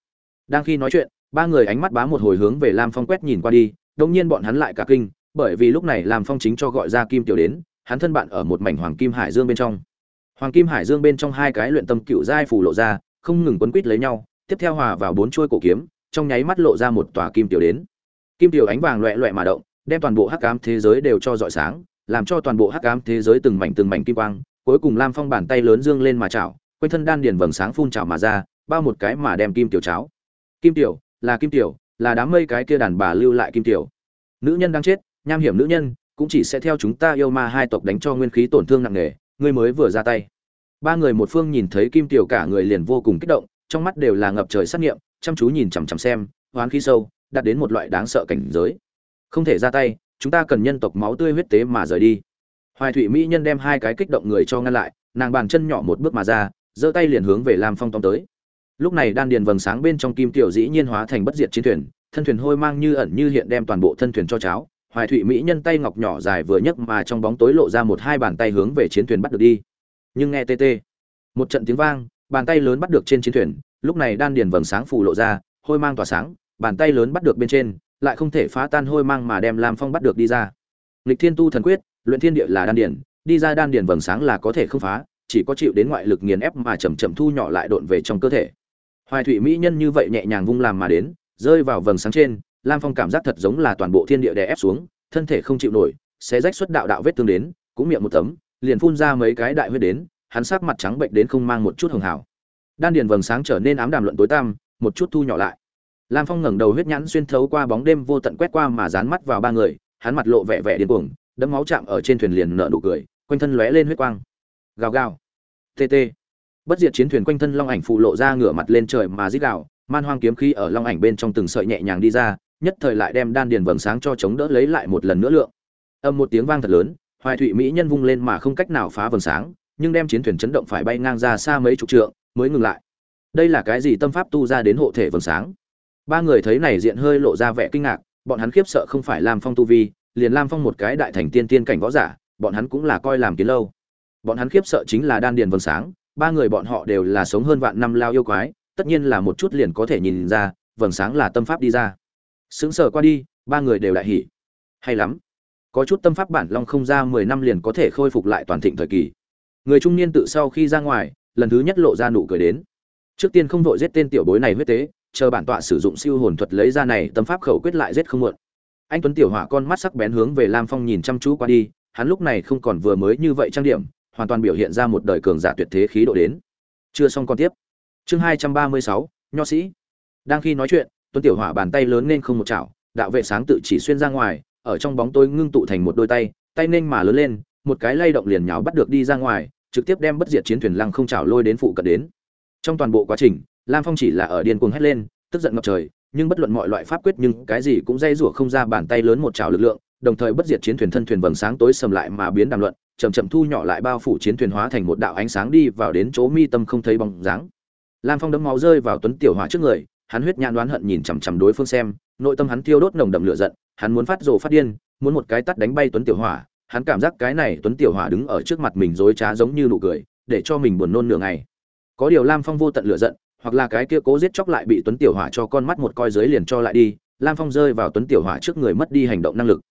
Đang khi nói chuyện, ba người ánh mắt bá một hồi hướng về lam phong quét nhìn qua đi đông nhiên bọn hắn lại cả kinh bởi vì lúc này lam phong chính cho gọi ra kim tiểu đến, hắn thân bạn ở một mảnh hoàng kim hải dương bên trong. Hoàng kim hải dương bên trong hai cái luyện tâm cựu giai phủ lộ ra, không ngừng quấn quít lấy nhau, tiếp theo hòa vào bốn chuôi cổ kiếm, trong nháy mắt lộ ra một tòa kim tiểu đến. Kim tiểu ánh vàng loẹ loẹ mà động, đem toàn bộ hắc ám thế giới đều cho rọi sáng, làm cho toàn bộ hắc ám thế giới từng mảnh từng mảnh kim quang, cuối cùng lam phong bàn tay lớn dương lên mà chảo, quanh thân đan điền vầng sáng phun trào mà ra, bao một cái mà đem kim tiểu cháo. Kim tiểu, là kim tiểu, là đám mây cái kia đàn bà lưu lại kim tiểu. Nữ nhân đang chết nham hiểm nữ nhân, cũng chỉ sẽ theo chúng ta yêu ma hai tộc đánh cho nguyên khí tổn thương nặng nề, ngươi mới vừa ra tay. Ba người một phương nhìn thấy kim tiểu cả người liền vô cùng kích động, trong mắt đều là ngập trời sát nghiệm, chăm chú nhìn chằm chằm xem, hoán khí sâu, đạt đến một loại đáng sợ cảnh giới. Không thể ra tay, chúng ta cần nhân tộc máu tươi huyết tế mà rời đi. Hoài thụy mỹ nhân đem hai cái kích động người cho ngăn lại, nàng bàn chân nhỏ một bước mà ra, giơ tay liền hướng về lam phong tông tới. Lúc này đan điền vầng sáng bên trong kim tiểu dĩ nhiên hóa thành bất diệt chiến thuyền, thân thuyền hôi mang như ẩn như hiện đem toàn bộ thân thuyền cho cháo hoài thụy mỹ nhân tay ngọc nhỏ dài vừa nhấc mà trong bóng tối lộ ra một hai bàn tay hướng về chiến thuyền bắt được đi. Nhưng nghe tê tê, một trận tiếng vang, bàn tay lớn bắt được trên chiến thuyền, lúc này đan điền vầng sáng phủ lộ ra, hôi mang tỏa sáng, bàn tay lớn bắt được bên trên, lại không thể phá tan hôi mang mà đem lam phong bắt được đi ra. Lịch thiên tu thần quyết, luyện thiên địa là đan điền, đi ra đan điền vầng sáng là có thể không phá, chỉ có chịu đến ngoại lực nghiền ép mà chầm chậm thu nhỏ lại độn về trong cơ thể. Hoài thụy mỹ nhân như vậy nhẹ nhàng vung làm mà đến, rơi vào vầng sáng trên lam phong cảm giác thật giống là toàn bộ thiên địa đè ép xuống, thân thể không chịu nổi sẽ rách xuất đạo đạo vết thương đến, cũng miệng một tấm, liền phun ra mấy cái đại huyết đến, hắn sắc mặt trắng bệnh đến không mang một chút hường hảo. Đan điền vầng sáng trở nên ám đàm luận tối tăm, một chút thu nhỏ lại. Lam phong ngẩng đầu huyết nhãn xuyên thấu qua bóng đêm vô tận quét qua mà dán mắt vào ba người, hắn mặt lộ vẻ vẻ điên cuồng, đấm máu chạm ở trên thuyền liền nở nụ cười, quanh thân lóe lên huyết quang. Gào gào. Tt bất diệt chiến thuyền quanh thân long ảnh phụ lộ ra ngửa mặt lên trời mà rít gào, man hoang kiếm khí ở long ảnh bên trong từng sợi nhẹ nhàng đi ra nhất thời lại đem đan điền vầng sáng cho chống đỡ lấy lại một lần nữa lượng. Âm một tiếng vang thật lớn, hoài thụy mỹ nhân vung lên mà không cách nào phá vầng sáng, nhưng đem chiến thuyền chấn động phải bay ngang ra xa mấy chục trượng, mới ngừng lại. Đây là cái gì tâm pháp tu ra đến hộ thể vầng sáng? Ba người thấy này diện hơi lộ ra vẻ kinh ngạc, bọn hắn khiếp sợ không phải lam phong tu vi, liền lam phong một cái đại thành tiên tiên cảnh võ giả, bọn hắn cũng là coi làm kiến lâu. Bọn hắn khiếp sợ chính là đan điền vầng sáng, ba người bọn họ đều là sống hơn vạn năm lao yêu quái, tất nhiên là một chút liền có thể nhìn ra, vầng sáng là tâm pháp đi ra sững sờ qua đi, ba người đều đại hỉ. Hay lắm. Có chút tâm pháp bản long không ra mười năm liền có thể khôi phục lại toàn thịnh thời kỳ. Người trung niên tự sau khi ra ngoài, lần thứ nhất lộ ra nụ cười đến. Trước tiên không vội giết tên tiểu bối này huyết tế, chờ bản tọa sử dụng siêu hồn thuật lấy ra này, tâm pháp khẩu quyết lại giết không muộn. Anh tuấn tiểu hỏa con mắt sắc bén hướng về lam phong nhìn chăm chú qua đi, hắn lúc này không còn vừa mới như vậy trang điểm, hoàn toàn biểu hiện ra một đời cường giả tuyệt thế khí độ đến. Chưa xong còn tiếp. Chương hai trăm ba mươi sáu, nho sĩ. Đang khi nói chuyện tuấn tiểu hỏa bàn tay lớn nên không một chảo, đạo vệ sáng tự chỉ xuyên ra ngoài, ở trong bóng tối ngưng tụ thành một đôi tay tay nên mà lớn lên, một cái lay động liền nháo bắt được đi ra ngoài, trực tiếp đem bất diệt chiến thuyền lăng không chảo lôi đến phụ cận đến. Trong toàn bộ quá trình, lam phong chỉ là ở điên cuồng hét lên, tức giận ngập trời, nhưng bất luận mọi loại pháp quyết nhưng cái gì cũng dây rủa không ra bàn tay lớn một chảo lực lượng, đồng thời bất diệt chiến thuyền thân thuyền vầng sáng tối sầm lại mà biến đàm luận, chậm chậm thu nhỏ lại bao phủ chiến thuyền hóa thành một đạo ánh sáng đi vào đến chỗ mi tâm không thấy bóng dáng. Lam phong đấm máu rơi vào tuấn tiểu hỏa trước người hắn huyết nhãn đoán hận nhìn chằm chằm đối phương xem, nội tâm hắn tiêu đốt nồng đậm lửa giận, hắn muốn phát rồ phát điên, muốn một cái tát đánh bay tuấn tiểu hỏa, hắn cảm giác cái này tuấn tiểu hỏa đứng ở trước mặt mình dối trá giống như nụ cười, để cho mình buồn nôn nửa ngày. Có điều lam phong vô tận lửa giận, hoặc là cái kia cố giết chóc lại bị tuấn tiểu hỏa cho con mắt một coi dưới liền cho lại đi, lam phong rơi vào tuấn tiểu hỏa trước người mất đi hành động năng lực.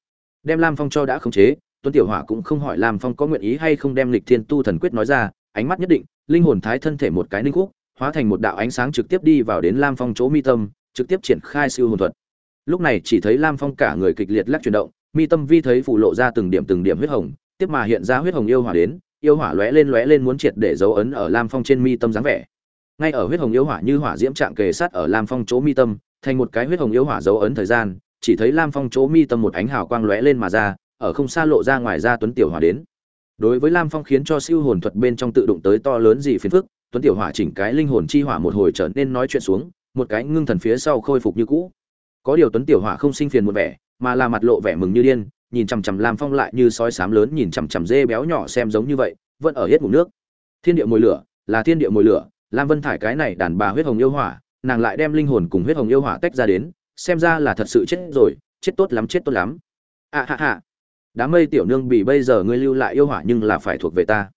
Đem lam phong cho đã khống chế, tuấn tiểu hỏa cũng không hỏi lam phong có nguyện ý hay không đem lịch thiên tu thần quyết nói ra, ánh mắt nhất định, linh hồn thái thân thể một cái linh khúc hóa thành một đạo ánh sáng trực tiếp đi vào đến lam phong chỗ mi tâm, trực tiếp triển khai siêu hồn thuật. Lúc này chỉ thấy lam phong cả người kịch liệt lắc chuyển động, mi tâm vi thấy phủ lộ ra từng điểm từng điểm huyết hồng, tiếp mà hiện ra huyết hồng yêu hỏa đến, yêu hỏa lóe lên lóe lên muốn triệt để dấu ấn ở lam phong trên mi tâm dáng vẻ. Ngay ở huyết hồng yêu hỏa như hỏa diễm trạng kề sát ở lam phong chỗ mi tâm, thành một cái huyết hồng yêu hỏa dấu ấn thời gian, chỉ thấy lam phong chỗ mi tâm một ánh hào quang lóe lên mà ra, ở không xa lộ ra ngoài ra tuấn tiểu hỏa đến. Đối với lam phong khiến cho siêu hồn thuật bên trong tự động tới to lớn gì phiền phức tuấn tiểu hỏa chỉnh cái linh hồn chi hỏa một hồi trở nên nói chuyện xuống, một cái ngưng thần phía sau khôi phục như cũ. Có điều tuấn tiểu hỏa không sinh phiền một vẻ, mà là mặt lộ vẻ mừng như điên, nhìn chằm chằm lam phong lại như sói sám lớn nhìn chằm chằm dê béo nhỏ xem giống như vậy, vẫn ở hết ngủ nước. Thiên địa mùi lửa, là thiên địa mùi lửa, lam vân thải cái này đàn bà huyết hồng yêu hỏa, nàng lại đem linh hồn cùng huyết hồng yêu hỏa tách ra đến, xem ra là thật sự chết rồi, chết tốt lắm, chết tốt lắm. À hạ hạ đám mây tiểu nương bị bây giờ ngươi lưu lại yêu hỏa nhưng là phải thuộc về ta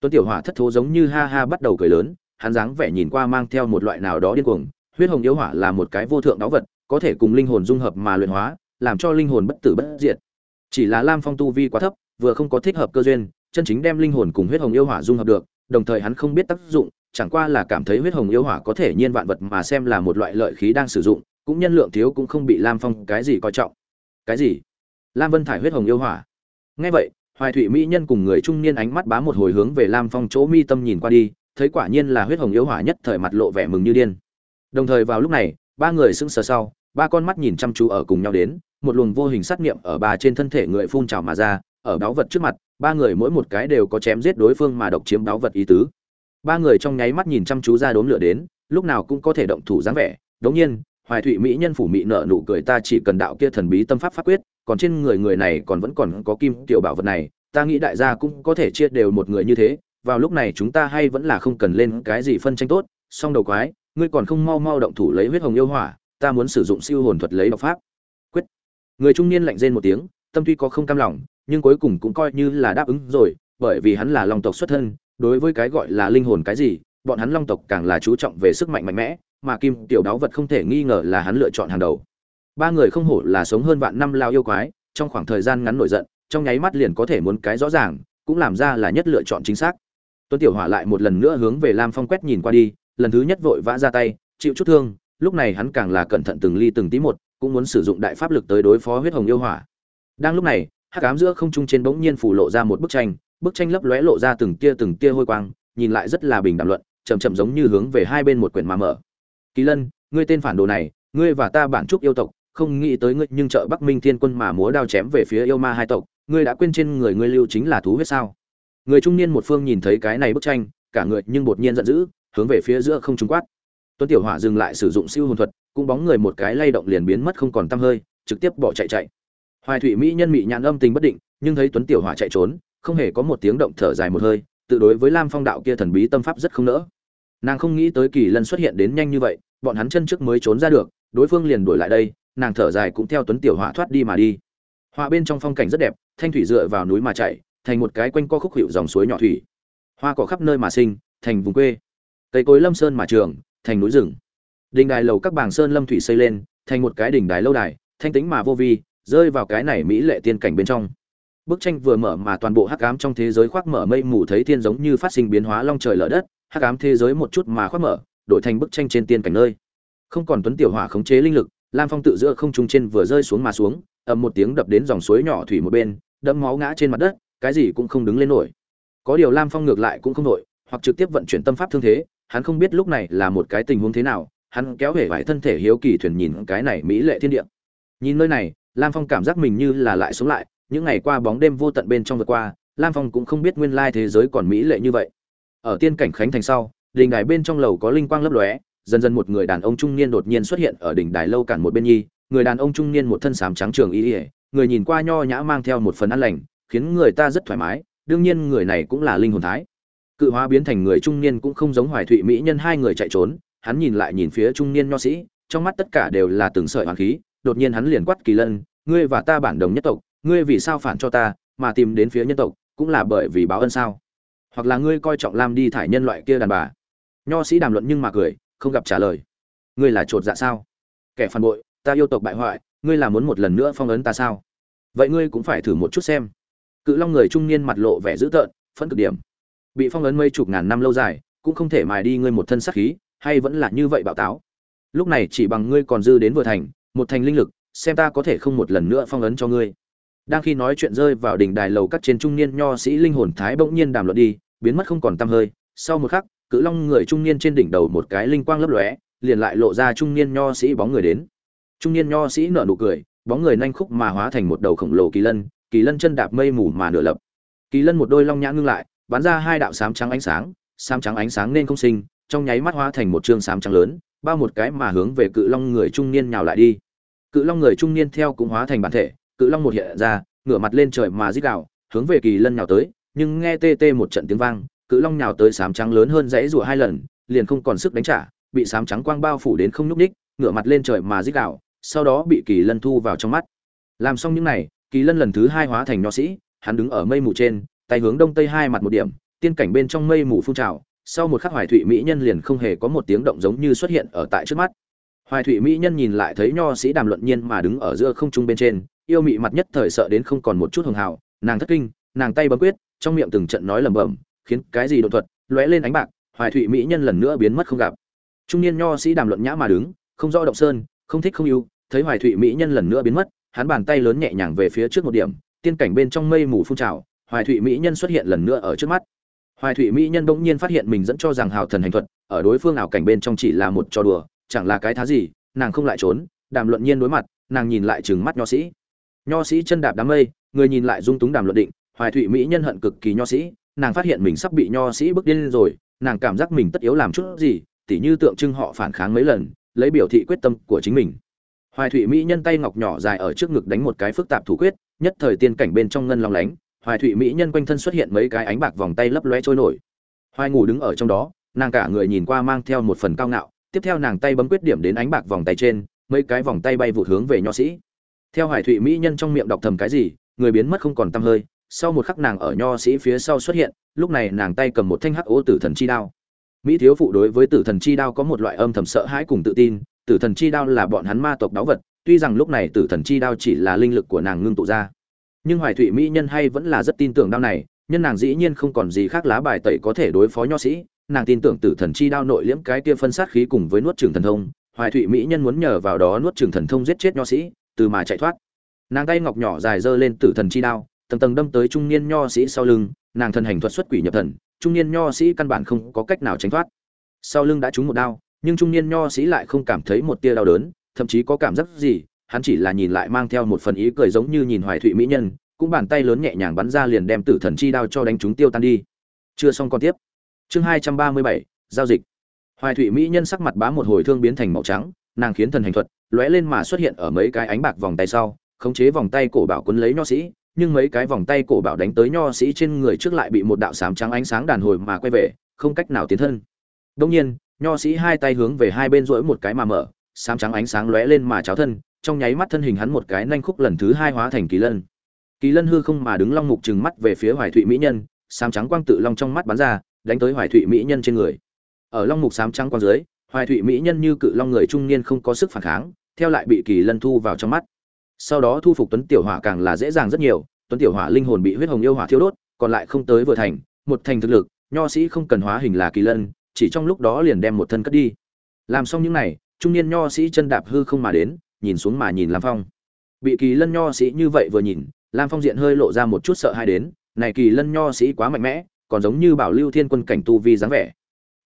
tuấn tiểu hỏa thất thố giống như ha ha bắt đầu cười lớn, hắn dáng vẻ nhìn qua mang theo một loại nào đó điên cuồng, huyết hồng yêu hỏa là một cái vô thượng đáo vật, có thể cùng linh hồn dung hợp mà luyện hóa, làm cho linh hồn bất tử bất diệt. Chỉ là lam phong tu vi quá thấp, vừa không có thích hợp cơ duyên, chân chính đem linh hồn cùng huyết hồng yêu hỏa dung hợp được, đồng thời hắn không biết tác dụng, chẳng qua là cảm thấy huyết hồng yêu hỏa có thể nhiên vạn vật mà xem là một loại lợi khí đang sử dụng, cũng nhân lượng thiếu cũng không bị lam phong cái gì coi trọng. Cái gì? Lam vân thải huyết hồng yêu hỏa. Ngay vậy hoài thụy mỹ nhân cùng người trung niên ánh mắt bá một hồi hướng về lam phong chỗ mi tâm nhìn qua đi, thấy quả nhiên là huyết hồng yếu hỏa nhất thời mặt lộ vẻ mừng như điên. Đồng thời vào lúc này, ba người sững sờ sau, ba con mắt nhìn chăm chú ở cùng nhau đến, một luồng vô hình sát niệm ở bà trên thân thể người phun trào mà ra, ở đáo vật trước mặt, ba người mỗi một cái đều có chém giết đối phương mà độc chiếm đáo vật ý tứ. Ba người trong nháy mắt nhìn chăm chú ra đốm lửa đến, lúc nào cũng có thể động thủ dáng vẻ. Đống nhiên, hoài thụy mỹ nhân phủ mỹ nợ nụ cười ta chỉ cần đạo kia thần bí tâm pháp pháp quyết còn trên người người này còn vẫn còn có kim tiểu bảo vật này, ta nghĩ đại gia cũng có thể chia đều một người như thế, vào lúc này chúng ta hay vẫn là không cần lên cái gì phân tranh tốt, song đầu quái, ngươi còn không mau mau động thủ lấy huyết hồng yêu hỏa, ta muốn sử dụng siêu hồn thuật lấy độc pháp. Quyết. Người trung niên lạnh rên một tiếng, tâm tuy có không cam lòng, nhưng cuối cùng cũng coi như là đáp ứng rồi, bởi vì hắn là long tộc xuất thân, đối với cái gọi là linh hồn cái gì, bọn hắn long tộc càng là chú trọng về sức mạnh mạnh mẽ, mà kim tiểu đáo vật không thể nghi ngờ là hắn lựa chọn hàng đầu ba người không hổ là sống hơn vạn năm lao yêu quái, trong khoảng thời gian ngắn nổi giận, trong nháy mắt liền có thể muốn cái rõ ràng, cũng làm ra là nhất lựa chọn chính xác. Tuấn tiểu hỏa lại một lần nữa hướng về lam phong quét nhìn qua đi, lần thứ nhất vội vã ra tay, chịu chút thương, lúc này hắn càng là cẩn thận từng ly từng tí một, cũng muốn sử dụng đại pháp lực tới đối phó huyết hồng yêu hỏa. Đang lúc này, hắc ám giữa không trung trên bỗng nhiên phủ lộ ra một bức tranh bức tranh lấp lóe lộ ra từng tia từng tia hôi quang, nhìn lại rất là bình đẳng luận, chậm chậm giống như hướng về hai bên một quyển mà mở. Kỳ lân, ngươi tên phản đồ này, ngươi và ta bản trúc yêu tộc không nghĩ tới ngươi, nhưng trợ bắc minh thiên quân mà múa đao chém về phía yêu ma hai tộc, ngươi đã quên trên người ngươi lưu chính là thú huyết sao? Người trung niên một phương nhìn thấy cái này bức tranh, cả người nhưng đột nhiên giận dữ, hướng về phía giữa không trung quát. Tuấn tiểu hỏa dừng lại sử dụng siêu hồn thuật, cũng bóng người một cái lay động liền biến mất không còn tăm hơi, trực tiếp bỏ chạy chạy. Hoài thủy mỹ nhân mỹ nhãn âm tình bất định, nhưng thấy tuấn tiểu hỏa chạy trốn, không hề có một tiếng động thở dài một hơi, tự đối với lam phong đạo kia thần bí tâm pháp rất không nỡ. Nàng không nghĩ tới kỳ lân xuất hiện đến nhanh như vậy, bọn hắn chân trước mới trốn ra được, đối phương liền đuổi lại đây nàng thở dài cũng theo tuấn tiểu hỏa thoát đi mà đi. Họa bên trong phong cảnh rất đẹp, thanh thủy dựa vào núi mà chạy, thành một cái quanh co khúc hiệu dòng suối nhỏ thủy. Hoa cỏ khắp nơi mà sinh, thành vùng quê. Cây cối lâm sơn mà trường, thành núi rừng. Đình đài lầu các bảng sơn lâm thủy xây lên, thành một cái đỉnh đài lâu đài, thanh tĩnh mà vô vi, rơi vào cái này mỹ lệ tiên cảnh bên trong. Bức tranh vừa mở mà toàn bộ hắc ám trong thế giới khoác mở mây mù thấy thiên giống như phát sinh biến hóa long trời lở đất, hắc ám thế giới một chút mà khoác mở, đổi thành bức tranh trên tiên cảnh nơi. Không còn tuấn tiểu hỏa khống chế linh lực lam phong tự giữa không trung trên vừa rơi xuống mà xuống, ầm một tiếng đập đến dòng suối nhỏ thủy một bên, đẫm máu ngã trên mặt đất, cái gì cũng không đứng lên nổi. Có điều lam phong ngược lại cũng không nổi, hoặc trực tiếp vận chuyển tâm pháp thương thế, hắn không biết lúc này là một cái tình huống thế nào, hắn kéo hể vải thân thể hiếu kỳ thuyền nhìn cái này mỹ lệ thiên địa. Nhìn nơi này, lam phong cảm giác mình như là lại sống lại, những ngày qua bóng đêm vô tận bên trong vượt qua, lam phong cũng không biết nguyên lai thế giới còn mỹ lệ như vậy. Ở tiên cảnh khánh thành sau, đình đài bên trong lầu có linh quang lấp lóe dần dần một người đàn ông trung niên đột nhiên xuất hiện ở đỉnh đài lâu cản một bên nhi, người đàn ông trung niên một thân sám trắng trường y ỉa người nhìn qua nho nhã mang theo một phần ăn lành, khiến người ta rất thoải mái, đương nhiên người này cũng là linh hồn thái. Cự hóa biến thành người trung niên cũng không giống hoài thụy mỹ nhân hai người chạy trốn, hắn nhìn lại nhìn phía trung niên nho sĩ, trong mắt tất cả đều là từng sợi hoàng khí, đột nhiên hắn liền quát kỳ lân, ngươi và ta bản đồng nhất tộc, ngươi vì sao phản cho ta, mà tìm đến phía nhân tộc, cũng là bởi vì báo ân sao? Hoặc là ngươi coi trọng lam đi thải nhân loại kia đàn bà? Nho sĩ đàm luận nhưng mà cười không gặp trả lời. Ngươi là trột dạ sao? Kẻ phản bội, ta yêu tộc bại hoại, ngươi là muốn một lần nữa phong ấn ta sao? Vậy ngươi cũng phải thử một chút xem. Cự long người trung niên mặt lộ vẻ dữ tợn, phẫn cực điểm. Bị phong ấn mây chục ngàn năm lâu dài, cũng không thể mài đi ngươi một thân sát khí, hay vẫn là như vậy bạo táo. Lúc này chỉ bằng ngươi còn dư đến vừa thành, một thành linh lực, xem ta có thể không một lần nữa phong ấn cho ngươi. Đang khi nói chuyện rơi vào đỉnh đài lầu cắt trên trung niên nho sĩ linh hồn thái bỗng nhiên đàm luận đi, biến mất không còn tăm hơi. Sau một khắc cự long người trung niên trên đỉnh đầu một cái linh quang lấp lóe, liền lại lộ ra trung niên nho sĩ bóng người đến. Trung niên nho sĩ nở nụ cười, bóng người nhanh khúc mà hóa thành một đầu khổng lồ kỳ lân kỳ lân chân đạp mây mù mà nửa lập. Kỳ lân một đôi long nhã ngưng lại, bắn ra hai đạo sám trắng ánh sáng, sám trắng ánh sáng nên không sinh, trong nháy mắt hóa thành một trương sám trắng lớn, bao một cái mà hướng về cự long người trung niên nhào lại đi. Cự long người trung niên theo cũng hóa thành bản thể, cự long một hiện ra, ngửa mặt lên trời mà rít gào, hướng về kỳ lân nhào tới, nhưng nghe tê tê một trận tiếng vang cự long nhào tới sám trắng lớn hơn dãy rùa hai lần, liền không còn sức đánh trả, bị sám trắng quang bao phủ đến không nhúc ních ngửa mặt lên trời mà rít gào, sau đó bị kỳ lân thu vào trong mắt. Làm xong những này, kỳ lân lần thứ hai hóa thành nho sĩ, hắn đứng ở mây mù trên, tay hướng đông tây hai mặt một điểm, tiên cảnh bên trong mây mù phun trào, sau một khắc hoài thụy mỹ nhân liền không hề có một tiếng động giống như xuất hiện ở tại trước mắt. Hoài thụy mỹ nhân nhìn lại thấy nho sĩ đàm luận nhiên mà đứng ở giữa không trung bên trên, yêu mị mặt nhất thời sợ đến không còn một chút hường hào, nàng thất kinh, nàng tay bấm quyết, trong miệng từng trận nói lẩm bẩm khiến cái gì đột thuật, lóe lên ánh bạc, hoài thụy mỹ nhân lần nữa biến mất không gặp. Trung niên nho sĩ đàm luận nhã mà đứng, không rõ động sơn, không thích không yêu thấy hoài thụy mỹ nhân lần nữa biến mất, hắn bàn tay lớn nhẹ nhàng về phía trước một điểm, tiên cảnh bên trong mây mù phun trào, hoài thụy mỹ nhân xuất hiện lần nữa ở trước mắt. Hoài thụy mỹ nhân bỗng nhiên phát hiện mình dẫn cho rằng hào thần hành thuật, ở đối phương ảo cảnh bên trong chỉ là một trò đùa, chẳng là cái thá gì, nàng không lại trốn, đàm luận nhiên đối mặt, nàng nhìn lại trừng mắt nho sĩ. Nho sĩ chân đạp đám mây, người nhìn lại dung túng đàm luận định, hoài thụy mỹ nhân hận cực kỳ nho sĩ nàng phát hiện mình sắp bị nho sĩ bức điên rồi, nàng cảm giác mình tất yếu làm chút gì, tỉ như tượng trưng họ phản kháng mấy lần, lấy biểu thị quyết tâm của chính mình. Hoài thụy mỹ nhân tay ngọc nhỏ dài ở trước ngực đánh một cái phức tạp thủ quyết, nhất thời tiên cảnh bên trong ngân long lánh, hoài thụy mỹ nhân quanh thân xuất hiện mấy cái ánh bạc vòng tay lấp loe trôi nổi. Hoài ngủ đứng ở trong đó, nàng cả người nhìn qua mang theo một phần cao ngạo, tiếp theo nàng tay bấm quyết điểm đến ánh bạc vòng tay trên, mấy cái vòng tay bay vụt hướng về nho sĩ. Theo hoài thụy mỹ nhân trong miệng đọc thầm cái gì, người biến mất không còn tăm hơi sau một khắc nàng ở nho sĩ phía sau xuất hiện, lúc này nàng tay cầm một thanh hắc ô tử thần chi đao. Mỹ thiếu phụ đối với tử thần chi đao có một loại âm thầm sợ hãi cùng tự tin, tử thần chi đao là bọn hắn ma tộc đáo vật, tuy rằng lúc này tử thần chi đao chỉ là linh lực của nàng ngưng tụ ra. Nhưng hoài thụy mỹ nhân hay vẫn là rất tin tưởng đao này, nhân nàng dĩ nhiên không còn gì khác lá bài tẩy có thể đối phó nho sĩ, nàng tin tưởng tử thần chi đao nội liễm cái kia phân sát khí cùng với nuốt trường thần thông, hoài thụy mỹ nhân muốn nhờ vào đó nuốt trường thần thông giết chết nho sĩ, từ mà chạy thoát. Nàng tay ngọc nhỏ dài dơ lên tử thần chi đao tầng tầng đâm tới trung niên nho sĩ sau lưng, nàng thần hành thuật xuất quỷ nhập thần, trung niên nho sĩ căn bản không có cách nào tránh thoát. Sau lưng đã trúng một đao, nhưng trung niên nho sĩ lại không cảm thấy một tia đau đớn, thậm chí có cảm giác gì, hắn chỉ là nhìn lại mang theo một phần ý cười giống như nhìn hoài thụy mỹ nhân, cũng bàn tay lớn nhẹ nhàng bắn ra liền đem tử thần chi đao cho đánh chúng tiêu tan đi. Chưa xong con tiếp. Chương hai trăm ba mươi bảy, giao dịch. Hoài thụy mỹ nhân sắc mặt bá một hồi thương biến thành màu trắng, nàng khiến thần hành thuật lóe lên mà xuất hiện ở mấy cái ánh bạc vòng tay sau, khống chế vòng tay cổ bảo quấn lấy nho sĩ nhưng mấy cái vòng tay cổ bảo đánh tới nho sĩ trên người trước lại bị một đạo sám trắng ánh sáng đàn hồi mà quay về, không cách nào tiến thân. Đông nhiên, nho sĩ hai tay hướng về hai bên rỗi một cái mà mở, sám trắng ánh sáng lóe lên mà cháo thân, trong nháy mắt thân hình hắn một cái nhanh khúc lần thứ hai hóa thành kỳ lân. Kỳ lân hư không mà đứng long mục trừng mắt về phía hoài thụy mỹ nhân, sám trắng quang tự long trong mắt bắn ra, đánh tới hoài thụy mỹ nhân trên người. Ở long mục sám trắng quang dưới, hoài thụy mỹ nhân như cự long người trung niên không có sức phản kháng, theo lại bị kỳ lân thu vào trong mắt sau đó thu phục tuấn tiểu hỏa càng là dễ dàng rất nhiều, tuấn tiểu hỏa linh hồn bị huyết hồng yêu hỏa thiêu đốt, còn lại không tới vừa thành, một thành thực lực, nho sĩ không cần hóa hình là kỳ lân, chỉ trong lúc đó liền đem một thân cất đi. Làm xong những này, trung niên nho sĩ chân đạp hư không mà đến, nhìn xuống mà nhìn lam phong. Bị kỳ lân nho sĩ như vậy vừa nhìn, lam phong diện hơi lộ ra một chút sợ hãi đến, này kỳ lân nho sĩ quá mạnh mẽ, còn giống như bảo lưu thiên quân cảnh tu vi dáng vẻ.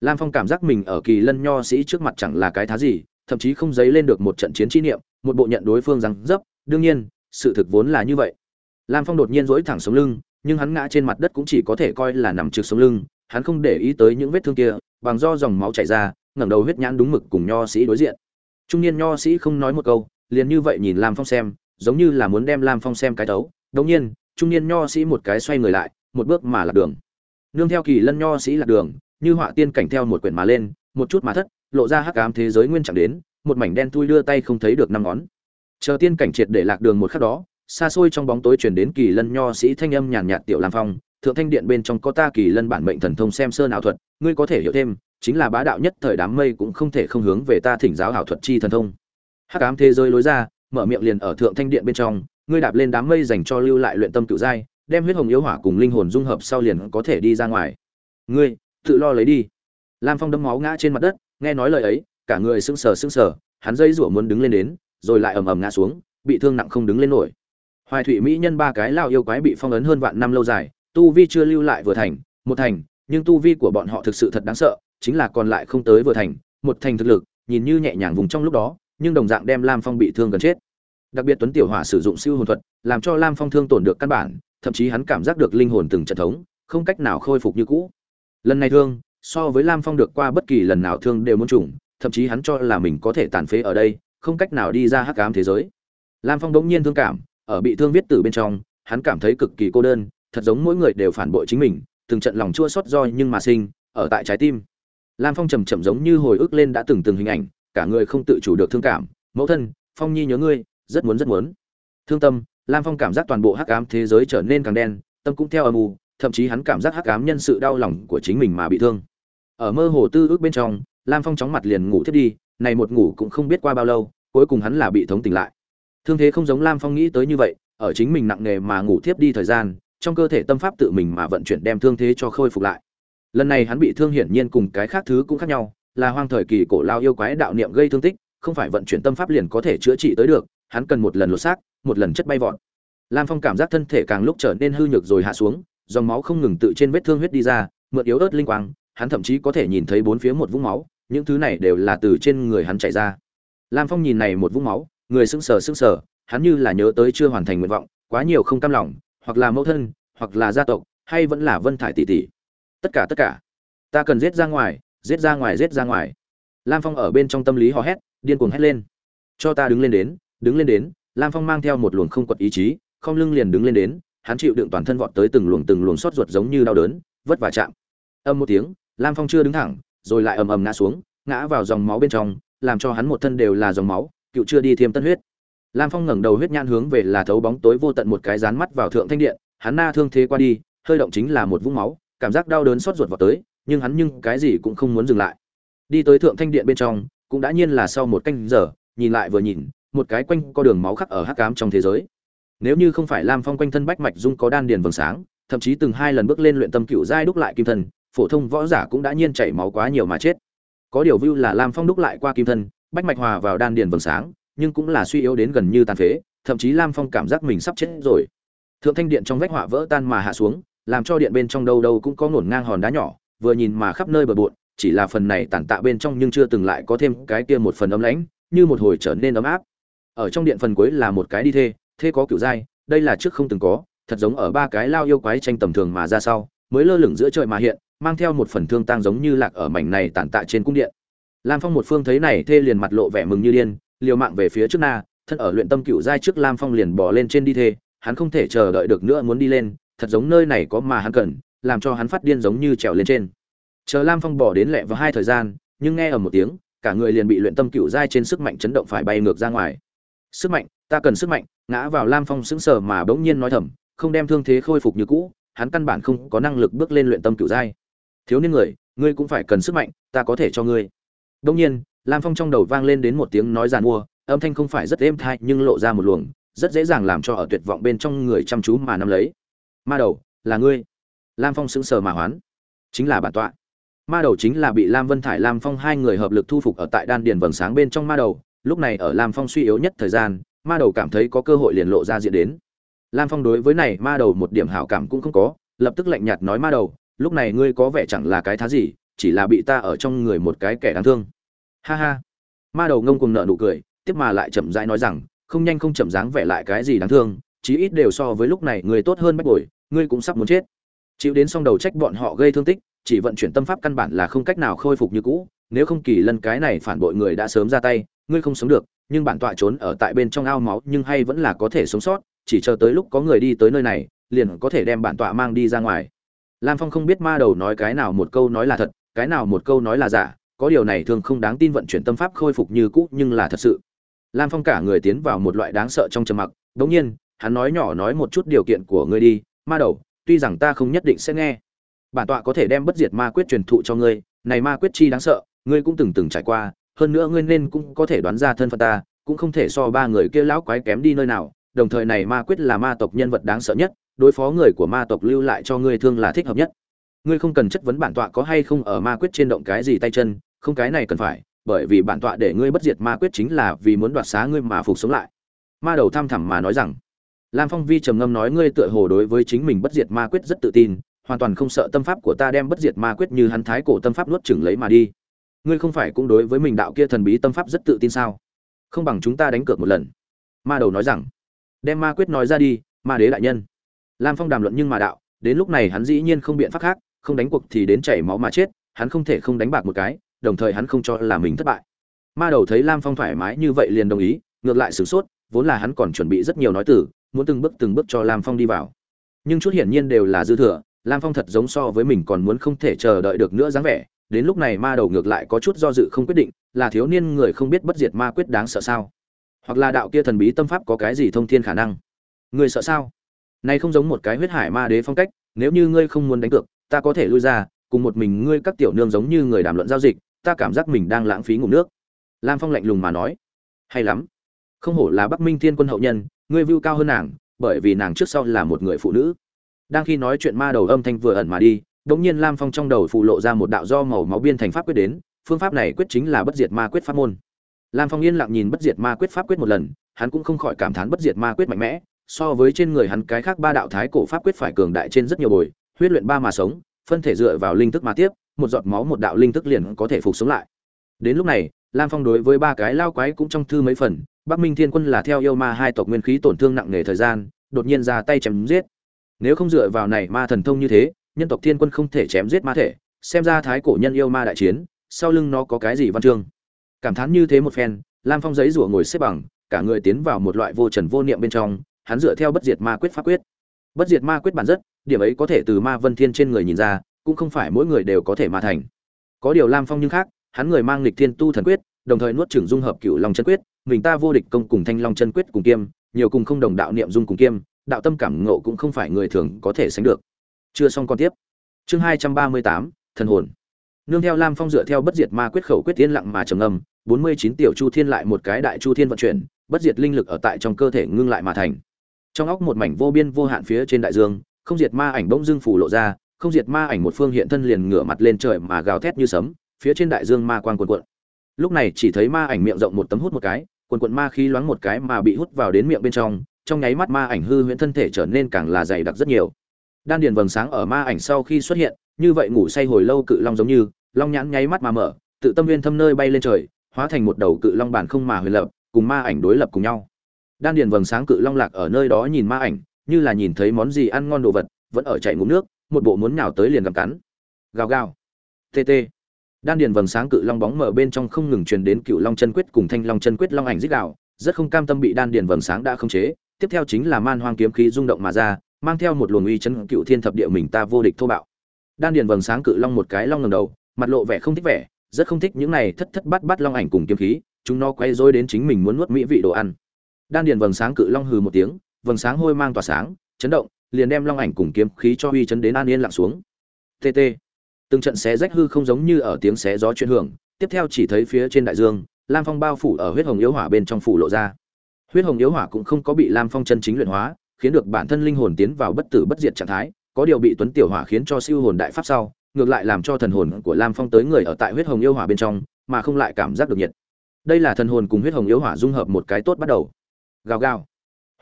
Lam phong cảm giác mình ở kỳ lân nho sĩ trước mặt chẳng là cái thá gì, thậm chí không dấy lên được một trận chiến chi niệm, một bộ nhận đối phương rằng dấp đương nhiên, sự thực vốn là như vậy. Lam phong đột nhiên dỗi thẳng sống lưng, nhưng hắn ngã trên mặt đất cũng chỉ có thể coi là nằm trực sống lưng, hắn không để ý tới những vết thương kia, bằng do dòng máu chảy ra, ngẩng đầu huyết nhãn đúng mực cùng nho sĩ đối diện. Trung niên nho sĩ không nói một câu, liền như vậy nhìn lam phong xem, giống như là muốn đem lam phong xem cái tấu. Đống nhiên, trung niên nho sĩ một cái xoay người lại, một bước mà lạc đường. Nương theo kỳ lân nho sĩ lạc đường, như họa tiên cảnh theo một quyển mà lên, một chút mà thất, lộ ra hắc ám thế giới nguyên chẳng đến, một mảnh đen thui đưa tay không thấy được năm ngón chờ tiên cảnh triệt để lạc đường một khắc đó, xa xôi trong bóng tối truyền đến kỳ lân nho sĩ thanh âm nhàn nhạt tiểu lam phong, thượng thanh điện bên trong có ta kỳ lân bản mệnh thần thông xem sơn ảo thuật, ngươi có thể hiểu thêm, chính là bá đạo nhất thời đám mây cũng không thể không hướng về ta thỉnh giáo ảo thuật chi thần thông. Hắc ám thế giới lối ra, mở miệng liền ở thượng thanh điện bên trong, ngươi đạp lên đám mây dành cho lưu lại luyện tâm cựu giai, đem huyết hồng yếu hỏa cùng linh hồn dung hợp sau liền có thể đi ra ngoài. Ngươi, tự lo lấy đi. Lam phong đấm máu ngã trên mặt đất, nghe nói lời ấy, cả người sững sờ sững sờ, hắn dây rủa muốn đứng lên đến rồi lại ầm ầm ngã xuống, bị thương nặng không đứng lên nổi. Hoài Thụy mỹ nhân ba cái lao yêu quái bị phong ấn hơn vạn năm lâu dài, tu vi chưa lưu lại vừa thành, một thành, nhưng tu vi của bọn họ thực sự thật đáng sợ, chính là còn lại không tới vừa thành, một thành thực lực, nhìn như nhẹ nhàng vùng trong lúc đó, nhưng đồng dạng đem lam phong bị thương gần chết. Đặc biệt tuấn tiểu hỏa sử dụng siêu hồn thuật, làm cho lam phong thương tổn được căn bản, thậm chí hắn cảm giác được linh hồn từng trận thống, không cách nào khôi phục như cũ. Lần này thương, so với lam phong được qua bất kỳ lần nào thương đều muốn trùng, thậm chí hắn cho là mình có thể tàn phế ở đây không cách nào đi ra hắc ám thế giới. Lam phong đống nhiên thương cảm, ở bị thương viết tử bên trong, hắn cảm thấy cực kỳ cô đơn, thật giống mỗi người đều phản bội chính mình, từng trận lòng chua xót do nhưng mà sinh, ở tại trái tim. Lam phong trầm trầm giống như hồi ức lên đã từng từng hình ảnh, cả người không tự chủ được thương cảm, mẫu thân, phong nhi nhớ ngươi, rất muốn rất muốn. Thương tâm, lam phong cảm giác toàn bộ hắc ám thế giới trở nên càng đen, tâm cũng theo âm u, thậm chí hắn cảm giác hắc ám nhân sự đau lòng của chính mình mà bị thương. Ở mơ hồ tư ước bên trong, lam phong chóng mặt liền ngủ thiết đi này một ngủ cũng không biết qua bao lâu, cuối cùng hắn là bị thống tỉnh lại. Thương thế không giống lam phong nghĩ tới như vậy, ở chính mình nặng nề mà ngủ thiếp đi thời gian, trong cơ thể tâm pháp tự mình mà vận chuyển đem thương thế cho khôi phục lại. Lần này hắn bị thương hiển nhiên cùng cái khác thứ cũng khác nhau, là hoang thời kỳ cổ lao yêu quái đạo niệm gây thương tích, không phải vận chuyển tâm pháp liền có thể chữa trị tới được, hắn cần một lần lột xác, một lần chất bay vọt. Lam phong cảm giác thân thể càng lúc trở nên hư nhược rồi hạ xuống, dòng máu không ngừng tự trên vết thương huyết đi ra, mượn yếu ớt linh quang, hắn thậm chí có thể nhìn thấy bốn phía một vũng máu những thứ này đều là từ trên người hắn chảy ra. Lam phong nhìn này một vũng máu, người sững sờ sững sờ, hắn như là nhớ tới chưa hoàn thành nguyện vọng, quá nhiều không cam lòng, hoặc là mẫu thân, hoặc là gia tộc, hay vẫn là vân thải tỷ tỷ. Tất cả tất cả. Ta cần giết ra ngoài, giết ra ngoài, giết ra ngoài. Lam phong ở bên trong tâm lý hò hét, điên cuồng hét lên. Cho ta đứng lên đến, đứng lên đến. Lam phong mang theo một luồng không quật ý chí, không lưng liền đứng lên đến. Hắn chịu đựng toàn thân vọt tới từng luồng từng luồng xót ruột giống như đau đớn, vất vả chạm. Âm một tiếng, lam phong chưa đứng thẳng rồi lại ầm ầm ngã xuống, ngã vào dòng máu bên trong, làm cho hắn một thân đều là dòng máu, cựu chưa đi thêm tân huyết lam phong ngẩng đầu huyết nhãn hướng về là thấu bóng tối vô tận một cái dán mắt vào thượng thanh điện, hắn na thương thế qua đi, hơi động chính là một vũng máu, cảm giác đau đớn xót ruột vào tới, nhưng hắn nhưng cái gì cũng không muốn dừng lại đi tới thượng thanh điện bên trong, cũng đã nhiên là sau một canh giờ, nhìn lại vừa nhìn, một cái quanh co đường máu khắc ở hắc cám trong thế giới nếu như không phải lam phong quanh thân bách mạch dung có đan điền vầng sáng, thậm chí từng hai lần bước lên luyện tâm cựu giai đúc lại kim thần phổ thông võ giả cũng đã nhiên chảy máu quá nhiều mà chết. Có điều view là lam phong đúc lại qua kim thân, bách mạch hòa vào đan điền vầng sáng, nhưng cũng là suy yếu đến gần như tàn phế, thậm chí lam phong cảm giác mình sắp chết rồi. Thượng thanh điện trong vách họa vỡ tan mà hạ xuống, làm cho điện bên trong đâu đâu cũng có ngổn ngang hòn đá nhỏ, vừa nhìn mà khắp nơi bờ bộn, chỉ là phần này tàn tạ bên trong nhưng chưa từng lại có thêm cái kia một phần ấm lãnh, như một hồi trở nên ấm áp. Ở trong điện phần cuối là một cái đi thê thê có kiểu dai, đây là trước không từng có, thật giống ở ba cái lao yêu quái tranh tầm thường mà ra sau, mới lơ lửng giữa trời mà hiện mang theo một phần thương tang giống như lạc ở mảnh này tàn tạ trên cung điện. Lam phong một phương thấy này, thê liền mặt lộ vẻ mừng như điên, liều mạng về phía trước na, thân ở luyện tâm cựu giai trước lam phong liền bỏ lên trên đi thê, hắn không thể chờ đợi được nữa muốn đi lên, thật giống nơi này có mà hắn cần, làm cho hắn phát điên giống như trèo lên trên. Chờ lam phong bỏ đến lẹ vào hai thời gian, nhưng nghe ở một tiếng, cả người liền bị luyện tâm cựu giai trên sức mạnh chấn động phải bay ngược ra ngoài. Sức mạnh, ta cần sức mạnh, ngã vào lam phong sững sờ mà bỗng nhiên nói thầm, không đem thương thế khôi phục như cũ, hắn căn bản không có năng lực bước lên luyện tâm cựu giai thiếu niên người, ngươi cũng phải cần sức mạnh, ta có thể cho ngươi. Đông nhiên, lam phong trong đầu vang lên đến một tiếng nói giàn mua, âm thanh không phải rất êm thai nhưng lộ ra một luồng, rất dễ dàng làm cho ở tuyệt vọng bên trong người chăm chú mà nắm lấy. Ma đầu, là ngươi. Lam phong sững sờ mà hoán. Chính là bản tọa. Ma đầu chính là bị lam vân thải, lam phong hai người hợp lực thu phục ở tại đan điền vầng sáng bên trong ma đầu. Lúc này ở lam phong suy yếu nhất thời gian, ma đầu cảm thấy có cơ hội liền lộ ra diện đến. Lam phong đối với này ma đầu một điểm hảo cảm cũng không có, lập tức lạnh nhạt nói ma đầu lúc này ngươi có vẻ chẳng là cái thá gì, chỉ là bị ta ở trong người một cái kẻ đáng thương. Ha ha. Ma đầu ngông cùng nợ nụ cười, tiếp mà lại chậm rãi nói rằng, không nhanh không chậm dáng vẻ lại cái gì đáng thương, chí ít đều so với lúc này ngươi tốt hơn bách bồi ngươi cũng sắp muốn chết. Chịu đến xong đầu trách bọn họ gây thương tích, chỉ vận chuyển tâm pháp căn bản là không cách nào khôi phục như cũ, nếu không kỳ lân cái này phản bội người đã sớm ra tay, ngươi không sống được, nhưng bản tọa trốn ở tại bên trong ao máu, nhưng hay vẫn là có thể sống sót, chỉ chờ tới lúc có người đi tới nơi này, liền có thể đem bản tọa mang đi ra ngoài lam phong không biết ma đầu nói cái nào một câu nói là thật, cái nào một câu nói là giả, có điều này thường không đáng tin vận chuyển tâm pháp khôi phục như cũ nhưng là thật sự. Lam phong cả người tiến vào một loại đáng sợ trong trầm mặc đ nhiên, hắn nói nhỏ nói một chút điều kiện của ngươi đi, ma đầu, tuy rằng ta không nhất định sẽ nghe. Bản tọa có thể đem bất diệt ma quyết truyền thụ cho ngươi, này ma quyết chi đáng sợ, ngươi cũng từng từng trải qua, hơn nữa ngươi nên cũng có thể đoán ra thân phận ta, cũng không thể so ba người kia lão quái kém đi nơi nào đồng thời này ma quyết là ma tộc nhân vật đáng sợ nhất, đối phó người của ma tộc lưu lại cho ngươi thương là thích hợp nhất. Ngươi không cần chất vấn bản tọa có hay không ở ma quyết trên động cái gì tay chân, không cái này cần phải, bởi vì bản tọa để ngươi bất diệt ma quyết chính là vì muốn đoạt xá ngươi mà phục sống lại. Ma đầu tham thẳm mà nói rằng, lam phong vi trầm ngâm nói ngươi tựa hồ đối với chính mình bất diệt ma quyết rất tự tin, hoàn toàn không sợ tâm pháp của ta đem bất diệt ma quyết như hắn thái cổ tâm pháp nuốt chửng lấy mà đi. Ngươi không phải cũng đối với mình đạo kia thần bí tâm pháp rất tự tin sao? Không bằng chúng ta đánh cược một lần. Ma đầu nói rằng đem ma quyết nói ra đi, ma đế đại nhân. Lam phong đàm luận nhưng mà đạo, đến lúc này hắn dĩ nhiên không biện pháp khác, không đánh cuộc thì đến chảy máu mà chết, hắn không thể không đánh bạc một cái, đồng thời hắn không cho là mình thất bại. Ma đầu thấy lam phong thoải mái như vậy liền đồng ý, ngược lại sửng sốt, vốn là hắn còn chuẩn bị rất nhiều nói từ, muốn từng bước từng bước cho lam phong đi vào. Nhưng chút hiển nhiên đều là dư thừa, lam phong thật giống so với mình còn muốn không thể chờ đợi được nữa dáng vẻ, đến lúc này ma đầu ngược lại có chút do dự không quyết định, là thiếu niên người không biết bất diệt ma quyết đáng sợ sao hoặc là đạo kia thần bí tâm pháp có cái gì thông thiên khả năng? Người sợ sao? Này không giống một cái huyết hải ma đế phong cách, nếu như ngươi không muốn đánh cược, ta có thể lui ra, cùng một mình ngươi các tiểu nương giống như người đàm luận giao dịch, ta cảm giác mình đang lãng phí ngủ nước. Lam phong lạnh lùng mà nói. Hay lắm. Không hổ là bắc minh thiên quân hậu nhân, ngươi vưu cao hơn nàng, bởi vì nàng trước sau là một người phụ nữ. Đang khi nói chuyện ma đầu âm thanh vừa ẩn mà đi đống nhiên lam phong trong đầu phụ lộ ra một đạo do màu máu biên thành pháp quyết đến, phương pháp này quyết chính là bất diệt ma quyết pháp môn lam phong yên lặng nhìn bất diệt ma quyết pháp quyết một lần, hắn cũng không khỏi cảm thán bất diệt ma quyết mạnh mẽ, so với trên người hắn cái khác ba đạo thái cổ pháp quyết phải cường đại trên rất nhiều bồi, huyết luyện ba mà sống, phân thể dựa vào linh thức mà tiếp, một giọt máu một đạo linh thức liền có thể phục sống lại. Đến lúc này, lam phong đối với ba cái lao quái cũng trong thư mấy phần, bắc minh thiên quân là theo yêu ma hai tộc nguyên khí tổn thương nặng nề thời gian, đột nhiên ra tay chém giết. Nếu không dựa vào này ma thần thông như thế, nhân tộc thiên quân không thể chém giết ma thể, xem ra thái cổ nhân yêu ma đại chiến, sau lưng nó có cái gì văn chương cảm thán như thế một phen, lam phong giấy rủa ngồi xếp bằng, cả người tiến vào một loại vô trần vô niệm bên trong, hắn dựa theo bất diệt ma quyết pháp quyết. Bất diệt ma quyết bản rất điểm ấy có thể từ ma vân thiên trên người nhìn ra, cũng không phải mỗi người đều có thể ma thành. Có điều lam phong nhưng khác, hắn người mang lịch thiên tu thần quyết, đồng thời nuốt trưởng dung hợp cựu long chân quyết, mình ta vô địch công cùng thanh long chân quyết cùng kiêm, nhiều cùng không đồng đạo niệm dung cùng kiêm, đạo tâm cảm ngộ cũng không phải người thường có thể sánh được. Chưa xong con tiếp. Chương hai trăm ba mươi tám, thần hồn. Nương theo lam phong dựa theo bất diệt ma quyết khẩu quyết tiến lặng mà trầm ngâm bốn mươi chín tiểu chu thiên lại một cái đại chu thiên vận chuyển, bất diệt linh lực ở tại trong cơ thể ngưng lại mà thành. Trong óc một mảnh vô biên vô hạn phía trên đại dương, không diệt ma ảnh bỗng dưng phủ lộ ra, không diệt ma ảnh một phương hiện thân liền ngửa mặt lên trời mà gào thét như sấm, phía trên đại dương ma quang cuồn cuộn. Lúc này chỉ thấy ma ảnh miệng rộng một tấm hút một cái, cuồn cuộn ma khí loáng một cái mà bị hút vào đến miệng bên trong trong nháy mắt ma ảnh hư huyễn thân thể trở nên càng là dày đặc rất nhiều. Đan điền vầng sáng ở ma ảnh sau khi xuất hiện, như vậy ngủ say hồi lâu cự long giống như, long nhãn nháy mắt mà mở, tự tâm viên thâm nơi bay lên trời hóa thành một đầu cự long bản không mà huyền lập cùng ma ảnh đối lập cùng nhau. Đan điền vầng sáng cự long lạc ở nơi đó nhìn ma ảnh như là nhìn thấy món gì ăn ngon đồ vật vẫn ở chạy ngụm nước một bộ muốn nhào tới liền gặp cắn. Gào gào. Tt đan điền vầng sáng cự long bóng mở bên trong không ngừng truyền đến cựu long chân quyết cùng thanh long chân quyết long ảnh rít gào, rất không cam tâm bị đan điền vầng sáng đã không chế tiếp theo chính là man hoang kiếm khí rung động mà ra mang theo một luồng uy chấn cựu thiên thập địa mình ta vô địch thô bạo. Đan điền vầng sáng cự long một cái long ngẩng đầu mặt lộ vẻ không thích vẻ rất không thích những này thất thất bát bát long ảnh cùng kiếm khí, chúng nó quay rối đến chính mình muốn nuốt mỹ vị đồ ăn. Đan điền vầng sáng cự long hừ một tiếng, vầng sáng hôi mang tỏa sáng, chấn động, liền đem long ảnh cùng kiếm khí cho uy chấn đến an yên lặng xuống. Tt từng trận xé rách hư không giống như ở tiếng xé gió chuyển hưởng, tiếp theo chỉ thấy phía trên đại dương, lam phong bao phủ ở huyết hồng yếu hỏa bên trong phủ lộ ra. Huyết hồng yếu hỏa cũng không có bị lam phong chân chính luyện hóa, khiến được bản thân linh hồn tiến vào bất tử bất diệt trạng thái, có điều bị tuấn tiểu hỏa khiến cho siêu hồn đại pháp sau ngược lại làm cho thần hồn của lam phong tới người ở tại huyết hồng yêu hỏa bên trong, mà không lại cảm giác được nhiệt. Đây là thần hồn cùng huyết hồng yêu hỏa dung hợp một cái tốt bắt đầu. Gào gào.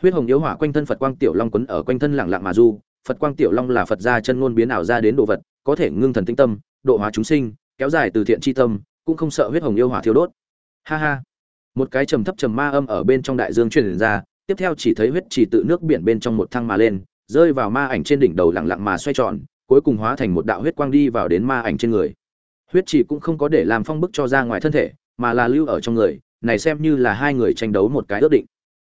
Huyết hồng yêu hỏa quanh thân phật quang tiểu long quấn ở quanh thân lặng lặng mà du. Phật quang tiểu long là phật gia chân ngôn biến ảo ra đến đồ vật, có thể ngưng thần tinh tâm, độ hóa chúng sinh, kéo dài từ thiện chi tâm, cũng không sợ huyết hồng yêu hỏa thiêu đốt. Ha ha. Một cái trầm thấp trầm ma âm ở bên trong đại dương truyền ra, tiếp theo chỉ thấy huyết chỉ tự nước biển bên trong một thăng mà lên, rơi vào ma ảnh trên đỉnh đầu lặng lặng mà xoay tròn cuối cùng hóa thành một đạo huyết quang đi vào đến ma ảnh trên người. Huyết chỉ cũng không có để làm phong bức cho ra ngoài thân thể, mà là lưu ở trong người, này xem như là hai người tranh đấu một cái ước định.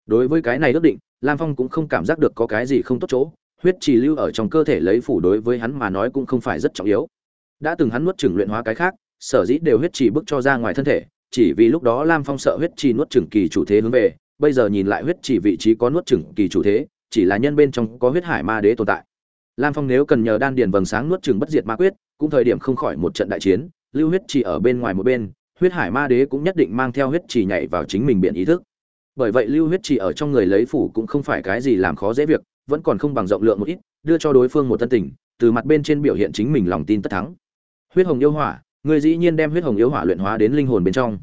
Đối với cái này ước định, lam phong cũng không cảm giác được có cái gì không tốt chỗ, huyết chỉ lưu ở trong cơ thể lấy phủ đối với hắn mà nói cũng không phải rất trọng yếu. Đã từng hắn nuốt chửng luyện hóa cái khác, sở dĩ đều huyết chỉ bức cho ra ngoài thân thể, chỉ vì lúc đó lam phong sợ huyết chỉ nuốt chửng kỳ chủ thế hướng về, bây giờ nhìn lại huyết chỉ vị trí có nuốt chửng kỳ chủ thế, chỉ là nhân bên trong có huyết hải ma đế tồn tại lam phong nếu cần nhờ đan điền vầng sáng nuốt chửng bất diệt ma quyết, cũng thời điểm không khỏi một trận đại chiến, lưu huyết chỉ ở bên ngoài một bên, huyết hải ma đế cũng nhất định mang theo huyết chỉ nhảy vào chính mình biển ý thức. Bởi vậy lưu huyết chỉ ở trong người lấy phủ cũng không phải cái gì làm khó dễ việc, vẫn còn không bằng rộng lượng một ít, đưa cho đối phương một thân tình, từ mặt bên trên biểu hiện chính mình lòng tin tất thắng. Huyết hồng yêu hỏa, người dĩ nhiên đem huyết hồng yêu hỏa luyện hóa đến linh hồn bên trong.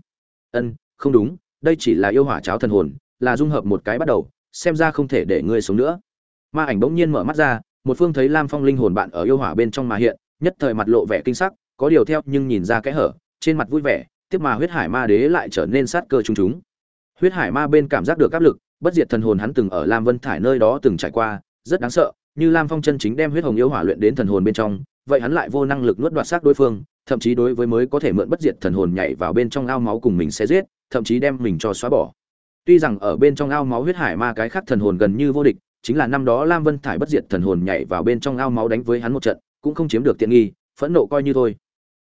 Ân, không đúng, đây chỉ là yêu hỏa cháo thần hồn, là dung hợp một cái bắt đầu, xem ra không thể để ngươi sống nữa. Ma ảnh bỗng nhiên mở mắt ra một phương thấy lam phong linh hồn bạn ở yêu hỏa bên trong mà hiện, nhất thời mặt lộ vẻ kinh sắc, có điều theo nhưng nhìn ra kẽ hở, trên mặt vui vẻ, tiếp mà huyết hải ma đế lại trở nên sát cơ chúng chúng huyết hải ma bên cảm giác được áp lực, bất diệt thần hồn hắn từng ở lam vân thải nơi đó từng trải qua, rất đáng sợ, như lam phong chân chính đem huyết hồng yêu hỏa luyện đến thần hồn bên trong, vậy hắn lại vô năng lực nuốt đoạt xác đối phương, thậm chí đối với mới có thể mượn bất diệt thần hồn nhảy vào bên trong ao máu cùng mình sẽ giết, thậm chí đem mình cho xóa bỏ. Tuy rằng ở bên trong ao máu huyết hải ma cái khác thần hồn gần như vô địch chính là năm đó lam vân thải bất diệt thần hồn nhảy vào bên trong ao máu đánh với hắn một trận, cũng không chiếm được tiện nghi, phẫn nộ coi như thôi.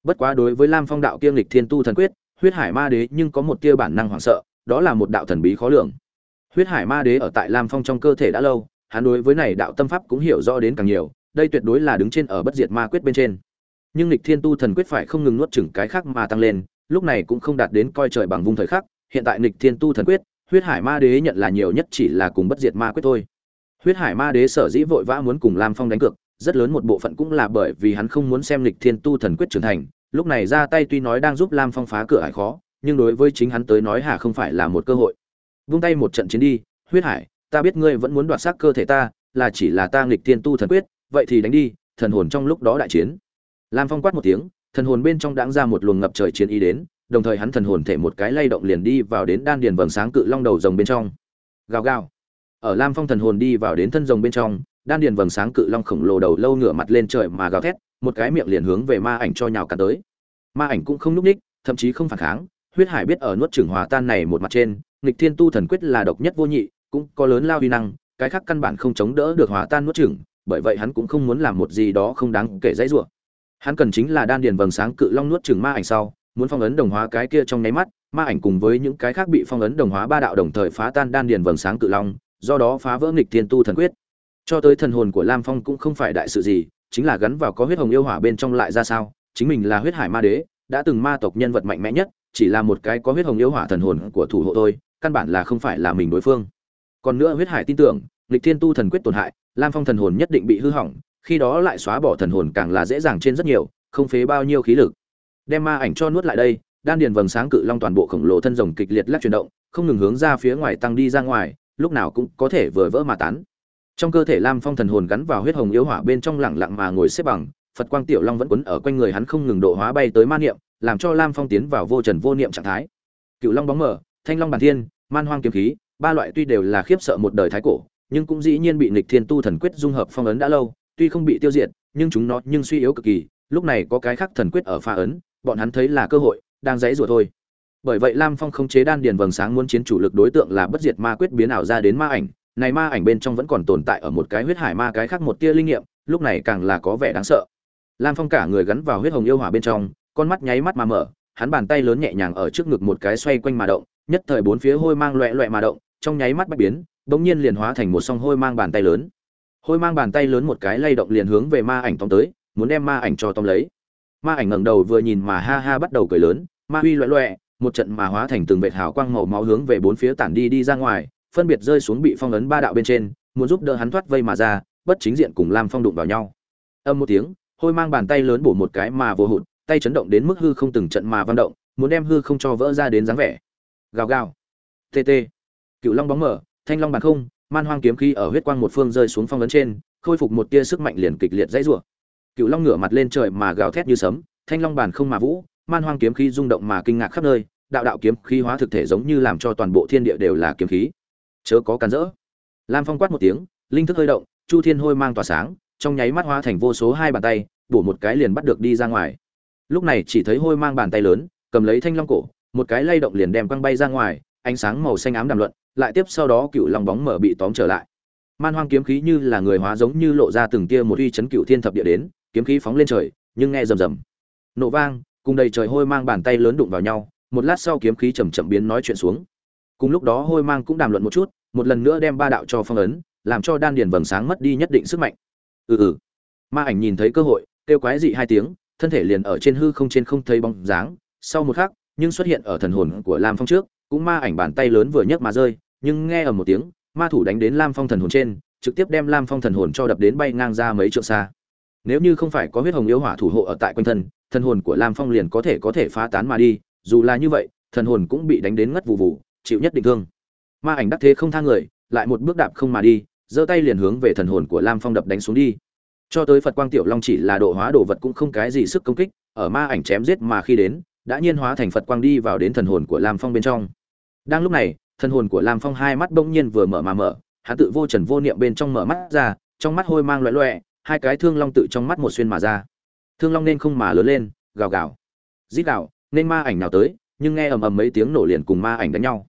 Bất quá đối với lam phong đạo kiêm lịch thiên tu thần quyết, huyết hải ma đế nhưng có một tia bản năng hoảng sợ, đó là một đạo thần bí khó lường. Huyết hải ma đế ở tại lam phong trong cơ thể đã lâu, hắn đối với này đạo tâm pháp cũng hiểu rõ đến càng nhiều, đây tuyệt đối là đứng trên ở bất diệt ma quyết bên trên. Nhưng lịch thiên tu thần quyết phải không ngừng nuốt chửng cái khác mà tăng lên, lúc này cũng không đạt đến coi trời bằng vùng thời khắc, hiện tại lịch thiên tu thần quyết, huyết hải ma đế nhận là nhiều nhất chỉ là cùng bất diệt ma quyết thôi huyết hải ma đế sở dĩ vội vã muốn cùng lam phong đánh cược, rất lớn một bộ phận cũng là bởi vì hắn không muốn xem lịch thiên tu thần quyết trưởng thành, lúc này ra tay tuy nói đang giúp lam phong phá cửa hải khó, nhưng đối với chính hắn tới nói hà không phải là một cơ hội. Vung tay một trận chiến đi, huyết hải, ta biết ngươi vẫn muốn đoạt xác cơ thể ta, là chỉ là ta nghịch thiên tu thần quyết, vậy thì đánh đi, thần hồn trong lúc đó đại chiến. Lam phong quát một tiếng, thần hồn bên trong đãng ra một luồng ngập trời chiến ý đến, đồng thời hắn thần hồn thể một cái lay động liền đi vào đến đan điền vầng sáng cự long đầu rồng bên trong. Gào gào ở lam phong thần hồn đi vào đến thân rồng bên trong, đan điền vầng sáng cự long khổng lồ đầu lâu ngửa mặt lên trời mà gào thét, một cái miệng liền hướng về ma ảnh cho nhào cả tới. Ma ảnh cũng không núp ních, thậm chí không phản kháng, huyết hải biết ở nuốt trưởng hòa tan này một mặt trên, nghịch thiên tu thần quyết là độc nhất vô nhị, cũng có lớn lao uy năng, cái khác căn bản không chống đỡ được hòa tan nuốt trưởng bởi vậy hắn cũng không muốn làm một gì đó không đáng kể dãy rủa. Hắn cần chính là đan điền vầng sáng cự long nuốt trưởng ma ảnh sau, muốn phong ấn đồng hóa cái kia trong nháy mắt, ma ảnh cùng với những cái khác bị phong ấn đồng hóa ba đạo đồng thời phá tan đan điền vầng sáng cự long do đó phá vỡ nghịch thiên tu thần quyết. Cho tới thần hồn của lam phong cũng không phải đại sự gì, chính là gắn vào có huyết hồng yêu hỏa bên trong lại ra sao, chính mình là huyết hải ma đế, đã từng ma tộc nhân vật mạnh mẽ nhất, chỉ là một cái có huyết hồng yêu hỏa thần hồn của thủ hộ thôi, căn bản là không phải là mình đối phương. Còn nữa huyết hải tin tưởng lịch thiên tu thần quyết tổn hại, lam phong thần hồn nhất định bị hư hỏng, khi đó lại xóa bỏ thần hồn càng là dễ dàng trên rất nhiều, không phế bao nhiêu khí lực. Đem ma ảnh cho nuốt lại đây, đan điền vầng sáng cự long toàn bộ khổng lồ thân rồng kịch liệt lắc chuyển động, không ngừng hướng ra phía ngoài tăng đi ra ngoài lúc nào cũng có thể vừa vỡ mà tán. Trong cơ thể lam phong thần hồn gắn vào huyết hồng yếu hỏa bên trong lẳng lặng mà ngồi xếp bằng, phật quang tiểu long vẫn quấn ở quanh người hắn không ngừng độ hóa bay tới ma niệm, làm cho lam phong tiến vào vô trần vô niệm trạng thái. Cựu long bóng mở thanh long bản thiên, man hoang kiếm khí, ba loại tuy đều là khiếp sợ một đời thái cổ, nhưng cũng dĩ nhiên bị nghịch thiên tu thần quyết dung hợp phong ấn đã lâu, tuy không bị tiêu diệt, nhưng chúng nó nhưng suy yếu cực kỳ, lúc này có cái khác thần quyết ở pha ấn, bọn hắn thấy là cơ hội, đang dãy rủa thôi bởi vậy lam phong không chế đan điền vầng sáng muốn chiến chủ lực đối tượng là bất diệt ma quyết biến ảo ra đến ma ảnh. Này ma ảnh bên trong vẫn còn tồn tại ở một cái huyết hải ma cái khác một tia linh nghiệm, lúc này càng là có vẻ đáng sợ. Lam phong cả người gắn vào huyết hồng yêu hỏa bên trong, con mắt nháy mắt mà mở, hắn bàn tay lớn nhẹ nhàng ở trước ngực một cái xoay quanh mà động, nhất thời bốn phía hôi mang loẹ loẹ mà động, trong nháy mắt bách biến bỗng nhiên liền hóa thành một song hôi mang bàn tay lớn. Hôi mang bàn tay lớn một cái lay động liền hướng về ma ảnh tóm tới, muốn đem ma ảnh cho tóm lấy. Ma ảnh ngẩng đầu vừa nhìn mà ha ha bắt đầu cười lớn, ma huy loẹ loẹ một trận mà hóa thành từng vệt hào quang màu máu hướng về bốn phía tản đi đi ra ngoài, phân biệt rơi xuống bị phong ấn ba đạo bên trên, muốn giúp đỡ hắn thoát vây mà ra, bất chính diện cùng lam phong đụng vào nhau. Âm một tiếng, hôi mang bàn tay lớn bổ một cái mà vô hụt, tay chấn động đến mức hư không từng trận mà vang động, muốn đem hư không cho vỡ ra đến dáng vẻ. Gào gào. Tt cựu long bóng mở, thanh long bàn không, man hoang kiếm khí ở huyết quang một phương rơi xuống phong ấn trên, khôi phục một tia sức mạnh liền kịch liệt dãy rủa. Cựu long ngửa mặt lên trời mà gào thét như sấm, thanh long bàn không mà vũ man hoang kiếm khí rung động mà kinh ngạc khắp nơi, đạo đạo kiếm khí hóa thực thể giống như làm cho toàn bộ thiên địa đều là kiếm khí. Chớ có cản rỡ. Lam phong quát một tiếng, linh thức hơi động, chu thiên hôi mang tỏa sáng, trong nháy mắt hóa thành vô số hai bàn tay, bổ một cái liền bắt được đi ra ngoài. Lúc này chỉ thấy hôi mang bàn tay lớn, cầm lấy thanh long cổ, một cái lay động liền đem quăng bay ra ngoài, ánh sáng màu xanh ám đàm luận, lại tiếp sau đó cựu long bóng mở bị tóm trở lại. Man hoang kiếm khí như là người hóa giống như lộ ra từng tia một uy chấn cựu thiên thập địa đến, kiếm khí phóng lên trời, nhưng nghe rầm rầm. Nổ vang cùng đầy trời hôi mang bàn tay lớn đụng vào nhau, một lát sau kiếm khí chầm chậm biến nói chuyện xuống. Cùng lúc đó hôi mang cũng đàm luận một chút, một lần nữa đem ba đạo cho phong ấn, làm cho đan điền vầng sáng mất đi nhất định sức mạnh. Ừ ừ. Ma ảnh nhìn thấy cơ hội, kêu quái dị hai tiếng, thân thể liền ở trên hư không trên không thấy bóng dáng. Sau một khắc, nhưng xuất hiện ở thần hồn của lam phong trước, cũng ma ảnh bàn tay lớn vừa nhấc mà rơi, nhưng nghe ở một tiếng, ma thủ đánh đến lam phong thần hồn trên, trực tiếp đem lam phong thần hồn cho đập đến bay ngang ra mấy trượng xa. Nếu như không phải có huyết hồng yếu hỏa thủ hộ ở tại quanh thân thần hồn của lam phong liền có thể có thể phá tán mà đi, dù là như vậy, thần hồn cũng bị đánh đến ngất vụ vụ chịu nhất định thương. Ma ảnh đắc thế không thang người, lại một bước đạp không mà đi, giơ tay liền hướng về thần hồn của lam phong đập đánh xuống đi. Cho tới phật quang tiểu long chỉ là độ hóa đồ vật cũng không cái gì sức công kích, ở ma ảnh chém giết mà khi đến, đã nhiên hóa thành phật quang đi vào đến thần hồn của lam phong bên trong. Đang lúc này, thần hồn của lam phong hai mắt bỗng nhiên vừa mở mà mở, hắn tự vô trần vô niệm bên trong mở mắt ra, trong mắt hôi mang loẹ loẹ hai cái thương long tự trong mắt một xuyên mà ra thương long nên không mà lớn lên, gào gào. Dít gào, nên ma ảnh nào tới, nhưng nghe ầm ầm mấy tiếng nổ liền cùng ma ảnh đánh nhau.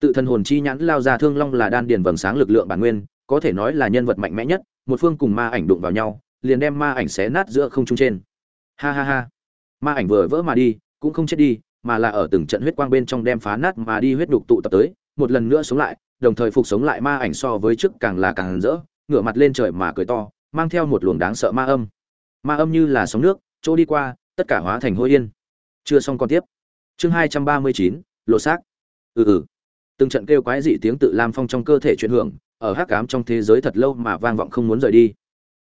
Tự thần hồn chi nhãn lao ra thương long là đan điền vầng sáng lực lượng bản nguyên, có thể nói là nhân vật mạnh mẽ nhất, một phương cùng ma ảnh đụng vào nhau, liền đem ma ảnh xé nát giữa không trung trên. Ha ha ha. Ma ảnh vừa vỡ mà đi, cũng không chết đi, mà là ở từng trận huyết quang bên trong đem phá nát mà đi huyết đục tụ tập tới, một lần nữa sống lại, đồng thời phục sống lại ma ảnh so với trước càng là càng rỡ, ngửa mặt lên trời mà cười to, mang theo một luồng đáng sợ ma âm ma âm như là sóng nước, chỗ đi qua, tất cả hóa thành hôi yên. Chưa xong còn tiếp. Chương hai trăm ba mươi chín lộ xác. Ừ ừ. Từng trận kêu quái dị tiếng tự lam phong trong cơ thể chuyển hưởng, ở hắc cám trong thế giới thật lâu mà vang vọng không muốn rời đi.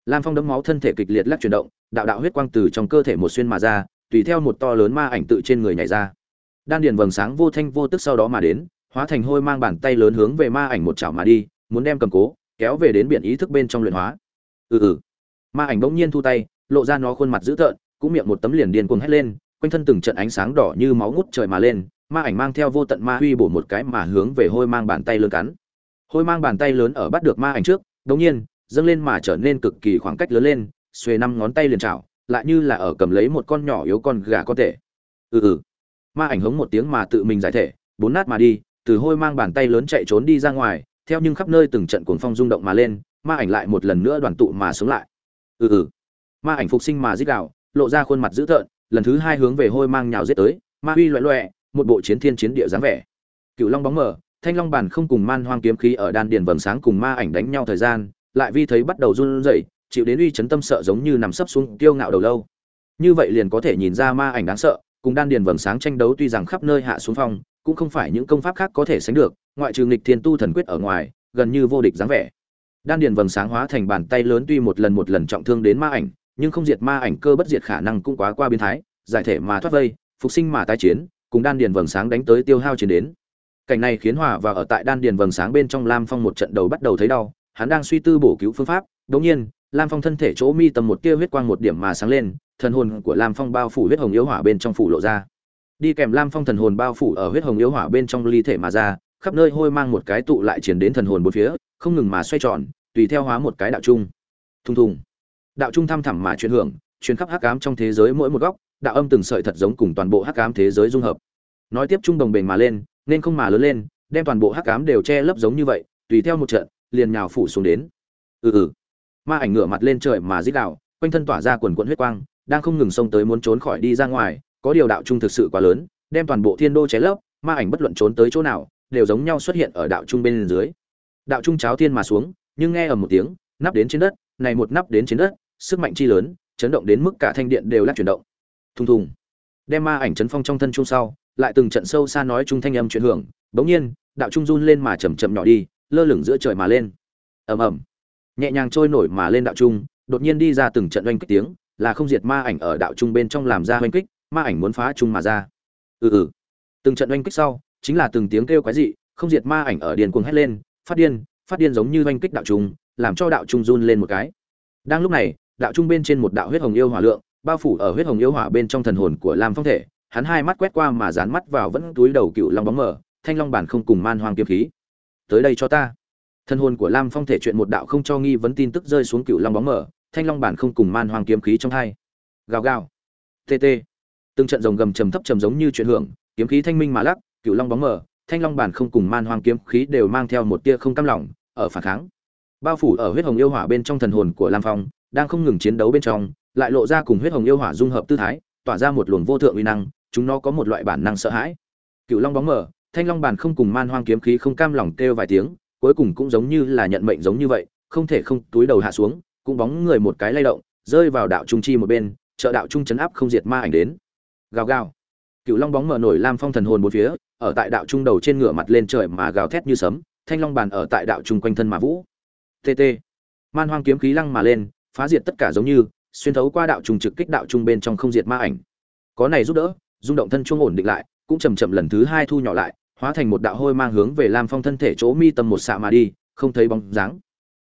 Lam phong đấm máu thân thể kịch liệt lắc chuyển động, đạo đạo huyết quang từ trong cơ thể một xuyên mà ra, tùy theo một to lớn ma ảnh tự trên người nhảy ra. Đan điền vầng sáng vô thanh vô tức sau đó mà đến, hóa thành hôi mang bàn tay lớn hướng về ma ảnh một chảo mà đi, muốn đem cầm cố, kéo về đến biển ý thức bên trong luyện hóa. Ừ ừ. Ma ảnh bỗng nhiên thu tay lộ ra nó khuôn mặt dữ tợn, cũng miệng một tấm liền điên cuồng hét lên, quanh thân từng trận ánh sáng đỏ như máu ngút trời mà lên, ma ảnh mang theo vô tận ma huy bổ một cái mà hướng về hôi mang bàn tay lớn cắn. Hôi mang bàn tay lớn ở bắt được ma ảnh trước đống nhiên, dâng lên mà trở nên cực kỳ khoảng cách lớn lên, xuề năm ngón tay liền chảo, lại như là ở cầm lấy một con nhỏ yếu con gà có thể. ừ ừ. Ma ảnh hống một tiếng mà tự mình giải thể, bốn nát mà đi, từ hôi mang bàn tay lớn chạy trốn đi ra ngoài, theo nhưng khắp nơi từng trận cuồng phong rung động mà lên, ma ảnh lại một lần nữa đoàn tụ mà sống lại. Ừ ừ ma ảnh phục sinh mà giết đạo lộ ra khuôn mặt dữ tợn, lần thứ hai hướng về hôi mang nhào giết tới, ma huy loẹ loẹ, một bộ chiến thiên chiến địa dáng vẻ. Cựu long bóng mở, thanh long bản không cùng man hoang kiếm khí ở đan điền vầng sáng cùng ma ảnh đánh nhau thời gian, lại vi thấy bắt đầu run rẩy, chịu đến uy chấn tâm sợ giống như nằm sấp xuống tiêu ngạo đầu lâu. Như vậy liền có thể nhìn ra ma ảnh đáng sợ, cùng đan điền vầng sáng tranh đấu tuy rằng khắp nơi hạ xuống phong, cũng không phải những công pháp khác có thể sánh được, ngoại trừ nghịch thiên tu thần quyết ở ngoài, gần như vô địch dáng vẻ. Đan điền vầng sáng hóa thành bàn tay lớn tuy một lần một lần trọng thương đến ma ảnh nhưng không diệt ma ảnh cơ bất diệt khả năng cũng quá qua biến thái, giải thể mà thoát vây, phục sinh mà tái chiến, cùng đan điền vầng sáng đánh tới tiêu hao chiến đến. Cảnh này khiến hòa và ở tại đan điền vầng sáng bên trong lam phong một trận đầu bắt đầu thấy đau, hắn đang suy tư bổ cứu phương pháp, đột nhiên, lam phong thân thể chỗ mi tầm một tia huyết quang một điểm mà sáng lên, thần hồn của lam phong bao phủ huyết hồng yếu hỏa bên trong phủ lộ ra. Đi kèm lam phong thần hồn bao phủ ở huyết hồng yếu hỏa bên trong ly thể mà ra, khắp nơi hôi mang một cái tụ lại triển đến thần hồn bốn phía, không ngừng mà xoay tròn, tùy theo hóa một cái đạo trung. Thùng thùng đạo trung thăm thẳm mà truyền hưởng, truyền khắp hắc ám trong thế giới mỗi một góc, đạo âm từng sợi thật giống cùng toàn bộ hắc ám thế giới dung hợp. Nói tiếp trung đồng bền mà lên, nên không mà lớn lên, đem toàn bộ hắc ám đều che lấp giống như vậy, tùy theo một trận, liền nhào phủ xuống đến. Ừ ừ. Ma ảnh ngửa mặt lên trời mà dít đạo quanh thân tỏa ra quần quận huyết quang, đang không ngừng xông tới muốn trốn khỏi đi ra ngoài, có điều đạo trung thực sự quá lớn, đem toàn bộ thiên đô cháy lấp, ma ảnh bất luận trốn tới chỗ nào, đều giống nhau xuất hiện ở đạo trung bên dưới. Đạo trung cháo thiên mà xuống, nhưng nghe ở một tiếng, nắp đến trên đất, này một nắp đến trên đất sức mạnh chi lớn, chấn động đến mức cả thanh điện đều lắc chuyển động. Thùng thùng. Đem ma ảnh chấn phong trong thân trung sau, lại từng trận sâu xa nói trung thanh âm chuyển hưởng, bỗng nhiên, đạo trung run lên mà chậm chậm nhỏ đi, lơ lửng giữa trời mà lên. Ầm ầm. Nhẹ nhàng trôi nổi mà lên đạo trung, đột nhiên đi ra từng trận oanh kích tiếng, là không diệt ma ảnh ở đạo trung bên trong làm ra oanh kích, ma ảnh muốn phá trung mà ra. Ừ ừ. Từng trận oanh kích sau, chính là từng tiếng kêu quái dị, không diệt ma ảnh ở điền cuồng hét lên, phát điên phát điên giống như oanh kích đạo trung, làm cho đạo trung run lên một cái. Đang lúc này đạo trung bên trên một đạo huyết hồng yêu hỏa lượng, bao phủ ở huyết hồng yêu hỏa bên trong thần hồn của lam phong thể. Hắn hai mắt quét qua mà dán mắt vào vẫn túi đầu cựu long bóng mờ, thanh long bản không cùng man hoang kiếm khí. Tới đây cho ta. Thân hồn của lam phong thể chuyện một đạo không cho nghi vấn tin tức rơi xuống cựu long bóng mờ, thanh long bản không cùng man hoang kiếm khí trong hai. Gào gào. Tt từng trận rồng gầm trầm thấp trầm giống như chuyện hưởng, kiếm khí thanh minh mà lắc, cựu long bóng mờ, thanh long bản không cùng man hoang kiếm khí đều mang theo một tia không cam lòng, ở phản kháng. Bao phủ ở huyết hồng yêu hỏa bên trong thần hồn của lam phong đang không ngừng chiến đấu bên trong lại lộ ra cùng huyết hồng yêu hỏa dung hợp tư thái tỏa ra một luồng vô thượng uy năng chúng nó có một loại bản năng sợ hãi. Cựu long bóng mở, thanh long bàn không cùng man hoang kiếm khí không cam lòng kêu vài tiếng cuối cùng cũng giống như là nhận mệnh giống như vậy không thể không túi đầu hạ xuống cũng bóng người một cái lay động rơi vào đạo trung chi một bên trợ đạo trung chấn áp không diệt ma ảnh đến. Gào gào. Cựu long bóng mở nổi lam phong thần hồn bốn phía ở tại đạo trung đầu trên ngựa mặt lên trời mà gào thét như sấm thanh long bàn ở tại đạo trung quanh thân mà vũ. Tt man hoang kiếm khí lăng mà lên phá diệt tất cả giống như, xuyên thấu qua đạo trung trực kích đạo trung bên trong không diệt ma ảnh. Có này giúp đỡ, rung động thân chuông ổn định lại, cũng chầm chậm lần thứ hai thu nhỏ lại, hóa thành một đạo hôi mang hướng về lam phong thân thể chỗ mi tâm một xạ mà đi, không thấy bóng dáng.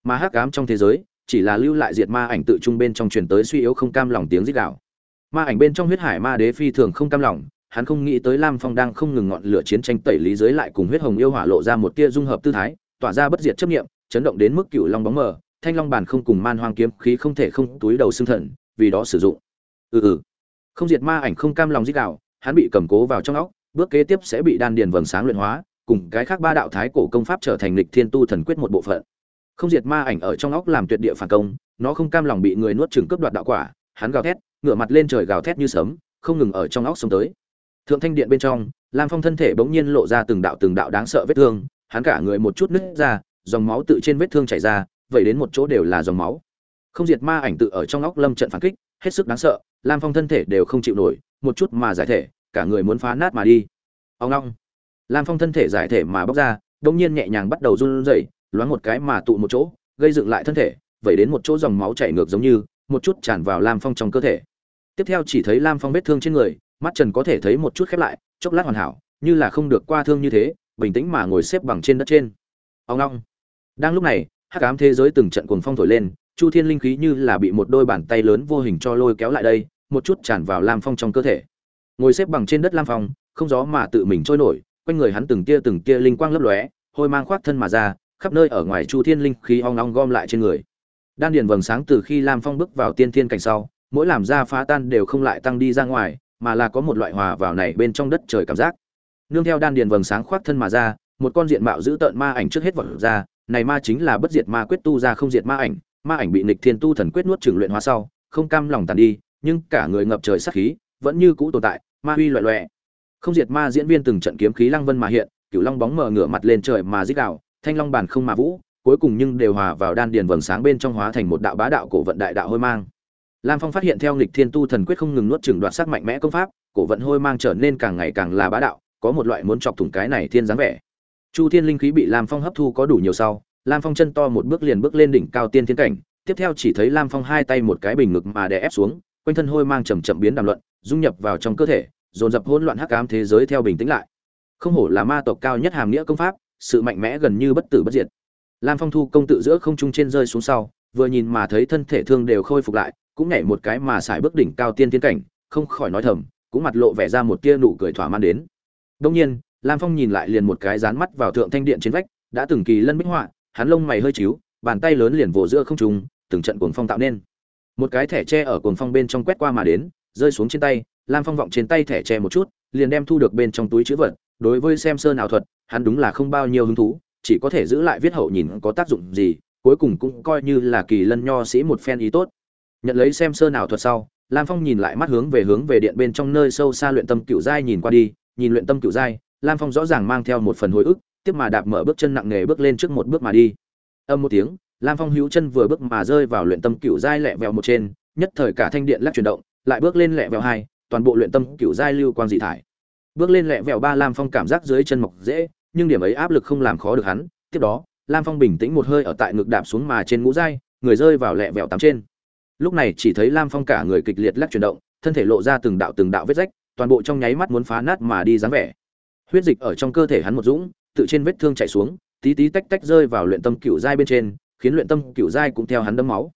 Mà hắc ám trong thế giới, chỉ là lưu lại diệt ma ảnh tự trung bên trong truyền tới suy yếu không cam lòng tiếng rít đạo ma ảnh bên trong huyết hải ma đế phi thường không cam lòng, hắn không nghĩ tới lam phong đang không ngừng ngọn lửa chiến tranh tẩy lý giới lại cùng huyết hồng yêu hỏa lộ ra một tia dung hợp tư thái, tỏa ra bất diệt chấp niệm, chấn động đến mức cựu long bóng mờ thanh long bản không cùng man hoang kiếm khí không thể không túi đầu xương thận, vì đó sử dụng. Ừ ừ. Không diệt ma ảnh không cam lòng dích đạo hắn bị cầm cố vào trong óc bước kế tiếp sẽ bị đan điền vầng sáng luyện hóa cùng cái khác ba đạo thái cổ công pháp trở thành lịch thiên tu thần quyết một bộ phận. Không diệt ma ảnh ở trong óc làm tuyệt địa phản công nó không cam lòng bị người nuốt chửng cướp đoạt đạo quả hắn gào thét ngửa mặt lên trời gào thét như sấm không ngừng ở trong óc sống tới. Thượng thanh điện bên trong lam phong thân thể bỗng nhiên lộ ra từng đạo từng đạo đáng sợ vết thương hắn cả người một chút nứt ra dòng máu tự trên vết thương chảy ra vậy đến một chỗ đều là dòng máu. Không diệt ma ảnh tự ở trong óc lâm trận phản kích, hết sức đáng sợ, lam phong thân thể đều không chịu nổi, một chút mà giải thể, cả người muốn phá nát mà đi. Ông long lam phong thân thể giải thể mà bóc ra đông nhiên nhẹ nhàng bắt đầu run rẩy, loáng một cái mà tụ một chỗ, gây dựng lại thân thể vậy đến một chỗ dòng máu chảy ngược giống như, một chút tràn vào lam phong trong cơ thể. Tiếp theo chỉ thấy lam phong vết thương trên người, mắt trần có thể thấy một chút khép lại, chốc lát hoàn hảo, như là không được qua thương như thế, bình tĩnh mà ngồi xếp bằng trên đất trên. Ông long đang lúc này hắc ám thế giới từng trận cuồng phong thổi lên, chu thiên linh khí như là bị một đôi bàn tay lớn vô hình cho lôi kéo lại đây, một chút tràn vào lam phong trong cơ thể. Ngồi xếp bằng trên đất lam phong, không gió mà tự mình trôi nổi, quanh người hắn từng tia từng tia linh quang lấp lóe, hôi mang khoác thân mà ra, khắp nơi ở ngoài chu thiên linh khí ong ong gom lại trên người. Đan điền vầng sáng từ khi lam phong bước vào tiên thiên cảnh sau, mỗi làm ra phá tan đều không lại tăng đi ra ngoài, mà là có một loại hòa vào này bên trong đất trời cảm giác. Nương theo đan điền vầng sáng khoác thân mà ra, một con diện mạo dữ tợn ma ảnh trước hết vọt ra này ma chính là bất diệt ma quyết tu ra không diệt ma ảnh ma ảnh bị nghịch thiên tu thần quyết nuốt trường luyện hóa sau, không cam lòng tàn đi, nhưng cả người ngập trời sát khí, vẫn như cũ tồn tại, ma huy loè loẹt. không diệt ma diễn viên từng trận kiếm khí lăng vân mà hiện, cửu long bóng mờ ngửa mặt lên trời mà rít đạo thanh long bản không mà vũ, cuối cùng nhưng đều hòa vào đan điền vầng sáng bên trong hóa thành một đạo bá đạo cổ vận đại đạo hôi mang lam phong phát hiện theo nghịch thiên tu thần quyết không ngừng nuốt chửng đoạt sắc mạnh mẽ công pháp, cổ vận hôi mang trở nên càng ngày càng là bá đạo, có một loại muốn chọc thủng cái này thiên dáng vẻ chu thiên linh khí bị lam phong hấp thu có đủ nhiều sau, lam phong chân to một bước liền bước lên đỉnh cao tiên thiên cảnh, tiếp theo chỉ thấy lam phong hai tay một cái bình ngực mà đè ép xuống, quanh thân hôi mang chầm chậm biến đàm luận, dung nhập vào trong cơ thể, dồn dập hỗn loạn hắc ám thế giới theo bình tĩnh lại. Không hổ là ma tộc cao nhất hàm nghĩa công pháp, sự mạnh mẽ gần như bất tử bất diệt. Lam phong thu công tự giữa không trung trên rơi xuống sau, vừa nhìn mà thấy thân thể thương đều khôi phục lại, cũng nhảy một cái mà xài bước đỉnh cao tiên tiến cảnh, không khỏi nói thầm, cũng mặt lộ vẻ ra một tia nụ cười thỏa mãn đến. Đông nhiên lam phong nhìn lại liền một cái dán mắt vào thượng thanh điện trên vách, đã từng kỳ lân bích họa, hắn lông mày hơi chíu, bàn tay lớn liền vỗ giữa không trung, từng trận cuồng phong tạo nên. Một cái thẻ tre ở cuồng phong bên trong quét qua mà đến, rơi xuống trên tay, lam phong vọng trên tay thẻ tre một chút, liền đem thu được bên trong túi chữ vật, đối với xem sơn ảo thuật, hắn đúng là không bao nhiêu hứng thú, chỉ có thể giữ lại viết hậu nhìn có tác dụng gì, cuối cùng cũng coi như là kỳ lân nho sĩ một phen ý tốt. Nhận lấy xem sơn ảo thuật sau, lam phong nhìn lại mắt hướng về hướng về điện bên trong nơi sâu xa luyện tâm cựu giai nhìn qua đi, nhìn luyện tâm cựu giai lam phong rõ ràng mang theo một phần hồi ức tiếp mà đạp mở bước chân nặng nề bước lên trước một bước mà đi. Âm một tiếng lam phong hữu chân vừa bước mà rơi vào luyện tâm cựu giai lẹ vẹo một trên nhất thời cả thanh điện lắc chuyển động lại bước lên lẹ vẹo hai toàn bộ luyện tâm cựu giai lưu quang dị thải. Bước lên lẹ vẹo ba lam phong cảm giác dưới chân mọc dễ nhưng điểm ấy áp lực không làm khó được hắn. Tiếp đó lam phong bình tĩnh một hơi ở tại ngực đạp xuống mà trên ngũ giai, người rơi vào lẹ vẹo tám trên. Lúc này chỉ thấy lam phong cả người kịch liệt lắc chuyển động thân thể lộ ra từng đạo từng đạo vết rách toàn bộ trong nháy mắt muốn phá nát mà đi dáng vẻ huyết dịch ở trong cơ thể hắn một dũng, tự trên vết thương chảy xuống, tí tí tách tách rơi vào luyện tâm cựu giai bên trên, khiến luyện tâm cựu giai cũng theo hắn đấm máu.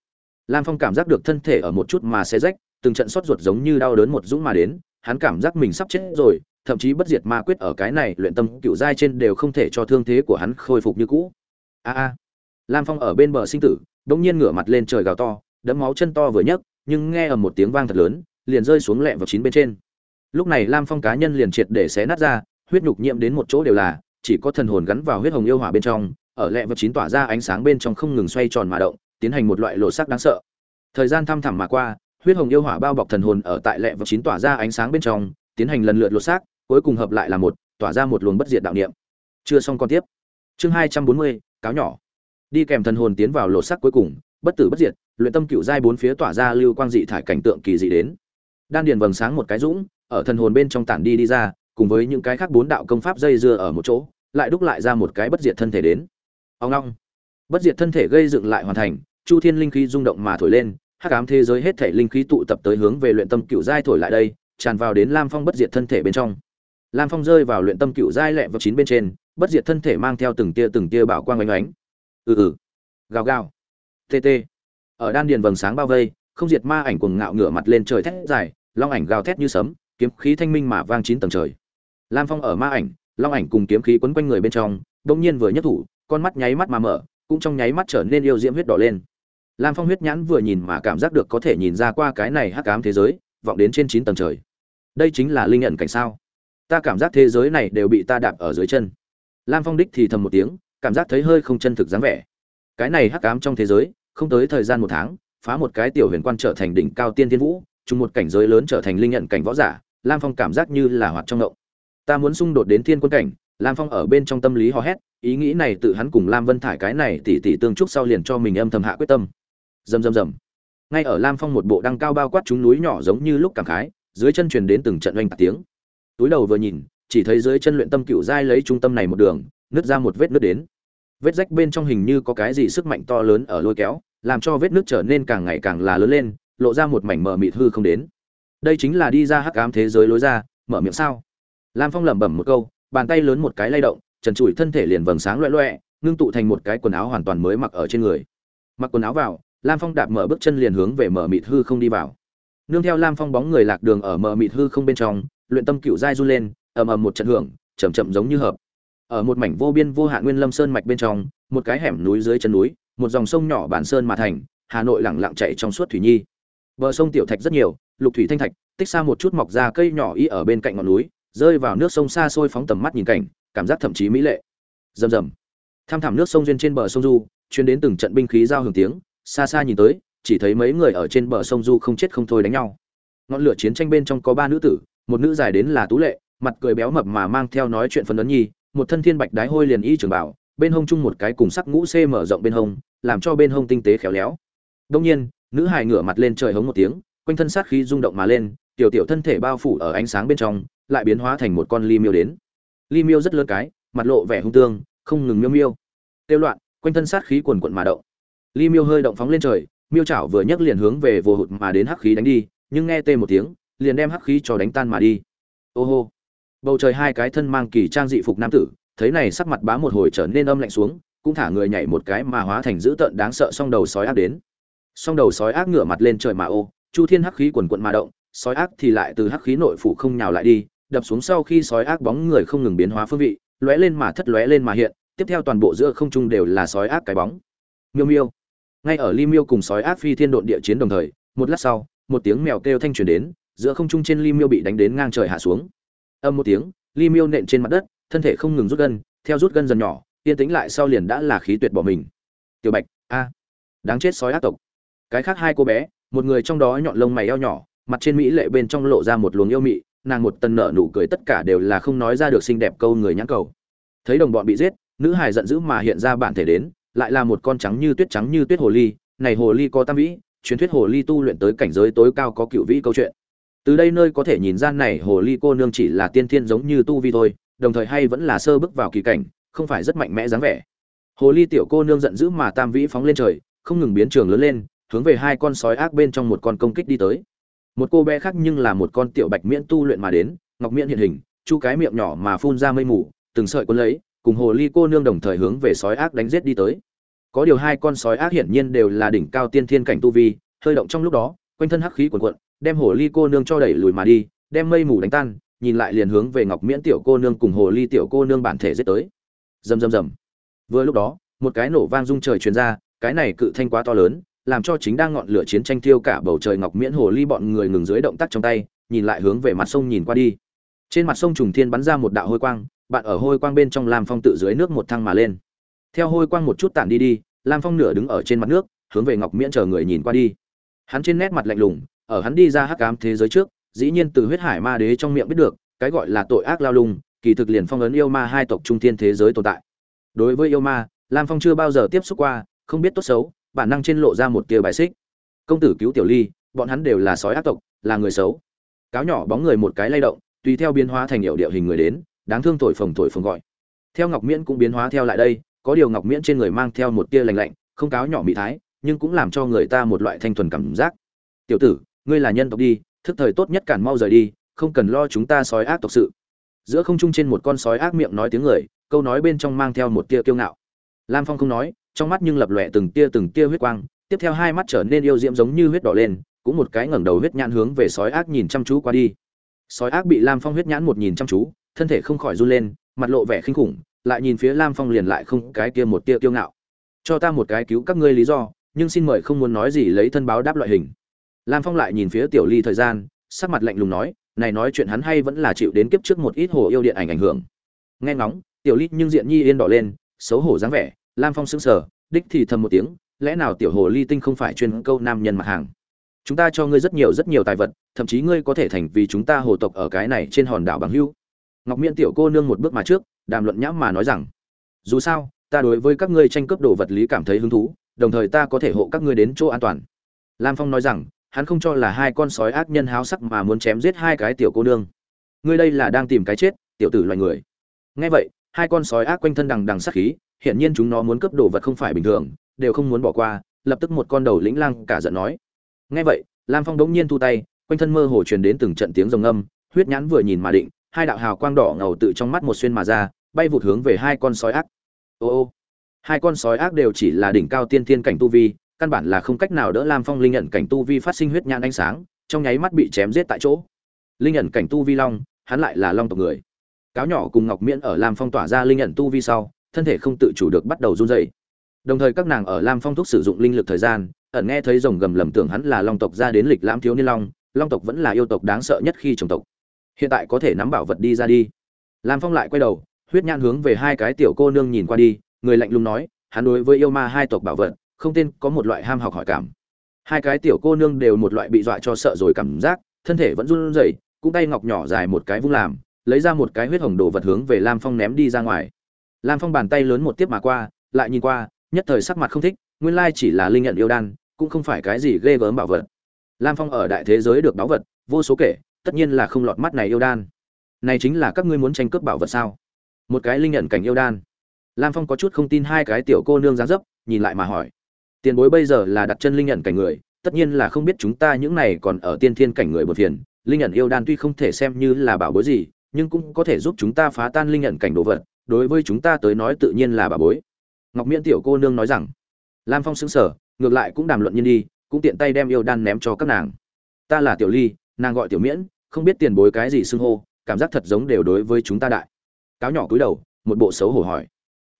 Lam phong cảm giác được thân thể ở một chút mà xe rách, từng trận sốt ruột giống như đau đớn một dũng mà đến, hắn cảm giác mình sắp chết rồi, thậm chí bất diệt ma quyết ở cái này luyện tâm cựu giai trên đều không thể cho thương thế của hắn khôi phục như cũ. A a. Lam phong ở bên bờ sinh tử, đống nhiên ngửa mặt lên trời gào to đấm máu chân to vừa nhấc, nhưng nghe ở một tiếng vang thật lớn, liền rơi xuống lẹ vào chín bên trên. Lúc này lam phong cá nhân liền triệt để xé nát ra huyết nhục nhiễm đến một chỗ đều là, chỉ có thần hồn gắn vào huyết hồng yêu hỏa bên trong, ở lẹ vật chín tỏa ra ánh sáng bên trong không ngừng xoay tròn mà động, tiến hành một loại lộ sắc đáng sợ. Thời gian thăm thẳm mà qua, huyết hồng yêu hỏa bao bọc thần hồn ở tại lẹ vật chín tỏa ra ánh sáng bên trong, tiến hành lần lượt lộ sắc, cuối cùng hợp lại là một, tỏa ra một luồng bất diệt đạo niệm. Chưa xong còn tiếp. Chương hai trăm bốn mươi, cáo nhỏ. Đi kèm thần hồn tiến vào lộ sắc cuối cùng, bất tử bất diệt, luyện tâm cựu giai bốn phía tỏa ra lưu quang dị thải cảnh tượng kỳ dị đến. Đan điền vầng sáng một cái dũng, ở thần hồn bên trong tản đi đi ra cùng với những cái khác bốn đạo công pháp dây dưa ở một chỗ, lại đúc lại ra một cái bất diệt thân thể đến. Ông long. Bất diệt thân thể gây dựng lại hoàn thành, chu thiên linh khí rung động mà thổi lên, hắc ám thế giới hết thể linh khí tụ tập tới hướng về luyện tâm cựu giai thổi lại đây, tràn vào đến lam phong bất diệt thân thể bên trong. Lam phong rơi vào luyện tâm cựu giai lẹ vào chín bên trên, bất diệt thân thể mang theo từng tia từng tia bảo quang ánh ánh. Ừ ừ. Gào gào. Tê tê. Ở đan điền vầng sáng bao vây, không diệt ma ảnh cuồng ngạo ngửa mặt lên trời thét dài, long ảnh gào thét như sấm, kiếm khí thanh minh mà vang chín tầng trời lam phong ở ma ảnh, long ảnh cùng kiếm khí quấn quanh người bên trong đông nhiên vừa nhất thủ, con mắt nháy mắt mà mở, cũng trong nháy mắt trở nên yêu diễm huyết đỏ lên. Lam phong huyết nhãn vừa nhìn mà cảm giác được có thể nhìn ra qua cái này hắc ám thế giới, vọng đến trên chín tầng trời. Đây chính là linh nhận cảnh sao? Ta cảm giác thế giới này đều bị ta đạp ở dưới chân. Lam phong đích thì thầm một tiếng, cảm giác thấy hơi không chân thực dáng vẻ. Cái này hắc ám trong thế giới, không tới thời gian một tháng, phá một cái tiểu huyền quan trở thành đỉnh cao tiên thiên vũ chung một cảnh giới lớn trở thành linh nhận cảnh võ giả, lam phong cảm giác như là hoạt trong động ta muốn xung đột đến thiên quân cảnh, lam phong ở bên trong tâm lý hò hét, ý nghĩ này tự hắn cùng lam vân thải cái này tỉ tỉ tương trúc sau liền cho mình âm thầm hạ quyết tâm. Rầm rầm rầm. Ngay ở lam phong một bộ đăng cao bao quát chúng núi nhỏ giống như lúc cảm khái, dưới chân truyền đến từng trận oanh tạc tiếng. Túi đầu vừa nhìn, chỉ thấy dưới chân luyện tâm cựu giai lấy trung tâm này một đường, nứt ra một vết nứt đến. Vết rách bên trong hình như có cái gì sức mạnh to lớn ở lôi kéo, làm cho vết nứt trở nên càng ngày càng là lớn lên, lộ ra một mảnh mờ mịt hư không đến. Đây chính là đi ra hắc ám thế giới lối ra, mở miệng sao? Lam phong lẩm bẩm một câu, bàn tay lớn một cái lay động, trần trụi thân thể liền vầng sáng loẹ loẹ, ngưng tụ thành một cái quần áo hoàn toàn mới mặc ở trên người. Mặc quần áo vào, lam phong đạp mở bước chân liền hướng về mở mịt hư không đi vào. Nương theo lam phong bóng người lạc đường ở mở mịt hư không bên trong, luyện tâm cựu dai run lên, ầm ầm một trận hưởng, chậm chậm giống như hợp. Ở một mảnh vô biên vô hạn nguyên lâm sơn mạch bên trong, một cái hẻm núi dưới chân núi, một dòng sông nhỏ bản sơn mà thành, hà nội lẳng lặng chạy trong suốt thủy nhi. Bờ sông tiểu thạch rất nhiều, lục thủy thanh thạch, tích xa một chút mọc ra cây nhỏ y ở bên cạnh ngọn núi rơi vào nước sông xa xôi phóng tầm mắt nhìn cảnh, cảm giác thậm chí mỹ lệ. Rầm rầm. Tham thảm nước sông duyên trên bờ sông du, chuyến đến từng trận binh khí giao hưởng tiếng, xa xa nhìn tới, chỉ thấy mấy người ở trên bờ sông du không chết không thôi đánh nhau. Ngọn lửa chiến tranh bên trong có ba nữ tử, một nữ dài đến là tú lệ, mặt cười béo mập mà mang theo nói chuyện phấn ấn nhi, một thân thiên bạch đái hôi liền y trường bảo, bên hông chung một cái cùng sắc ngũ c mở rộng bên hông, làm cho bên hông tinh tế khéo léo. Đông nhiên, nữ hài ngửa mặt lên trời hống một tiếng, quanh thân sát khí rung động mà lên, tiểu tiểu thân thể bao phủ ở ánh sáng bên trong lại biến hóa thành một con ly miêu đến. Ly miêu rất lớn cái, mặt lộ vẻ hung tương, không ngừng miêu miêu. Tiêu loạn, quanh thân sát khí quần quận mà động. Ly miêu hơi động phóng lên trời, miêu chảo vừa nhấc liền hướng về vô hụt mà đến hắc khí đánh đi, nhưng nghe tê một tiếng, liền đem hắc khí cho đánh tan mà đi. Ô hô. Bầu trời hai cái thân mang kỳ trang dị phục nam tử, thấy này sắc mặt bá một hồi trở nên âm lạnh xuống, cũng thả người nhảy một cái mà hóa thành dữ tợn đáng sợ song đầu sói ác đến. Song đầu sói ác ngửa mặt lên trời mà ô, chu thiên hắc khí quần quận mà động, sói ác thì lại từ hắc khí nội phủ không nhào lại đi đập xuống sau khi sói ác bóng người không ngừng biến hóa phương vị, lóe lên mà thất lóe lên mà hiện, tiếp theo toàn bộ giữa không trung đều là sói ác cái bóng. Miêu miêu. Ngay ở ly miêu cùng sói ác phi thiên độn địa chiến đồng thời, một lát sau, một tiếng mèo kêu thanh truyền đến, giữa không trung trên ly miêu bị đánh đến ngang trời hạ xuống. Âm một tiếng, ly miêu nện trên mặt đất, thân thể không ngừng rút gân, theo rút gân dần nhỏ, yên tĩnh lại sau liền đã là khí tuyệt bỏ mình. Tiểu bạch, a, đáng chết sói ác tộc. Cái khác hai cô bé, một người trong đó nhọn lông mày eo nhỏ, mặt trên mỹ lệ bên trong lộ ra một luồng yêu mị nàng một tần nở nụ cười tất cả đều là không nói ra được xinh đẹp câu người nhãn cầu. Thấy đồng bọn bị giết, nữ hài giận dữ mà hiện ra bản thể đến, lại là một con trắng như tuyết trắng như tuyết hồ ly, này hồ ly có tam vĩ, truyền thuyết hồ ly tu luyện tới cảnh giới tối cao có cựu vĩ câu chuyện. Từ đây nơi có thể nhìn ra này hồ ly cô nương chỉ là tiên thiên giống như tu vi thôi, đồng thời hay vẫn là sơ bước vào kỳ cảnh, không phải rất mạnh mẽ dáng vẻ. Hồ ly tiểu cô nương giận dữ mà tam vĩ phóng lên trời, không ngừng biến trường lớn lên, hướng về hai con sói ác bên trong một con công kích đi tới một cô bé khác nhưng là một con tiểu bạch miễn tu luyện mà đến, ngọc miễn hiện hình, chu cái miệng nhỏ mà phun ra mây mù, từng sợi cuốn lấy, cùng hồ ly cô nương đồng thời hướng về sói ác đánh giết đi tới. Có điều hai con sói ác hiển nhiên đều là đỉnh cao tiên thiên cảnh tu vi, hơi động trong lúc đó, quanh thân hắc khí quần cuộn, đem hồ ly cô nương cho đẩy lùi mà đi, đem mây mù đánh tan, nhìn lại liền hướng về ngọc miễn tiểu cô nương cùng hồ ly tiểu cô nương bản thể giết tới. Rầm rầm rầm. Vừa lúc đó, một cái nổ vang rung trời truyền ra, cái này cự thanh quá to lớn làm cho chính đang ngọn lửa chiến tranh thiêu cả bầu trời ngọc miễn hồ ly bọn người ngừng dưới động tác trong tay, nhìn lại hướng về mặt sông nhìn qua đi. Trên mặt sông trùng thiên bắn ra một đạo hôi quang, bạn ở hôi quang bên trong lam phong tự dưới nước một thăng mà lên. Theo hôi quang một chút tản đi đi, lam phong nửa đứng ở trên mặt nước, hướng về ngọc miễn chờ người nhìn qua đi. Hắn trên nét mặt lạnh lùng, ở hắn đi ra hắc ám thế giới trước, dĩ nhiên từ huyết hải ma đế trong miệng biết được, cái gọi là tội ác lao lung, kỳ thực liền phong ấn yêu ma hai tộc trung thiên thế giới tồn tại. Đối với yêu ma, lam phong chưa bao giờ tiếp xúc qua, không biết tốt xấu bản năng trên lộ ra một tia bài xích. Công tử cứu tiểu ly, bọn hắn đều là sói ác tộc, là người xấu. Cáo nhỏ bóng người một cái lay động, tùy theo biến hóa thành hiệu điệu hình người đến, đáng thương thổi phồng thổi phồng gọi. Theo ngọc miễn cũng biến hóa theo lại đây, có điều ngọc miễn trên người mang theo một tia lành lạnh, không cáo nhỏ mỹ thái, nhưng cũng làm cho người ta một loại thanh thuần cảm giác. Tiểu tử, ngươi là nhân tộc đi, thức thời tốt nhất cản mau rời đi, không cần lo chúng ta sói ác tộc sự. Giữa không trung trên một con sói ác miệng nói tiếng người, câu nói bên trong mang theo một tia kiêu ngạo. Lam phong không nói trong mắt nhưng lập lòe từng tia từng tia huyết quang, tiếp theo hai mắt trở nên yêu diễm giống như huyết đỏ lên, cũng một cái ngẩng đầu huyết nhãn hướng về sói ác nhìn chăm chú qua đi. Sói ác bị lam phong huyết nhãn một nhìn chăm chú, thân thể không khỏi run lên, mặt lộ vẻ khinh khủng, lại nhìn phía lam phong liền lại không cái kia một tia kiêu ngạo. Cho ta một cái cứu các ngươi lý do, nhưng xin mời không muốn nói gì lấy thân báo đáp loại hình. Lam phong lại nhìn phía tiểu ly thời gian, sắc mặt lạnh lùng nói, này nói chuyện hắn hay vẫn là chịu đến kiếp trước một ít hồ yêu điện ảnh ảnh hưởng. Nghe ngóng, tiểu ly nhưng diện nhi yên đỏ lên, xấu hổ dáng vẻ lam phong sững sờ, đích thì thầm một tiếng, lẽ nào tiểu hồ ly tinh không phải chuyên câu nam nhân mặt hàng? Chúng ta cho ngươi rất nhiều rất nhiều tài vật, thậm chí ngươi có thể thành vì chúng ta hồ tộc ở cái này trên hòn đảo bằng hưu. Ngọc miễn tiểu cô nương một bước mà trước, đàm luận nhãm mà nói rằng, dù sao, ta đối với các ngươi tranh cướp đồ vật lý cảm thấy hứng thú, đồng thời ta có thể hộ các ngươi đến chỗ an toàn. Lam phong nói rằng, hắn không cho là hai con sói ác nhân háo sắc mà muốn chém giết hai cái tiểu cô nương. Ngươi đây là đang tìm cái chết, tiểu tử loài người. Nghe vậy, hai con sói ác quanh thân đằng đằng sát khí hiển nhiên chúng nó muốn cướp đồ vật không phải bình thường, đều không muốn bỏ qua, lập tức một con đầu lĩnh lang cả giận nói. Nghe vậy, lam phong đống nhiên thu tay, quanh thân mơ hồ truyền đến từng trận tiếng rồng âm huyết nhãn vừa nhìn mà định, hai đạo hào quang đỏ ngầu tự trong mắt một xuyên mà ra, bay vụt hướng về hai con sói ác. Ô ô, hai con sói ác đều chỉ là đỉnh cao tiên thiên cảnh tu vi, căn bản là không cách nào đỡ lam phong linh nhận cảnh tu vi phát sinh huyết nhãn ánh sáng, trong nháy mắt bị chém giết tại chỗ. Linh nhận cảnh tu vi long, hắn lại là long tộc người. Cáo nhỏ cùng ngọc miễn ở lam phong tỏa ra linh nhận tu vi sau thân thể không tự chủ được bắt đầu run rẩy. Đồng thời các nàng ở lam phong thúc sử dụng linh lực thời gian, ẩn nghe thấy rồng gầm lầm tưởng hắn là long tộc ra đến lịch lãm thiếu niên long long tộc vẫn là yêu tộc đáng sợ nhất khi trùng tộc. Hiện tại có thể nắm bảo vật đi ra đi. Lam phong lại quay đầu, huyết nhãn hướng về hai cái tiểu cô nương nhìn qua đi, người lạnh lùng nói, hắn đối với yêu ma hai tộc bảo vật, không tên có một loại ham học hỏi cảm. Hai cái tiểu cô nương đều một loại bị dọa cho sợ rồi cảm giác, thân thể vẫn run rẩy, cũng tay ngọc nhỏ dài một cái vung làm, lấy ra một cái huyết hồng đồ vật hướng về lam phong ném đi ra ngoài lam phong bàn tay lớn một tiếp mà qua, lại nhìn qua, nhất thời sắc mặt không thích, nguyên lai chỉ là linh nhận yêu đan, cũng không phải cái gì ghê gớm bảo vật. Lam phong ở đại thế giới được bảo vật, vô số kể, tất nhiên là không lọt mắt này yêu đan. Này chính là các ngươi muốn tranh cướp bảo vật sao? Một cái linh nhận cảnh yêu đan. Lam phong có chút không tin hai cái tiểu cô nương dáng dấp, nhìn lại mà hỏi. Tiền bối bây giờ là đặt chân linh nhận cảnh người, tất nhiên là không biết chúng ta những này còn ở tiên thiên cảnh người một phiền. Linh nhận yêu đan tuy không thể xem như là bảo bối gì, nhưng cũng có thể giúp chúng ta phá tan linh nhận cảnh đồ vật đối với chúng ta tới nói tự nhiên là bà bối. Ngọc miễn tiểu cô nương nói rằng, lam phong xứng sở ngược lại cũng đàm luận nhiên đi, cũng tiện tay đem yêu đan ném cho các nàng. Ta là tiểu ly, nàng gọi tiểu miễn, không biết tiền bối cái gì xưng hô, cảm giác thật giống đều đối với chúng ta đại. Cáo nhỏ cúi đầu, một bộ xấu hổ hỏi,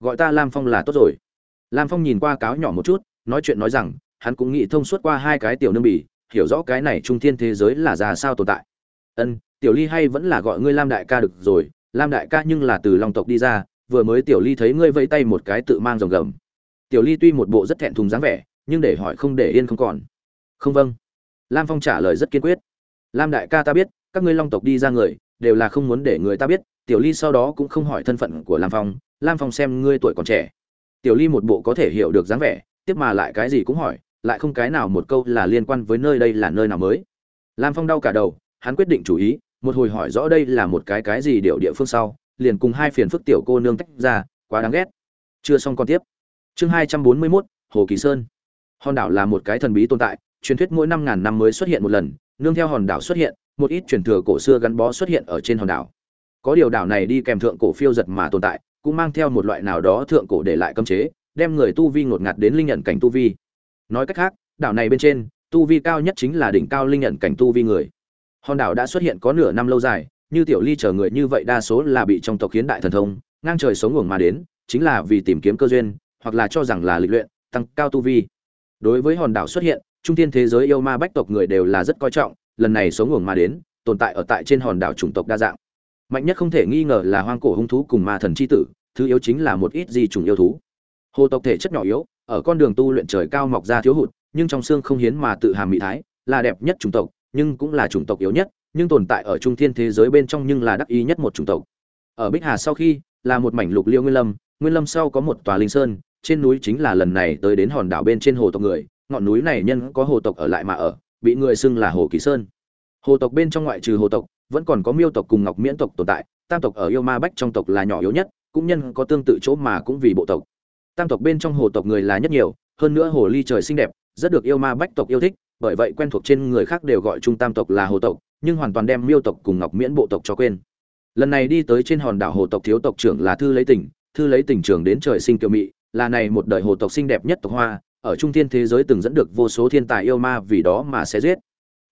gọi ta lam phong là tốt rồi. Lam phong nhìn qua cáo nhỏ một chút, nói chuyện nói rằng, hắn cũng nghĩ thông suốt qua hai cái tiểu nương bỉ hiểu rõ cái này trung thiên thế giới là ra sao tồn tại. Ân, tiểu ly hay vẫn là gọi ngươi lam đại ca được rồi lam đại ca nhưng là từ long tộc đi ra, vừa mới tiểu ly thấy ngươi vẫy tay một cái tự mang rồng gầm. Tiểu ly tuy một bộ rất thẹn thùng dáng vẻ, nhưng để hỏi không để yên không còn. Không vâng. Lam phong trả lời rất kiên quyết. Lam đại ca ta biết, các ngươi long tộc đi ra người, đều là không muốn để người ta biết. Tiểu ly sau đó cũng không hỏi thân phận của lam phong. Lam phong xem ngươi tuổi còn trẻ. Tiểu ly một bộ có thể hiểu được dáng vẻ, tiếp mà lại cái gì cũng hỏi, lại không cái nào một câu là liên quan với nơi đây là nơi nào mới. Lam phong đau cả đầu, hắn quyết định chủ ý một hồi hỏi rõ đây là một cái cái gì điệu địa phương sau liền cùng hai phiền phức tiểu cô nương tách ra quá đáng ghét. Chưa xong còn tiếp. Chương hai trăm bốn mươi 241, hồ kỳ sơn. Hòn đảo là một cái thần bí tồn tại truyền thuyết mỗi năm ngàn năm mới xuất hiện một lần nương theo hòn đảo xuất hiện một ít truyền thừa cổ xưa gắn bó xuất hiện ở trên hòn đảo. Có điều đảo này đi kèm thượng cổ phiêu giật mà tồn tại cũng mang theo một loại nào đó thượng cổ để lại cấm chế đem người tu vi ngột ngạt đến linh nhận cảnh tu vi. Nói cách khác đảo này bên trên tu vi cao nhất chính là đỉnh cao linh nhận cảnh tu vi người hòn đảo đã xuất hiện có nửa năm lâu dài, như tiểu ly chờ người như vậy đa số là bị trong tộc khiến đại thần thông, ngang trời sống ngủng mà đến, chính là vì tìm kiếm cơ duyên, hoặc là cho rằng là lịch luyện, tăng cao tu vi. Đối với hòn đảo xuất hiện, trung tiên thế giới yêu ma bách tộc người đều là rất coi trọng, lần này sống ngủng mà đến, tồn tại ở tại trên hòn đảo chủng tộc đa dạng. Mạnh nhất không thể nghi ngờ là hoang cổ hung thú cùng ma thần c h i tử, thứ yếu chính là một ít di trùng yêu thú. Hồ tộc thể chất nhỏ yếu, ở con đường tu luyện trời cao mọc ra thiếu hụt, nhưng trong xương không hiến mà tự hàm mỹ thái, là đẹp nhất chủng tộc nhưng cũng là chủng tộc yếu nhất, nhưng tồn tại ở trung thiên thế giới bên trong nhưng là đắc ý nhất một chủng tộc. Ở bích hà sau khi, là một mảnh lục liêu nguyên lâm nguyên lâm sau có một tòa linh sơn, trên núi chính là lần này tới đến hòn đảo bên trên hồ tộc người, ngọn núi này nhân có hồ tộc ở lại mà ở, bị người xưng là hồ kỳ sơn. Hồ tộc bên trong ngoại trừ hồ tộc, vẫn còn có miêu tộc cùng ngọc miễn tộc tồn tại, tam tộc ở yêu ma bách trong tộc là nhỏ yếu nhất, cũng nhân có tương tự chỗ mà cũng vì bộ tộc. Tam tộc bên trong hồ tộc người là nhất nhiều, hơn nữa hồ ly trời xinh đẹp, rất được yêu ma bách tộc yêu thích bởi vậy quen thuộc trên người khác đều gọi trung tam tộc là hồ tộc, nhưng hoàn toàn đem miêu tộc cùng ngọc miễn bộ tộc cho quên. Lần này đi tới trên hòn đảo hồ tộc thiếu tộc trưởng là thư lấy tỉnh, thư lấy tỉnh trưởng đến trời sinh kiều mị, là này một đời hồ tộc xinh đẹp nhất tộc hoa, ở trung thiên thế giới từng dẫn được vô số thiên tài yêu ma vì đó mà sẽ giết.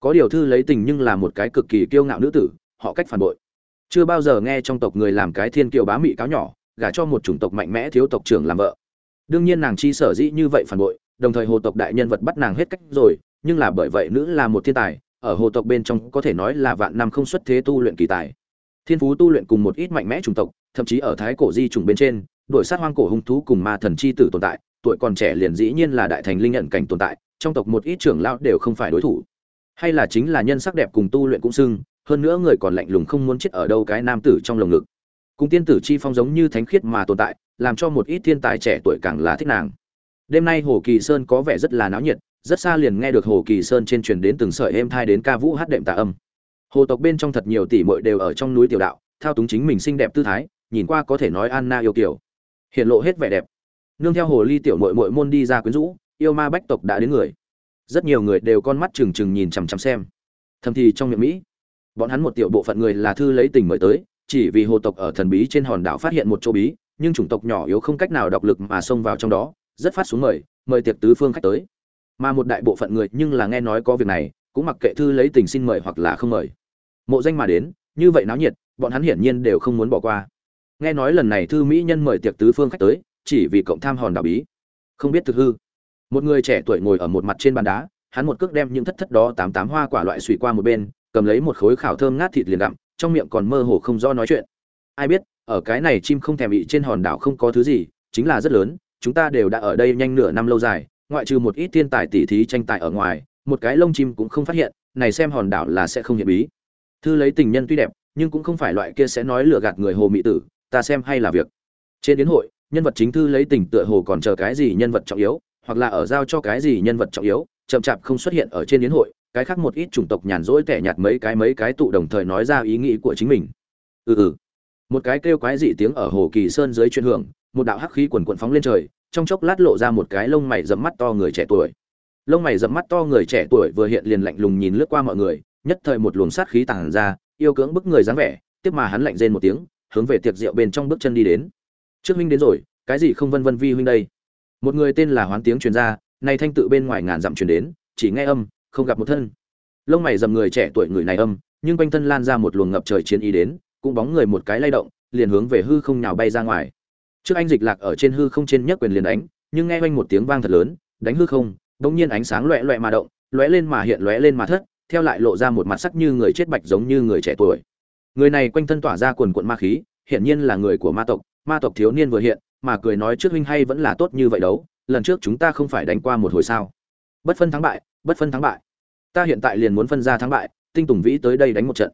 Có điều thư lấy tình nhưng là một cái cực kỳ kiêu ngạo nữ tử, họ cách phản bội. Chưa bao giờ nghe trong tộc người làm cái thiên kiều bá mị cáo nhỏ, gả cho một chủng tộc mạnh mẽ thiếu tộc trưởng làm vợ. Đương nhiên nàng chi sở dĩ như vậy phản bội, đồng thời hồ tộc đại nhân vật bắt nàng hết cách rồi nhưng là bởi vậy nữ là một thiên tài, ở hồ tộc bên trong có thể nói là vạn năm không xuất thế tu luyện kỳ tài. Thiên phú tu luyện cùng một ít mạnh mẽ chủng tộc, thậm chí ở thái cổ di chủng bên trên, đuổi sát hoang cổ hung thú cùng ma thần chi tử tồn tại, tuổi còn trẻ liền dĩ nhiên là đại thành linh nhận cảnh tồn tại, trong tộc một ít trưởng lão đều không phải đối thủ. Hay là chính là nhân sắc đẹp cùng tu luyện cũng xưng, hơn nữa người còn lạnh lùng không muốn chết ở đâu cái nam tử trong lồng ngực. Cùng tiên tử chi phong giống như thánh khiết mà tồn tại, làm cho một ít thiên tài trẻ tuổi càng là thích nàng. Đêm nay hồ kỳ sơn có vẻ rất là náo nhiệt rất xa liền nghe được hồ kỳ sơn trên truyền đến từng sợi êm thai đến ca vũ hát đệm tạ âm. Hồ tộc bên trong thật nhiều tỷ muội đều ở trong núi tiểu đạo, thao túng chính mình xinh đẹp tư thái, nhìn qua có thể nói anna yêu kiểu. Hiện lộ hết vẻ đẹp. Nương theo hồ ly tiểu muội muội môn đi ra quyến rũ, yêu ma bách tộc đã đến người. Rất nhiều người đều con mắt trừng trừng nhìn chằm chằm xem. Thầm thì trong miệng mỹ, bọn hắn một tiểu bộ phận người là thư lấy tình mời tới, chỉ vì hồ tộc ở thần bí trên hòn đảo phát hiện một chỗ bí, nhưng chủng tộc nhỏ yếu không cách nào độc lực mà xông vào trong đó, rất phát xuống mời mời tiệc tứ phương khách tới mà một đại bộ phận người nhưng là nghe nói có việc này, cũng mặc kệ thư lấy tình xin mời hoặc là không mời. Mộ danh mà đến, như vậy náo nhiệt, bọn hắn hiển nhiên đều không muốn bỏ qua. Nghe nói lần này thư mỹ nhân mời tiệc tứ phương khách tới, chỉ vì cộng tham hòn đảo bí. Không biết thực hư. Một người trẻ tuổi ngồi ở một mặt trên bàn đá, hắn một cước đem những thất thất đó tám tám hoa quả loại xùy qua một bên, cầm lấy một khối khảo thơm ngát thịt liền gặm, trong miệng còn mơ hồ không do nói chuyện. Ai biết, ở cái này chim không thèm bị trên hòn đảo không có thứ gì, chính là rất lớn, chúng ta đều đã ở đây nhanh nửa năm lâu dài ngoại trừ một ít thiên tài tỉ thí tranh tài ở ngoài, một cái lông chim cũng không phát hiện, này xem hòn đảo là sẽ không hiện bí. Thư lấy tình nhân tuy đẹp, nhưng cũng không phải loại kia sẽ nói lừa gạt người hồ mỹ tử, ta xem hay là việc. Trên đến hội, nhân vật chính thư lấy tình tựa hồ còn chờ cái gì nhân vật trọng yếu, hoặc là ở giao cho cái gì nhân vật trọng yếu, chậm chạp không xuất hiện ở trên đến hội, cái khác một ít chủng tộc nhàn rỗi tẻ nhạt mấy cái mấy cái tụ đồng thời nói ra ý nghĩ của chính mình. Ừ ừ. Một cái kêu quái dị tiếng ở hồ kỳ sơn dưới chuyên hưởng, một đạo hắc khí quần quần phóng lên trời trong chốc lát lộ ra một cái lông mày rậm mắt to người trẻ tuổi. Lông mày rậm mắt to người trẻ tuổi vừa hiện liền lạnh lùng nhìn lướt qua mọi người, nhất thời một luồng sát khí tàng ra, yêu cưỡng bức người dáng vẻ, tiếp mà hắn lạnh rên một tiếng, hướng về tiệc rượu bên trong bước chân đi đến. Trước huynh đến rồi, cái gì không vân vân vi huynh đây? Một người tên là hoán tiếng truyền ra, nay thanh tự bên ngoài ngàn dặm truyền đến, chỉ nghe âm, không gặp một thân. Lông mày dầm người trẻ tuổi người này âm, nhưng quanh thân lan ra một luồng ngập trời chiến ý đến, cũng bóng người một cái lay động, liền hướng về hư không nhào bay ra ngoài trước anh dịch lạc ở trên hư không trên nhất quyền liền đánh, nhưng nghe oanh một tiếng vang thật lớn, đánh hư không, bỗng nhiên ánh sáng loẹ loẹ mà động, loẹ lên mà hiện, loẹ lên mà thất, theo lại lộ ra một mặt sắc như người chết bạch giống như người trẻ tuổi. Người này quanh thân tỏa ra quần quận ma khí, hiển nhiên là người của ma tộc ma tộc thiếu niên vừa hiện, mà cười nói trước huynh hay vẫn là tốt như vậy đấu, lần trước chúng ta không phải đánh qua một hồi sao? Bất phân thắng bại, bất phân thắng bại. Ta hiện tại liền muốn phân ra thắng bại, tinh tùng vĩ tới đây đánh một trận.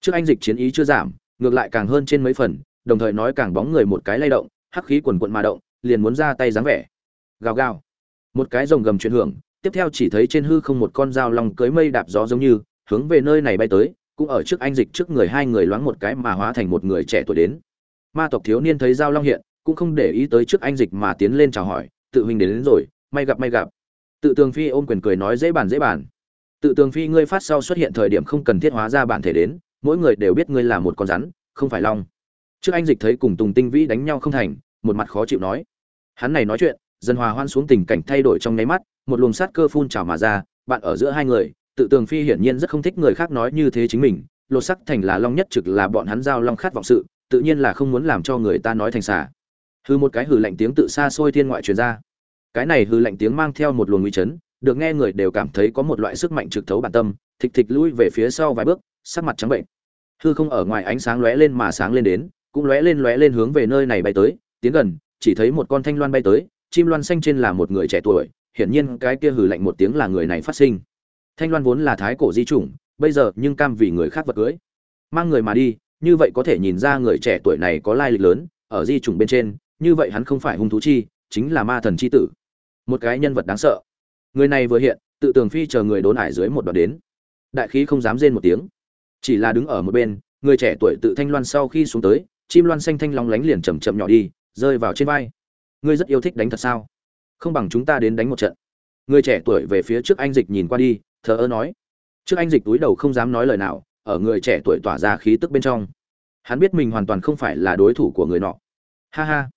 Trước anh dịch chiến ý chưa giảm, ngược lại càng hơn trên mấy phần, đồng thời nói càng bóng người một cái lay động hắc khí quần quận mà động liền muốn ra tay dáng vẻ. Gào gào. Một cái rồng gầm chuyển hưởng tiếp theo chỉ thấy trên hư không một con dao long cưới mây đạp gió giống như hướng về nơi này bay tới cũng ở trước anh dịch trước người hai người loáng một cái mà hóa thành một người trẻ tuổi đến. Ma tộc thiếu niên thấy dao long hiện cũng không để ý tới trước anh dịch mà tiến lên chào hỏi tự mình đến, đến rồi may gặp may gặp. Tự tường phi ôm quyền cười nói dễ bàn dễ bàn. Tự tường phi ngươi phát sau xuất hiện thời điểm không cần thiết hóa ra bản thể đến mỗi người đều biết ngươi là một con rắn không phải long trước anh dịch thấy cùng tùng tinh vĩ đánh nhau không thành, một mặt khó chịu nói. Hắn này nói chuyện, dần hòa hoan xuống tình cảnh thay đổi trong nháy mắt, một luồng sát cơ phun trào mà ra, bạn ở giữa hai người, tự tường phi hiển nhiên rất không thích người khác nói như thế chính mình, lột sắc thành là long nhất trực là bọn hắn giao long khát vọng sự, tự nhiên là không muốn làm cho người ta nói thành xả hư một cái hư lạnh tiếng tự xa xôi thiên ngoại truyền ra. Cái này hư lạnh tiếng mang theo một luồng nguy chấn, được nghe người đều cảm thấy có một loại sức mạnh trực thấu bản tâm, thịch thịch lui về phía sau vài bước, sắc mặt trắng bệnh. Hư không ở ngoài ánh sáng lóe lên mà sáng lên đến cũng lóe lên lóe lên hướng về nơi này bay tới, tiến gần, chỉ thấy một con thanh loan bay tới, chim loan xanh trên là một người trẻ tuổi, hiển nhiên cái kia hừ lạnh một tiếng là người này phát sinh. Thanh loan vốn là thái cổ di chủng, bây giờ nhưng cam vì người khác vật cưới. Mang người mà đi, như vậy có thể nhìn ra người trẻ tuổi này có lai lịch lớn, ở di chủng bên trên, như vậy hắn không phải hung thú chi, chính là ma thần chi tử. Một cái nhân vật đáng sợ. Người này vừa hiện, tự tường phi chờ người đốn ải dưới một đoạn đến. Đại khí không dám rên một tiếng. Chỉ là đứng ở một bên, người trẻ tuổi tự thanh loan sau khi xuống tới chim loan xanh thanh long lánh liền chầm chậm nhỏ đi, rơi vào trên vai. Ngươi rất yêu thích đánh thật sao? Không bằng chúng ta đến đánh một trận. Người trẻ tuổi về phía trước anh dịch nhìn qua đi, thờ ơ nói. Trước anh dịch túi đầu không dám nói lời nào, ở người trẻ tuổi tỏa ra khí tức bên trong. Hắn biết mình hoàn toàn không phải là đối thủ của người nọ. Ha ha.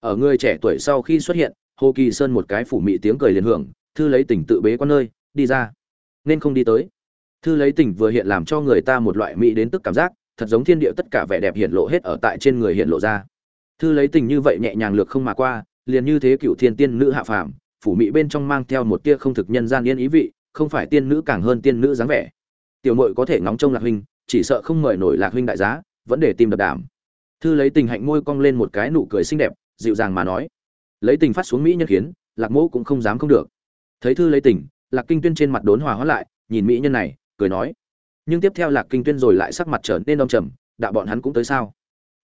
Ở người trẻ tuổi sau khi xuất hiện, hồ kỳ sơn một cái phủ mị tiếng cười liền hưởng, thư lấy tỉnh tự bế con nơi, đi ra. Nên không đi tới. Thư lấy tỉnh vừa hiện làm cho người ta một loại mỹ đến tức cảm giác thật giống thiên địa tất cả vẻ đẹp hiện lộ hết ở tại trên người hiện lộ ra. Thư lấy tình như vậy nhẹ nhàng lược không mà qua, liền như thế cựu thiên tiên nữ hạ phàm, phủ mị bên trong mang theo một tia không thực nhân gian yên ý vị, không phải tiên nữ càng hơn tiên nữ dáng vẻ. Tiểu mội có thể ngóng trông lạc huynh, chỉ sợ không mời nổi lạc huynh đại giá, vẫn để tìm đập đảm thư lấy tình hạnh môi cong lên một cái nụ cười xinh đẹp, dịu dàng mà nói. Lấy tình phát xuống mỹ nhân khiến lạc mẫu cũng không dám không được. Thấy thư lấy tình, lạc kinh tuyên trên mặt đốn hòa hóa lại, nhìn mỹ nhân này, cười nói nhưng tiếp theo lạc kinh tuyên rồi lại sắc mặt trở nên đông trầm đạo bọn hắn cũng tới sao?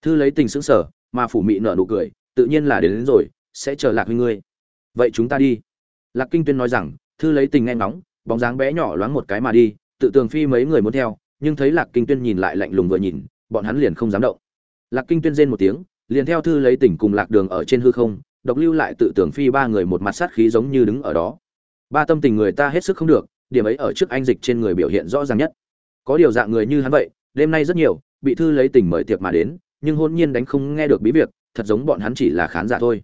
Thư lấy tình sững sờ mà phủ mị nở nụ cười tự nhiên là đến, đến rồi sẽ chờ lạc huynh ngươi. Vậy chúng ta đi. Lạc kinh tuyên nói rằng thư lấy tình nghe ngóng bóng dáng bé nhỏ loáng một cái mà đi tự tường phi mấy người muốn theo nhưng thấy lạc kinh tuyên nhìn lại lạnh lùng vừa nhìn bọn hắn liền không dám động. Lạc kinh tuyên rên một tiếng liền theo thư lấy tình cùng lạc đường ở trên hư không độc lưu lại tự tưởng phi ba người một mặt sát khí giống như đứng ở đó. Ba tâm tình người ta hết sức không được điểm ấy ở trước anh dịch trên người biểu hiện rõ ràng nhất có điều dạng người như hắn vậy đêm nay rất nhiều bị thư lấy tình mời tiệc mà đến nhưng hôn nhiên đánh không nghe được bí việc thật giống bọn hắn chỉ là khán giả thôi.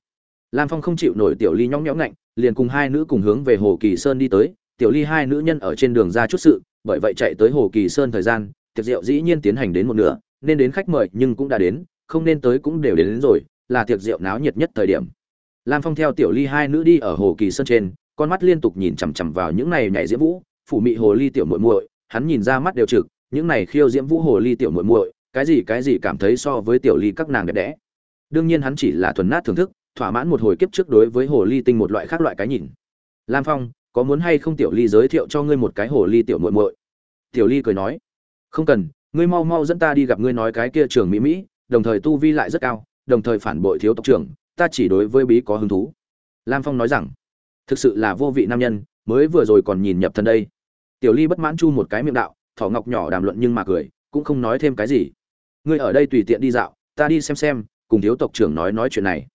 Lam phong không chịu nổi tiểu ly nhõng nhõng ngạnh liền cùng hai nữ cùng hướng về hồ kỳ sơn đi tới. Tiểu ly hai nữ nhân ở trên đường ra chút sự bởi vậy chạy tới hồ kỳ sơn thời gian tiệc rượu dĩ nhiên tiến hành đến một nửa nên đến khách mời nhưng cũng đã đến không nên tới cũng đều đến, đến rồi là tiệc rượu náo nhiệt nhất thời điểm. Lam phong theo tiểu ly hai nữ đi ở hồ kỳ sơn trên con mắt liên tục nhìn chằm chằm vào những này nhảy diễm vũ phủ mị hồ ly tiểu muội muội hắn nhìn ra mắt đều trực, những này khiêu diễm vũ hồ ly tiểu muội muội, cái gì cái gì cảm thấy so với tiểu ly các nàng đẹp đẽ. Đương nhiên hắn chỉ là thuần nát thưởng thức, thỏa mãn một hồi kiếp trước đối với hồ ly tinh một loại khác loại cái nhìn. Lam phong, có muốn hay không tiểu ly giới thiệu cho ngươi một cái hồ ly tiểu muội muội? Tiểu ly cười nói, không cần, ngươi mau mau dẫn ta đi gặp ngươi nói cái kia trường mỹ mỹ, đồng thời tu vi lại rất cao, đồng thời phản bội thiếu tộc trưởng, ta chỉ đối với bí có hứng thú. Lam phong nói rằng, thực sự là vô vị nam nhân, mới vừa rồi còn nhìn nhập thân đây tiểu ly bất mãn chu một cái miệng đạo, thỏ ngọc nhỏ đàm luận nhưng mà cười, cũng không nói thêm cái gì. Ngươi ở đây tùy tiện đi dạo, ta đi xem xem, cùng thiếu tộc trưởng nói nói chuyện này.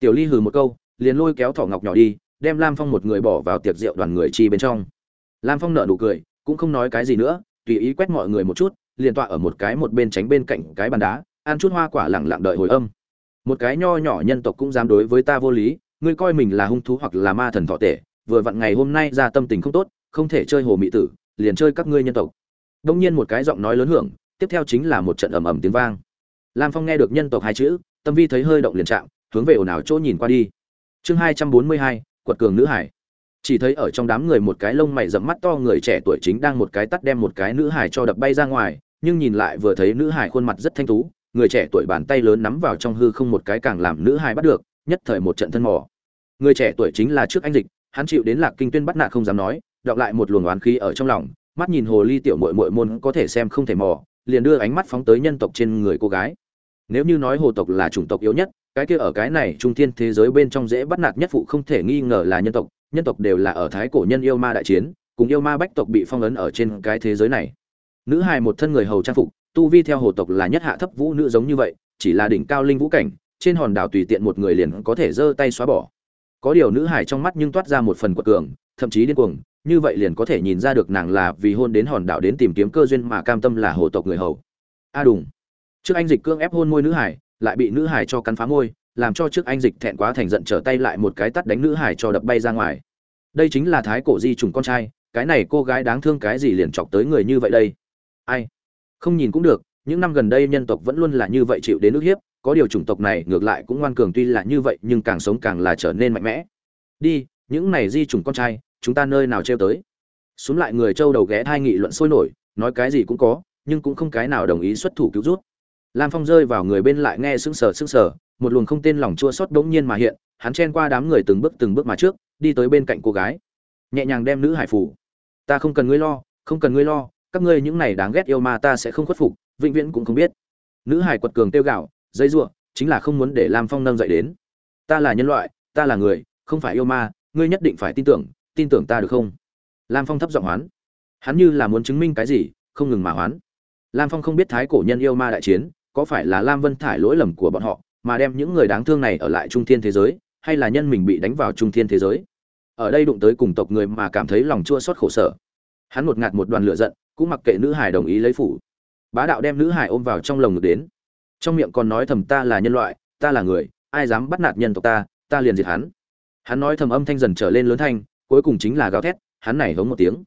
Tiểu ly hừ một câu, liền lôi kéo thỏ ngọc nhỏ đi, đem lam phong một người bỏ vào tiệc rượu đoàn người chi bên trong. Lam phong nợ nụ cười, cũng không nói cái gì nữa, tùy ý quét mọi người một chút, liền tọa ở một cái một bên tránh bên cạnh cái bàn đá, ăn chút hoa quả lẳng lặng đợi hồi âm. Một cái nho nhỏ nhân tộc cũng dám đối với ta vô lý, ngươi coi mình là hung thú hoặc là ma thần thọ tể, vừa vặn ngày hôm nay ra tâm tình không tốt không thể chơi hồ mị tử, liền chơi các ngươi nhân tộc. Đông nhiên một cái giọng nói lớn hưởng, tiếp theo chính là một trận ầm ầm tiếng vang. Lam phong nghe được nhân tộc hai chữ, tâm vi thấy hơi động liền trạng hướng về ồn ào chỗ nhìn qua đi. Chương hai trăm bốn mươi hai, quật cường nữ hải. Chỉ thấy ở trong đám người một cái lông mày rậm mắt to người trẻ tuổi chính đang một cái tắt đem một cái nữ hải cho đập bay ra ngoài, nhưng nhìn lại vừa thấy nữ hải khuôn mặt rất thanh tú, người trẻ tuổi bàn tay lớn nắm vào trong hư không một cái càng làm nữ hải bắt được, nhất thời một trận thân mò. Người trẻ tuổi chính là trước anh dịch, hắn chịu đến lạc kinh tuyên bắt nạt không dám nói đọng lại một luồng oán khí ở trong lòng, mắt nhìn hồ ly tiểu muội muội môn có thể xem không thể mò, liền đưa ánh mắt phóng tới nhân tộc trên người cô gái. Nếu như nói hồ tộc là chủng tộc yếu nhất, cái kia ở cái này trung thiên thế giới bên trong dễ bắt nạt nhất phụ không thể nghi ngờ là nhân tộc nhân tộc đều là ở thái cổ nhân yêu ma đại chiến, cùng yêu ma bách tộc bị phong ấn ở trên cái thế giới này. Nữ hài một thân người hầu trang phục, tu vi theo hồ tộc là nhất hạ thấp vũ nữ giống như vậy, chỉ là đỉnh cao linh vũ cảnh, trên hòn đảo tùy tiện một người liền có thể giơ tay xóa bỏ. Có điều nữ hải trong mắt nhưng toát ra một phần quật cường, thậm chí điên cuồng như vậy liền có thể nhìn ra được nàng là vì hôn đến hòn đảo đến tìm kiếm cơ duyên mà cam tâm là hồ tộc người hầu. A à đùng. Trước anh dịch cương ép hôn môi nữ hải, lại bị nữ hải cho cắn phá môi, làm cho trước anh dịch thẹn quá thành giận trở tay lại một cái tắt đánh nữ hải cho đập bay ra ngoài. Đây chính là thái cổ di trùng con trai, cái này cô gái đáng thương cái gì liền chọc tới người như vậy đây? Ai? Không nhìn cũng được, những năm gần đây nhân tộc vẫn luôn là như vậy chịu đến ức hiếp, có điều chủng tộc này ngược lại cũng ngoan cường tuy là như vậy nhưng càng sống càng là trở nên mạnh mẽ. Đi những này di chủng con trai, chúng ta nơi nào treo tới? Xuống lại người châu đầu ghé thai nghị luận sôi nổi, nói cái gì cũng có, nhưng cũng không cái nào đồng ý xuất thủ cứu rút lam phong rơi vào người bên lại nghe sững sờ sững sờ, một luồng không tên lòng chua xót g nhiên mà hiện, hắn chen qua đám người từng bước từng bước mà trước, đi tới bên cạnh cô gái. Nhẹ nhàng đem nữ hải phủ. Ta không cần ngươi lo, không cần ngươi lo, các ngươi những này đáng ghét yêu ma ta sẽ không khuất phục, vĩnh viễn cũng không biết. Nữ hải quật cường tiêu gạo dây giụa, chính là không muốn để lam phong nâng dậy đến. Ta là nhân loại, ta là người, không phải yêu ma ngươi nhất định phải tin tưởng tin tưởng ta được không? Lam phong thấp giọng hoán. Hắn như là muốn chứng minh cái gì, không ngừng mà hoán. Lam phong không biết thái cổ nhân yêu ma đại chiến, có phải là lam vân thải lỗi lầm của bọn họ, mà đem những người đáng thương này ở lại trung thiên thế giới, hay là nhân mình bị đánh vào trung thiên thế giới? Ở đây đụng tới cùng tộc người mà cảm thấy lòng chua xót khổ sở. Hắn một ngạt một đoàn lửa giận, cũng mặc kệ nữ hải đồng ý lấy phủ. Bá đạo đem nữ hải ôm vào trong lồng ngực đến. Trong miệng còn nói thầm ta là nhân loại, ta là người, ai dám bắt nạt nhân tộc ta ta liền diệt hắn hắn nói thầm âm thanh dần trở lên lớn thanh, cuối cùng chính là gào thét, hắn này hống một tiếng.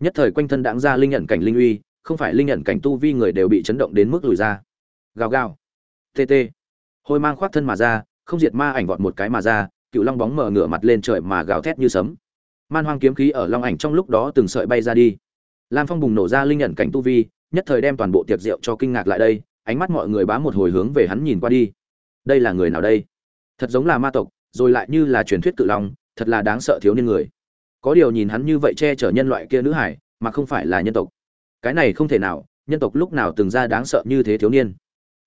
Nhất thời quanh thân đãng ra linh nhận cảnh linh uy, không phải linh nhận cảnh tu vi người đều bị chấn động đến mức lùi ra. Gào gào. Tt hôi mang khoác thân mà ra, không diệt ma ảnh vọt một cái mà ra, cựu long bóng mở ngửa mặt lên trời mà gào thét như sấm. Man hoang kiếm khí ở long ảnh trong lúc đó từng sợi bay ra đi. Lam phong bùng nổ ra linh nhận cảnh tu vi, nhất thời đem toàn bộ tiệc rượu cho kinh ngạc lại đây, ánh mắt mọi người bám một hồi hướng về hắn nhìn qua đi. Đây là người nào đây? Thật giống là ma tộc rồi lại như là truyền thuyết cự long, thật là đáng sợ thiếu niên người. Có điều nhìn hắn như vậy che chở nhân loại kia nữ hải, mà không phải là nhân tộc. Cái này không thể nào, nhân tộc lúc nào từng ra đáng sợ như thế thiếu niên.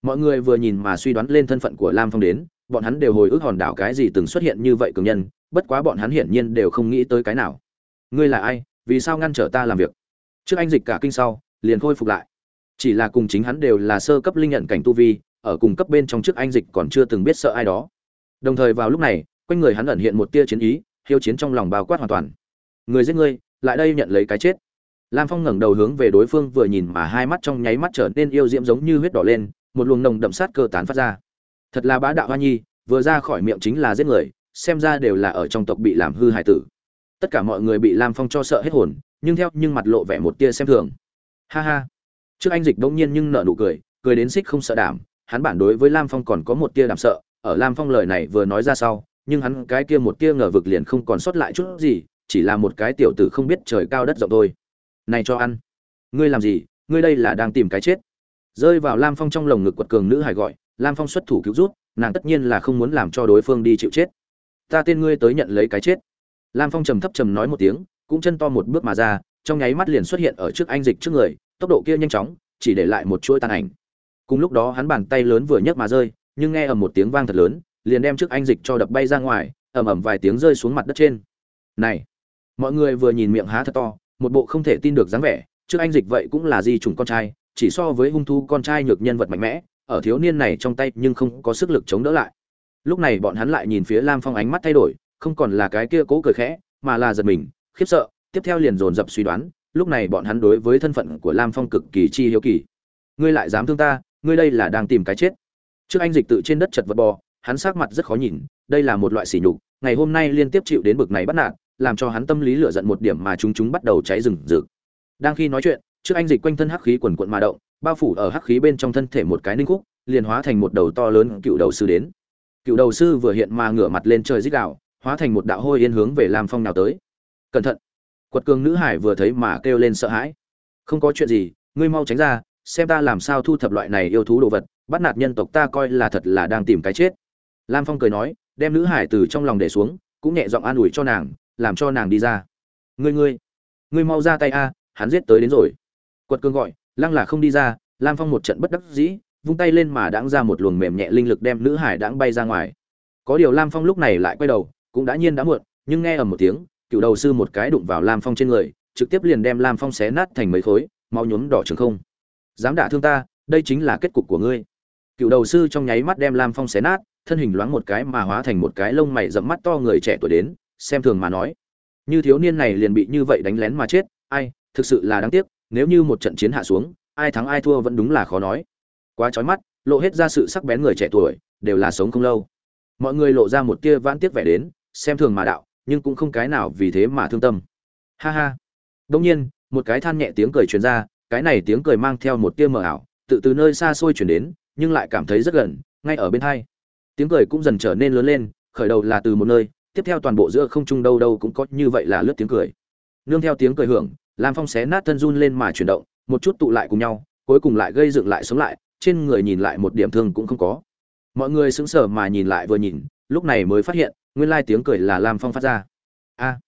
Mọi người vừa nhìn mà suy đoán lên thân phận của lam phong đến, bọn hắn đều hồi ức hòn đảo cái gì từng xuất hiện như vậy cường nhân, bất quá bọn hắn hiển nhiên đều không nghĩ tới cái nào. Ngươi là ai, vì sao ngăn trở ta làm việc? Trước anh dịch cả kinh sau, liền khôi phục lại. Chỉ là cùng chính hắn đều là sơ cấp linh nhận cảnh tu vi, ở cùng cấp bên trong trước anh dịch còn chưa từng biết sợ ai đó đồng thời vào lúc này, quanh người hắn ẩn hiện một tia chiến ý, hiếu chiến trong lòng bao quát hoàn toàn. Người giết ngươi, lại đây nhận lấy cái chết. Lam phong ngẩng đầu hướng về đối phương vừa nhìn mà hai mắt trong nháy mắt trở nên yêu diễm giống như huyết đỏ lên, một luồng nồng đậm sát cơ tán phát ra. Thật là bá đạo hoa nhi, vừa ra khỏi miệng chính là giết người, xem ra đều là ở trong tộc bị làm hư hại tử. Tất cả mọi người bị lam phong cho sợ hết hồn, nhưng theo nhưng mặt lộ vẻ một tia xem thường. Ha ha. Trước anh dịch bỗng nhiên nhưng nở nụ cười cười đến xích không sợ đảm, hắn bản đối với lam phong còn có một tia đảm sợ ở lam phong lời này vừa nói ra sau, nhưng hắn cái kia một tia ngờ vực liền không còn sót lại chút gì, chỉ là một cái tiểu tử không biết trời cao đất rộng thôi. Này cho ăn. Ngươi làm gì? Ngươi đây là đang tìm cái chết. Rơi vào lam phong trong lồng ngực quật cường nữ hài gọi, lam phong xuất thủ cứu rút nàng tất nhiên là không muốn làm cho đối phương đi chịu chết. Ta tên ngươi tới nhận lấy cái chết. Lam phong trầm thấp trầm nói một tiếng, cũng chân to một bước mà ra, trong nháy mắt liền xuất hiện ở trước anh dịch trước người, tốc độ kia nhanh chóng, chỉ để lại một chuỗi tàn ảnh. Cùng lúc đó hắn bàn tay lớn vừa nhấc mà rơi nhưng nghe ầm một tiếng vang thật lớn, liền đem trước anh dịch cho đập bay ra ngoài, ầm ầm vài tiếng rơi xuống mặt đất trên. Này, mọi người vừa nhìn miệng há thật to, một bộ không thể tin được dáng vẻ, trước anh dịch vậy cũng là di trùng con trai, chỉ so với hung thú con trai nhược nhân vật mạnh mẽ, ở thiếu niên này trong tay nhưng không có sức lực chống đỡ lại. Lúc này bọn hắn lại nhìn phía lam phong ánh mắt thay đổi, không còn là cái kia cố cười khẽ, mà là giật mình, khiếp sợ, tiếp theo liền dồn dập suy đoán, lúc này bọn hắn đối với thân phận của lam phong cực kỳ chi hiếu kỳ. Ngươi lại dám thương ta, ngươi đây là đang tìm cái chết trước anh dịch tự trên đất chật vật bò, hắn sắc mặt rất khó nhìn, đây là một loại sỉ nhục, ngày hôm nay liên tiếp chịu đến bực này bắt nạt, làm cho hắn tâm lý lửa giận một điểm mà chúng chúng bắt đầu cháy rừng rực. Đang khi nói chuyện, trước anh dịch quanh thân hắc khí quần quận mà động, bao phủ ở hắc khí bên trong thân thể một cái ninh khúc, liền hóa thành một đầu to lớn cựu đầu sư đến. Cựu đầu sư vừa hiện mà ngửa mặt lên trời dích đạo hóa thành một đạo hôi yên hướng về lam phong nào tới. Cẩn thận! Quật cường nữ hải vừa thấy mà kêu lên sợ hãi. Không có chuyện gì, ngươi mau tránh ra xem ta làm sao thu thập loại này yêu thú đồ vật, bắt nạt nhân tộc ta coi là thật là đang tìm cái chết. Lam phong cười nói, đem nữ hải từ trong lòng để xuống, cũng nhẹ giọng an ủi cho nàng, làm cho nàng đi ra. Ngươi ngươi ngươi mau ra tay a, hắn giết tới đến rồi. Quật cương gọi, lăng là không đi ra, lam phong một trận bất đắc dĩ, vung tay lên mà đãng ra một luồng mềm nhẹ linh lực đem nữ hải đãng bay ra ngoài. Có điều lam phong lúc này lại quay đầu, cũng đã nhiên đã muộn, nhưng nghe ở một tiếng, cựu đầu sư một cái đụng vào lam phong trên người, trực tiếp liền đem lam phong xé nát thành mấy khối, máu nhuốm đỏ trường không dám đả thương ta, đây chính là kết cục của ngươi. Cựu đầu sư trong nháy mắt đem lam phong xé nát, thân hình loáng một cái mà hóa thành một cái lông mày rậm mắt to người trẻ tuổi đến, xem thường mà nói. Như thiếu niên này liền bị như vậy đánh lén mà chết, ai, thực sự là đáng tiếc, nếu như một trận chiến hạ xuống, ai thắng ai thua vẫn đúng là khó nói. Quá trói mắt, lộ hết ra sự sắc bén người trẻ tuổi, đều là sống không lâu. Mọi người lộ ra một tia vãn tiếc vẻ đến, xem thường mà đạo, nhưng cũng không cái nào vì thế mà thương tâm. Ha ha. Đông nhiên, một cái than nhẹ tiếng cười truyền ra cái này tiếng cười mang theo một tia mờ ảo, tự từ nơi xa xôi chuyển đến, nhưng lại cảm thấy rất gần, ngay ở bên hai. Tiếng cười cũng dần trở nên lớn lên, khởi đầu là từ một nơi, tiếp theo toàn bộ giữa không trung đâu đâu cũng có như vậy là lướt tiếng cười. Nương theo tiếng cười hưởng, lam phong xé nát thân run lên mà chuyển động, một chút tụ lại cùng nhau, cuối cùng lại gây dựng lại sống lại, trên người nhìn lại một điểm thương cũng không có. Mọi người sững sờ mà nhìn lại vừa nhìn, lúc này mới phát hiện, nguyên lai tiếng cười là lam phong phát ra. A!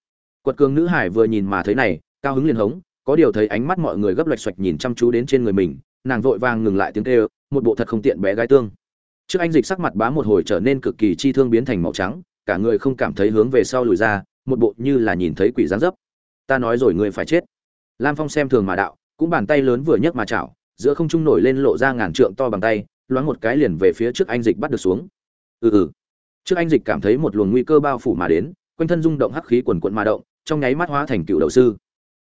Quật cường nữ hải vừa nhìn mà thấy này, cao hứng liền hống có điều thấy ánh mắt mọi người gấp lệch xoạch nhìn chăm chú đến trên người mình, nàng vội vàng ngừng lại tiếng kêu, một bộ thật không tiện bé gái tương. Trước anh dịch sắc mặt bá một hồi trở nên cực kỳ chi thương biến thành màu trắng, cả người không cảm thấy hướng về sau lùi ra, một bộ như là nhìn thấy quỷ giáng dấp. Ta nói rồi người phải chết. Lam phong xem thường mà đạo, cũng bàn tay lớn vừa nhấc mà chảo, giữa không trung nổi lên lộ ra ngàn trượng to bằng tay, loáng một cái liền về phía trước anh dịch bắt được xuống. Ừ ừ. Trước anh dịch cảm thấy một luồng nguy cơ bao phủ mà đến, quanh thân rung động hắc khí quần quận mà động, trong nháy mắt hóa thành cựu đầu sư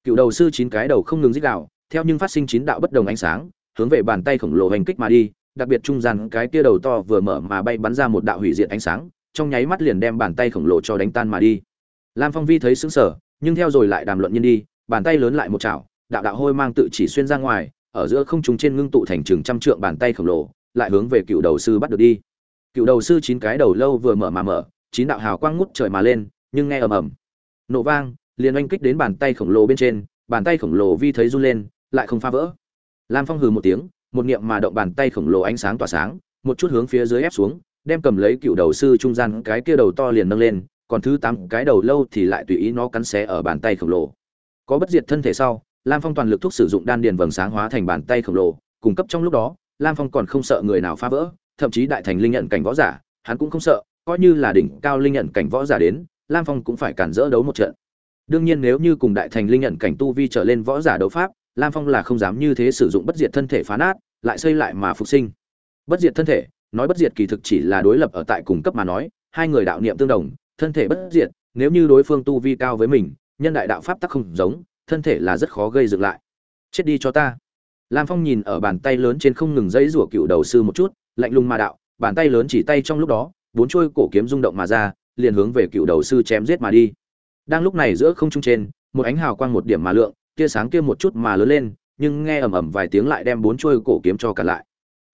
cựu đầu sư chín cái đầu không ngừng dích đạo theo nhưng phát sinh chín đạo bất đồng ánh sáng, hướng về bàn tay khổng lồ hành kích mà đi, đặc biệt trung gian cái kia đầu to vừa mở mà bay bắn ra một đạo hủy diệt ánh sáng, trong nháy mắt liền đem bàn tay khổng lồ cho đánh tan mà đi. Lam phong vi thấy sững sờ, nhưng theo rồi lại đàm luận nhân đi, bàn tay lớn lại một chảo, đạo đạo hôi mang tự chỉ xuyên ra ngoài, ở giữa không trung trên ngưng tụ thành trường trăm trượng bàn tay khổng lồ, lại hướng về cựu đầu sư bắt được đi. Cựu đầu sư chín cái đầu lâu vừa mở mà mở, chín đạo hào quang ngút trời mà lên, nhưng nghe ầm ầm. Nổ vang liền oanh kích đến bàn tay khổng lồ bên trên, bàn tay khổng lồ vi thấy run lên, lại không phá vỡ. Lam phong hừ một tiếng, một niệm mà động bàn tay khổng lồ ánh sáng tỏa sáng, một chút hướng phía dưới ép xuống, đem cầm lấy cựu đầu sư trung gian cái kia đầu to liền nâng lên, còn thứ tám cái đầu lâu thì lại tùy ý nó cắn xé ở bàn tay khổng lồ. Có bất diệt thân thể sau, lam phong toàn lực thuốc sử dụng đan điền vầng sáng hóa thành bàn tay khổng lồ cung cấp trong lúc đó, lam phong còn không sợ người nào phá vỡ, thậm chí đại thành linh nhận cảnh võ giả, hắn cũng không sợ, coi như là đỉnh cao linh nhận cảnh võ giả đến, lam phong cũng phải cản rỡ đấu một trận đương nhiên nếu như cùng đại thành linh nhận cảnh tu vi trở lên võ giả đấu pháp, lam phong là không dám như thế sử dụng bất diệt thân thể phá nát, lại xây lại mà phục sinh. Bất diệt thân thể, nói bất diệt kỳ thực chỉ là đối lập ở tại cùng cấp mà nói, hai người đạo niệm tương đồng, thân thể bất diệt, nếu như đối phương tu vi cao với mình, nhân đại đạo pháp tắc không giống, thân thể là rất khó gây dựng lại. Chết đi cho ta. Lam phong nhìn ở bàn tay lớn trên không ngừng dãy rủa cựu đầu sư một chút, lạnh lùng mà đạo, bàn tay lớn chỉ tay trong lúc đó, bốn chuôi cổ kiếm rung động mà ra, liền hướng về cựu đầu sư chém giết mà đi đang lúc này giữa không trung trên, một ánh hào quang một điểm mà lượng, tia sáng kia một chút mà lớn lên, nhưng nghe ầm ầm vài tiếng lại đem bốn chuôi cổ kiếm cho cả lại.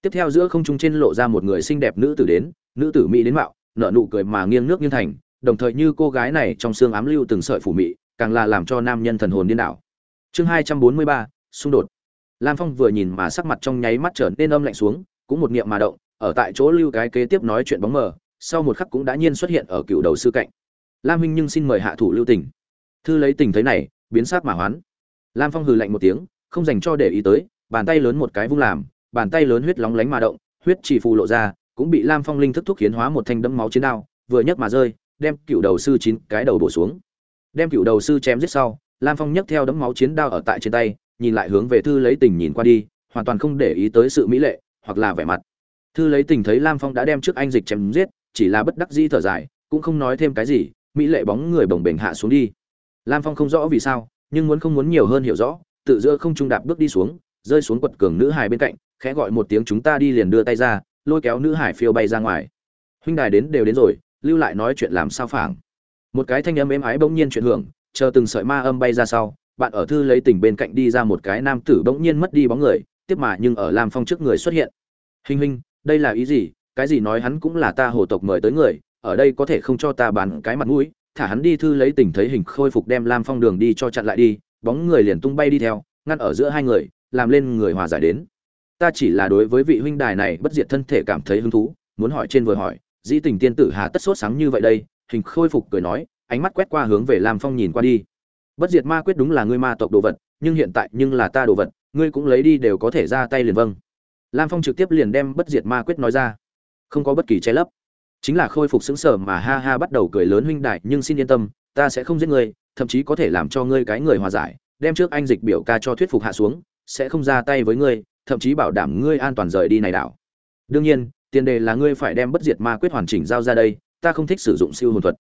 Tiếp theo giữa không trung trên lộ ra một người xinh đẹp nữ tử đến, nữ tử mỹ đến mạo, nở nụ cười mà nghiêng nước nghiêng thành, đồng thời như cô gái này trong xương ám lưu từng sợi phủ mị, càng là làm cho nam nhân thần hồn điên đảo. Chương hai trăm bốn mươi ba, xung đột. Lam phong vừa nhìn mà sắc mặt trong nháy mắt trở nên âm lạnh xuống, cũng một niệm mà động, ở tại chỗ lưu cái kế tiếp nói chuyện bóng mờ, sau một khắc cũng đã nhiên xuất hiện ở cựu đầu sư cạnh lam huynh nhưng xin mời hạ thủ lưu tình. Thư lấy tình thấy này, biến sát mà hoán. Lam phong hừ lạnh một tiếng, không dành cho để ý tới, bàn tay lớn một cái vung làm, bàn tay lớn huyết lóng lánh mà động, huyết chỉ phù lộ ra, cũng bị lam phong linh thức thúc khiến hóa một thanh đẫm máu chiến đao, vừa nhấc mà rơi, đem cựu đầu sư chín cái đầu bổ xuống. Đem cựu đầu sư chém giết sau, lam phong nhấc theo đấm máu chiến đao ở tại trên tay, nhìn lại hướng về thư lấy tình nhìn qua đi, hoàn toàn không để ý tới sự mỹ lệ, hoặc là vẻ mặt. Thư lấy tình thấy lam phong đã đem trước anh dịch chém giết, chỉ là bất đắc dĩ thở dài, cũng không nói thêm cái gì mỹ lệ bóng người bồng bềnh hạ xuống đi. Lam phong không rõ vì sao, nhưng muốn không muốn nhiều hơn hiểu rõ, tự giữa không trung đạp bước đi xuống, rơi xuống quật cường nữ hải bên cạnh, khẽ gọi một tiếng chúng ta đi liền đưa tay ra, lôi kéo nữ hải phiêu bay ra ngoài. Huynh đài đến đều đến rồi, lưu lại nói chuyện làm sao phảng. Một cái thanh âm êm ái bỗng nhiên chuyển hưởng, chờ từng sợi ma âm bay ra sau, bạn ở thư lấy tỉnh bên cạnh đi ra một cái nam tử bỗng nhiên mất đi bóng người, tiếp mà nhưng ở lam phong trước người xuất hiện. Hình hình đây là ý gì? Cái gì nói hắn cũng là ta hồ tộc mời tới người ở đây có thể không cho ta bàn cái mặt mũi, thả hắn đi thư lấy tình thấy hình khôi phục đem lam phong đường đi cho chặn lại đi, bóng người liền tung bay đi theo, ngăn ở giữa hai người, làm lên người hòa giải đến. Ta chỉ là đối với vị huynh đài này bất diệt thân thể cảm thấy hứng thú, muốn hỏi trên vừa hỏi, dĩ tình tiên tử hà tất sốt sáng như vậy đây? Hình khôi phục cười nói, ánh mắt quét qua hướng về lam phong nhìn qua đi. Bất diệt ma quyết đúng là ngươi ma tộc đồ vật, nhưng hiện tại nhưng là ta đồ vật, ngươi cũng lấy đi đều có thể ra tay liền vâng. Lam phong trực tiếp liền đem bất diệt ma quyết nói ra. Không có bất kỳ che lấp chính là khôi phục xứng sở mà ha ha bắt đầu cười lớn huynh đại, nhưng xin yên tâm, ta sẽ không giết ngươi, thậm chí có thể làm cho ngươi cái người hòa giải, đem trước anh dịch biểu ca cho thuyết phục hạ xuống, sẽ không ra tay với ngươi, thậm chí bảo đảm ngươi an toàn rời đi này đảo. Đương nhiên, tiền đề là ngươi phải đem bất diệt ma quyết hoàn chỉnh giao ra đây, ta không thích sử dụng siêu hồn thuật.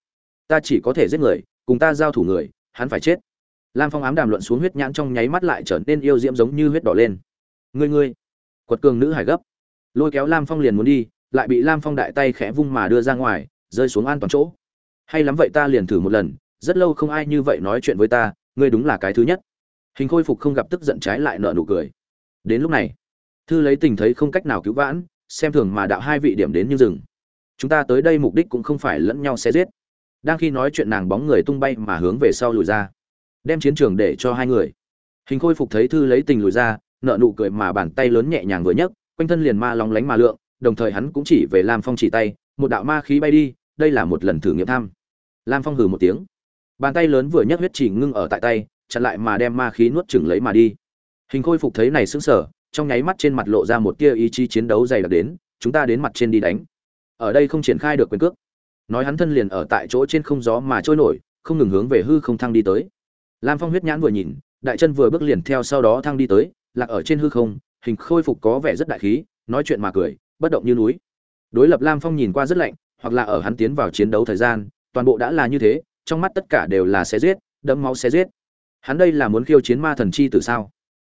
Ta chỉ có thể giết người, cùng ta giao thủ người, hắn phải chết. Lam phong ám đàm luận xuống huyết nhãn trong nháy mắt lại trở nên yêu diễm giống như huyết đỏ lên. Ngươi ngươi, quật cường nữ hải gấp. Lôi kéo lam phong liền muốn đi lại bị lam phong đại tay khẽ vung mà đưa ra ngoài, rơi xuống an toàn chỗ. Hay lắm vậy ta liền thử một lần, rất lâu không ai như vậy nói chuyện với ta, ngươi đúng là cái thứ nhất. Hình khôi phục không gặp tức giận trái lại nợ nụ cười. Đến lúc này, thư lấy tình thấy không cách nào cứu vãn, xem thường mà đạo hai vị điểm đến như rừng. Chúng ta tới đây mục đích cũng không phải lẫn nhau xé giết. Đang khi nói chuyện nàng bóng người tung bay mà hướng về sau lùi ra. Đem chiến trường để cho hai người. Hình khôi phục thấy thư lấy tình lùi ra nợ nụ cười mà bàn tay lớn nhẹ nhàng vừa nhấc, quanh thân liền ma lóng lánh mà lượng đồng thời hắn cũng chỉ về lam phong chỉ tay, một đạo ma khí bay đi, đây là một lần thử nghiệm tham. Lam phong hừ một tiếng. Bàn tay lớn vừa nhấc huyết chỉ ngưng ở tại tay, chặn lại mà đem ma khí nuốt chửng lấy mà đi. Hình khôi phục thấy này sững sờ, trong nháy mắt trên mặt lộ ra một tia ý chí chiến đấu dày đặc đến, chúng ta đến mặt trên đi đánh. Ở đây không triển khai được quyền cước. Nói hắn thân liền ở tại chỗ trên không gió mà trôi nổi, không ngừng hướng về hư không thăng đi tới. Lam phong huyết nhãn vừa nhìn, đại chân vừa bước liền theo sau đó thăng đi tới, lạc ở trên hư không, hình khôi phục có vẻ rất đại khí, nói chuyện mà cười bất động như núi. Đối lập lam phong nhìn qua rất lạnh, hoặc là ở hắn tiến vào chiến đấu thời gian, toàn bộ đã là như thế, trong mắt tất cả đều là xe giết, đẫm máu xe giết. Hắn đây là muốn khiêu chiến ma thần chi từ sao?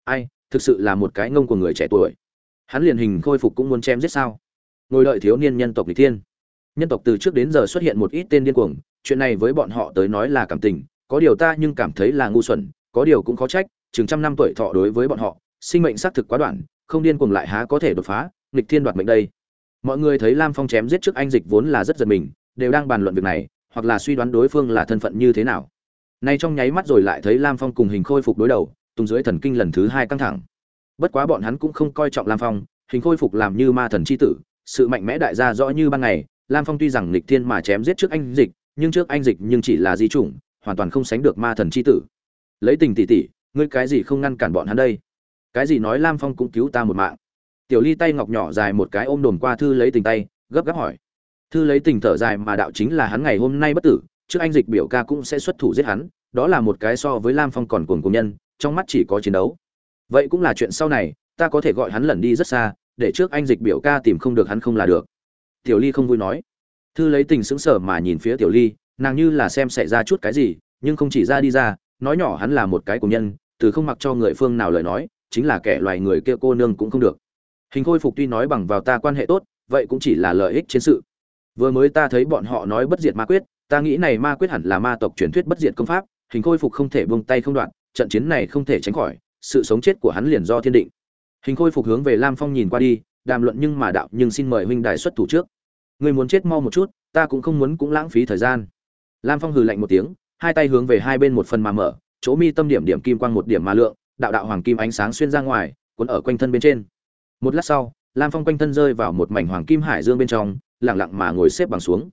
Ai, thực sự là một cái ngông của người trẻ tuổi. Hắn liền hình khôi phục cũng muốn chém giết sao? Ngồi đợi thiếu niên nhân tộc lịch thiên. Nhân tộc từ trước đến giờ xuất hiện một ít tên điên cuồng, chuyện này với bọn họ tới nói là cảm tình, có điều ta nhưng cảm thấy là ngu xuẩn, có điều cũng khó trách, chừng trăm năm tuổi thọ đối với bọn họ, sinh mệnh xác thực quá đoạn, không điên cuồng lại há có thể đột phá nghịch thiên đoạt mệnh đây. Mọi người thấy lam phong chém giết trước anh dịch vốn là rất giật mình, đều đang bàn luận việc này, hoặc là suy đoán đối phương là thân phận như thế nào. Nay trong nháy mắt rồi lại thấy lam phong cùng hình khôi phục đối đầu tung dưới thần kinh lần thứ hai căng thẳng. Bất quá bọn hắn cũng không coi trọng lam phong, hình khôi phục làm như ma thần c h i tử, sự mạnh mẽ đại gia rõ như ban ngày, lam phong tuy rằng lịch thiên mà chém giết trước anh dịch, nhưng trước anh dịch nhưng chỉ là di chủng, hoàn toàn không sánh được ma thần c h i tử. Lấy tình tỷ tỷ, ngươi cái gì không ngăn cản bọn hắn đây? Cái gì nói lam phong cũng cứu ta một mạng tiểu ly tay ngọc nhỏ dài một cái ôm đồn qua thư lấy tình tay, gấp gáp hỏi. Thư lấy tình thở dài mà đạo chính là hắn ngày hôm nay bất tử, trước anh dịch biểu ca cũng sẽ xuất thủ giết hắn, đó là một cái so với lam phong còn cuồng cùng nhân, trong mắt chỉ có chiến đấu. Vậy cũng là chuyện sau này, ta có thể gọi hắn lẩn đi rất xa, để trước anh dịch biểu ca tìm không được hắn không là được. Tiểu ly không vui nói. Thư lấy tình sững sờ mà nhìn phía tiểu ly, nàng như là xem xảy ra chút cái gì, nhưng không chỉ ra đi ra, nói nhỏ hắn là một cái cùng nhân, từ không mặc cho người phương nào lời nói, chính là kẻ loài người kia cô nương cũng không được hình khôi phục tuy nói bằng vào ta quan hệ tốt, vậy cũng chỉ là lợi ích chiến sự. Vừa mới ta thấy bọn họ nói bất diệt ma quyết, ta nghĩ này ma quyết hẳn là ma tộc truyền thuyết bất diệt công pháp, hình khôi phục không thể buông tay không đoạn, trận chiến này không thể tránh khỏi, sự sống chết của hắn liền do thiên định. Hình khôi phục hướng về lam phong nhìn qua đi, đàm luận nhưng mà đạo, nhưng xin mời huynh đài xuất thủ trước. Người muốn chết mau một chút, ta cũng không muốn cũng lãng phí thời gian. Lam phong hừ lạnh một tiếng, hai tay hướng về hai bên một phần mà mở, chỗ mi tâm điểm điểm kim quang một điểm mà lượng, đạo đạo hoàng kim ánh sáng xuyên ra ngoài, cuốn ở quanh thân bên trên một lát sau, lam phong quanh thân rơi vào một mảnh hoàng kim hải dương bên trong lẳng lặng mà ngồi xếp bằng xuống.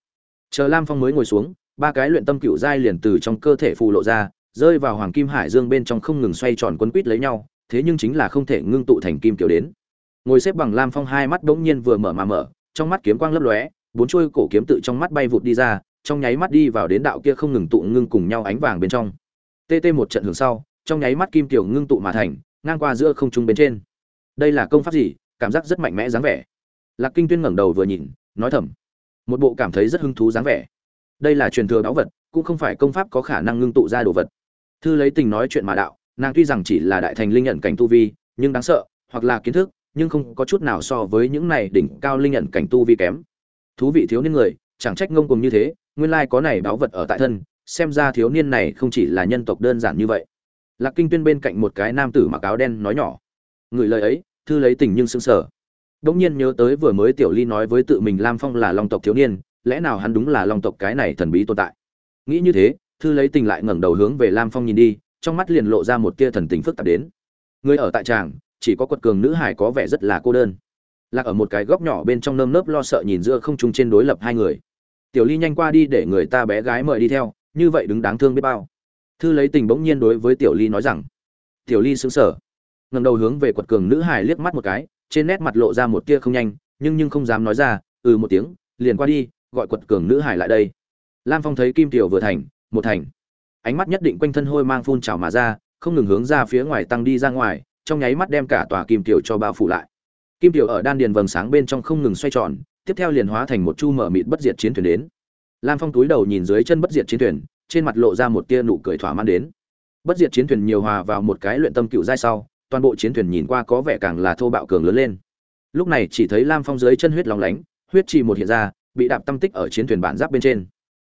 Chờ lam phong mới ngồi xuống, ba cái luyện tâm cựu giai liền từ trong cơ thể phù lộ ra, rơi vào hoàng kim hải dương bên trong không ngừng xoay tròn quấn quít lấy nhau, thế nhưng chính là không thể ngưng tụ thành kim kiểu đến. Ngồi xếp bằng lam phong hai mắt bỗng nhiên vừa mở mà mở, trong mắt kiếm quang lấp lóe, bốn chuôi cổ kiếm tự trong mắt bay vụt đi ra, trong nháy mắt đi vào đến đạo kia không ngừng tụ ngưng cùng nhau ánh vàng bên trong. Tt một trận hướng sau, trong nháy mắt kim tiểu ngưng tụ mà thành, ngang qua giữa không trung bên trên đây là công pháp gì, cảm giác rất mạnh mẽ dáng vẻ. Lạc kinh tuyên ngẩng đầu vừa nhìn, nói thầm, một bộ cảm thấy rất hứng thú dáng vẻ. Đây là truyền thừa báu vật, cũng không phải công pháp có khả năng ngưng tụ ra đồ vật. Thư lấy tình nói chuyện mà đạo, nàng tuy rằng chỉ là đại thành linh nhận cảnh tu vi, nhưng đáng sợ, hoặc là kiến thức, nhưng không có chút nào so với những này đỉnh cao linh nhận cảnh tu vi kém. Thú vị thiếu niên người, chẳng trách ngông cùng như thế, nguyên lai có này báu vật ở tại thân, xem ra thiếu niên này không chỉ là nhân tộc đơn giản như vậy. Lạc kinh tuyên bên cạnh một cái nam tử mặc áo đen nói nhỏ người lời ấy, thư lấy tình nhưng sững sờ. Đống nhiên nhớ tới vừa mới tiểu ly nói với tự mình lam phong là long tộc thiếu niên, lẽ nào hắn đúng là long tộc cái này thần bí tồn tại? Nghĩ như thế, thư lấy tình lại ngẩng đầu hướng về lam phong nhìn đi, trong mắt liền lộ ra một tia thần tình phức tạp đến. Người ở tại tràng, chỉ có quật cường nữ hải có vẻ rất là cô đơn. Lạc ở một cái góc nhỏ bên trong nơm nớp lo sợ nhìn giữa không trung trên đối lập hai người. Tiểu ly nhanh qua đi để người ta bé gái mời đi theo, như vậy đứng đáng thương biết bao. Thư lấy tình bỗng nhiên đối với tiểu ly nói rằng, tiểu ly xứng sờ ngẩng đầu hướng về quật cường nữ hải liếc mắt một cái, trên nét mặt lộ ra một tia không nhanh, nhưng nhưng không dám nói ra ừ một tiếng, liền qua đi, gọi quật cường nữ hải lại đây. Lam phong thấy kim tiểu vừa thành, một thành. Ánh mắt nhất định quanh thân hôi mang phun trào mà ra, không ngừng hướng ra phía ngoài tăng đi ra ngoài, trong nháy mắt đem cả tòa kim tiểu cho bao phủ lại. Kim tiểu ở đan điền vầng sáng bên trong không ngừng xoay tròn, tiếp theo liền hóa thành một chu mở mịt bất diệt chiến thuyền đến. Lam phong túi đầu nhìn dưới chân bất diệt chiến thuyền, trên mặt lộ ra một tia nụ cười thỏa mãn đến. Bất diệt chiến thuyền nhiều hòa vào một cái luyện tâm cựu giai sau toàn bộ chiến thuyền nhìn qua có vẻ càng là thô bạo cường lớn lên. Lúc này chỉ thấy lam phong dưới chân huyết lóng lánh, huyết trì một hiện ra, bị đạp tâm tích ở chiến thuyền bản giáp bên trên.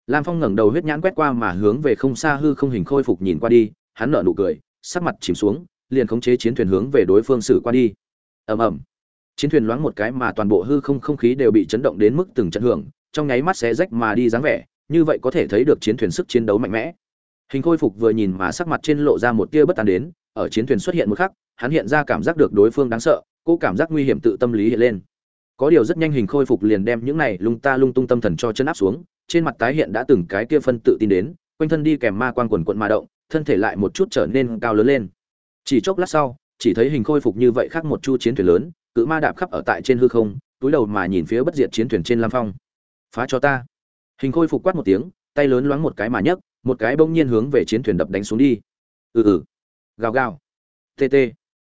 Lam phong ngẩng đầu huyết nhãn quét qua mà hướng về không xa hư không hình khôi phục nhìn qua đi, hắn nở nụ cười, sắc mặt chìm xuống, liền khống chế chiến thuyền hướng về đối phương xử qua đi. Ầm ầm. Chiến thuyền loáng một cái mà toàn bộ hư không không khí đều bị chấn động đến mức từng trận hưởng, trong nháy mắt xé rách mà đi dáng vẻ, như vậy có thể thấy được chiến thuyền sức chiến đấu mạnh mẽ. Hình khôi phục vừa nhìn mà sắc mặt trên lộ ra một tia bất an đến, ở chiến thuyền xuất hiện một khắc hắn hiện ra cảm giác được đối phương đáng sợ, cô cảm giác nguy hiểm tự tâm lý hiện lên. Có điều rất nhanh hình khôi phục liền đem những này lung ta lung tung tâm thần cho chân áp xuống, trên mặt tái hiện đã từng cái kia phân tự tin đến, quanh thân đi kèm ma quan quần quận ma động, thân thể lại một chút trở nên cao lớn lên. Chỉ chốc lát sau, chỉ thấy hình khôi phục như vậy khác một chu chiến thuyền lớn, cự ma đạp khắp ở tại trên hư không, túi đầu mà nhìn phía bất diệt chiến thuyền trên lam phong. Phá cho ta. Hình khôi phục quát một tiếng, tay lớn loáng một cái mà nhấc, một cái bỗng nhiên hướng về chiến thuyền đập đánh xuống đi. Ừ ừ. Gào gào. Tt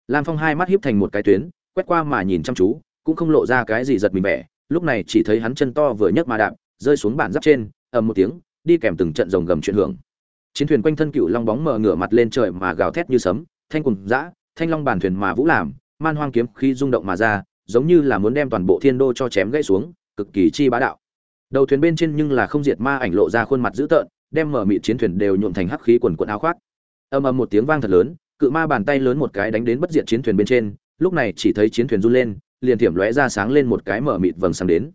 lam phong hai mắt hiếp thành một cái tuyến, quét qua mà nhìn chăm chú, cũng không lộ ra cái gì giật mình vẻ. Lúc này chỉ thấy hắn chân to vừa nhấc mà đạp, rơi xuống bản giáp trên, ầm một tiếng, đi kèm từng trận rồng gầm chuyển hưởng. Chiến thuyền quanh thân cựu long bóng mờ ngửa mặt lên trời mà gào thét như sấm, thanh cùng dã, thanh long bản thuyền mà vũ làm, man hoang kiếm khi rung động mà ra, giống như là muốn đem toàn bộ thiên đô cho chém gãy xuống, cực kỳ chi bá đạo. Đầu thuyền bên trên nhưng là không diệt ma ảnh lộ ra khuôn mặt dữ tợn, đem mở mịt chiến thuyền đều nhuộm thành hắc khí quần quần áo khoác. Ầm ầm một tiếng vang thật lớn cự ma bàn tay lớn một cái đánh đến bất diệt chiến thuyền bên trên, lúc này chỉ thấy chiến thuyền run lên, liền thiểm lóe ra sáng lên một cái mở mịt vầng sáng đến.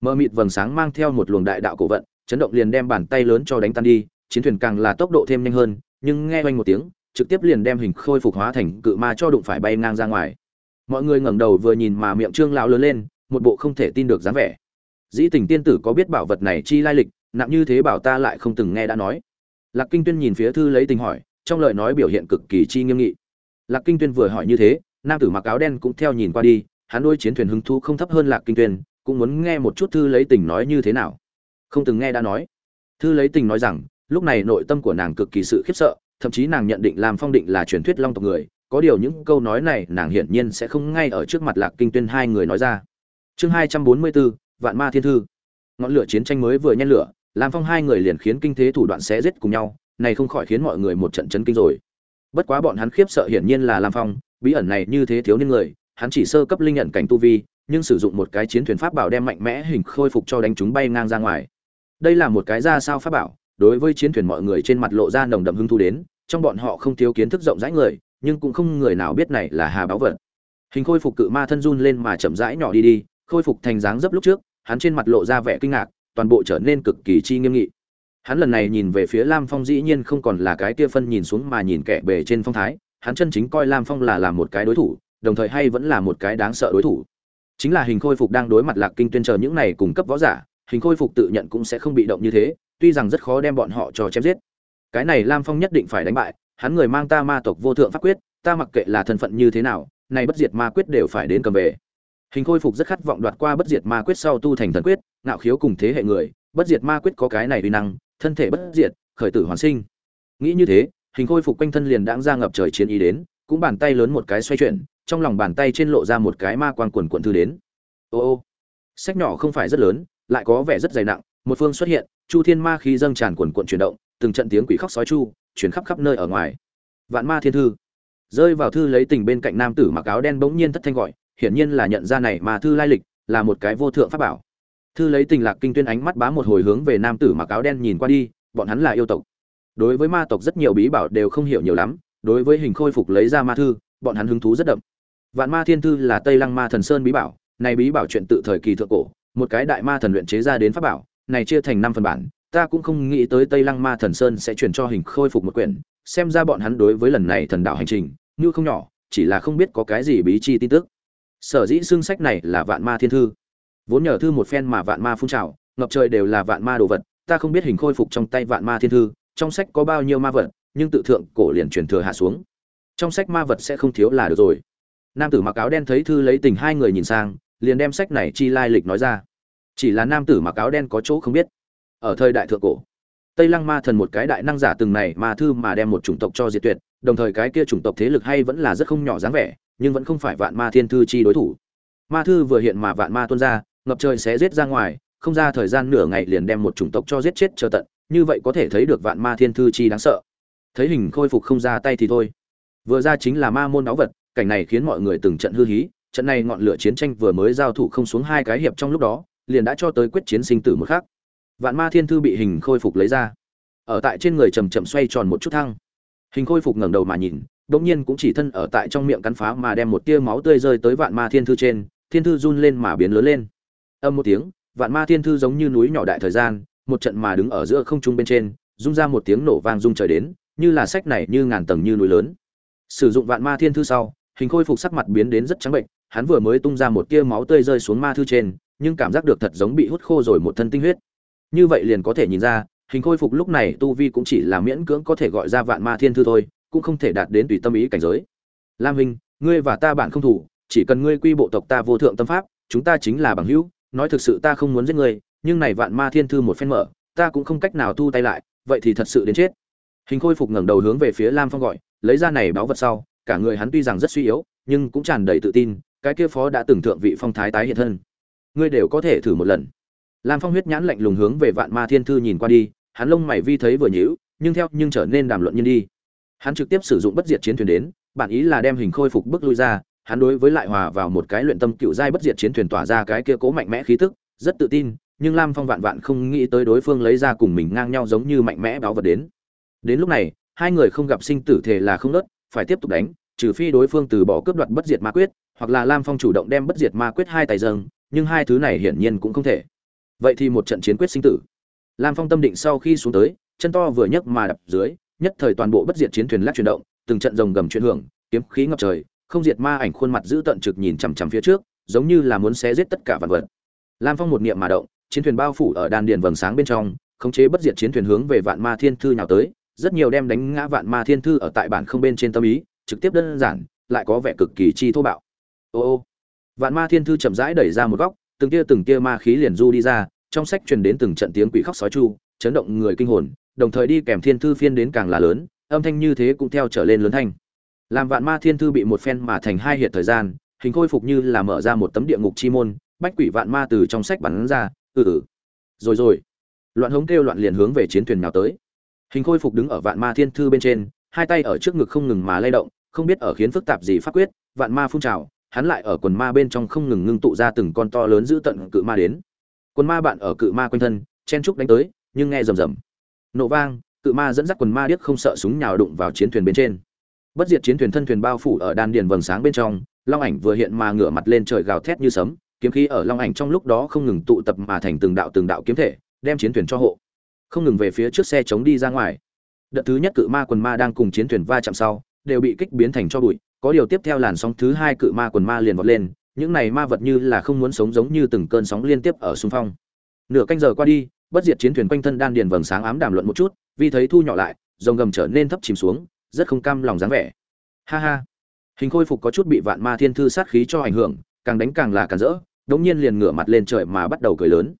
Mở mịt vầng sáng mang theo một luồng đại đạo cổ vận, chấn động liền đem bàn tay lớn cho đánh tan đi, chiến thuyền càng là tốc độ thêm nhanh hơn, nhưng nghe oanh một tiếng, trực tiếp liền đem hình khôi phục hóa thành cự ma cho đụng phải bay ngang ra ngoài. Mọi người ngẩng đầu vừa nhìn mà miệng trương lão lớn lên, một bộ không thể tin được dáng vẻ. Dĩ tình tiên tử có biết bảo vật này chi lai lịch, nặng như thế bảo ta lại không từng nghe đã nói. Lạc kinh tuyên nhìn phía thư lấy tình hỏi trong lời nói biểu hiện cực kỳ chi nghiêm nghị. Lạc kinh tuyên vừa hỏi như thế, nam tử mặc áo đen cũng theo nhìn qua đi, hắn đôi chiến thuyền hứng thú không thấp hơn lạc kinh tuyên, cũng muốn nghe một chút thư lấy tình nói như thế nào. Không từng nghe đã nói. Thư lấy tình nói rằng, lúc này nội tâm của nàng cực kỳ sự khiếp sợ, thậm chí nàng nhận định làm phong định là truyền thuyết long tộc người, có điều những câu nói này nàng hiển nhiên sẽ không ngay ở trước mặt lạc kinh tuyên hai người nói ra. Chương hai trăm bốn mươi bốn vạn ma thiên thư. Ngọn lửa chiến tranh mới vừa nhen lửa làm phong hai người liền khiến kinh thế thủ đoạn xé giết cùng nhau này không khỏi khiến mọi người một trận chấn kinh rồi. Bất quá bọn hắn khiếp sợ hiển nhiên là lam phong, bí ẩn này như thế thiếu niên người, hắn chỉ sơ cấp linh nhận cảnh tu vi, nhưng sử dụng một cái chiến thuyền pháp bảo đem mạnh mẽ hình khôi phục cho đánh chúng bay ngang ra ngoài. Đây là một cái ra sao pháp bảo, đối với chiến thuyền mọi người trên mặt lộ ra nồng đậm hứng thú đến, trong bọn họ không thiếu kiến thức rộng rãi người, nhưng cũng không người nào biết này là hà báo vật. Hình khôi phục cự ma thân run lên mà chậm rãi nhỏ đi đi, khôi phục thành dáng dấp lúc trước, hắn trên mặt lộ ra vẻ kinh ngạc, toàn bộ trở nên cực kỳ chi nghiêm nghị hắn lần này nhìn về phía lam phong dĩ nhiên không còn là cái kia phân nhìn xuống mà nhìn kẻ bề trên phong thái, hắn chân chính coi lam phong là làm một cái đối thủ, đồng thời hay vẫn là một cái đáng sợ đối thủ. Chính là hình khôi phục đang đối mặt lạc kinh tuyên chờ những này cùng cấp võ giả, hình khôi phục tự nhận cũng sẽ không bị động như thế, tuy rằng rất khó đem bọn họ cho chém giết. Cái này lam phong nhất định phải đánh bại, hắn người mang ta ma tộc vô thượng pháp quyết, ta mặc kệ là thân phận như thế nào, này bất diệt ma quyết đều phải đến cầm về. Hình khôi phục rất khát vọng đoạt qua bất diệt ma quyết sau tu thành thần quyết, ngạo khiếu cùng thế hệ người, bất diệt ma quyết có cái này uy năng thân thể bất diệt, khởi tử hoàn sinh. Nghĩ như thế, hình khôi phục quanh thân liền đãng ra ngập trời chiến ý đến, cũng bàn tay lớn một cái xoay chuyển, trong lòng bàn tay trên lộ ra một cái ma quang quần quần thư đến. Ô ô, sách nhỏ không phải rất lớn, lại có vẻ rất dày nặng, một phương xuất hiện, chu thiên ma khí dâng tràn quần quần chuyển động, từng trận tiếng quỷ khóc sói chu, chuyển khắp khắp nơi ở ngoài. Vạn ma thiên thư. Rơi vào thư lấy tình bên cạnh nam tử mặc áo đen bỗng nhiên thất thanh gọi, hiển nhiên là nhận ra này mà thư lai lịch, là một cái vô thượng pháp bảo thư lấy tình lạc kinh tuyên ánh mắt bá một hồi hướng về nam tử mặc áo đen nhìn qua đi, bọn hắn là yêu tộc. Đối với ma tộc rất nhiều bí bảo đều không hiểu nhiều lắm, đối với hình khôi phục lấy ra ma thư, bọn hắn hứng thú rất đậm. Vạn ma thiên thư là tây lăng ma thần sơn bí bảo, này bí bảo chuyện tự thời kỳ thượng cổ, một cái đại ma thần luyện chế ra đến pháp bảo, này chia thành năm phần bản, ta cũng không nghĩ tới tây lăng ma thần sơn sẽ chuyển cho hình khôi phục một quyển, xem ra bọn hắn đối với lần này thần đạo hành trình, như không nhỏ, chỉ là không biết có cái gì bí chi tin tức. Sở dĩ xương sách này là vạn ma thiên thư vốn nhờ thư một phen mà vạn ma phun trào, ngập trời đều là vạn ma đồ vật, ta không biết hình khôi phục trong tay vạn ma thiên thư, trong sách có bao nhiêu ma vật, nhưng tự thượng cổ liền truyền thừa hạ xuống. Trong sách ma vật sẽ không thiếu là được rồi. Nam tử mặc áo đen thấy thư lấy tình hai người nhìn sang, liền đem sách này chi lai lịch nói ra. Chỉ là nam tử mặc áo đen có chỗ không biết. Ở thời đại thượng cổ, tây lăng ma thần một cái đại năng giả từng này mà thư mà đem một chủng tộc cho diệt tuyệt, đồng thời cái kia chủng tộc thế lực hay vẫn là rất không nhỏ dáng vẻ, nhưng vẫn không phải vạn ma thiên thư chi đối thủ. Ma thư vừa hiện mà vạn ma tuôn ra ngập trời sẽ giết ra ngoài, không ra thời gian nửa ngày liền đem một chủng tộc cho giết chết chờ tận, như vậy có thể thấy được vạn ma thiên thư chi đáng sợ. Thấy hình khôi phục không ra tay thì thôi. Vừa ra chính là ma môn náo vật, cảnh này khiến mọi người từng trận hư hí, trận này ngọn lửa chiến tranh vừa mới giao thủ không xuống hai cái hiệp trong lúc đó, liền đã cho tới quyết chiến sinh tử một khắc. vạn ma thiên thư bị hình khôi phục lấy ra. Ở tại trên người chậm chậm xoay tròn một chút thăng. Hình khôi phục ngẩng đầu mà nhìn, đống nhiên cũng chỉ thân ở tại trong miệng cắn phá mà đem một tia máu tươi rơi tới vạn ma thiên thư trên, thiên thư run lên mà biến lớn lên âm một tiếng, vạn ma thiên thư giống như núi nhỏ đại thời gian, một trận mà đứng ở giữa không trung bên trên, rung ra một tiếng nổ vang rung trời đến, như là sách này như ngàn tầng như núi lớn. Sử dụng vạn ma thiên thư sau, hình khôi phục sắc mặt biến đến rất trắng bệnh, hắn vừa mới tung ra một tia máu tươi rơi xuống ma thư trên, nhưng cảm giác được thật giống bị hút khô rồi một thân tinh huyết. Như vậy liền có thể nhìn ra, hình khôi phục lúc này tu vi cũng chỉ là miễn cưỡng có thể gọi ra vạn ma thiên thư thôi, cũng không thể đạt đến tùy tâm ý cảnh giới. Lam hình ngươi và ta bạn không thủ, chỉ cần ngươi quy bộ tộc ta vô thượng tâm pháp, chúng ta chính là bằng hữu nói thực sự ta không muốn giết ngươi, nhưng này vạn ma thiên thư một phen mở, ta cũng không cách nào thu tay lại, vậy thì thật sự đến chết. Hình khôi phục ngẩng đầu hướng về phía lam phong gọi, lấy ra này báo vật sau, cả người hắn tuy rằng rất suy yếu, nhưng cũng tràn đầy tự tin, cái kia phó đã từng thượng vị phong thái tái hiện thân. Ngươi đều có thể thử một lần. Lam phong huyết nhãn lạnh lùng hướng về vạn ma thiên thư nhìn qua đi, hắn lông mày vi thấy vừa nhíu, nhưng theo, nhưng trở nên đàm luận nhân đi. Hắn trực tiếp sử dụng bất diệt chiến thuyền đến, bản ý là đem hình khôi phục bước lui ra hắn đối với lại hòa vào một cái luyện tâm cựu giai bất diệt chiến thuyền tỏa ra cái kia cố mạnh mẽ khí tức rất tự tin nhưng lam phong vạn vạn không nghĩ tới đối phương lấy ra cùng mình ngang nhau giống như mạnh mẽ báo vật đến. Đến lúc này hai người không gặp sinh tử thể là không lứt, phải tiếp tục đánh trừ phi đối phương từ bỏ cướp đoạt bất diệt ma quyết hoặc là lam phong chủ động đem bất diệt ma quyết hai tài dâng nhưng hai thứ này hiển nhiên cũng không thể. Vậy thì một trận chiến quyết sinh tử. Lam phong tâm định sau khi xuống tới chân to vừa nhấc mà đập dưới nhất thời toàn bộ bất diệt chiến thuyền lắc chuyển động từng trận rồng gầm chuyển hưởng kiếm khí ngập trời không diệt ma ảnh khuôn mặt giữ tận trực nhìn chằm chằm phía trước, giống như là muốn xé giết tất cả vạn vật. Lam phong một niệm mà động, chiến thuyền bao phủ ở đan điền vầng sáng bên trong, khống chế bất diệt chiến thuyền hướng về vạn ma thiên thư nhào tới, rất nhiều đem đánh ngã vạn ma thiên thư ở tại bản không bên trên tâm ý, trực tiếp đơn giản, lại có vẻ cực kỳ chi thô bạo. Ô ô, vạn ma thiên thư chậm rãi đẩy ra một góc, từng tia từng tia ma khí liền du đi ra, trong sách truyền đến từng trận tiếng quỷ khóc sói chu, chấn động người kinh hồn, đồng thời đi kèm thiên thư phiên đến càng là lớn, âm thanh như thế cũng theo trở lên lớn thanh làm vạn ma thiên thư bị một phen mà thành hai hiện thời gian, hình khôi phục như là mở ra một tấm địa ngục chi môn, bách quỷ vạn ma từ trong sách bắn ra ừ ừ. Rồi rồi. Loạn hống kêu loạn liền hướng về chiến thuyền nào tới. Hình khôi phục đứng ở vạn ma thiên thư bên trên, hai tay ở trước ngực không ngừng mà lay động, không biết ở khiến phức tạp gì phát quyết, vạn ma phun trào, hắn lại ở quần ma bên trong không ngừng ngưng tụ ra từng con to lớn giữ tận cự ma đến. Quần ma bạn ở cự ma quanh thân, chen trúc đánh tới, nhưng nghe rầm rầm. Nổ vang, cự ma dẫn dắt quần ma điếc không sợ súng nhào đụng vào chiến thuyền bên trên bất diệt chiến thuyền thân thuyền bao phủ ở đan điền vầng sáng bên trong, long ảnh vừa hiện mà ngửa mặt lên trời gào thét như sấm, kiếm khí ở long ảnh trong lúc đó không ngừng tụ tập mà thành từng đạo từng đạo kiếm thể, đem chiến thuyền cho hộ. Không ngừng về phía trước xe chống đi ra ngoài. Đợt thứ nhất cự ma quần ma đang cùng chiến thuyền va chạm sau, đều bị kích biến thành cho bụi, có điều tiếp theo làn sóng thứ hai cự ma quần ma liền vọt lên, những này ma vật như là không muốn sống giống như từng cơn sóng liên tiếp ở xung phong. Nửa canh giờ qua đi, bất diệt chiến thuyền quanh thân đan điền vầng sáng ám đàm luận một chút, vì thấy thu nhỏ lại dòng gầm trở nên thấp chìm xuống rất không cam lòng dáng vẻ. Ha ha. Hình khôi phục có chút bị vạn ma thiên thư sát khí cho ảnh hưởng, càng đánh càng là càng rỡ, đống nhiên liền ngửa mặt lên trời mà bắt đầu cười lớn.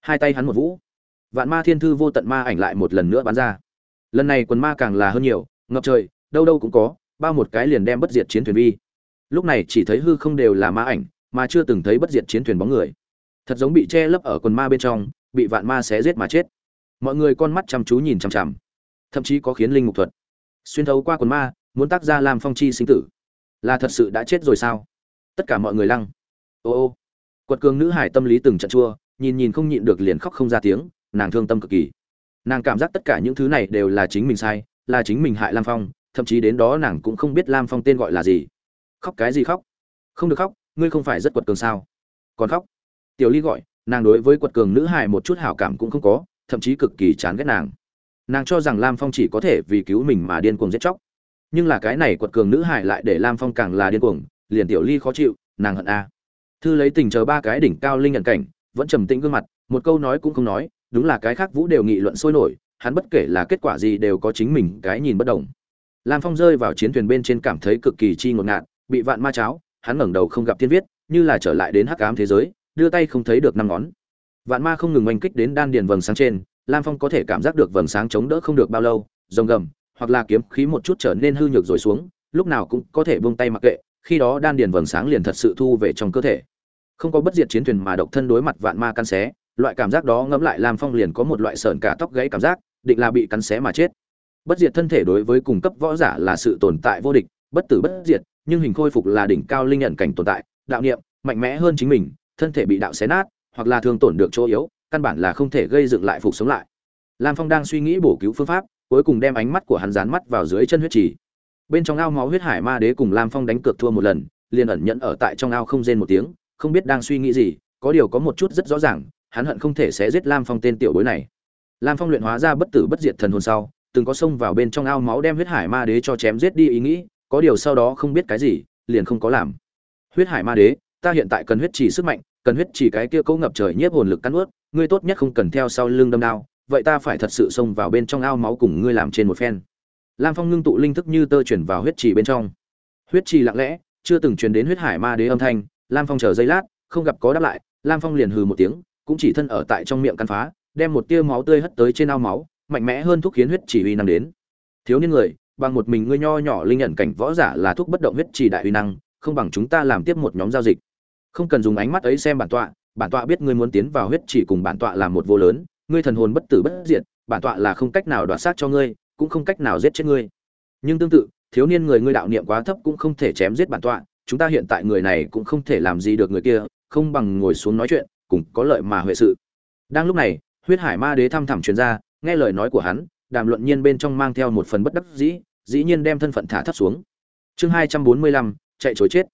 Hai tay hắn một vũ. Vạn ma thiên thư vô tận ma ảnh lại một lần nữa bắn ra. Lần này quần ma càng là hơn nhiều, ngập trời, đâu đâu cũng có, bao một cái liền đem bất diệt chiến thuyền vi. Lúc này chỉ thấy hư không đều là ma ảnh, mà chưa từng thấy bất diệt chiến thuyền bóng người. Thật giống bị che lấp ở quần ma bên trong, bị vạn ma xé giết mà chết. Mọi người con mắt chăm chú nhìn chằm chằm. Thậm chí có khiến linh mục thuật xuyên thấu qua quần ma, muốn tác ra làm phong chi sinh tử. Là thật sự đã chết rồi sao? Tất cả mọi người lăng. Ô ô. Quật cường nữ hải tâm lý từng trận chua, nhìn nhìn không nhịn được liền khóc không ra tiếng, nàng thương tâm cực kỳ. Nàng cảm giác tất cả những thứ này đều là chính mình sai, là chính mình hại lam phong, thậm chí đến đó nàng cũng không biết lam phong tên gọi là gì. Khóc cái gì khóc? Không được khóc, ngươi không phải rất quật cường sao? Còn khóc? Tiểu ly gọi, nàng đối với quật cường nữ hải một chút hảo cảm cũng không có, thậm chí cực kỳ chán ghét nàng nàng cho rằng lam phong chỉ có thể vì cứu mình mà điên cuồng giết chóc. Nhưng là cái này quật cường nữ Hải lại để lam phong càng là điên cuồng, liền tiểu ly khó chịu, nàng hận a. Thư lấy tình chờ ba cái đỉnh cao linh nhận cảnh, vẫn trầm tĩnh gương mặt, một câu nói cũng không nói, đúng là cái khác vũ đều nghị luận sôi nổi, hắn bất kể là kết quả gì đều có chính mình cái nhìn bất đồng. Lam phong rơi vào chiến thuyền bên trên cảm thấy cực kỳ chi ngột ngạt, bị vạn ma cháo, hắn ngẩng đầu không gặp Thiên viết, như là trở lại đến hắc ám thế giới, đưa tay không thấy được năm ngón. Vạn ma không ngừng oanh kích đến đan điền vầng sáng trên lam phong có thể cảm giác được vầng sáng chống đỡ không được bao lâu, rồng gầm, hoặc là kiếm khí một chút trở nên hư nhược rồi xuống, lúc nào cũng có thể buông tay mặc kệ, khi đó đan điền vầng sáng liền thật sự thu về trong cơ thể. Không có bất diệt chiến thuyền mà độc thân đối mặt vạn ma cắn xé, loại cảm giác đó ngẫm lại lam phong liền có một loại sợn cả tóc gãy cảm giác, định là bị cắn xé mà chết. Bất diệt thân thể đối với cung cấp võ giả là sự tồn tại vô địch, bất tử bất diệt, nhưng hình khôi phục là đỉnh cao linh nhận cảnh tồn tại, đạo niệm, mạnh mẽ hơn chính mình, thân thể bị đạo xé nát, hoặc là thương tổn được chỗ yếu căn bản là không thể gây dựng lại phục sống lại. Lam phong đang suy nghĩ bổ cứu phương pháp, cuối cùng đem ánh mắt của hắn dán mắt vào dưới chân huyết trì. Bên trong ao máu huyết hải ma đế cùng lam phong đánh cược thua một lần, liền ẩn nhẫn ở tại trong ao không rên một tiếng, không biết đang suy nghĩ gì, có điều có một chút rất rõ ràng, hắn hận không thể sẽ giết lam phong tên tiểu bối này. Lam phong luyện hóa ra bất tử bất diệt thần hồn sau, từng có xông vào bên trong ao máu đem huyết hải ma đế cho chém giết đi ý nghĩ, có điều sau đó không biết cái gì, liền không có làm. Huyết hải ma đế, ta hiện tại cần huyết trì sức mạnh cần huyết chỉ cái kia cố ngập trời nhiếp hồn lực cắn ướt, ngươi tốt nhất không cần theo sau lưng đâm đao, vậy ta phải thật sự xông vào bên trong ao máu cùng ngươi làm trên một phen. Lam phong ngưng tụ linh thức như tơ chuyển vào huyết trì bên trong. Huyết trì lặng lẽ, chưa từng truyền đến huyết hải ma đế âm thanh, lam phong chờ giây lát, không gặp có đáp lại, lam phong liền hừ một tiếng, cũng chỉ thân ở tại trong miệng căn phá, đem một tia máu tươi hất tới trên ao máu, mạnh mẽ hơn thuốc khiến huyết chỉ uy năng đến. Thiếu niên người, bằng một mình ngươi nho nhỏ linh nhận cảnh võ giả là thuốc bất động huyết chỉ đại uy năng, không bằng chúng ta làm tiếp một nhóm giao dịch không cần dùng ánh mắt ấy xem bản tọa bản tọa biết ngươi muốn tiến vào huyết chỉ cùng bản tọa làm một vô lớn, ngươi thần hồn bất tử bất diệt, bản tọa là không cách nào đoạt xác cho ngươi, cũng không cách nào giết chết ngươi. Nhưng tương tự, thiếu niên người ngươi đạo niệm quá thấp cũng không thể chém giết bản tọa, chúng ta hiện tại người này cũng không thể làm gì được người kia, không bằng ngồi xuống nói chuyện, cùng có lợi mà huệ sự. Đang lúc này, huyết hải ma đế thăm thẳm truyền ra, nghe lời nói của hắn, đàm luận nhiên bên trong mang theo một phần bất đắc dĩ dĩ nhiên đem thân phận thả thấp xuống. Chương hai trăm bốn mươi lăm, chạy chối chết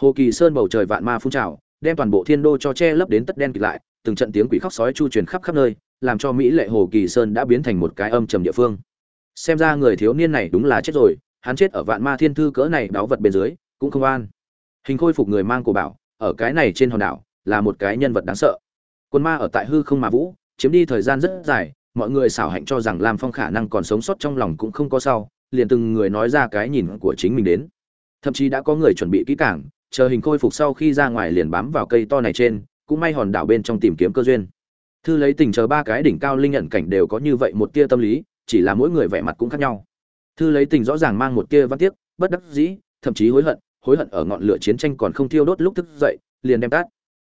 hồ kỳ sơn bầu trời vạn ma phun trào, đem toàn bộ thiên đô cho che lấp đến tất đen kịt lại, từng trận tiếng quỷ khóc sói chu truyền khắp khắp nơi, làm cho mỹ lệ hồ kỳ sơn đã biến thành một cái âm trầm địa phương. Xem ra người thiếu niên này đúng là chết rồi, hắn chết ở vạn ma thiên thư cỡ này đáo vật bên dưới, cũng không an. Hình khôi phục người mang cổ bảo, ở cái này trên hòn đảo, là một cái nhân vật đáng sợ. Quân ma ở tại hư không mà vũ, chiếm đi thời gian rất dài, mọi người xảo hạnh cho rằng lam phong khả năng còn sống sót trong lòng cũng không có sau, liền từng người nói ra cái nhìn của chính mình đến. Thậm chí đã có người chuẩn bị kỹ càng chờ hình khôi phục sau khi ra ngoài liền bám vào cây to này trên, cũng may hòn đảo bên trong tìm kiếm cơ duyên. Thư lấy tình chờ ba cái đỉnh cao linh nhận cảnh đều có như vậy một tia tâm lý, chỉ là mỗi người vẻ mặt cũng khác nhau. Thư lấy tình rõ ràng mang một tia văn tiếc, bất đắc dĩ, thậm chí hối hận hối hận ở ngọn lửa chiến tranh còn không thiêu đốt lúc thức dậy, liền đem tát.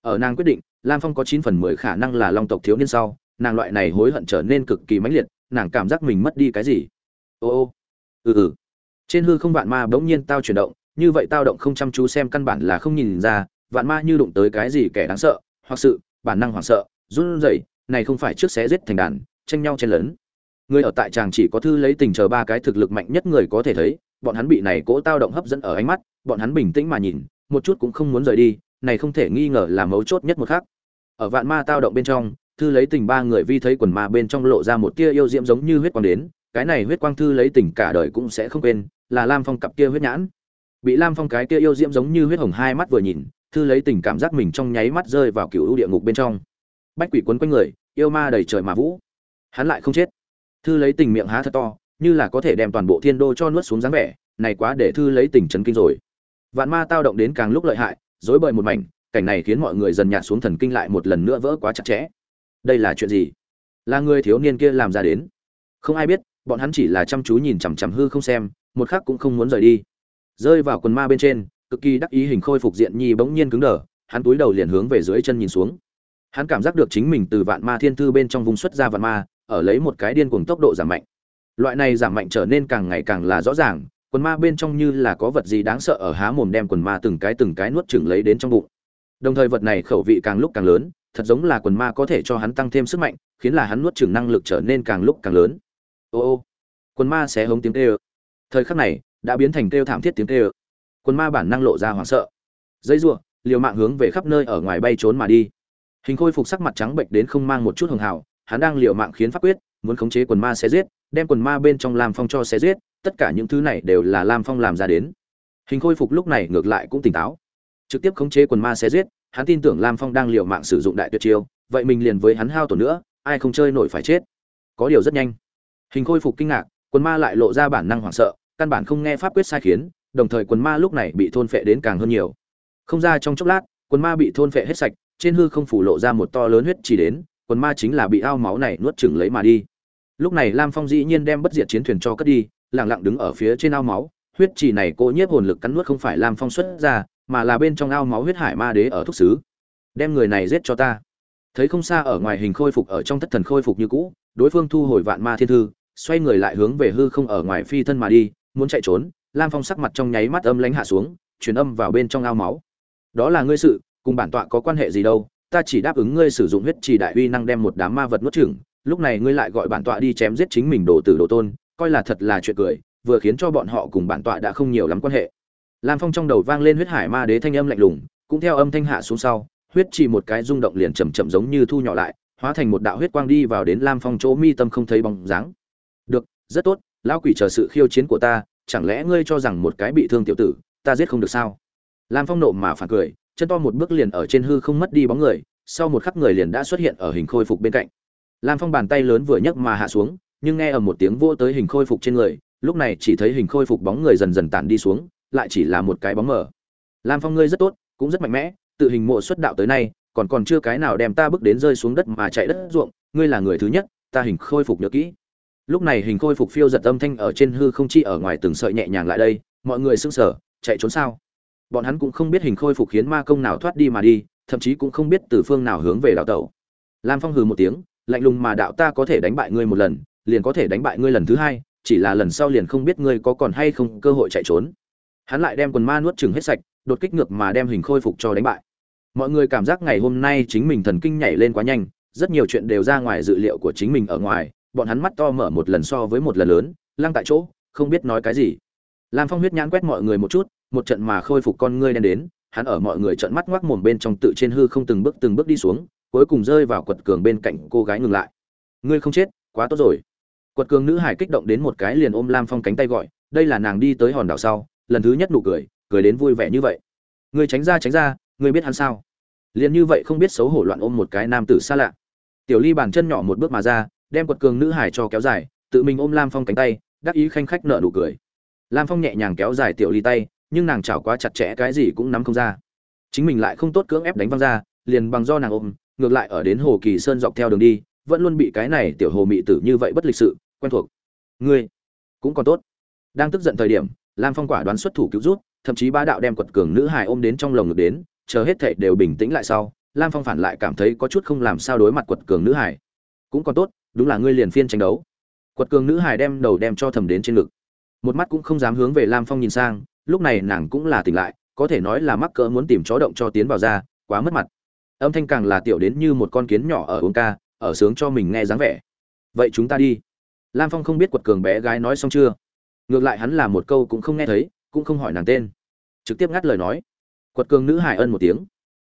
Ở nàng quyết định, lam phong có chín phần mười khả năng là long tộc thiếu niên sau, nàng loại này hối hận trở nên cực kỳ mãnh liệt, nàng cảm giác mình mất đi cái gì? Ô ô. Ừ ừ. Trên hư không vạn ma bỗng nhiên tao chuyển động như vậy tao động không chăm chú xem căn bản là không nhìn ra, vạn ma như đụng tới cái gì kẻ đáng sợ, hoặc sự, bản năng hoảng sợ, run rẩy, này không phải trước xé giết thành đàn, tranh nhau chen lớn người ở tại chàng chỉ có thư lấy tình chờ ba cái thực lực mạnh nhất người có thể thấy, bọn hắn bị này cỗ tao động hấp dẫn ở ánh mắt, bọn hắn bình tĩnh mà nhìn, một chút cũng không muốn rời đi, này không thể nghi ngờ là mấu chốt nhất một khác. Ở vạn ma tao động bên trong, thư lấy tình ba người vi thấy quần ma bên trong lộ ra một tia yêu diễm giống như huyết quang đến, cái này huyết quang thư lấy tình cả đời cũng sẽ không quên, là lam phong cặp kia huyết nhãn bị lam phong cái kia yêu diễm giống như huyết hồng hai mắt vừa nhìn, thư lấy tình cảm giác mình trong nháy mắt rơi vào cựu địa ngục bên trong. Bách quỷ quấn quanh người, yêu ma đầy trời mà vũ. Hắn lại không chết. Thư lấy tình miệng há thật to, như là có thể đem toàn bộ thiên đô cho nuốt xuống dáng vẻ, này quá để thư lấy tình chấn kinh rồi. Vạn ma tao động đến càng lúc lợi hại dối bời một mảnh, cảnh này khiến mọi người dần nhạt xuống thần kinh lại một lần nữa vỡ quá chặt chẽ. Đây là chuyện gì? Là người thiếu niên kia làm ra đến. Không ai biết, bọn hắn chỉ là chăm chú nhìn chằm chằm hư không xem, một khắc cũng không muốn rời đi rơi vào quần ma bên trên, cực kỳ đắc ý hình khôi phục diện nhi bỗng nhiên cứng đờ, hắn túi đầu liền hướng về dưới chân nhìn xuống. Hắn cảm giác được chính mình từ vạn ma thiên thư bên trong vùng xuất ra vạn ma, ở lấy một cái điên cuồng tốc độ giảm mạnh. Loại này giảm mạnh trở nên càng ngày càng là rõ ràng, quần ma bên trong như là có vật gì đáng sợ ở há mồm đem quần ma từng cái từng cái nuốt chửng lấy đến trong bụng. Đồng thời vật này khẩu vị càng lúc càng lớn, thật giống là quần ma có thể cho hắn tăng thêm sức mạnh, khiến là hắn nuốt chửng năng lực trở nên càng lúc càng lớn. Ô ô, quần ma sẽ hống tiếng kêu. Thời khắc này đã biến thành kêu thảm thiết tiếng kêu. Quần ma bản năng lộ ra hoảng sợ. Dây rùa, liều mạng hướng về khắp nơi ở ngoài bay trốn mà đi. Hình khôi phục sắc mặt trắng bệnh đến không mang một chút hường hào, hắn đang liều mạng khiến pháp quyết, muốn khống chế quần ma sẽ giết, đem quần ma bên trong lam phong cho sẽ giết, tất cả những thứ này đều là lam phong làm ra đến. Hình khôi phục lúc này ngược lại cũng tỉnh táo. Trực tiếp khống chế quần ma sẽ giết, hắn tin tưởng lam phong đang liều mạng sử dụng đại tuyệt chiêu, vậy mình liền với hắn hao tổn nữa, ai không chơi nổi phải chết. Có điều rất nhanh. Hình khôi phục kinh ngạc, quần ma lại lộ ra bản năng hoảng sợ căn bản không nghe pháp quyết sai khiến, đồng thời quần ma lúc này bị thôn phệ đến càng hơn nhiều. Không ra trong chốc lát, quần ma bị thôn phệ hết sạch, trên hư không phủ lộ ra một to lớn huyết chỉ đến, quần ma chính là bị ao máu này nuốt chửng lấy mà đi. Lúc này lam phong dĩ nhiên đem bất diệt chiến thuyền cho cất đi, lặng lặng đứng ở phía trên ao máu, huyết chỉ này cô nhiếp hồn lực cắn nuốt không phải lam phong xuất ra, mà là bên trong ao máu huyết hải ma đế ở thúc xứ. Đem người này giết cho ta. Thấy không xa ở ngoài hình khôi phục ở trong thất thần khôi phục như cũ, đối phương thu hồi vạn ma thiên thư, xoay người lại hướng về hư không ở ngoài phi thân mà đi muốn chạy trốn, lam phong sắc mặt trong nháy mắt âm lánh hạ xuống, truyền âm vào bên trong ao máu. Đó là ngươi sự, cùng bản tọa có quan hệ gì đâu, ta chỉ đáp ứng ngươi sử dụng huyết trì đại uy năng đem một đám ma vật nuốt chửng, lúc này ngươi lại gọi bản tọa đi chém giết chính mình đồ tử đồ tôn, coi là thật là chuyện cười, vừa khiến cho bọn họ cùng bản tọa đã không nhiều lắm quan hệ. Lam phong trong đầu vang lên huyết hải ma đế thanh âm lạnh lùng, cũng theo âm thanh hạ xuống sau, huyết trì một cái rung động liền chậm chậm giống như thu nhỏ lại, hóa thành một đạo huyết quang đi vào đến lam phong chỗ mi tâm không thấy bóng dáng. Được, rất tốt lão quỷ chờ sự khiêu chiến của ta, chẳng lẽ ngươi cho rằng một cái bị thương tiểu tử, ta giết không được sao? Lam phong nộ mà phản cười, chân to một bước liền ở trên hư không mất đi bóng người, sau một khắc người liền đã xuất hiện ở hình khôi phục bên cạnh. Lam phong bàn tay lớn vừa nhấc mà hạ xuống, nhưng nghe ở một tiếng vô tới hình khôi phục trên người, lúc này chỉ thấy hình khôi phục bóng người dần dần tản đi xuống, lại chỉ là một cái bóng mờ. Lam phong ngươi rất tốt, cũng rất mạnh mẽ, tự hình mộ xuất đạo tới nay, còn còn chưa cái nào đem ta bước đến rơi xuống đất mà chạy đất ruộng, ngươi là người thứ nhất, ta hình khôi phục nhớ kỹ lúc này hình khôi phục phiêu giật âm thanh ở trên hư không chi ở ngoài từng sợi nhẹ nhàng lại đây, mọi người sững sờ, chạy trốn sao? Bọn hắn cũng không biết hình khôi phục khiến ma công nào thoát đi mà đi, thậm chí cũng không biết từ phương nào hướng về đạo tẩu. Lam phong hừ một tiếng, lạnh lùng mà đạo ta có thể đánh bại ngươi một lần, liền có thể đánh bại ngươi lần thứ hai, chỉ là lần sau liền không biết ngươi có còn hay không cơ hội chạy trốn. Hắn lại đem quần ma nuốt chừng hết sạch, đột kích ngược mà đem hình khôi phục cho đánh bại. Mọi người cảm giác ngày hôm nay chính mình thần kinh nhảy lên quá nhanh, rất nhiều chuyện đều ra ngoài dự liệu của chính mình ở ngoài bọn hắn mắt to mở một lần so với một lần lớn, lăng tại chỗ, không biết nói cái gì. Lam phong huyết nhãn quét mọi người một chút, một trận mà khôi phục con ngươi đen đến, hắn ở mọi người trận mắt ngoác mồm bên trong tự trên hư không từng bước từng bước đi xuống, cuối cùng rơi vào quật cường bên cạnh cô gái ngừng lại. Ngươi không chết, quá tốt rồi. Quật cường nữ hải kích động đến một cái liền ôm lam phong cánh tay gọi, đây là nàng đi tới hòn đảo sau, lần thứ nhất nụ cười cười đến vui vẻ như vậy. Ngươi tránh ra tránh ra, ngươi biết hắn sao? Liền như vậy không biết xấu hổ loạn ôm một cái nam tử xa lạ. Tiểu ly bàn chân nhỏ một bước mà ra đem quật cường nữ hải cho kéo dài tự mình ôm lam phong cánh tay đắc ý khanh khách nợ nụ cười. Lam phong nhẹ nhàng kéo dài tiểu ly tay nhưng nàng chảo quá chặt chẽ cái gì cũng nắm không ra. Chính mình lại không tốt cưỡng ép đánh văng ra liền bằng do nàng ôm ngược lại ở đến hồ kỳ sơn dọc theo đường đi vẫn luôn bị cái này tiểu hồ mị tử như vậy bất lịch sự quen thuộc. Ngươi cũng còn tốt. Đang tức giận thời điểm lam phong quả đoán xuất thủ cứu rút thậm chí ba đạo đem quật cường nữ hài ôm đến trong lồng ngực đến chờ hết thảy đều bình tĩnh lại sau lam phong phản lại cảm thấy có chút không làm sao đối mặt quật cường nữ hải, cũng còn tốt đúng là ngươi liền phiên tranh đấu. Quật cường nữ hải đem đầu đem cho thầm đến trên ngực. Một mắt cũng không dám hướng về lam phong nhìn sang, lúc này nàng cũng là tỉnh lại, có thể nói là mắc cỡ muốn tìm chó động cho tiến vào ra, quá mất mặt. Âm thanh càng là tiểu đến như một con kiến nhỏ ở uống ca, ở sướng cho mình nghe dáng vẻ. Vậy chúng ta đi. Lam phong không biết quật cường bé gái nói xong chưa. Ngược lại hắn là một câu cũng không nghe thấy, cũng không hỏi nàng tên. Trực tiếp ngắt lời nói. Quật cường nữ hải ân một tiếng.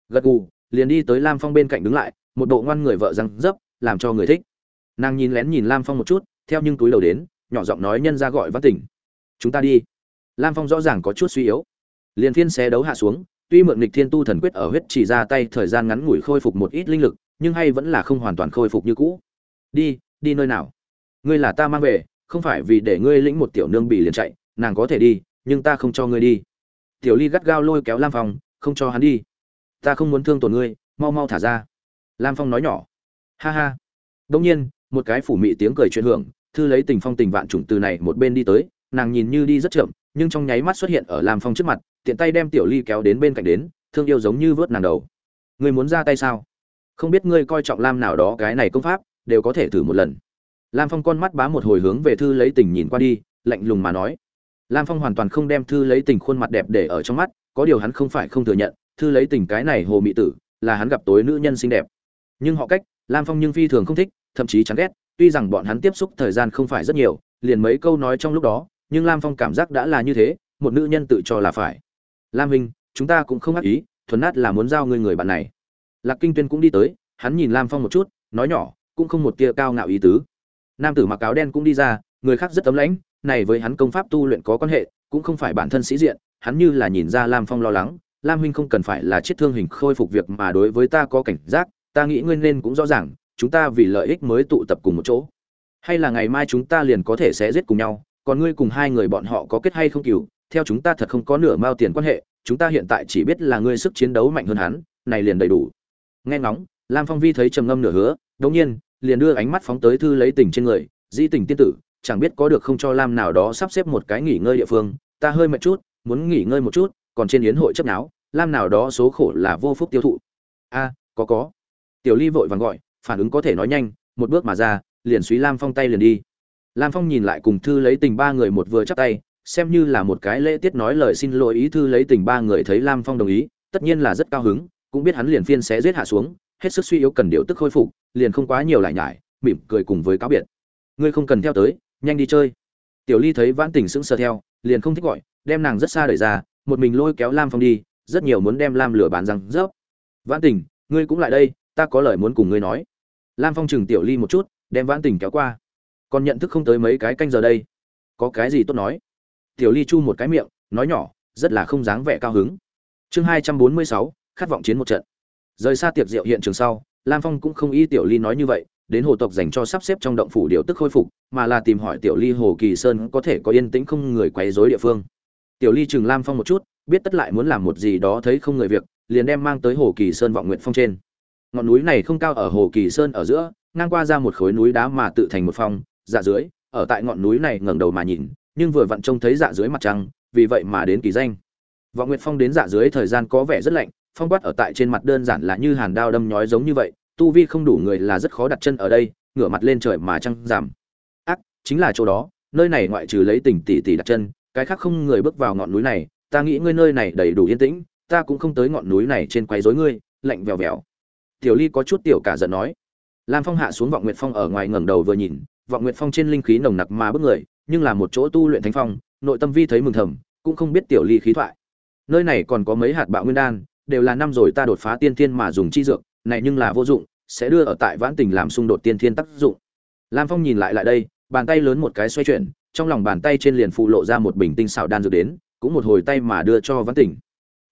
Gật gù, liền đi tới lam phong bên cạnh đứng lại, một bộ ngoan người vợ răng dấp, làm cho người thích nàng nhìn lén nhìn lam phong một chút, theo nhưng túi đầu đến, nhỏ giọng nói nhân ra gọi văn tỉnh. Chúng ta đi. Lam phong rõ ràng có chút suy yếu. Liền Thiên xé đấu hạ xuống, tuy mượn nghịch thiên tu thần quyết ở huyết chỉ ra tay thời gian ngắn ngủi khôi phục một ít linh lực, nhưng hay vẫn là không hoàn toàn khôi phục như cũ. Đi đi nơi nào? Ngươi là ta mang về, không phải vì để ngươi lĩnh một tiểu nương bị liền chạy, nàng có thể đi, nhưng ta không cho ngươi đi. Tiểu ly gắt gao lôi kéo lam phong, không cho hắn đi. Ta không muốn thương tổn ngươi, mau mau thả ra. Lam phong nói nhỏ. Ha ha. Đông nhiên một cái phủ mị tiếng cười chuyện hưởng, thư lấy tình phong tình vạn chủng từ này một bên đi tới, nàng nhìn như đi rất chậm, nhưng trong nháy mắt xuất hiện ở lam phong trước mặt, tiện tay đem tiểu ly kéo đến bên cạnh đến, thương yêu giống như vớt nàng đầu. Ngươi muốn ra tay sao? Không biết ngươi coi trọng lam nào đó cái này công pháp, đều có thể thử một lần. Lam phong con mắt bá một hồi hướng về thư lấy tình nhìn qua đi, lạnh lùng mà nói. Lam phong hoàn toàn không đem thư lấy tình khuôn mặt đẹp để ở trong mắt, có điều hắn không phải không thừa nhận, thư lấy tình cái này hồ mị tử, là hắn gặp tối nữ nhân xinh đẹp. Nhưng họ cách, lam phong nhưng phi thường không thích thậm chí chán ghét, tuy rằng bọn hắn tiếp xúc thời gian không phải rất nhiều, liền mấy câu nói trong lúc đó, nhưng lam phong cảm giác đã là như thế, một nữ nhân tự cho là phải. Lam huynh, chúng ta cũng không ác ý, thuần nát là muốn giao ngươi người bạn này. Lạc kinh tuyên cũng đi tới, hắn nhìn lam phong một chút, nói nhỏ, cũng không một tia cao ngạo ý tứ. Nam tử mặc áo đen cũng đi ra, người khác rất ấm lãnh, này với hắn công pháp tu luyện có quan hệ, cũng không phải bản thân sĩ diện, hắn như là nhìn ra lam phong lo lắng, lam huynh không cần phải là chết thương hình khôi phục việc mà đối với ta có cảnh giác, ta nghĩ nguyên nên cũng rõ ràng chúng ta vì lợi ích mới tụ tập cùng một chỗ. Hay là ngày mai chúng ta liền có thể sẽ giết cùng nhau, còn ngươi cùng hai người bọn họ có kết hay không cừu, theo chúng ta thật không có nửa mao tiền quan hệ, chúng ta hiện tại chỉ biết là ngươi sức chiến đấu mạnh hơn hắn, này liền đầy đủ. Nghe ngóng, lam phong vi thấy trầm ngâm nửa hứa đống nhiên, liền đưa ánh mắt phóng tới thư lấy tình trên người, di tình tiên tử, chẳng biết có được không cho lam nào đó sắp xếp một cái nghỉ ngơi địa phương, ta hơi mệt chút, muốn nghỉ ngơi một chút, còn trên yến hội chấp náo, lam nào đó số khổ là vô phúc tiêu thụ. A, có có. Tiểu ly vội vàng gọi phản ứng có thể nói nhanh, một bước mà ra, liền suý lam phong tay liền đi. Lam phong nhìn lại cùng thư lấy tình ba người một vừa chắp tay, xem như là một cái lễ tiết nói lời xin lỗi ý thư lấy tình ba người thấy lam phong đồng ý, tất nhiên là rất cao hứng, cũng biết hắn liền phiên sẽ giết hạ xuống, hết sức suy yếu cần điều tức khôi phục, liền không quá nhiều lại nhải, mỉm cười cùng với cáo biệt. Ngươi không cần theo tới, nhanh đi chơi. Tiểu ly thấy vãn tình sững sờ theo, liền không thích gọi, đem nàng rất xa đẩy ra, một mình lôi kéo lam phong đi, rất nhiều muốn đem lam lửa bán răng rớp. Vãn tình, ngươi cũng lại đây, ta có lời muốn cùng ngươi nói lam phong chừng tiểu ly một chút, đem vãn tình kéo qua. Còn nhận thức không tới mấy cái canh giờ đây. Có cái gì tốt nói? Tiểu ly chu một cái miệng, nói nhỏ, rất là không dáng vẻ cao hứng. Chương hai trăm bốn mươi sáu, khát vọng chiến một trận. Rời xa tiệc rượu hiện trường sau, lam phong cũng không y tiểu ly nói như vậy, đến hồ tộc dành cho sắp xếp trong động phủ điều tức khôi phục, mà là tìm hỏi tiểu ly hồ kỳ sơn có thể có yên tĩnh không người quấy rối địa phương. Tiểu ly chừng lam phong một chút, biết tất lại muốn làm một gì đó thấy không người việc, liền đem mang tới hồ kỳ sơn vọng nguyện phong trên ngọn núi này không cao ở hồ kỳ sơn ở giữa, ngang qua ra một khối núi đá mà tự thành một phong dạ dưới, ở tại ngọn núi này ngẩng đầu mà nhìn, nhưng vừa vặn trông thấy dạ dưới mặt trăng, vì vậy mà đến kỳ danh. Vọng nguyệt phong đến dạ dưới thời gian có vẻ rất lạnh, phong quát ở tại trên mặt đơn giản là như hàn đao đâm nhói giống như vậy, tu vi không đủ người là rất khó đặt chân ở đây, ngửa mặt lên trời mà trăng giảm. Ác, chính là chỗ đó, nơi này ngoại trừ lấy tỉnh tỷ tỷ đặt chân, cái khác không người bước vào ngọn núi này, ta nghĩ ngươi nơi này đầy đủ yên tĩnh, ta cũng không tới ngọn núi này trên quấy rối ngươi, lạnh vèo vèo tiểu ly có chút tiểu cả giận nói. Lam phong hạ xuống vọng nguyệt phong ở ngoài ngẩng đầu vừa nhìn, vọng nguyệt phong trên linh khí nồng nặc mà bức người, nhưng là một chỗ tu luyện thánh phong, nội tâm vi thấy mừng thầm, cũng không biết tiểu ly khí thoại. Nơi này còn có mấy hạt bạo nguyên đan, đều là năm rồi ta đột phá tiên thiên mà dùng chi dược, này nhưng là vô dụng, sẽ đưa ở tại vãn tình làm xung đột tiên thiên tác dụng. Lam phong nhìn lại lại đây, bàn tay lớn một cái xoay chuyển, trong lòng bàn tay trên liền phụ lộ ra một bình tinh xảo đan dược đến, cũng một hồi tay mà đưa cho vãn tình.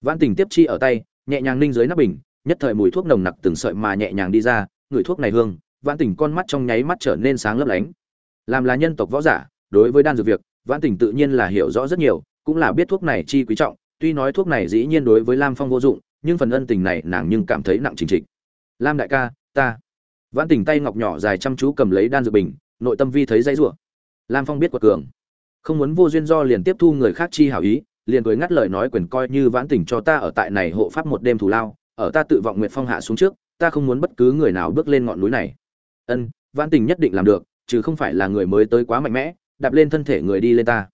Vãn tình tiếp chi ở tay, nhẹ nhàng ninh dưới nắp bình nhất thời mùi thuốc nồng nặc từng sợi mà nhẹ nhàng đi ra, người thuốc này hương, vãn tình con mắt trong nháy mắt trở nên sáng lấp lánh. Làm là nhân tộc võ giả, đối với đan dược việc, vãn tình tự nhiên là hiểu rõ rất nhiều, cũng là biết thuốc này chi quý trọng, tuy nói thuốc này dĩ nhiên đối với lam phong vô dụng, nhưng phần ân tình này nàng nhưng cảm thấy nặng chính trịch lam đại ca, ta. Vãn tình tay ngọc nhỏ dài chăm chú cầm lấy đan dược bình, nội tâm vi thấy dãy rủa. Lam phong biết quật cường. Không muốn vô duyên do liền tiếp thu người khác chi hảo ý, liền cười ngắt lời nói quyền coi như vãn tình cho ta ở tại này hộ pháp một đêm thù lao ở ta tự vọng nguyện phong hạ xuống trước, ta không muốn bất cứ người nào bước lên ngọn núi này. Ân, vãn tình nhất định làm được, chứ không phải là người mới tới quá mạnh mẽ, đạp lên thân thể người đi lên ta.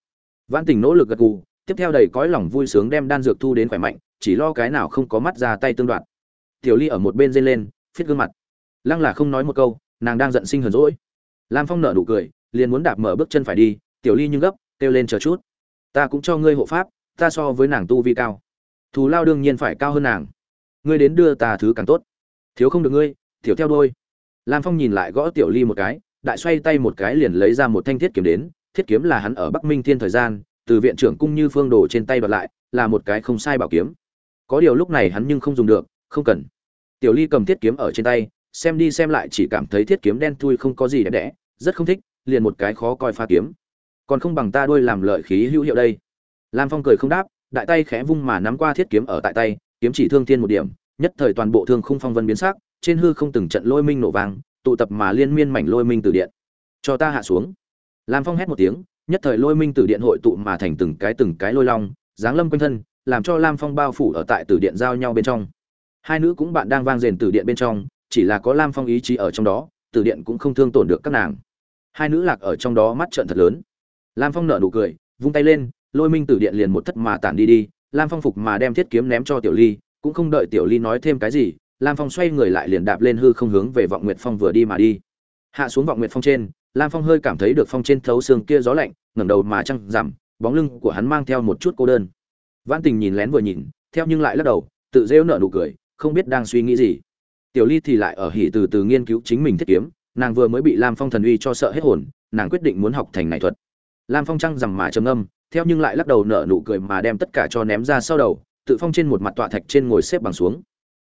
Vãn tình nỗ lực gật gù, tiếp theo đầy cõi lòng vui sướng đem đan dược thu đến khỏe mạnh, chỉ lo cái nào không có mắt ra tay tương đoạn tiểu ly ở một bên dây lên, phiết gương mặt. Lăng là không nói một câu, nàng đang giận sinh hờn rỗi lam phong nở nụ cười, liền muốn đạp mở bước chân phải đi, tiểu ly nhưng gấp, kêu lên chờ chút. Ta cũng cho ngươi hộ pháp, ta so với nàng tu vi cao. Thù lao đương nhiên phải cao hơn nàng ngươi đến đưa ta thứ càng tốt. Thiếu không được ngươi thiếu theo đôi lam phong nhìn lại gõ tiểu ly một cái, đại xoay tay một cái liền lấy ra một thanh thiết kiếm đến, thiết kiếm là hắn ở bắc minh thiên thời gian, từ viện trưởng cung như phương đồ trên tay bật lại, là một cái không sai bảo kiếm. Có điều lúc này hắn nhưng không dùng được, không cần. Tiểu ly cầm thiết kiếm ở trên tay, xem đi xem lại chỉ cảm thấy thiết kiếm đen thui không có gì đẹp đẽ, rất không thích, liền một cái khó coi pha kiếm. Còn không bằng ta đuôi làm lợi khí hữu hiệu đây. Lam phong cười không đáp, đại tay khẽ vung mà nắm qua thiết kiếm ở tại tay kiếm chỉ thương thiên một điểm, nhất thời toàn bộ thương khung phong vân biến sắc, trên hư không từng trận lôi minh nổ vang, tụ tập mà liên miên mảnh lôi minh từ điện. Cho ta hạ xuống. Lam phong hét một tiếng, nhất thời lôi minh từ điện hội tụ mà thành từng cái từng cái lôi long, giáng lâm quanh thân, làm cho lam phong bao phủ ở tại tử điện giao nhau bên trong. Hai nữ cũng bạn đang vang rền tử điện bên trong, chỉ là có lam phong ý chí ở trong đó, tử điện cũng không thương tổn được các nàng. Hai nữ lạc ở trong đó mắt trợn thật lớn. Lam phong nở nụ cười, vung tay lên, lôi minh tử điện liền một thất mà tản đi đi lam phong phục mà đem thiết kiếm ném cho tiểu ly, cũng không đợi tiểu ly nói thêm cái gì, lam phong xoay người lại liền đạp lên hư không hướng về vọng nguyệt phong vừa đi mà đi. Hạ xuống vọng nguyệt phong trên, lam phong hơi cảm thấy được phong trên thấu xương kia gió lạnh, ngẩng đầu mà trăng rằm, bóng lưng của hắn mang theo một chút cô đơn. Vãn tình nhìn lén vừa nhìn, theo nhưng lại lắc đầu, tự rêu nở nụ cười, không biết đang suy nghĩ gì. Tiểu ly thì lại ở hỉ từ từ nghiên cứu chính mình thiết kiếm, nàng vừa mới bị lam phong thần uy cho sợ hết hồn, nàng quyết định muốn học thành này thuật. Lam phong trăng rằm mà trầm âm theo nhưng lại lắc đầu nở nụ cười mà đem tất cả cho ném ra sau đầu, tự phong trên một mặt tọa thạch trên ngồi xếp bằng xuống.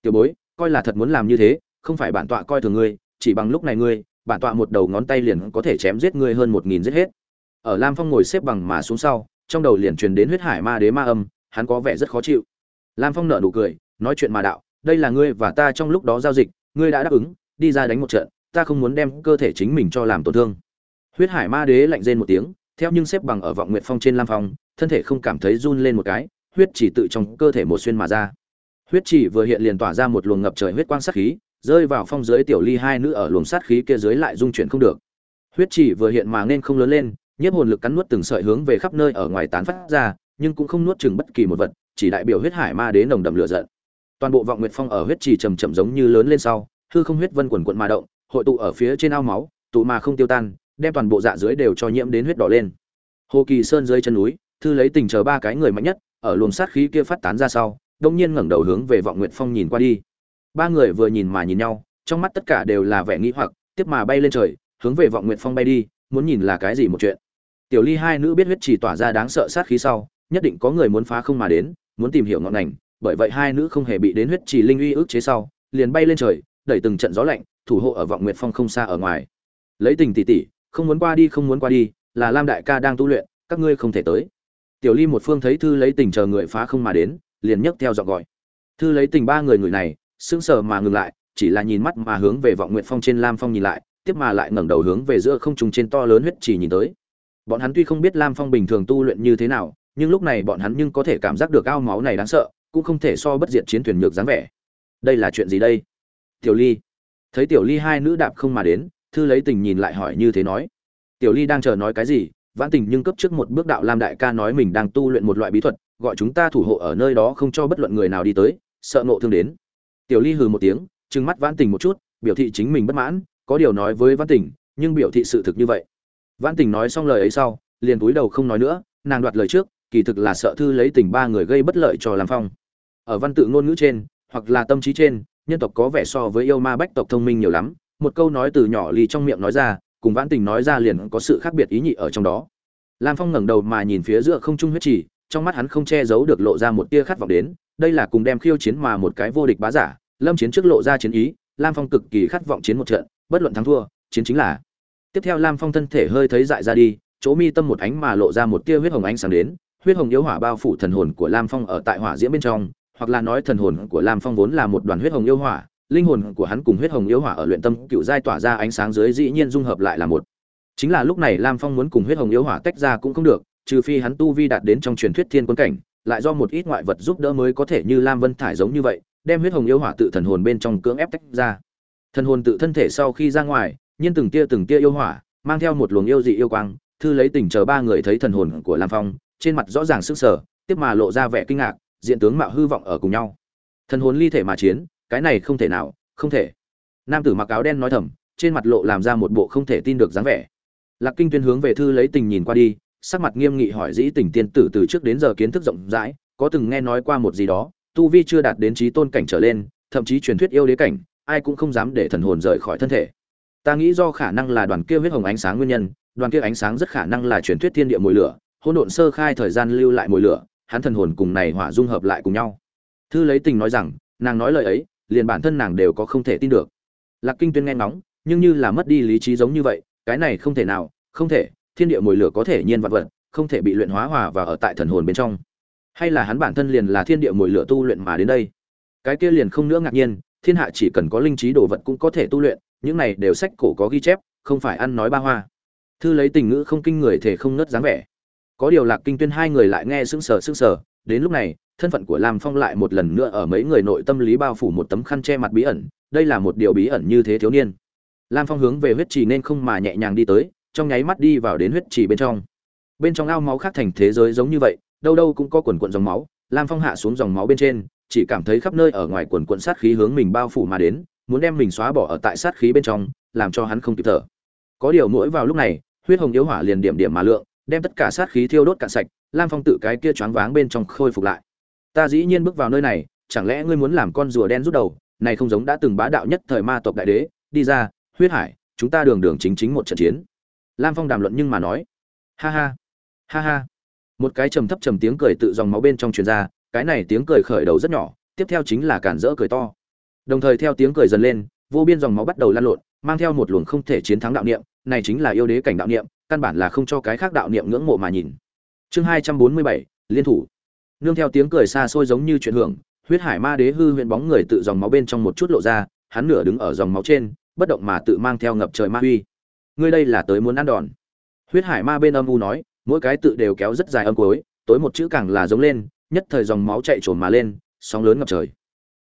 Tiểu bối, coi là thật muốn làm như thế, không phải bản tọa coi thường ngươi, chỉ bằng lúc này ngươi, bản tọa một đầu ngón tay liền có thể chém giết ngươi hơn một nghìn giết hết. Ở lam phong ngồi xếp bằng mà xuống sau, trong đầu liền truyền đến huyết hải ma đế ma âm, hắn có vẻ rất khó chịu. Lam phong nở nụ cười, nói chuyện mà đạo, đây là ngươi và ta trong lúc đó giao dịch, ngươi đã đáp ứng, đi ra đánh một trận, ta không muốn đem cơ thể chính mình cho làm tổn thương. Huyết hải ma đế lạnh rên một tiếng theo nhưng xếp bằng ở vọng nguyện phong trên lam phong, thân thể không cảm thấy run lên một cái, huyết chỉ tự trong cơ thể một xuyên mà ra. Huyết chỉ vừa hiện liền tỏa ra một luồng ngập trời huyết quang sát khí, rơi vào phong dưới tiểu ly hai nữ ở luồng sát khí kia dưới lại dung chuyển không được. Huyết chỉ vừa hiện mà nên không lớn lên, nhiếp hồn lực cắn nuốt từng sợi hướng về khắp nơi ở ngoài tán phát ra, nhưng cũng không nuốt chừng bất kỳ một vật, chỉ đại biểu huyết hải ma đến nồng đậm lửa giận. Toàn bộ vọng nguyệt phong ở huyết trì trầm chậm giống như lớn lên sau, hư không huyết vân quần quận mà động, hội tụ ở phía trên ao máu, tụ mà không tiêu tan đem toàn bộ dạ dưới đều cho nhiễm đến huyết đỏ lên. Hồ kỳ sơn dưới chân núi, thư lấy tình chờ ba cái người mạnh nhất, ở luồng sát khí kia phát tán ra sau, đông nhiên ngẩng đầu hướng về vọng nguyệt phong nhìn qua đi. Ba người vừa nhìn mà nhìn nhau, trong mắt tất cả đều là vẻ nghĩ hoặc, tiếp mà bay lên trời, hướng về vọng nguyệt phong bay đi, muốn nhìn là cái gì một chuyện. Tiểu ly hai nữ biết huyết chỉ tỏa ra đáng sợ sát khí sau, nhất định có người muốn phá không mà đến, muốn tìm hiểu ngọn ngành, bởi vậy hai nữ không hề bị đến huyết chỉ linh uy ức chế sau, liền bay lên trời, đẩy từng trận gió lạnh, thủ hộ ở vọng nguyệt phong không xa ở ngoài. Lấy tình tỷ tỷ không muốn qua đi, không muốn qua đi, là lam đại ca đang tu luyện, các ngươi không thể tới. Tiểu ly một phương thấy thư lấy tình chờ người phá không mà đến, liền nhấc theo giọng gọi. Thư lấy tình ba người người này, sững sờ mà ngừng lại, chỉ là nhìn mắt mà hướng về vọng nguyện phong trên lam phong nhìn lại, tiếp mà lại ngẩng đầu hướng về giữa không trung trên to lớn huyết chỉ nhìn tới. Bọn hắn tuy không biết lam phong bình thường tu luyện như thế nào, nhưng lúc này bọn hắn nhưng có thể cảm giác được ao máu này đáng sợ, cũng không thể so bất diệt chiến thuyền nhược dáng vẻ. Đây là chuyện gì đây? Tiểu ly. Thấy tiểu ly hai nữ đạp không mà đến thư lấy tình nhìn lại hỏi như thế nói. Tiểu ly đang chờ nói cái gì? Vãn tình nhưng cấp trước một bước đạo lam đại ca nói mình đang tu luyện một loại bí thuật, gọi chúng ta thủ hộ ở nơi đó không cho bất luận người nào đi tới, sợ ngộ thương đến. Tiểu ly hừ một tiếng, trừng mắt vãn tình một chút, biểu thị chính mình bất mãn, có điều nói với vãn tình, nhưng biểu thị sự thực như vậy. Vãn tình nói xong lời ấy sau, liền cúi đầu không nói nữa, nàng đoạt lời trước, kỳ thực là sợ thư lấy tình ba người gây bất lợi cho làm phong. Ở văn tự ngôn ngữ trên, hoặc là tâm trí trên, nhân tộc có vẻ so với yêu ma bách tộc thông minh nhiều lắm một câu nói từ nhỏ lì trong miệng nói ra, cùng vãn tình nói ra liền có sự khác biệt ý nhị ở trong đó. Lam phong ngẩng đầu mà nhìn phía giữa không trung huyết trì, trong mắt hắn không che giấu được lộ ra một tia khát vọng đến, đây là cùng đem khiêu chiến mà một cái vô địch bá giả, lâm chiến trước lộ ra chiến ý, lam phong cực kỳ khát vọng chiến một trận, bất luận thắng thua, chiến chính là. Tiếp theo lam phong thân thể hơi thấy dại ra đi, chỗ mi tâm một ánh mà lộ ra một tia huyết hồng ánh sáng đến, huyết hồng yếu hỏa bao phủ thần hồn của lam phong ở tại hỏa diễm bên trong, hoặc là nói thần hồn của lam phong vốn là một đoàn huyết hồng yêu hỏa linh hồn của hắn cùng huyết hồng yêu hỏa ở luyện tâm cựu giai tỏa ra ánh sáng dưới dĩ nhiên dung hợp lại là một. Chính là lúc này lam phong muốn cùng huyết hồng yêu hỏa tách ra cũng không được, trừ phi hắn tu vi đạt đến trong truyền thuyết thiên quân cảnh, lại do một ít ngoại vật giúp đỡ mới có thể như lam vân thải giống như vậy, đem huyết hồng yêu hỏa tự thần hồn bên trong cưỡng ép tách ra. Thần hồn tự thân thể sau khi ra ngoài, nhiên từng tia từng tia yêu hỏa, mang theo một luồng yêu dị yêu quang, thư lấy tình chờ ba người thấy thần hồn của lam phong, trên mặt rõ ràng sức sở tiếp mà lộ ra vẻ kinh ngạc, diện tướng mạo hư vọng ở cùng nhau. Thần hồn ly thể mà chiến cái này không thể nào, không thể. Nam tử mặc áo đen nói thầm, trên mặt lộ làm ra một bộ không thể tin được dáng vẻ. Lạc kinh tuyên hướng về thư lấy tình nhìn qua đi, sắc mặt nghiêm nghị hỏi dĩ tình tiên tử từ trước đến giờ kiến thức rộng rãi, có từng nghe nói qua một gì đó, tu vi chưa đạt đến trí tôn cảnh trở lên, thậm chí truyền thuyết yêu đế cảnh, ai cũng không dám để thần hồn rời khỏi thân thể. Ta nghĩ do khả năng là đoàn kia huyết hồng ánh sáng nguyên nhân, đoàn kia ánh sáng rất khả năng là truyền thuyết thiên địa mùi lửa, hỗn độn sơ khai thời gian lưu lại mùi lửa, hắn thần hồn cùng này hỏa dung hợp lại cùng nhau. Thư lấy tình nói rằng, nàng nói lời ấy liền bản thân nàng đều có không thể tin được. Lạc kinh tuyên nghe ngóng, nhưng như là mất đi lý trí giống như vậy, cái này không thể nào, không thể, thiên địa mùi lửa có thể nhiên vật vật, không thể bị luyện hóa hòa và ở tại thần hồn bên trong. Hay là hắn bản thân liền là thiên địa mùi lửa tu luyện mà đến đây? Cái kia liền không nữa ngạc nhiên, thiên hạ chỉ cần có linh trí đồ vật cũng có thể tu luyện, những này đều sách cổ có ghi chép, không phải ăn nói ba hoa. Thư lấy tình ngữ không kinh người thể không nớt dáng vẻ. Có điều lạc kinh tuyên hai người lại nghe sững sờ sững sờ, đến lúc này thân phận của lam phong lại một lần nữa ở mấy người nội tâm lý bao phủ một tấm khăn che mặt bí ẩn, đây là một điều bí ẩn như thế thiếu niên. Lam phong hướng về huyết trì nên không mà nhẹ nhàng đi tới, trong nháy mắt đi vào đến huyết trì bên trong. Bên trong ao máu khác thành thế giới giống như vậy, đâu đâu cũng có quần quận dòng máu, lam phong hạ xuống dòng máu bên trên, chỉ cảm thấy khắp nơi ở ngoài quần quận sát khí hướng mình bao phủ mà đến, muốn đem mình xóa bỏ ở tại sát khí bên trong, làm cho hắn không kịp thở. Có điều mỗi vào lúc này, huyết hồng yếu hỏa liền điểm điểm mà lượng, đem tất cả sát khí thiêu đốt cạn sạch, lam phong tự cái kia choáng váng bên trong khôi phục lại ta dĩ nhiên bước vào nơi này, chẳng lẽ ngươi muốn làm con rùa đen rút đầu? Này không giống đã từng bá đạo nhất thời ma tộc đại đế, đi ra, huyết hải, chúng ta đường đường chính chính một trận chiến. Lam phong đàm luận nhưng mà nói, ha ha ha ha. Một cái trầm thấp trầm tiếng cười tự dòng máu bên trong truyền ra, cái này tiếng cười khởi đầu rất nhỏ, tiếp theo chính là cản rỡ cười to. Đồng thời theo tiếng cười dần lên, vô biên dòng máu bắt đầu lan lộn, mang theo một luồng không thể chiến thắng đạo niệm, này chính là yêu đế cảnh đạo niệm, căn bản là không cho cái khác đạo niệm ngưỡng mộ mà nhìn. Chương hai trăm bốn mươi bảy, liên thủ nương theo tiếng cười xa xôi giống như chuyện hưởng, huyết hải ma đế hư huyện bóng người tự dòng máu bên trong một chút lộ ra, hắn nửa đứng ở dòng máu trên, bất động mà tự mang theo ngập trời ma huy. Ngươi đây là tới muốn ăn đòn. Huyết hải ma bên âm u nói, mỗi cái tự đều kéo rất dài âm cuối, tối một chữ càng là giống lên, nhất thời dòng máu chạy trồn mà lên, sóng lớn ngập trời.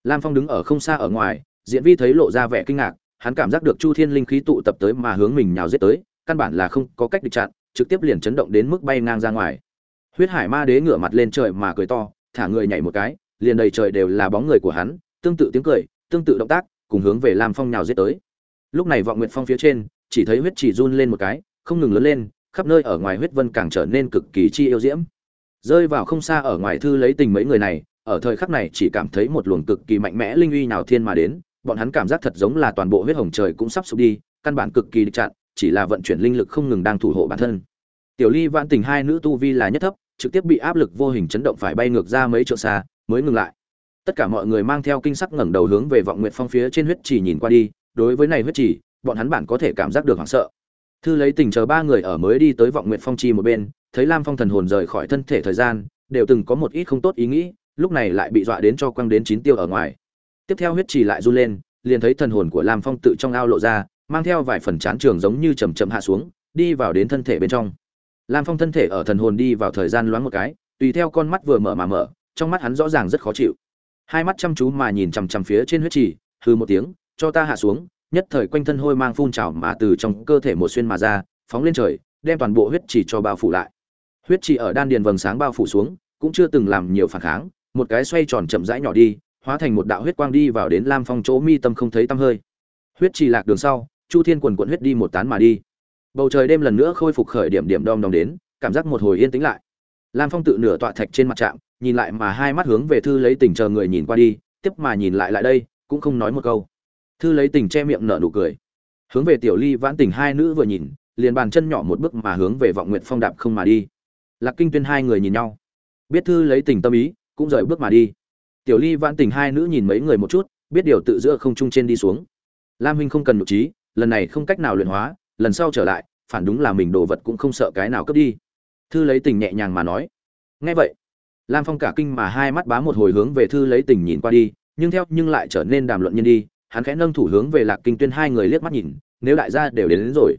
Lam phong đứng ở không xa ở ngoài, diễn vi thấy lộ ra vẻ kinh ngạc, hắn cảm giác được chu thiên linh khí tụ tập tới mà hướng mình nhào giết tới, căn bản là không có cách địch chặn, trực tiếp liền chấn động đến mức bay ngang ra ngoài huyết hải ma đế ngửa mặt lên trời mà cười to, thả người nhảy một cái, liền đầy trời đều là bóng người của hắn, tương tự tiếng cười, tương tự động tác, cùng hướng về lam phong nhào giết tới. Lúc này vọng nguyệt phong phía trên, chỉ thấy huyết chỉ run lên một cái, không ngừng lớn lên, khắp nơi ở ngoài huyết vân càng trở nên cực kỳ chi yêu diễm. Rơi vào không xa ở ngoài thư lấy tình mấy người này, ở thời khắc này chỉ cảm thấy một luồng cực kỳ mạnh mẽ linh uy nào thiên mà đến, bọn hắn cảm giác thật giống là toàn bộ huyết hồng trời cũng sắp sụp đi, căn bản cực kỳ địch chặn, chỉ là vận chuyển linh lực không ngừng đang thủ hộ bản thân. Tiểu ly Vạn tình hai nữ tu vi là nhất thấp trực tiếp bị áp lực vô hình chấn động phải bay ngược ra mấy chỗ xa, mới ngừng lại. Tất cả mọi người mang theo kinh sắc ngẩng đầu hướng về vọng nguyệt phong phía trên huyết chỉ nhìn qua đi, đối với này huyết chỉ bọn hắn bản có thể cảm giác được hoảng sợ. Thư lấy tình chờ ba người ở mới đi tới vọng nguyệt phong chi một bên, thấy lam phong thần hồn rời khỏi thân thể thời gian, đều từng có một ít không tốt ý nghĩ, lúc này lại bị dọa đến cho quăng đến chín tiêu ở ngoài. Tiếp theo huyết chỉ lại run lên, liền thấy thần hồn của lam phong tự trong ao lộ ra, mang theo vài phần chán trường giống như chầm chậm hạ xuống, đi vào đến thân thể bên trong lam phong thân thể ở thần hồn đi vào thời gian loáng một cái, tùy theo con mắt vừa mở mà mở, trong mắt hắn rõ ràng rất khó chịu. Hai mắt chăm chú mà nhìn chằm chằm phía trên huyết trì hư một tiếng, cho ta hạ xuống, nhất thời quanh thân hôi mang phun trào mà từ trong cơ thể một xuyên mà ra, phóng lên trời, đem toàn bộ huyết trì cho bao phủ lại. Huyết trì ở đan điền vầng sáng bao phủ xuống, cũng chưa từng làm nhiều phản kháng, một cái xoay tròn chậm rãi nhỏ đi, hóa thành một đạo huyết quang đi vào đến lam phong chỗ mi tâm không thấy tăm hơi. Huyết trì lạc đường sau, chu thiên quần quần huyết đi một tán mà đi bầu trời đêm lần nữa khôi phục khởi điểm điểm đom đóm đến, cảm giác một hồi yên tĩnh lại. Lam phong tự nửa tọa thạch trên mặt trạm, nhìn lại mà hai mắt hướng về thư lấy tình chờ người nhìn qua đi, tiếp mà nhìn lại lại đây, cũng không nói một câu. Thư lấy tình che miệng nở nụ cười. Hướng về tiểu ly vãn tình hai nữ vừa nhìn, liền bàn chân nhỏ một bước mà hướng về vọng nguyện phong đạp không mà đi. Lạc kinh tuyên hai người nhìn nhau. Biết thư lấy tình tâm ý, cũng rời bước mà đi. Tiểu ly vãn tình hai nữ nhìn mấy người một chút, biết điều tự giữa không trung trên đi xuống. Lam huynh không cần nhục trí, lần này không cách nào luyện hóa lần sau trở lại phản đúng là mình đồ vật cũng không sợ cái nào cướp đi. Thư lấy tình nhẹ nhàng mà nói. Nghe vậy lam phong cả kinh mà hai mắt bá một hồi hướng về thư lấy tình nhìn qua đi nhưng theo nhưng lại trở nên đàm luận nhân đi hắn khẽ nâng thủ hướng về lạc kinh tuyên hai người liếc mắt nhìn nếu đại gia đều đến, đến rồi.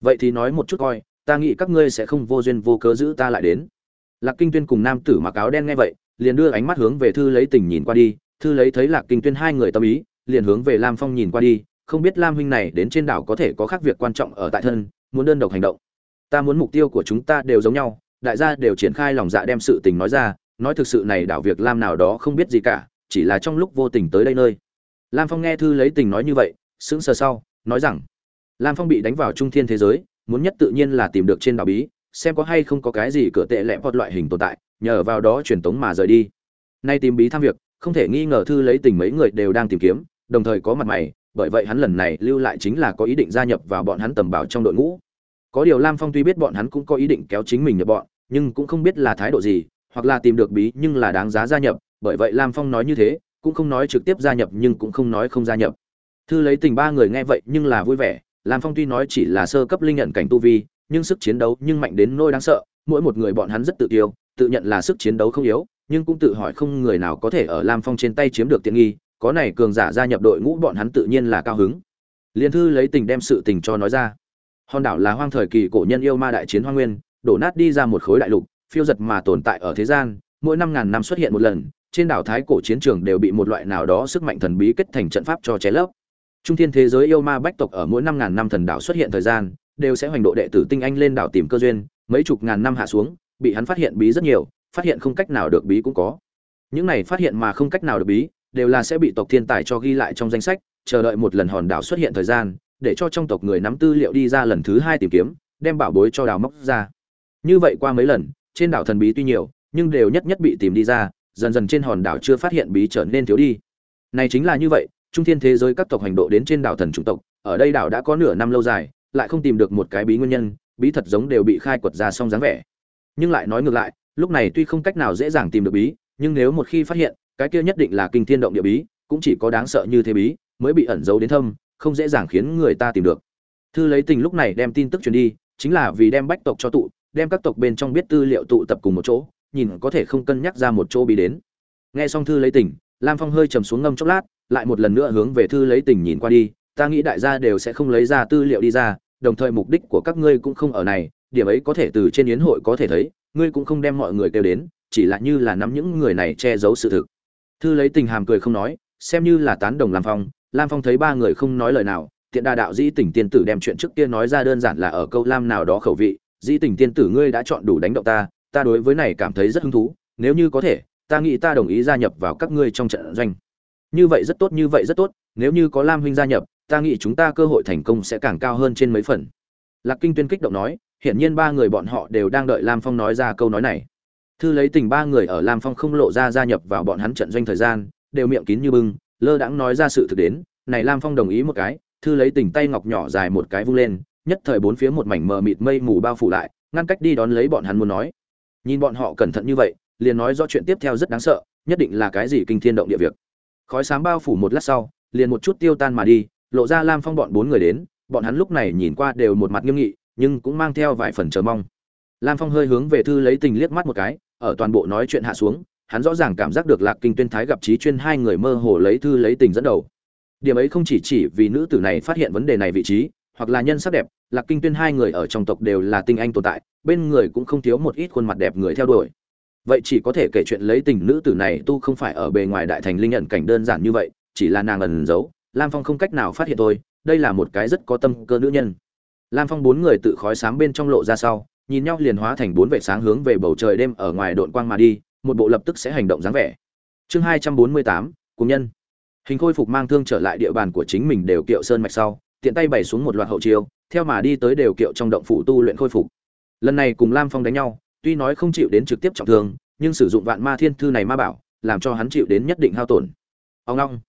Vậy thì nói một chút coi ta nghĩ các ngươi sẽ không vô duyên vô cớ giữ ta lại đến. Lạc kinh tuyên cùng nam tử mặc áo đen nghe vậy liền đưa ánh mắt hướng về thư lấy tình nhìn qua đi thư lấy thấy lạc kinh tuyên hai người tâm ý liền hướng về lam phong nhìn qua đi không biết lam huynh này đến trên đảo có thể có khác việc quan trọng ở tại thân, muốn đơn độc hành động. Ta muốn mục tiêu của chúng ta đều giống nhau, đại gia đều triển khai lòng dạ đem sự tình nói ra, nói thực sự này đảo việc lam nào đó không biết gì cả, chỉ là trong lúc vô tình tới đây nơi. Lam phong nghe thư lấy tình nói như vậy, sững sờ sau, nói rằng, lam phong bị đánh vào trung thiên thế giới, muốn nhất tự nhiên là tìm được trên đảo bí, xem có hay không có cái gì cửa tệ lẽ hoặc loại hình tồn tại, nhờ vào đó truyền tống mà rời đi. Nay tìm bí tham việc, không thể nghi ngờ thư lấy tình mấy người đều đang tìm kiếm, đồng thời có mặt mày bởi vậy hắn lần này lưu lại chính là có ý định gia nhập vào bọn hắn tầm bảo trong đội ngũ. Có điều lam phong tuy biết bọn hắn cũng có ý định kéo chính mình nhập bọn, nhưng cũng không biết là thái độ gì, hoặc là tìm được bí nhưng là đáng giá gia nhập, bởi vậy lam phong nói như thế, cũng không nói trực tiếp gia nhập nhưng cũng không nói không gia nhập. Thư lấy tình ba người nghe vậy nhưng là vui vẻ, lam phong tuy nói chỉ là sơ cấp linh nhận cảnh tu vi, nhưng sức chiến đấu nhưng mạnh đến nỗi đáng sợ, mỗi một người bọn hắn rất tự tiêu tự nhận là sức chiến đấu không yếu, nhưng cũng tự hỏi không người nào có thể ở lam phong trên tay chiếm được tiện nghi có này cường giả gia nhập đội ngũ bọn hắn tự nhiên là cao hứng. Liên thư lấy tình đem sự tình cho nói ra. Hòn đảo là hoang thời kỳ cổ nhân yêu ma đại chiến hoang nguyên, đổ nát đi ra một khối đại lục, phiêu giật mà tồn tại ở thế gian, mỗi năm ngàn năm xuất hiện một lần, trên đảo thái cổ chiến trường đều bị một loại nào đó sức mạnh thần bí kết thành trận pháp cho chế lấp. Trung thiên thế giới yêu ma bách tộc ở mỗi năm ngàn năm thần đảo xuất hiện thời gian, đều sẽ hoành độ đệ tử tinh anh lên đảo tìm cơ duyên, mấy chục ngàn năm hạ xuống, bị hắn phát hiện bí rất nhiều, phát hiện không cách nào được bí cũng có. Những này phát hiện mà không cách nào được bí đều là sẽ bị tộc thiên tài cho ghi lại trong danh sách, chờ đợi một lần hòn đảo xuất hiện thời gian, để cho trong tộc người nắm tư liệu đi ra lần thứ hai tìm kiếm, đem bảo bối cho đào móc ra. Như vậy qua mấy lần, trên đảo thần bí tuy nhiều, nhưng đều nhất nhất bị tìm đi ra, dần dần trên hòn đảo chưa phát hiện bí trở nên thiếu đi. Này chính là như vậy, trung thiên thế giới các tộc hành độ đến trên đảo thần chủng tộc, ở đây đảo đã có nửa năm lâu dài, lại không tìm được một cái bí nguyên nhân, bí thật giống đều bị khai quật ra xong dáng vẻ. Nhưng lại nói ngược lại, lúc này tuy không cách nào dễ dàng tìm được bí, nhưng nếu một khi phát hiện cái kia nhất định là kinh thiên động địa bí, cũng chỉ có đáng sợ như thế bí, mới bị ẩn giấu đến thâm, không dễ dàng khiến người ta tìm được. Thư lấy tình lúc này đem tin tức truyền đi, chính là vì đem bách tộc cho tụ, đem các tộc bên trong biết tư liệu tụ tập cùng một chỗ, nhìn có thể không cân nhắc ra một chỗ bí đến. Nghe xong thư lấy tình, lam phong hơi trầm xuống ngâm chốc lát, lại một lần nữa hướng về thư lấy tình nhìn qua đi, ta nghĩ đại gia đều sẽ không lấy ra tư liệu đi ra, đồng thời mục đích của các ngươi cũng không ở này, điểm ấy có thể từ trên yến hội có thể thấy, ngươi cũng không đem mọi người kêu đến, chỉ là như là nắm những người này che giấu sự thực thư lấy tình hàm cười không nói, xem như là tán đồng lam phong. Lam phong thấy ba người không nói lời nào, tiện đà đạo dĩ tỉnh tiên tử đem chuyện trước kia nói ra đơn giản là ở câu lam nào đó khẩu vị. Dĩ tỉnh tiên tử ngươi đã chọn đủ đánh động ta ta đối với này cảm thấy rất hứng thú, nếu như có thể, ta nghĩ ta đồng ý gia nhập vào các ngươi trong trận doanh. Như vậy rất tốt, như vậy rất tốt, nếu như có lam huynh gia nhập, ta nghĩ chúng ta cơ hội thành công sẽ càng cao hơn trên mấy phần. Lạc kinh tuyên kích động nói, hiển nhiên ba người bọn họ đều đang đợi lam phong nói ra câu nói này thư lấy tình ba người ở lam phong không lộ ra gia nhập vào bọn hắn trận doanh thời gian, đều miệng kín như bưng, lơ đãng nói ra sự thực đến, này lam phong đồng ý một cái, thư lấy tình tay ngọc nhỏ dài một cái vung lên, nhất thời bốn phía một mảnh mờ mịt mây mù bao phủ lại, ngăn cách đi đón lấy bọn hắn muốn nói. Nhìn bọn họ cẩn thận như vậy, liền nói do chuyện tiếp theo rất đáng sợ, nhất định là cái gì kinh thiên động địa việc. Khói sáng bao phủ một lát sau, liền một chút tiêu tan mà đi, lộ ra lam phong bọn bốn người đến, bọn hắn lúc này nhìn qua đều một mặt nghiêm nghị, nhưng cũng mang theo vài phần chờ mong. Lam phong hơi hướng về thư lấy tình liếc mắt một cái ở toàn bộ nói chuyện hạ xuống, hắn rõ ràng cảm giác được lạc kinh tuyên thái gặp trí chuyên hai người mơ hồ lấy thư lấy tình dẫn đầu. Điểm ấy không chỉ chỉ vì nữ tử này phát hiện vấn đề này vị trí, hoặc là nhân sắc đẹp, lạc kinh tuyên hai người ở trong tộc đều là tinh anh tồn tại, bên người cũng không thiếu một ít khuôn mặt đẹp người theo đuổi. Vậy chỉ có thể kể chuyện lấy tình nữ tử này tu không phải ở bề ngoài đại thành linh nhận cảnh đơn giản như vậy, chỉ là nàng ẩn giấu, lam phong không cách nào phát hiện thôi, đây là một cái rất có tâm cơ nữ nhân. Lam phong bốn người tự khói sáng bên trong lộ ra sau nhìn nhau liền hóa thành bốn vệ sáng hướng về bầu trời đêm ở ngoài độn quang mà đi, một bộ lập tức sẽ hành động dáng vẻ. Chương hai trăm bốn mươi tám, cùng nhân. Hình khôi phục mang thương trở lại địa bàn của chính mình đều kiệu sơn mạch sau, tiện tay bày xuống một loạt hậu chiêu, theo mà đi tới đều kiệu trong động phủ tu luyện khôi phục. Lần này cùng lam phong đánh nhau, tuy nói không chịu đến trực tiếp trọng thương, nhưng sử dụng vạn ma thiên thư này ma bảo, làm cho hắn chịu đến nhất định hao tổn. Ông long.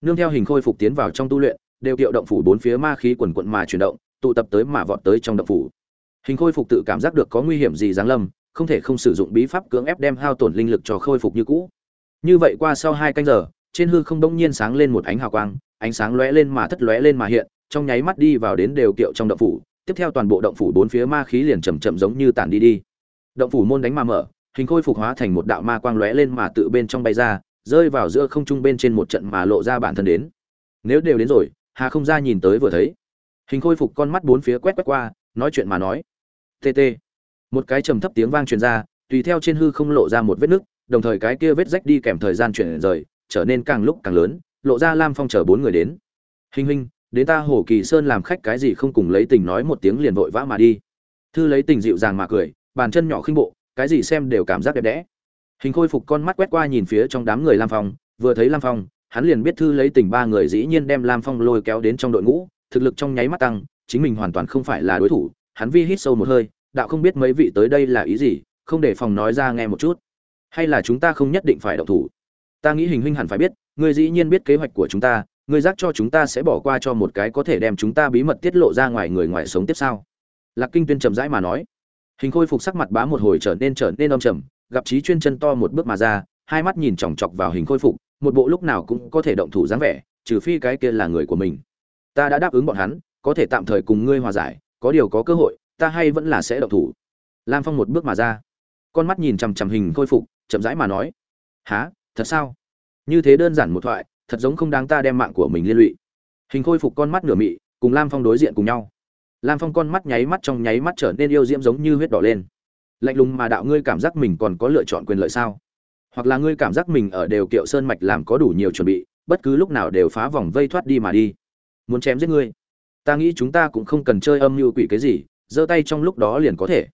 Nương theo hình khôi phục tiến vào trong tu luyện, đều kiệu động phủ bốn phía ma khí quần quận mà chuyển động, tụ tập tới mà vọt tới trong động phủ hình khôi phục tự cảm giác được có nguy hiểm gì giáng lâm, không thể không sử dụng bí pháp cưỡng ép đem hao tổn linh lực cho khôi phục như cũ. Như vậy qua sau hai canh giờ, trên hư không đông nhiên sáng lên một ánh hào quang, ánh sáng lóe lên mà thất lóe lên mà hiện, trong nháy mắt đi vào đến đều kiệu trong động phủ, tiếp theo toàn bộ động phủ bốn phía ma khí liền chậm chậm giống như tản đi đi. Động phủ môn đánh mà mở, hình khôi phục hóa thành một đạo ma quang lóe lên mà tự bên trong bay ra, rơi vào giữa không trung bên trên một trận mà lộ ra bản thân đến. Nếu đều đến rồi, hà không ra nhìn tới vừa thấy. Hình khôi phục con mắt bốn phía quét quét qua, nói chuyện mà nói tt một cái trầm thấp tiếng vang truyền ra, tùy theo trên hư không lộ ra một vết nứt, đồng thời cái kia vết rách đi kèm thời gian chuyển rời, trở nên càng lúc càng lớn, lộ ra lam phong chờ bốn người đến. Hình hình, đến ta hồ kỳ sơn làm khách cái gì không cùng lấy tình nói một tiếng liền vội vã mà đi. Thư lấy tình dịu dàng mà cười, bàn chân nhỏ khinh bộ, cái gì xem đều cảm giác đẹp đẽ. Hình khôi phục con mắt quét qua nhìn phía trong đám người lam phong, vừa thấy lam phong, hắn liền biết thư lấy tình ba người dĩ nhiên đem lam phong lôi kéo đến trong đội ngũ, thực lực trong nháy mắt tăng, chính mình hoàn toàn không phải là đối thủ hắn vi hít sâu một hơi, đạo không biết mấy vị tới đây là ý gì, không để phòng nói ra nghe một chút. Hay là chúng ta không nhất định phải động thủ? Ta nghĩ hình huynh hẳn phải biết, ngươi dĩ nhiên biết kế hoạch của chúng ta, ngươi giác cho chúng ta sẽ bỏ qua cho một cái có thể đem chúng ta bí mật tiết lộ ra ngoài người ngoài sống tiếp sau. Lạc kinh tuyên trầm rãi mà nói. Hình khôi phục sắc mặt bá một hồi trở nên trở nên âm trầm, gặp trí chuyên chân to một bước mà ra, hai mắt nhìn chòng chọc vào hình khôi phục, một bộ lúc nào cũng có thể động thủ dáng vẻ, trừ phi cái kia là người của mình. Ta đã đáp ứng bọn hắn, có thể tạm thời cùng ngươi hòa giải có điều có cơ hội, ta hay vẫn là sẽ động thủ. Lam phong một bước mà ra. Con mắt nhìn chằm chằm hình khôi phục, chậm rãi mà nói há thật sao? Như thế đơn giản một thoại, thật giống không đáng ta đem mạng của mình liên lụy. Hình khôi phục con mắt nửa mị, cùng lam phong đối diện cùng nhau. Lam phong con mắt nháy mắt trong nháy mắt trở nên yêu diễm giống như huyết đỏ lên. Lạnh lùng mà đạo ngươi cảm giác mình còn có lựa chọn quyền lợi sao? Hoặc là ngươi cảm giác mình ở đều kiệu sơn mạch làm có đủ nhiều chuẩn bị, bất cứ lúc nào đều phá vòng vây thoát đi mà đi. Muốn chém giết ngươi ta nghĩ chúng ta cũng không cần chơi âm mưu quỷ cái gì, giơ tay trong lúc đó liền có thể.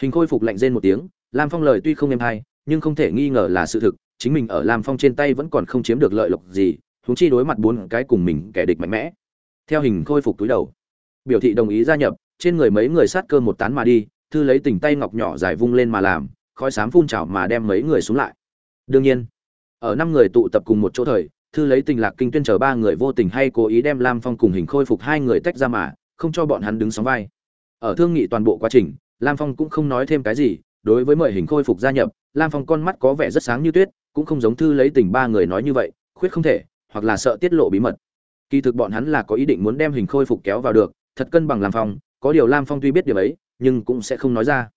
Hình khôi phục lạnh rên một tiếng, lam phong lời tuy không êm hay, nhưng không thể nghi ngờ là sự thực, chính mình ở lam phong trên tay vẫn còn không chiếm được lợi lộc gì húng chi đối mặt bốn cái cùng mình kẻ địch mạnh mẽ. Theo hình khôi phục túi đầu, biểu thị đồng ý gia nhập, trên người mấy người sát cơ một tán mà đi, thư lấy tình tay ngọc nhỏ dài vung lên mà làm, khói sám phun trào mà đem mấy người xuống lại. Đương nhiên, ở năm người tụ tập cùng một chỗ thời thư lấy tình lạc kinh tuyên chờ ba người vô tình hay cố ý đem lam phong cùng hình khôi phục hai người tách ra mà, không cho bọn hắn đứng sóng vai. Ở thương nghị toàn bộ quá trình, lam phong cũng không nói thêm cái gì, đối với mời hình khôi phục gia nhập, lam phong con mắt có vẻ rất sáng như tuyết, cũng không giống thư lấy tình ba người nói như vậy, khuyết không thể, hoặc là sợ tiết lộ bí mật. Kỳ thực bọn hắn là có ý định muốn đem hình khôi phục kéo vào được, thật cân bằng lam phong, có điều lam phong tuy biết điều ấy, nhưng cũng sẽ không nói ra.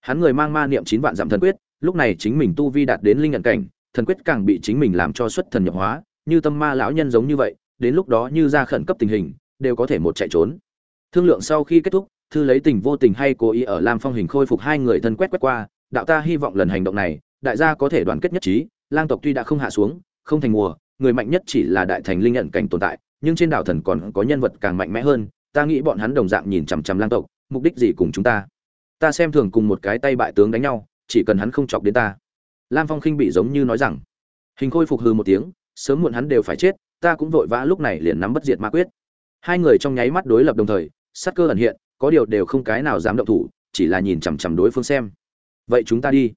Hắn người mang ma niệm chín vạn giảm thần quyết, lúc này chính mình tu vi đạt đến linh nhận cảnh, thần quyết càng bị chính mình làm cho xuất thần nhập hóa như tâm ma lão nhân giống như vậy, đến lúc đó như ra khẩn cấp tình hình, đều có thể một chạy trốn. Thương lượng sau khi kết thúc, thư lấy tình vô tình hay cố ý ở lam phong hình khôi phục hai người thân quét quét qua, đạo ta hy vọng lần hành động này, đại gia có thể đoàn kết nhất trí, lang tộc tuy đã không hạ xuống, không thành mùa, người mạnh nhất chỉ là đại thành linh nhận cảnh tồn tại, nhưng trên đảo thần còn có nhân vật càng mạnh mẽ hơn, ta nghĩ bọn hắn đồng dạng nhìn chằm chằm lang tộc, mục đích gì cùng chúng ta? Ta xem thường cùng một cái tay bại tướng đánh nhau, chỉ cần hắn không chọc đến ta. Lam phong khinh bị giống như nói rằng. Hình khôi phục hư một tiếng sớm muộn hắn đều phải chết, ta cũng vội vã lúc này liền nắm bất diệt ma quyết. Hai người trong nháy mắt đối lập đồng thời, sát cơ ẩn hiện, có điều đều không cái nào dám động thủ, chỉ là nhìn chằm chằm đối phương xem. Vậy chúng ta đi.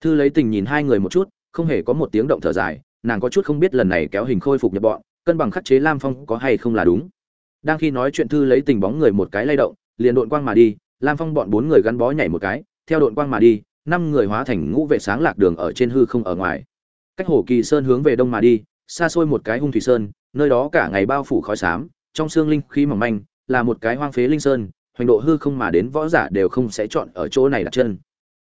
Thư lấy tình nhìn hai người một chút, không hề có một tiếng động thở dài, nàng có chút không biết lần này kéo hình khôi phục nhập bọn, cân bằng khắc chế lam phong có hay không là đúng. Đang khi nói chuyện thư lấy tình bóng người một cái lay động, liền đội quang mà đi, lam phong bọn bốn người gắn bó nhảy một cái, theo đội quang mà đi, năm người hóa thành ngũ vệ sáng lạc đường ở trên hư không ở ngoài. Cách hồ kỳ sơn hướng về đông mà đi xa xôi một cái hung thủy sơn, nơi đó cả ngày bao phủ khói xám, trong xương linh khí mỏng manh, là một cái hoang phế linh sơn, hoành độ hư không mà đến võ giả đều không sẽ chọn ở chỗ này đặt chân.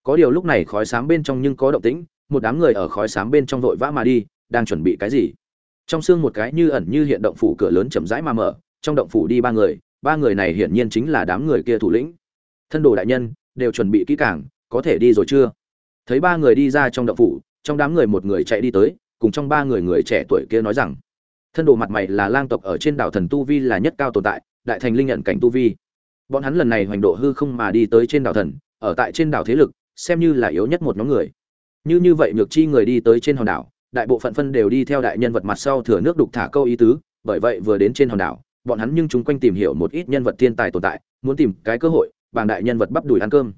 Có điều lúc này khói xám bên trong nhưng có động tĩnh, một đám người ở khói xám bên trong vội vã mà đi, đang chuẩn bị cái gì? Trong xương một cái như ẩn như hiện động phủ cửa lớn chậm rãi mà mở, trong động phủ đi ba người ba người này hiển nhiên chính là đám người kia thủ lĩnh. Thân đồ đại nhân, đều chuẩn bị kỹ càng, có thể đi rồi chưa? Thấy ba người đi ra trong động phủ, trong đám người một người chạy đi tới cùng trong ba người người trẻ tuổi kia nói rằng, thân đồ mặt mày là lang tộc ở trên đảo thần tu vi là nhất cao tồn tại, đại thành linh nhận cảnh tu vi. Bọn hắn lần này hoành độ hư không mà đi tới trên đảo thần, ở tại trên đảo thế lực, xem như là yếu nhất một nhóm người. Như như vậy nhược chi người đi tới trên hòn đảo, đại bộ phận phân đều đi theo đại nhân vật mặt sau thừa nước đục thả câu ý tứ, bởi vậy vừa đến trên hòn đảo, bọn hắn nhưng chúng quanh tìm hiểu một ít nhân vật thiên tài tồn tại, muốn tìm cái cơ hội bằng đại nhân vật bắp đùi ăn cơm.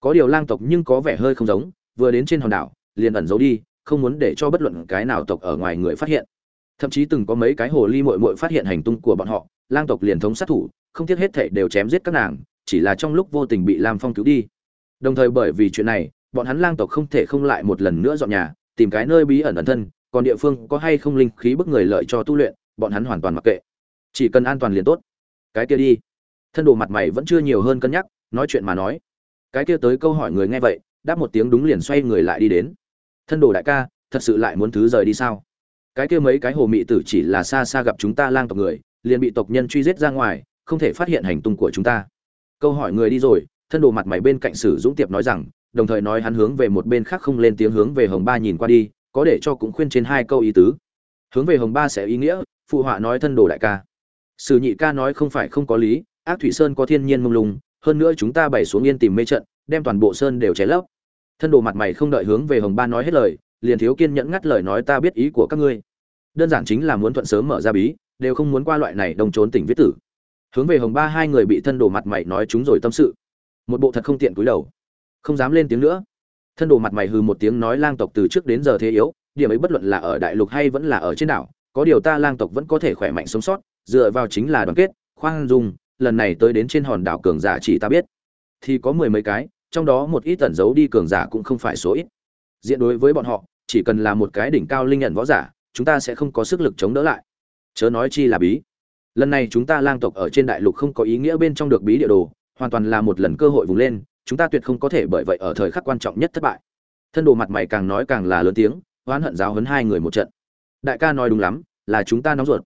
Có điều lang tộc nhưng có vẻ hơi không giống, vừa đến trên hòn đảo, liền ẩn giấu đi không muốn để cho bất luận cái nào tộc ở ngoài người phát hiện. Thậm chí từng có mấy cái hồ ly mội mội phát hiện hành tung của bọn họ, lang tộc liền thống sát thủ, không tiếc hết thảy đều chém giết các nàng, chỉ là trong lúc vô tình bị lam phong cứu đi. Đồng thời bởi vì chuyện này, bọn hắn lang tộc không thể không lại một lần nữa dọn nhà, tìm cái nơi bí ẩn ẩn thân, còn địa phương có hay không linh khí bức người lợi cho tu luyện, bọn hắn hoàn toàn mặc kệ. Chỉ cần an toàn liền tốt. Cái kia đi. Thân đồ mặt mày vẫn chưa nhiều hơn cân nhắc, nói chuyện mà nói. Cái kia tới câu hỏi người nghe vậy, đáp một tiếng đúng liền xoay người lại đi đến thân đồ đại ca, thật sự lại muốn thứ rời đi sao? Cái kia mấy cái hồ mị tử chỉ là xa xa gặp chúng ta lang tộc người, liền bị tộc nhân truy giết ra ngoài, không thể phát hiện hành tung của chúng ta. Câu hỏi người đi rồi, thân đồ mặt mày bên cạnh sử dũng tiệp nói rằng, đồng thời nói hắn hướng về một bên khác không lên tiếng hướng về hồng ba nhìn qua đi, có để cho cũng khuyên trên hai câu ý tứ. Hướng về hồng ba sẽ ý nghĩa, phụ họa nói thân đồ đại ca. Sử nhị ca nói không phải không có lý, ác thủy sơn có thiên nhiên mông lung, hơn nữa chúng ta bày xuống yên tìm mê trận, đem toàn bộ sơn đều cháy lấp thân đồ mặt mày không đợi hướng về hồng ba nói hết lời, liền thiếu kiên nhẫn ngắt lời nói ta biết ý của các ngươi. Đơn giản chính là muốn thuận sớm mở ra bí, đều không muốn qua loại này đồng trốn tỉnh viết tử. Hướng về hồng ba hai người bị thân đồ mặt mày nói chúng rồi tâm sự. Một bộ thật không tiện cúi đầu. Không dám lên tiếng nữa. Thân đồ mặt mày hừ một tiếng nói lang tộc từ trước đến giờ thế yếu, điểm ấy bất luận là ở đại lục hay vẫn là ở trên đảo, có điều ta lang tộc vẫn có thể khỏe mạnh sống sót, dựa vào chính là đoàn kết, khoan dung, lần này tới đến trên hòn đảo cường giả chỉ ta biết. Thì có mười mấy cái trong đó một ít tẩn giấu đi cường giả cũng không phải số ít. Diện đối với bọn họ, chỉ cần là một cái đỉnh cao linh nhận võ giả, chúng ta sẽ không có sức lực chống đỡ lại. Chớ nói chi là bí. Lần này chúng ta lang tộc ở trên đại lục không có ý nghĩa bên trong được bí địa đồ, hoàn toàn là một lần cơ hội vùng lên, chúng ta tuyệt không có thể bởi vậy ở thời khắc quan trọng nhất thất bại. Thân đồ mặt mày càng nói càng là lớn tiếng, oán hận giáo hấn hai người một trận. Đại ca nói đúng lắm, là chúng ta nóng ruột.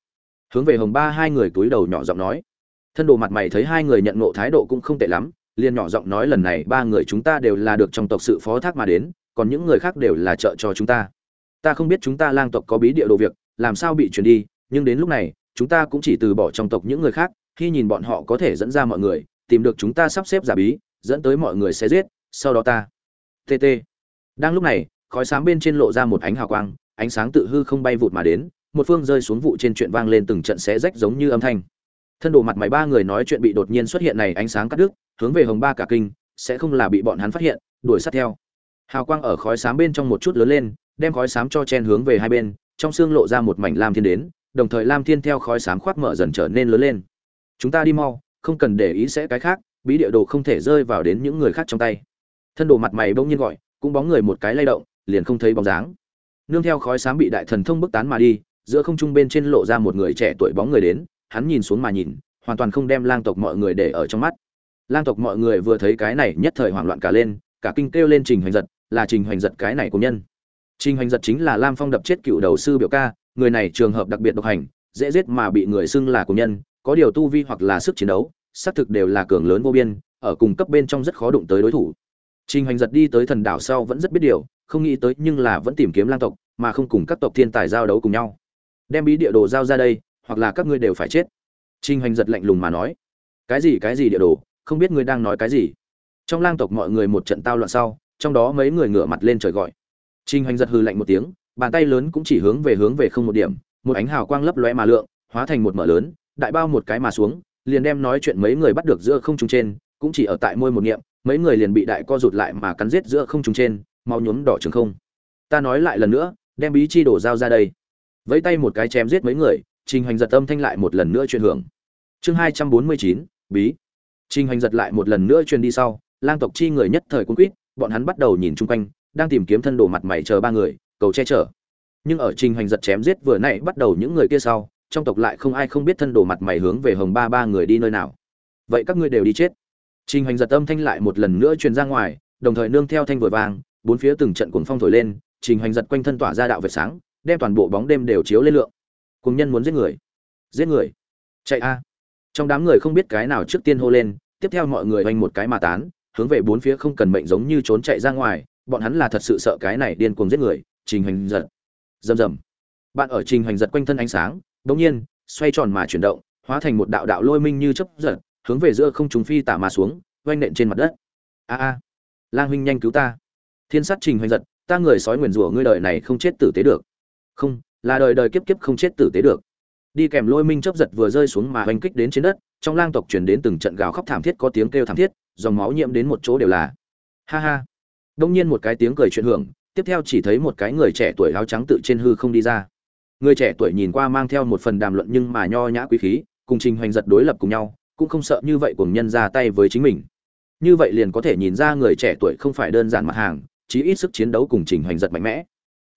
Hướng về hồng ba hai người túi đầu nhỏ giọng nói. Thân đồ mặt mày thấy hai người nhận nộ thái độ cũng không tệ lắm liền nhỏ giọng nói lần này ba người chúng ta đều là được trong tộc sự phó thác mà đến, còn những người khác đều là trợ cho chúng ta. Ta không biết chúng ta lang tộc có bí địa đồ việc, làm sao bị chuyển đi, nhưng đến lúc này, chúng ta cũng chỉ từ bỏ trong tộc những người khác, khi nhìn bọn họ có thể dẫn ra mọi người, tìm được chúng ta sắp xếp giả bí, dẫn tới mọi người sẽ giết, sau đó ta. Tt đang lúc này, khói sáng bên trên lộ ra một ánh hào quang, ánh sáng tự hư không bay vụt mà đến, một phương rơi xuống vụ trên chuyện vang lên từng trận xé rách giống như âm thanh. Thân đồ mặt mày ba người nói chuyện bị đột nhiên xuất hiện này ánh sáng cắt đứt hướng về hồng ba cả kinh, sẽ không là bị bọn hắn phát hiện, đuổi sát theo. Hào quang ở khói xám bên trong một chút lớn lên, đem khói xám cho chen hướng về hai bên, trong xương lộ ra một mảnh lam thiên đến, đồng thời lam thiên theo khói xám khoác mở dần trở nên lớn lên. Chúng ta đi mau, không cần để ý sẽ cái khác, bí địa đồ không thể rơi vào đến những người khác trong tay. Thân đồ mặt mày bỗng nhiên gọi, cũng bóng người một cái lay động, liền không thấy bóng dáng. Nương theo khói xám bị đại thần thông bức tán mà đi, giữa không trung bên trên lộ ra một người trẻ tuổi bóng người đến, hắn nhìn xuống mà nhìn, hoàn toàn không đem lang tộc mọi người để ở trong mắt lang tộc mọi người vừa thấy cái này nhất thời hoảng loạn cả lên, cả kinh kêu lên trình hoành giật, là trình hoành giật cái này của nhân. Trình hoành giật chính là lam phong đập chết cựu đầu sư biểu ca, người này trường hợp đặc biệt độc hành, dễ giết mà bị người xưng là của nhân, có điều tu vi hoặc là sức chiến đấu, xác thực đều là cường lớn vô biên, ở cùng cấp bên trong rất khó đụng tới đối thủ. Trình hoành giật đi tới thần đảo sau vẫn rất biết điều, không nghĩ tới nhưng là vẫn tìm kiếm lang tộc, mà không cùng các tộc thiên tài giao đấu cùng nhau. Đem bí địa đồ giao ra đây, hoặc là các ngươi đều phải chết. Trinh hoành giật lạnh lùng mà nói. Cái gì cái gì địa đồ? Không biết ngươi đang nói cái gì. Trong lang tộc mọi người một trận tao loạn sau, trong đó mấy người ngửa mặt lên trời gọi. Trình hoành giật hư lạnh một tiếng, bàn tay lớn cũng chỉ hướng về hướng về không một điểm, một ánh hào quang lấp lóe mà lượng, hóa thành một mở lớn, đại bao một cái mà xuống, liền đem nói chuyện mấy người bắt được giữa không trung trên, cũng chỉ ở tại môi một niệm, mấy người liền bị đại co rụt lại mà cắn giết giữa không trung trên mau nhuốm đỏ trường không. Ta nói lại lần nữa, đem bí chi đổ dao ra đây. Vẫy tay một cái chém giết mấy người, trình hoành giật âm thanh lại một lần nữa truyền hưởng. Chương hai trăm bốn mươi chín, bí trình hành giật lại một lần nữa truyền đi sau, lang tộc chi người nhất thời cuống quýt, bọn hắn bắt đầu nhìn chung quanh, đang tìm kiếm thân đồ mặt mày chờ ba người, cầu che chở. Nhưng ở trình hành giật chém giết vừa nãy bắt đầu những người kia sau, trong tộc lại không ai không biết thân đồ mặt mày hướng về hồng ba ba người đi nơi nào. Vậy các ngươi đều đi chết. Trình hành giật âm thanh lại một lần nữa truyền ra ngoài, đồng thời nương theo thanh vội vàng bốn phía từng trận cuồng phong thổi lên, trình hành giật quanh thân tỏa ra đạo vệt sáng, đem toàn bộ bóng đêm đều chiếu lên lượng. Cùng nhân muốn giết người. Giết người. Chạy a trong đám người không biết cái nào trước tiên hô lên, tiếp theo mọi người oanh một cái mà tán, hướng về bốn phía không cần mệnh giống như trốn chạy ra ngoài, bọn hắn là thật sự sợ cái này điên cuồng giết người, trình hành giật rầm rầm. Bạn ở trình hành giật quanh thân ánh sáng, đột nhiên, xoay tròn mà chuyển động, hóa thành một đạo đạo lôi minh như chớp giật, hướng về giữa không trung phi tả mà xuống oanh nện trên mặt đất. A a. Lang huynh nhanh cứu ta. Thiên sát trình hành giật, ta người sói nguyền rủa ngươi đời này không chết tử tế được. Không, là đời đời kiếp kiếp không chết tử tế được đi kèm lôi minh chấp giật vừa rơi xuống mà oanh kích đến trên đất, trong lang tộc truyền đến từng trận gào khóc thảm thiết có tiếng kêu thảm thiết, dòng máu nhiễm đến một chỗ đều là. Ha ha. Đông nhiên một cái tiếng cười chuyện hưởng, tiếp theo chỉ thấy một cái người trẻ tuổi áo trắng tự trên hư không đi ra. Người trẻ tuổi nhìn qua mang theo một phần đàm luận nhưng mà nho nhã quý khí, cùng trình hoành giật đối lập cùng nhau, cũng không sợ như vậy cùng nhân ra tay với chính mình. Như vậy liền có thể nhìn ra người trẻ tuổi không phải đơn giản mặt hàng, chí ít sức chiến đấu cùng trình hoành giật mạnh mẽ.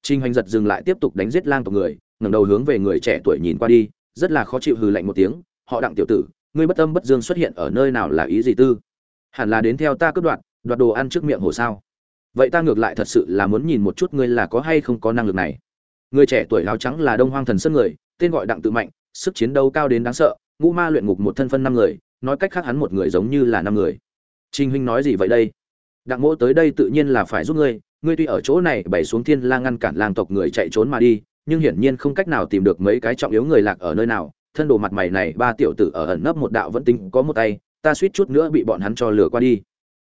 Trình hoành giật dừng lại tiếp tục đánh giết lang tộc người ngẩng đầu hướng về người trẻ tuổi nhìn qua đi, rất là khó chịu hừ lạnh một tiếng, họ đặng tiểu tử, ngươi bất âm bất dương xuất hiện ở nơi nào là ý gì tư? Hẳn là đến theo ta cướp đoạt đoạt đồ ăn trước miệng hồ sao? Vậy ta ngược lại thật sự là muốn nhìn một chút ngươi là có hay không có năng lực này. Người trẻ tuổi áo trắng là đông hoang thần sơn người, tên gọi đặng tự mạnh, sức chiến đấu cao đến đáng sợ, ngũ ma luyện ngục một thân phân năm người, nói cách khác hắn một người giống như là năm người. Trinh huynh nói gì vậy đây? Đặng mỗ tới đây tự nhiên là phải giúp ngươi ngươi tuy ở chỗ này bày xuống thiên la ngăn cản lang tộc người chạy trốn mà đi nhưng hiển nhiên không cách nào tìm được mấy cái trọng yếu người lạc ở nơi nào. Thân đồ mặt mày này, ba tiểu tử ở ẩn nấp một đạo vẫn tính có một tay, ta suýt chút nữa bị bọn hắn cho lừa qua đi.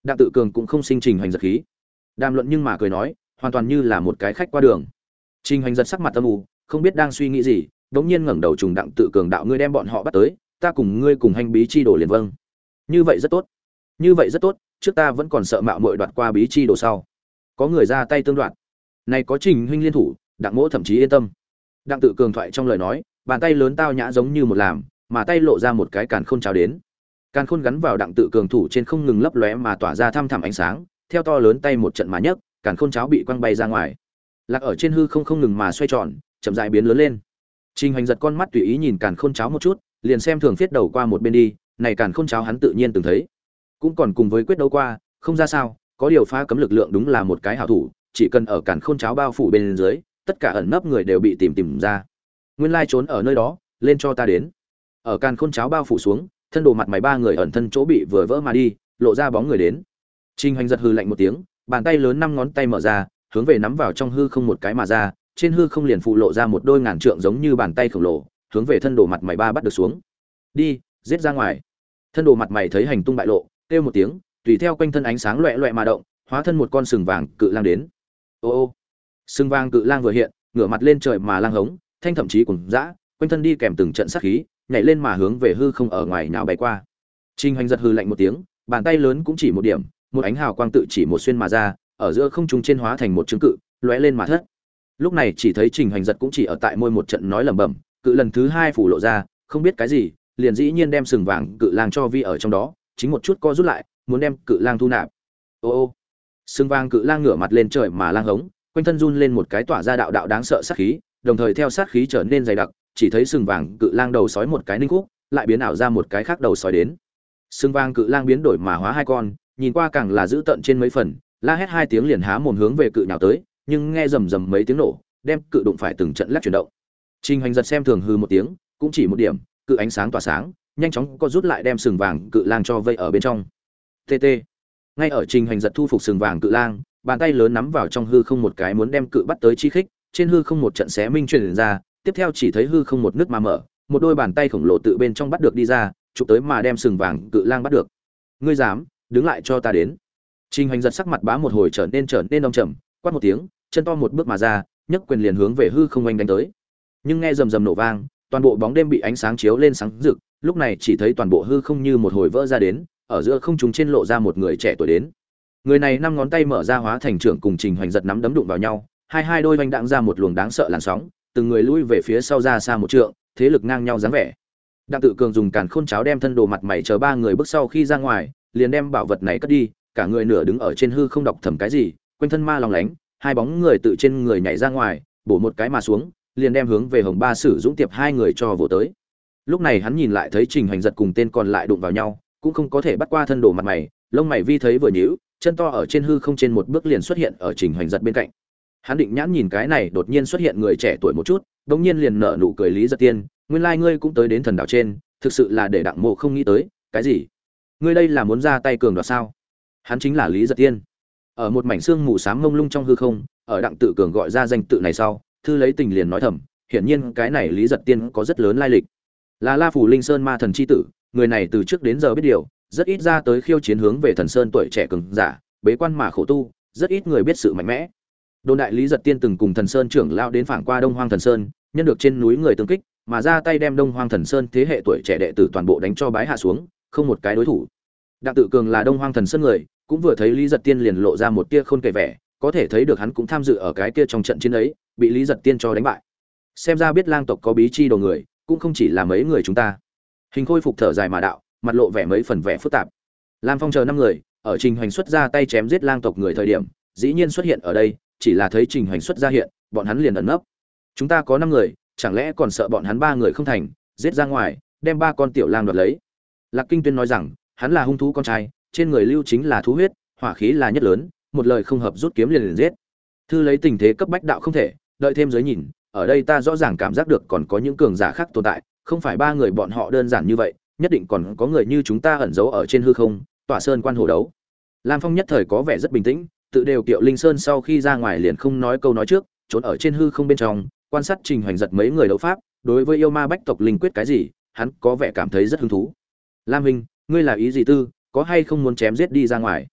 Đặng tự cường cũng không sinh trình hoành giật khí. Đàm luận nhưng mà cười nói, hoàn toàn như là một cái khách qua đường. Trình hoành giật sắc mặt âm u, không biết đang suy nghĩ gì, đống nhiên ngẩng đầu trùng đặng tự cường đạo ngươi đem bọn họ bắt tới, ta cùng ngươi cùng hành bí chi đồ liền vâng. Như vậy rất tốt. Như vậy rất tốt, trước ta vẫn còn sợ mạo muội đoạt qua bí chi đồ sau. Có người ra tay tương đoạt. Này có trình huynh liên thủ đặng mỗ thậm chí yên tâm. Đặng tự cường thoại trong lời nói, bàn tay lớn tao nhã giống như một làm, mà tay lộ ra một cái càn khôn trào đến. Càn khôn gắn vào đặng tự cường thủ trên không ngừng lấp lóe mà tỏa ra thăm thẳm ánh sáng, theo to lớn tay một trận mà nhấc, càn khôn cháo bị quăng bay ra ngoài. Lạc ở trên hư không không ngừng mà xoay tròn, chậm dại biến lớn lên. Trình hành giật con mắt tùy ý nhìn càn khôn cháo một chút, liền xem thường phiết đầu qua một bên đi, này càn khôn cháo hắn tự nhiên từng thấy. Cũng còn cùng với quyết đấu qua, không ra sao, có điều phá cấm lực lượng đúng là một cái hảo thủ, chỉ cần ở càn khôn cháo bao phủ bên dưới tất cả ẩn nấp người đều bị tìm tìm ra. Nguyên lai trốn ở nơi đó, lên cho ta đến. Ở càn khôn cháo bao phủ xuống, thân đồ mặt mày ba người ẩn thân chỗ bị vừa vỡ mà đi, lộ ra bóng người đến. Trình hoành giật hư lạnh một tiếng, bàn tay lớn năm ngón tay mở ra, hướng về nắm vào trong hư không một cái mà ra, trên hư không liền phụ lộ ra một đôi ngàn trượng giống như bàn tay khổng lồ, hướng về thân đồ mặt mày ba bắt được xuống. Đi, giết ra ngoài. Thân đồ mặt mày thấy hành tung bại lộ, kêu một tiếng, tùy theo quanh thân ánh sáng loẹ loẹ mà động, hóa thân một con sừng vàng cự lang đến. Ô ô sừng vàng cự lang vừa hiện, ngửa mặt lên trời mà lang hống, thanh thậm chí cùng dã, quanh thân đi kèm từng trận sát khí, nhảy lên mà hướng về hư không ở ngoài nào bay qua. Trình hoành giật hư lạnh một tiếng, bàn tay lớn cũng chỉ một điểm, một ánh hào quang tự chỉ một xuyên mà ra, ở giữa không trung trên hóa thành một chứng cự, lóe lên mà thất. Lúc này chỉ thấy trình hoành giật cũng chỉ ở tại môi một trận nói lẩm bẩm, cự lần thứ hai phủ lộ ra, không biết cái gì, liền dĩ nhiên đem sừng vàng cự lang cho vi ở trong đó, chính một chút co rút lại, muốn đem cự lang thu nạp. Ô ô. Sừng vàng cự lang ngửa mặt lên trời mà lang hống quanh thân run lên một cái tỏa ra đạo đạo đáng sợ sát khí, đồng thời theo sát khí trở nên dày đặc, chỉ thấy sừng vàng cự lang đầu sói một cái ninh khúc, lại biến ảo ra một cái khác đầu sói đến. Sừng vàng cự lang biến đổi mà hóa hai con, nhìn qua càng là giữ tận trên mấy phần, la hét hai tiếng liền há mồm hướng về cự nhào tới, nhưng nghe rầm rầm mấy tiếng nổ, đem cự đụng phải từng trận lắc chuyển động. Trình hành giật xem thường hư một tiếng, cũng chỉ một điểm, cự ánh sáng tỏa sáng, nhanh chóng có rút lại đem sừng vàng cự lang cho vây ở bên trong. Tt ngay ở trình hành giật thu phục sừng vàng cự lang bàn tay lớn nắm vào trong hư không một cái muốn đem cự bắt tới chi khích, trên hư không một trận xé minh truyền ra, tiếp theo chỉ thấy hư không một nước mà mở, một đôi bàn tay khổng lồ tự bên trong bắt được đi ra, chụp tới mà đem sừng vàng cự lang bắt được. Ngươi dám, đứng lại cho ta đến. Trình hành giật sắc mặt bá một hồi trở nên trở nên đông trầm, quát một tiếng, chân to một bước mà ra, nhấc quyền liền hướng về hư không anh đánh tới. Nhưng nghe rầm rầm nổ vang, toàn bộ bóng đêm bị ánh sáng chiếu lên sáng rực, lúc này chỉ thấy toàn bộ hư không như một hồi vỡ ra đến, ở giữa không trung trên lộ ra một người trẻ tuổi đến người này năm ngón tay mở ra hóa thành trưởng cùng trình hoành giật nắm đấm đụng vào nhau, hai hai đôi oanh đạn ra một luồng đáng sợ làn sóng, từng người lui về phía sau ra xa một trượng, thế lực ngang nhau dáng vẻ. Đặng tự cường dùng càn khôn cháo đem thân đồ mặt mày chờ ba người bước sau khi ra ngoài, liền đem bảo vật này cất đi, cả người nửa đứng ở trên hư không đọc thầm cái gì, quanh thân ma lòng lánh, hai bóng người tự trên người nhảy ra ngoài, bổ một cái mà xuống, liền đem hướng về hồng ba sử dũng tiệp hai người cho vỗ tới. Lúc này hắn nhìn lại thấy trình hoành giật cùng tên còn lại đụng vào nhau, cũng không có thể bắt qua thân đồ mặt mày, lông mày vi thấy vừa nhíu chân to ở trên hư không trên một bước liền xuất hiện ở trình hoành giật bên cạnh. Hắn định nhãn nhìn cái này đột nhiên xuất hiện người trẻ tuổi một chút đống nhiên liền nở nụ cười lý giật tiên, nguyên lai ngươi cũng tới đến thần đảo trên, thực sự là để đặng mộ không nghĩ tới, cái gì? Ngươi đây là muốn ra tay cường đoạt sao? Hắn chính là lý giật tiên. Ở một mảnh xương mù s mông lung trong hư không, ở đặng tự cường gọi ra danh tự này sau, thư lấy tình liền nói thầm, hiển nhiên cái này lý giật tiên có rất lớn lai lịch. Là la phủ linh sơn ma thần c h i tử, người này từ trước đến giờ biết điều rất ít ra tới khiêu chiến hướng về thần sơn tuổi trẻ cường giả, bế quan mà khổ tu, rất ít người biết sự mạnh mẽ. Đồn đại lý giật tiên từng cùng thần sơn trưởng lao đến phản qua đông hoang thần sơn, nhân được trên núi người tương kích, mà ra tay đem đông hoang thần sơn thế hệ tuổi trẻ đệ tử toàn bộ đánh cho bái hạ xuống, không một cái đối thủ. Đặng tự cường là đông hoang thần sơn người, cũng vừa thấy lý giật tiên liền lộ ra một tia khôn kể vẻ, có thể thấy được hắn cũng tham dự ở cái kia trong trận chiến ấy, bị lý giật tiên cho đánh bại. Xem ra biết lang tộc có bí chi đồ người, cũng không chỉ là mấy người chúng ta. Hình khôi phục thở dài mà đạo mặt lộ vẻ mấy phần vẻ phức tạp. Lam phong chờ năm người, ở trình hoành xuất ra tay chém giết lang tộc người thời điểm, dĩ nhiên xuất hiện ở đây, chỉ là thấy trình hoành xuất ra hiện, bọn hắn liền ẩn nấp. Chúng ta có năm người, chẳng lẽ còn sợ bọn hắn ba người không thành, giết ra ngoài, đem ba con tiểu lang đoạt lấy? Lạc kinh tuyên nói rằng, hắn là hung thú con trai, trên người lưu chính là thú huyết, hỏa khí là nhất lớn, một lời không hợp rút kiếm liền liền giết. Thư lấy tình thế cấp bách đạo không thể, đợi thêm giới nhìn, ở đây ta rõ ràng cảm giác được còn có những cường giả khác tồn tại, không phải ba người bọn họ đơn giản như vậy nhất định còn có người như chúng ta ẩn giấu ở trên hư không, tỏa sơn quan hồ đấu. Lam phong nhất thời có vẻ rất bình tĩnh, tự đều kiệu linh sơn sau khi ra ngoài liền không nói câu nói trước, trốn ở trên hư không bên trong, quan sát trình hoành giật mấy người đấu pháp, đối với yêu ma bách tộc linh quyết cái gì, hắn có vẻ cảm thấy rất hứng thú. Lam hình ngươi là ý gì tư, có hay không muốn chém giết đi ra ngoài?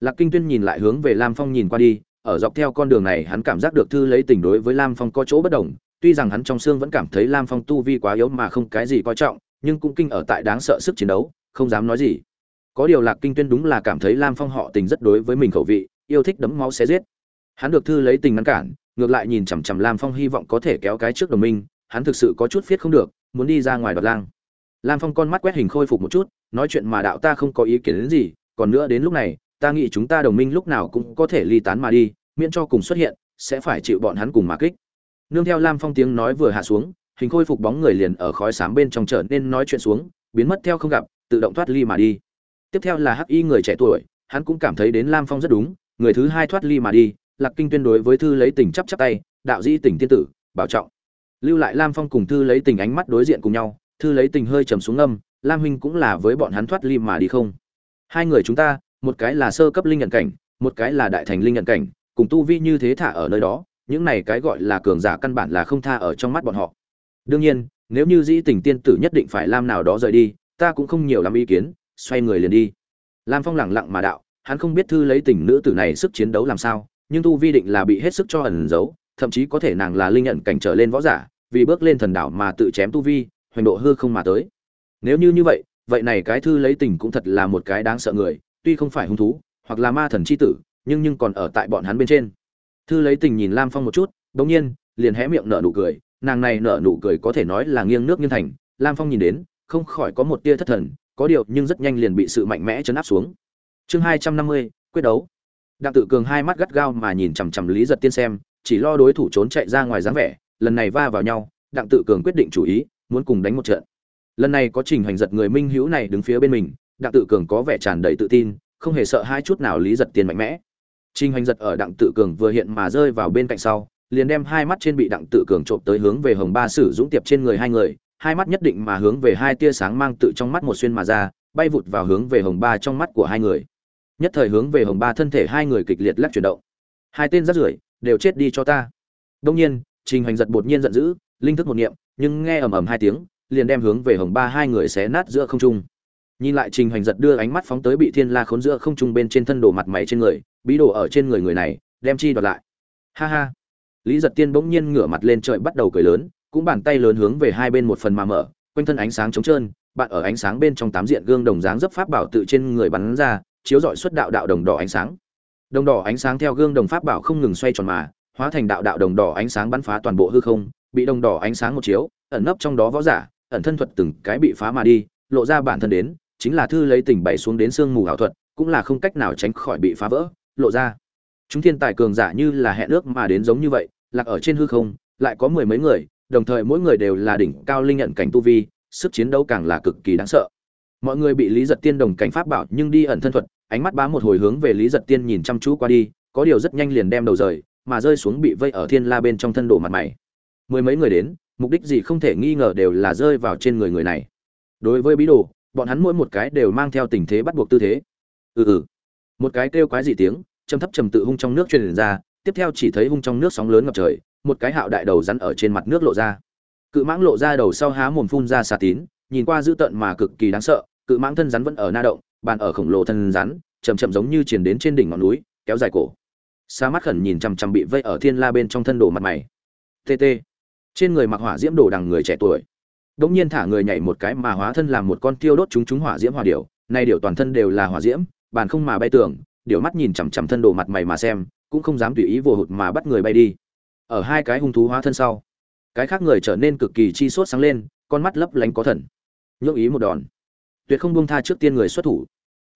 Lạc kinh tuyên nhìn lại hướng về lam phong nhìn qua đi, ở dọc theo con đường này hắn cảm giác được thư lấy tình đối với lam phong có chỗ bất đồng, tuy rằng hắn trong xương vẫn cảm thấy lam phong tu vi quá yếu mà không cái gì coi trọng nhưng cũng kinh ở tại đáng sợ sức chiến đấu, không dám nói gì. Có điều lạc kinh tuyên đúng là cảm thấy lam phong họ tình rất đối với mình khẩu vị, yêu thích đấm máu xé giết. Hắn được thư lấy tình ngăn cản, ngược lại nhìn chằm chằm lam phong hy vọng có thể kéo cái trước đồng minh, hắn thực sự có chút phiết không được, muốn đi ra ngoài đoạt lang. Lam phong con mắt quét hình khôi phục một chút, nói chuyện mà đạo ta không có ý kiến đến gì, còn nữa đến lúc này, ta nghĩ chúng ta đồng minh lúc nào cũng có thể ly tán mà đi, miễn cho cùng xuất hiện, sẽ phải chịu bọn hắn cùng mà kích. Nương theo lam phong tiếng nói vừa hạ xuống hình khôi phục bóng người liền ở khói xám bên trong trở nên nói chuyện xuống, biến mất theo không gặp, tự động thoát ly mà đi. Tiếp theo là hắc y người trẻ tuổi, hắn cũng cảm thấy đến lam phong rất đúng, người thứ hai thoát ly mà đi, lạc kinh tuyên đối với thư lấy tình chắp chắp tay, đạo dĩ tình tiên tử, bảo trọng. Lưu lại lam phong cùng thư lấy tình ánh mắt đối diện cùng nhau, thư lấy tình hơi trầm xuống âm lam huynh cũng là với bọn hắn thoát ly mà đi không? Hai người chúng ta, một cái là sơ cấp linh nhận cảnh, một cái là đại thành linh nhận cảnh, cùng tu vi như thế thả ở nơi đó, những này cái gọi là cường giả căn bản là không tha ở trong mắt bọn họ đương nhiên, nếu như dĩ tình tiên tử nhất định phải lam nào đó rời đi, ta cũng không nhiều làm ý kiến, xoay người liền đi. Lam phong lẳng lặng mà đạo, hắn không biết thư lấy tình nữ tử này sức chiến đấu làm sao, nhưng tu vi định là bị hết sức cho ẩn giấu, thậm chí có thể nàng là linh nhận cảnh trở lên võ giả, vì bước lên thần đảo mà tự chém tu vi, hoành độ hư không mà tới. Nếu như như vậy vậy này cái thư lấy tình cũng thật là một cái đáng sợ người, tuy không phải hung thú, hoặc là ma thần c h i tử, nhưng nhưng còn ở tại bọn hắn bên trên. Thư lấy tình nhìn lam phong một chút đ ỗ n g nhiên, liền hé miệng nở nụ cười nàng này nở nụ cười có thể nói là nghiêng nước nghiêng thành, lam phong nhìn đến, không khỏi có một tia thất thần, có điều nhưng rất nhanh liền bị sự mạnh mẽ chấn áp xuống. Chương hai trăm năm mươi, quyết đấu. Đặng tự cường hai mắt gắt gao mà nhìn chằm chằm lý giật tiên xem, chỉ lo đối thủ trốn chạy ra ngoài dáng vẻ, lần này va vào nhau, đặng tự cường quyết định chủ ý, muốn cùng đánh một trận. Lần này có trình hành giật người minh hữu này đứng phía bên mình, đặng tự cường có vẻ tràn đầy tự tin, không hề sợ hai chút nào lý giật Tiên mạnh mẽ. Trình hành giật ở đặng tự cường vừa hiện mà rơi vào bên cạnh sau liền đem hai mắt trên bị đặng tự cường trộm tới hướng về hồng ba sử dũng tiệp trên người hai người, hai mắt nhất định mà hướng về hai tia sáng mang tự trong mắt một xuyên mà ra, bay vụt vào hướng về hồng ba trong mắt của hai người. Nhất thời hướng về hồng ba thân thể hai người kịch liệt lắc chuyển động. Hai tên rắt rưởi đều chết đi cho ta. Đông nhiên, trình hành giật bột nhiên giận dữ, linh thức một niệm, nhưng nghe ầm ầm hai tiếng, liền đem hướng về hồng ba hai người xé nát giữa không trung. Nhìn lại trình hành giật đưa ánh mắt phóng tới bị thiên la khốn giữa không trung bên trên thân đồ mặt mày trên người, bí đồ ở trên người người này, đem chi đoạt lại. Ha ha lý giật tiên bỗng nhiên ngửa mặt lên trời bắt đầu cười lớn, cũng bàn tay lớn hướng về hai bên một phần mà mở, quanh thân ánh sáng trống trơn, bạn ở ánh sáng bên trong tám diện gương đồng dáng dấp pháp bảo tự trên người bắn ra, chiếu dọi xuất đạo đạo đồng đỏ ánh sáng. Đồng đỏ ánh sáng theo gương đồng pháp bảo không ngừng xoay tròn mà, hóa thành đạo đạo đồng đỏ ánh sáng bắn phá toàn bộ hư không, bị đồng đỏ ánh sáng một chiếu, ẩn nấp trong đó võ giả, ẩn thân thuật từng cái bị phá mà đi, lộ ra bản thân đến, chính là thư lấy tỉnh bảy xuống đến sương mù ảo thuật, cũng là không cách nào tránh khỏi bị phá vỡ, lộ ra chúng thiên tài cường giả như là hẹn ước mà đến giống như vậy, lạc ở trên hư không, lại có mười mấy người, đồng thời mỗi người đều là đỉnh cao linh nhận cảnh tu vi, sức chiến đấu càng là cực kỳ đáng sợ. Mọi người bị lý giật tiên đồng cảnh pháp bảo nhưng đi ẩn thân thuật, ánh mắt bá một hồi hướng về lý giật tiên nhìn chăm chú qua đi, có điều rất nhanh liền đem đầu rời, mà rơi xuống bị vây ở thiên la bên trong thân đổ mặt mày. Mười mấy người đến, mục đích gì không thể nghi ngờ đều là rơi vào trên người người này. Đối với bí đồ, bọn hắn mỗi một cái đều mang theo tình thế bắt buộc tư thế. Ừ ừ. Một cái kêu quái dị tiếng châm thấp trầm tự hung trong nước truyền ra, tiếp theo chỉ thấy hung trong nước sóng lớn ngập trời, một cái hạo đại đầu rắn ở trên mặt nước lộ ra. Cự mãng lộ ra đầu sau há mồm phun ra xà tín, nhìn qua dữ tợn mà cực kỳ đáng sợ, cự mãng thân rắn vẫn ở na động, bàn ở khổng lồ thân rắn, chậm chậm giống như triển đến trên đỉnh ngọn núi, kéo dài cổ. Xa mắt khẩn nhìn chằm chằm bị vây ở thiên la bên trong thân đổ mặt mày. Tt trên người mặc hỏa diễm đồ đằng người trẻ tuổi. Đống nhiên thả người nhảy một cái mà hóa thân làm một con tiêu đốt chúng chúng hỏa diễm hỏa điểu, nay điểu toàn thân đều là hỏa diễm, bàn không mà bay tường điều mắt nhìn chằm chằm thân đồ mặt mày mà xem, cũng không dám tùy ý vô hụt mà bắt người bay đi. Ở hai cái hung thú hóa thân sau, cái khác người trở nên cực kỳ chi sốt sáng lên, con mắt lấp lánh có thần. Nhượng ý một đòn. Tuyệt không buông tha trước tiên người xuất thủ.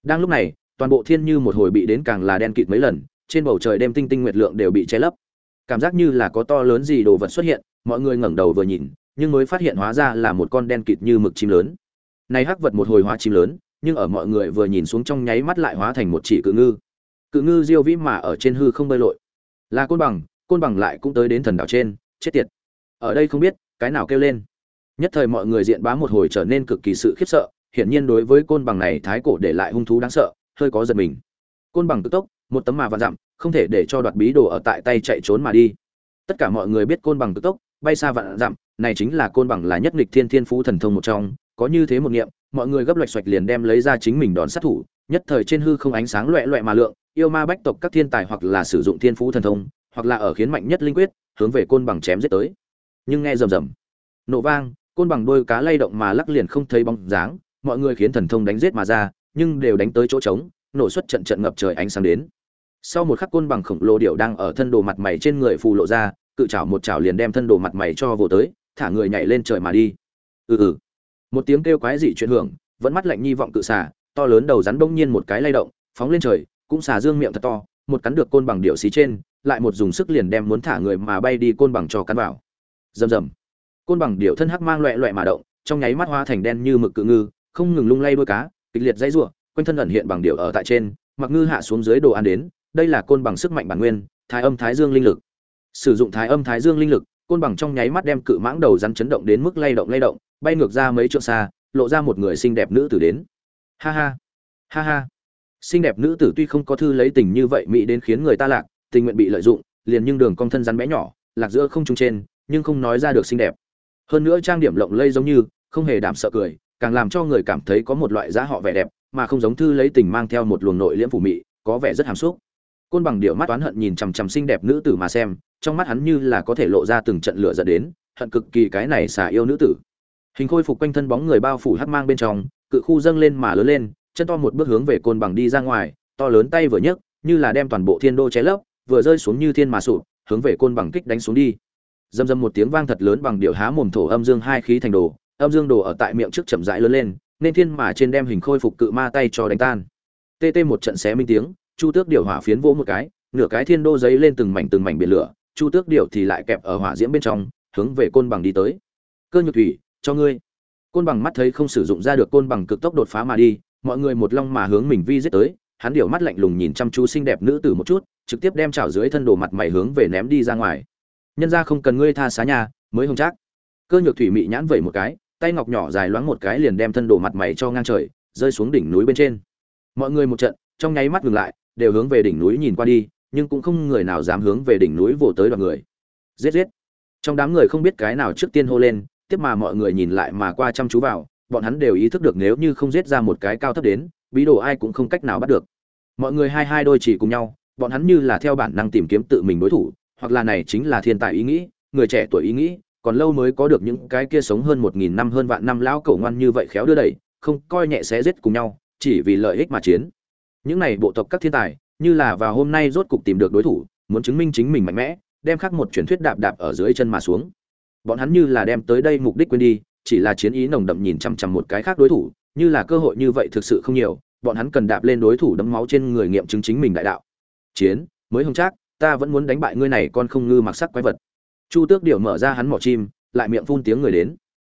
Đang lúc này, toàn bộ thiên như một hồi bị đến càng là đen kịt mấy lần, trên bầu trời đêm tinh tinh nguyệt lượng đều bị che lấp. Cảm giác như là có to lớn gì đồ vật xuất hiện, mọi người ngẩng đầu vừa nhìn, nhưng mới phát hiện hóa ra là một con đen kịt như mực chim lớn. Này hắc vật một hồi hóa chim lớn nhưng ở mọi người vừa nhìn xuống trong nháy mắt lại hóa thành một chỉ cự ngư. Cự ngư diêu vĩ mà ở trên hư không bơi lội. Là côn bằng côn bằng lại cũng tới đến thần đảo trên, chết tiệt. Ở đây không biết, cái nào kêu lên. Nhất thời mọi người diện bá một hồi trở nên cực kỳ sự khiếp sợ, hiển nhiên đối với côn bằng này thái cổ để lại hung thú đáng sợ, hơi có giật mình. Côn bằng tức tốc, một tấm mà vạn dặm, không thể để cho đoạt bí đồ ở tại tay chạy trốn mà đi. Tất cả mọi người biết côn bằng tức tốc, bay xa vạn dặm, này chính là côn bằng là nhất nghịch thiên thiên phú thần thông một trong, có như thế một niệm mọi người gấp loạch xoạch liền đem lấy ra chính mình đón sát thủ, nhất thời trên hư không ánh sáng loẹ loẹ mà lượng, yêu ma bách tộc các thiên tài hoặc là sử dụng thiên phú thần thông, hoặc là ở khiến mạnh nhất linh quyết, hướng về côn bằng chém giết tới. Nhưng nghe rầm rầm, nổ vang, côn bằng đôi cá lay động mà lắc liền không thấy bóng dáng, mọi người khiến thần thông đánh giết mà ra, nhưng đều đánh tới chỗ trống, nổ xuất trận trận ngập trời ánh sáng đến. Sau một khắc côn bằng khổng lồ điệu đang ở thân đồ mặt mày trên người phù lộ ra, cự chảo một chảo liền đem thân đồ mặt mày cho vồ tới, thả người nhảy lên trời mà đi. Ừ ừ một tiếng kêu quái dị chuyển hưởng, vẫn mắt lạnh nhi vọng cự xà, to lớn đầu rắn bỗng nhiên một cái lay động, phóng lên trời, cũng xà dương miệng thật to, một cắn được côn bằng điệu xí trên, lại một dùng sức liền đem muốn thả người mà bay đi côn bằng cho cắn vào. Rầm rầm. Côn bằng điệu thân hắc mang loẹ loẹ mà động, trong nháy mắt hoa thành đen như mực cự ngư, không ngừng lung lay đuôi cá, kịch liệt dãy rủa, quanh thân ẩn hiện bằng điệu ở tại trên, mặc ngư hạ xuống dưới đồ ăn đến, đây là côn bằng sức mạnh bản nguyên, thái âm thái dương linh lực. Sử dụng thái âm thái dương linh lực, côn bằng trong nháy mắt đem cự mãng đầu rắn chấn động đến mức lay động lay động bay ngược ra mấy trượng xa, lộ ra một người xinh đẹp nữ tử đến. Ha ha ha ha. Xinh đẹp nữ tử tuy không có thư lấy tình như vậy mỹ đến khiến người ta lạc, tình nguyện bị lợi dụng, liền nhưng đường cong thân rắn bé nhỏ, lạc giữa không trung trên, nhưng không nói ra được xinh đẹp. Hơn nữa trang điểm lộng lây giống như, không hề đảm sợ cười, càng làm cho người cảm thấy có một loại giá họ vẻ đẹp, mà không giống thư lấy tình mang theo một luồng nội liễm phủ mị, có vẻ rất hàm xúc. Côn bằng điệu mắt oán hận nhìn chằm chằm xinh đẹp nữ tử mà xem, trong mắt hắn như là có thể lộ ra từng trận lửa dẫn đến, hận cực kỳ cái này xả yêu nữ tử hình khôi phục quanh thân bóng người bao phủ hắc mang bên trong, cự khu dâng lên mà lớn lên, chân to một bước hướng về côn bằng đi ra ngoài, to lớn tay vừa nhấc, như là đem toàn bộ thiên đô ché lấp, vừa rơi xuống như thiên mà sụp, hướng về côn bằng kích đánh xuống đi. Dầm dầm một tiếng vang thật lớn bằng điệu há mồm thổ âm dương hai khí thành đồ, âm dương đồ ở tại miệng trước chậm rãi lớn lên, nên thiên mà trên đem hình khôi phục cự ma tay cho đánh tan. Tê tê một trận xé minh tiếng, chu tước điều hỏa phiến vỗ một cái, nửa cái thiên đô giấy lên từng mảnh từng mảnh biển lửa, chu tước điều thì lại kẹp ở hỏa diễm bên trong, hướng về côn bằng đi tới. Cơ nhược thủy cho ngươi. Côn bằng mắt thấy không sử dụng ra được côn bằng cực tốc đột phá mà đi, mọi người một long mà hướng mình vi giết tới, hắn điều mắt lạnh lùng nhìn chăm chú xinh đẹp nữ tử một chút, trực tiếp đem chảo dưới thân đồ mặt mày hướng về ném đi ra ngoài. Nhân ra không cần ngươi tha xá nhà, mới hông chắc cơ nhược thủy mị nhãn vẩy một cái, tay ngọc nhỏ dài loáng một cái liền đem thân đồ mặt mày cho ngang trời, rơi xuống đỉnh núi bên trên. Mọi người một trận, trong nháy mắt ngừng lại, đều hướng về đỉnh núi nhìn qua đi, nhưng cũng không người nào dám hướng về đỉnh núi vồ tới đoàn người. Giết giết. Trong đám người không biết cái nào trước tiên hô lên tiếp mà mọi người nhìn lại mà qua chăm chú vào, bọn hắn đều ý thức được nếu như không giết ra một cái cao thấp đến, bí đồ ai cũng không cách nào bắt được. Mọi người hai hai đôi chỉ cùng nhau, bọn hắn như là theo bản năng tìm kiếm tự mình đối thủ, hoặc là này chính là thiên tài ý nghĩ, người trẻ tuổi ý nghĩ, còn lâu mới có được những cái kia sống hơn một nghìn năm hơn vạn năm lão cổ ngoan như vậy khéo đưa đẩy, không coi nhẹ sẽ giết cùng nhau, chỉ vì lợi ích mà chiến. Những này bộ tộc các thiên tài, như là vào hôm nay rốt cục tìm được đối thủ, muốn chứng minh chính mình mạnh mẽ, đem khắc một truyền thuyết đạp đạp ở dưới chân mà xuống bọn hắn như là đem tới đây mục đích quên đi chỉ là chiến ý nồng đậm nhìn chằm chằm một cái khác đối thủ như là cơ hội như vậy thực sự không nhiều bọn hắn cần đạp lên đối thủ đấm máu trên người nghiệm chứng chính mình đại đạo. Chiến mới hông trác, ta vẫn muốn đánh bại ngươi này con không ngư mặc sắc quái vật. Chu tước điểu mở ra hắn mỏ chim lại miệng phun tiếng người đến.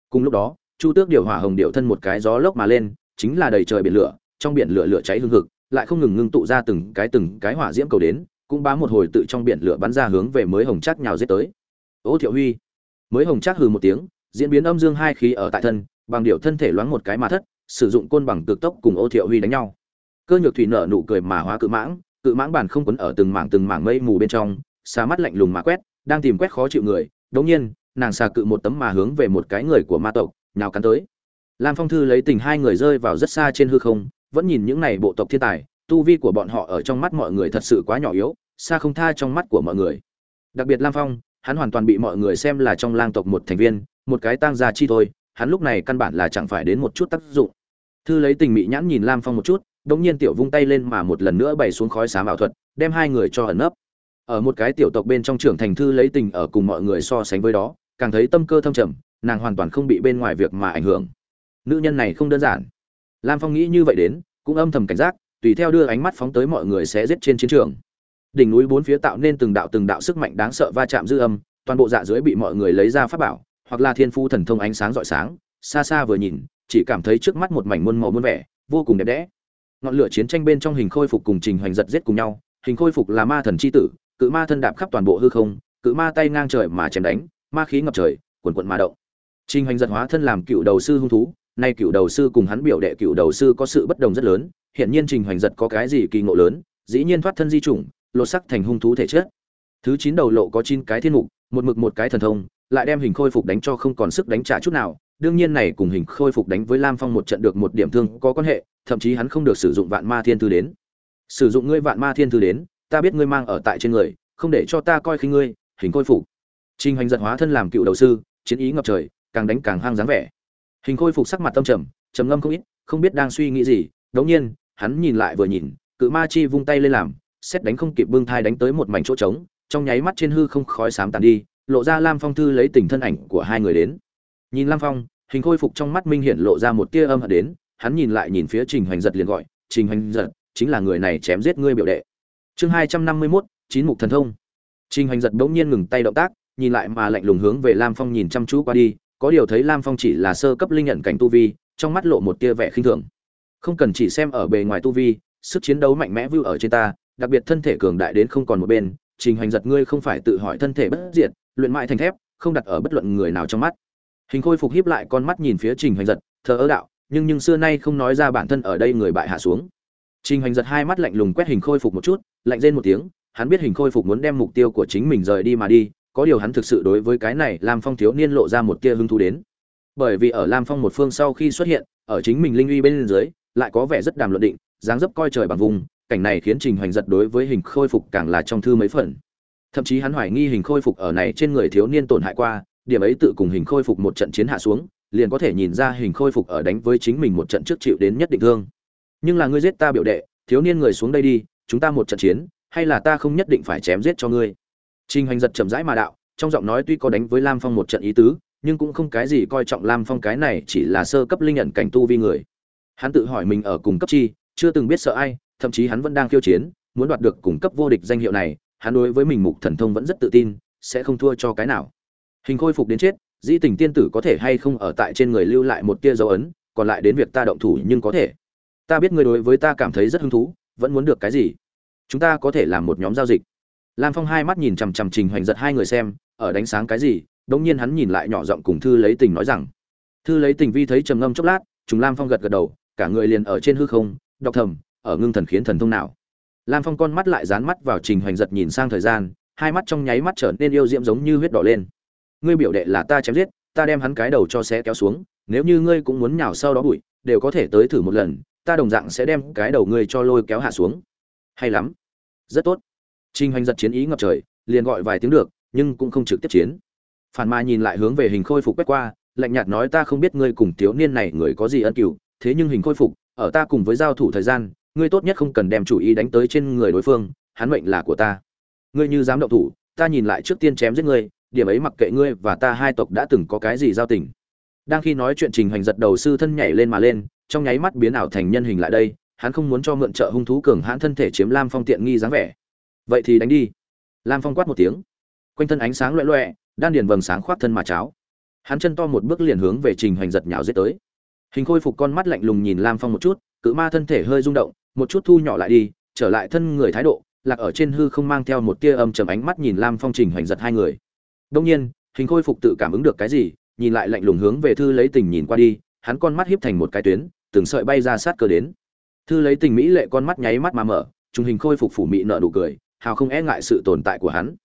Cùng lúc đó chu tước điểu hỏa hồng điệu thân một cái gió lốc mà lên chính là đầy trời biển lửa trong biển lửa lửa cháy hương hực lại không ngừng ngưng tụ ra từng cái từng cái hỏa diễm cầu đến cũng bám một hồi tự trong biển lửa bắn ra hướng về mới hồng chắc nhào giết tới. Ô thiệu huy mới hồng trác hừ một tiếng, diễn biến âm dương hai khí ở tại thân, bằng điệu thân thể loáng một cái mà thất, sử dụng côn bằng cực tốc cùng ô thiệu huy đánh nhau. Cơ nhược thủy nở nụ cười mà hóa cự mãng cự mãng bản không quấn ở từng mảng từng mảng mây mù bên trong xa mắt lạnh lùng mà quét, đang tìm quét khó chịu người, đống nhiên, nàng xà cự một tấm mà hướng về một cái người của ma tộc, nhào cắn tới. Lam phong thư lấy tình hai người rơi vào rất xa trên hư không, vẫn nhìn những này bộ tộc thiên tài, tu vi của bọn họ ở trong mắt mọi người thật sự quá nhỏ yếu, xa không tha trong mắt của mọi người. Đặc biệt lam phong hắn hoàn toàn bị mọi người xem là trong lang tộc một thành viên, một cái tang gia chi thôi, hắn lúc này căn bản là chẳng phải đến một chút tác dụng. Thư lấy tình mị nhãn nhìn lam phong một chút, đống nhiên tiểu vung tay lên mà một lần nữa bày xuống khói xám ảo thuật, đem hai người cho ẩn nấp. Ở một cái tiểu tộc bên trong trưởng thành thư lấy tình ở cùng mọi người so sánh với đó, càng thấy tâm cơ thâm trầm, nàng hoàn toàn không bị bên ngoài việc mà ảnh hưởng. Nữ nhân này không đơn giản. Lam phong nghĩ như vậy đến, cũng âm thầm cảnh giác, tùy theo đưa ánh mắt phóng tới mọi người sẽ giết trên chiến trường đỉnh núi bốn phía tạo nên từng đạo từng đạo sức mạnh đáng sợ va chạm dư âm, toàn bộ dạ dưới bị mọi người lấy ra pháp bảo, hoặc là thiên phu thần thông ánh sáng rọi sáng, xa xa vừa nhìn, chỉ cảm thấy trước mắt một mảnh muôn màu muôn vẻ, vô cùng đẹp đẽ. Ngọn lửa chiến tranh bên trong hình khôi phục cùng trình hoành giật giết cùng nhau, hình khôi phục là ma thần chi tử, cự ma thân đạp khắp toàn bộ hư không, cự ma tay ngang trời mà chém đánh, ma khí ngập trời quần cuộn mà động. Trình hoành giật hóa thân làm cựu đầu sư hung thú, nay cựu đầu sư cùng hắn biểu đệ cựu đầu sư có sự bất đồng rất lớn hiện nhiên trình hoành giật có cái gì kỳ ngộ lớn, dĩ nhiên thoát thân di chủng lột sắc thành hung thú thể chất. Thứ chín đầu lộ có chín cái thiên mục, một mực một cái thần thông, lại đem hình khôi phục đánh cho không còn sức đánh trả chút nào. Đương nhiên này cùng hình khôi phục đánh với lam phong một trận được một điểm thương có quan hệ, thậm chí hắn không được sử dụng vạn ma thiên thư đến. Sử dụng ngươi vạn ma thiên thư đến, ta biết ngươi mang ở tại trên người, không để cho ta coi khi ngươi, hình khôi phục. Trình hành giật hóa thân làm cựu đầu sư, chiến ý ngập trời, càng đánh càng hang dáng vẻ. Hình khôi phục sắc mặt tâm trầm trầm ngâm không ít, không biết đang suy nghĩ gì. Đột nhiên, hắn nhìn lại vừa nhìn, cự ma chi vung tay lên làm xét đánh không kịp bưng thai đánh tới một mảnh chỗ trống, trong nháy mắt trên hư không khói sám tàn đi, lộ ra lam phong thư lấy tình thân ảnh của hai người đến. Nhìn lam phong, hình khôi phục trong mắt minh hiện lộ ra một tia âm hận đến, hắn nhìn lại nhìn phía trình hoành giật liền gọi, trình hoành giật, chính là người này chém giết ngươi biểu đệ. Chương hai trăm năm mươi mốt, chín mục thần thông. Trình hoành giật bỗng nhiên ngừng tay động tác, nhìn lại mà lạnh lùng hướng về lam phong nhìn chăm chú qua đi, có điều thấy lam phong chỉ là sơ cấp linh nhận cảnh tu vi, trong mắt lộ một tia vẻ khinh thường. Không cần chỉ xem ở bề ngoài tu vi, sức chiến đấu mạnh mẽ vưu ở trên ta đặc biệt thân thể cường đại đến không còn một bên, trình hoành giật ngươi không phải tự hỏi thân thể bất diệt, luyện mãi thành thép, không đặt ở bất luận người nào trong mắt. Hình khôi phục hiếp lại con mắt nhìn phía trình hoành giật, thờ ơ đạo, nhưng nhưng xưa nay không nói ra bản thân ở đây người bại hạ xuống. Trình hoành giật hai mắt lạnh lùng quét hình khôi phục một chút, lạnh rên một tiếng, hắn biết hình khôi phục muốn đem mục tiêu của chính mình rời đi mà đi, có điều hắn thực sự đối với cái này lam phong thiếu niên lộ ra một tia hứng thú đến. Bởi vì ở lam phong một phương sau khi xuất hiện, ở chính mình linh uy bên dưới, lại có vẻ rất đàm luận định, dáng dấp coi trời bằng vùng cảnh này khiến trình hoành giật đối với hình khôi phục càng là trong thư mấy phần. Thậm chí hắn hoài nghi hình khôi phục ở này trên người thiếu niên tổn hại qua, điểm ấy tự cùng hình khôi phục một trận chiến hạ xuống, liền có thể nhìn ra hình khôi phục ở đánh với chính mình một trận trước chịu đến nhất định thương. Nhưng là ngươi giết ta biểu đệ, thiếu niên người xuống đây đi, chúng ta một trận chiến, hay là ta không nhất định phải chém giết cho ngươi? Trình hoành giật chậm rãi mà đạo, trong giọng nói tuy có đánh với lam phong một trận ý tứ, nhưng cũng không cái gì coi trọng lam phong cái này chỉ là sơ cấp linh nhận cảnh tu vi người. Hắn tự hỏi mình ở cùng cấp chi, chưa từng biết sợ ai thậm chí hắn vẫn đang khiêu chiến, muốn đoạt được cùng cấp vô địch danh hiệu này, hắn đối với mình mục thần thông vẫn rất tự tin, sẽ không thua cho cái nào. Hình khôi phục đến chết, dĩ tình tiên tử có thể hay không ở tại trên người lưu lại một tia dấu ấn, còn lại đến việc ta động thủ nhưng có thể. Ta biết ngươi đối với ta cảm thấy rất hứng thú, vẫn muốn được cái gì? Chúng ta có thể làm một nhóm giao dịch. Lam phong hai mắt nhìn chằm chằm trình hoành giật hai người xem, ở đánh sáng cái gì, đống nhiên hắn nhìn lại nhỏ giọng cùng thư lấy tình nói rằng, thư lấy tình vi thấy trầm ngâm chốc lát chúng lam phong gật gật đầu, cả người liền ở trên hư không, đọc thầm ở ngưng thần khiến thần thông nào. Lam phong con mắt lại dán mắt vào trình hoành giật nhìn sang thời gian, hai mắt trong nháy mắt trở nên yêu diễm giống như huyết đỏ lên. Ngươi biểu đệ là ta chém giết, ta đem hắn cái đầu cho sẽ kéo xuống, nếu như ngươi cũng muốn nhào sau đó bụi, đều có thể tới thử một lần, ta đồng dạng sẽ đem cái đầu ngươi cho lôi kéo hạ xuống. Hay lắm. Rất tốt. Trình hoành giật chiến ý ngập trời, liền gọi vài tiếng được, nhưng cũng không trực tiếp chiến. Phản mà nhìn lại hướng về hình khôi phục quét qua, lạnh nhạt nói ta không biết ngươi cùng thiếu niên này người có gì ân cửu, thế nhưng hình khôi phục, ở ta cùng với giao thủ thời gian ngươi tốt nhất không cần đem chủ ý đánh tới trên người đối phương, hắn mệnh là của ta. Ngươi như dám động thủ, ta nhìn lại trước tiên chém giết ngươi, điểm ấy mặc kệ ngươi và ta hai tộc đã từng có cái gì giao tình. Đang khi nói chuyện trình hành giật đầu sư thân nhảy lên mà lên, trong nháy mắt biến ảo thành nhân hình lại đây, hắn không muốn cho mượn trợ hung thú cường hãn thân thể chiếm lam phong tiện nghi dáng vẻ. Vậy thì đánh đi. Lam phong quát một tiếng. Quanh thân ánh sáng loẹ loẹ đan điền vầng sáng khoát thân mà cháo. Hắn chân to một bước liền hướng về trình hành giật nhào giết tới. Hình khôi phục con mắt lạnh lùng nhìn lam phong một chút, cự ma thân thể hơi rung động một chút thu nhỏ lại đi, trở lại thân người thái độ, lạc ở trên hư không mang theo một tia âm trầm ánh mắt nhìn lam phong trình hoành giật hai người. Đông nhiên, hình khôi phục tự cảm ứng được cái gì, nhìn lại lạnh lùng hướng về thư lấy tình nhìn qua đi, hắn con mắt hiếp thành một cái tuyến, từng sợi bay ra sát cơ đến. Thư lấy tình mỹ lệ con mắt nháy mắt mà mở chúng hình khôi phục phủ mị nợ nụ cười, hào không e ngại sự tồn tại của hắn.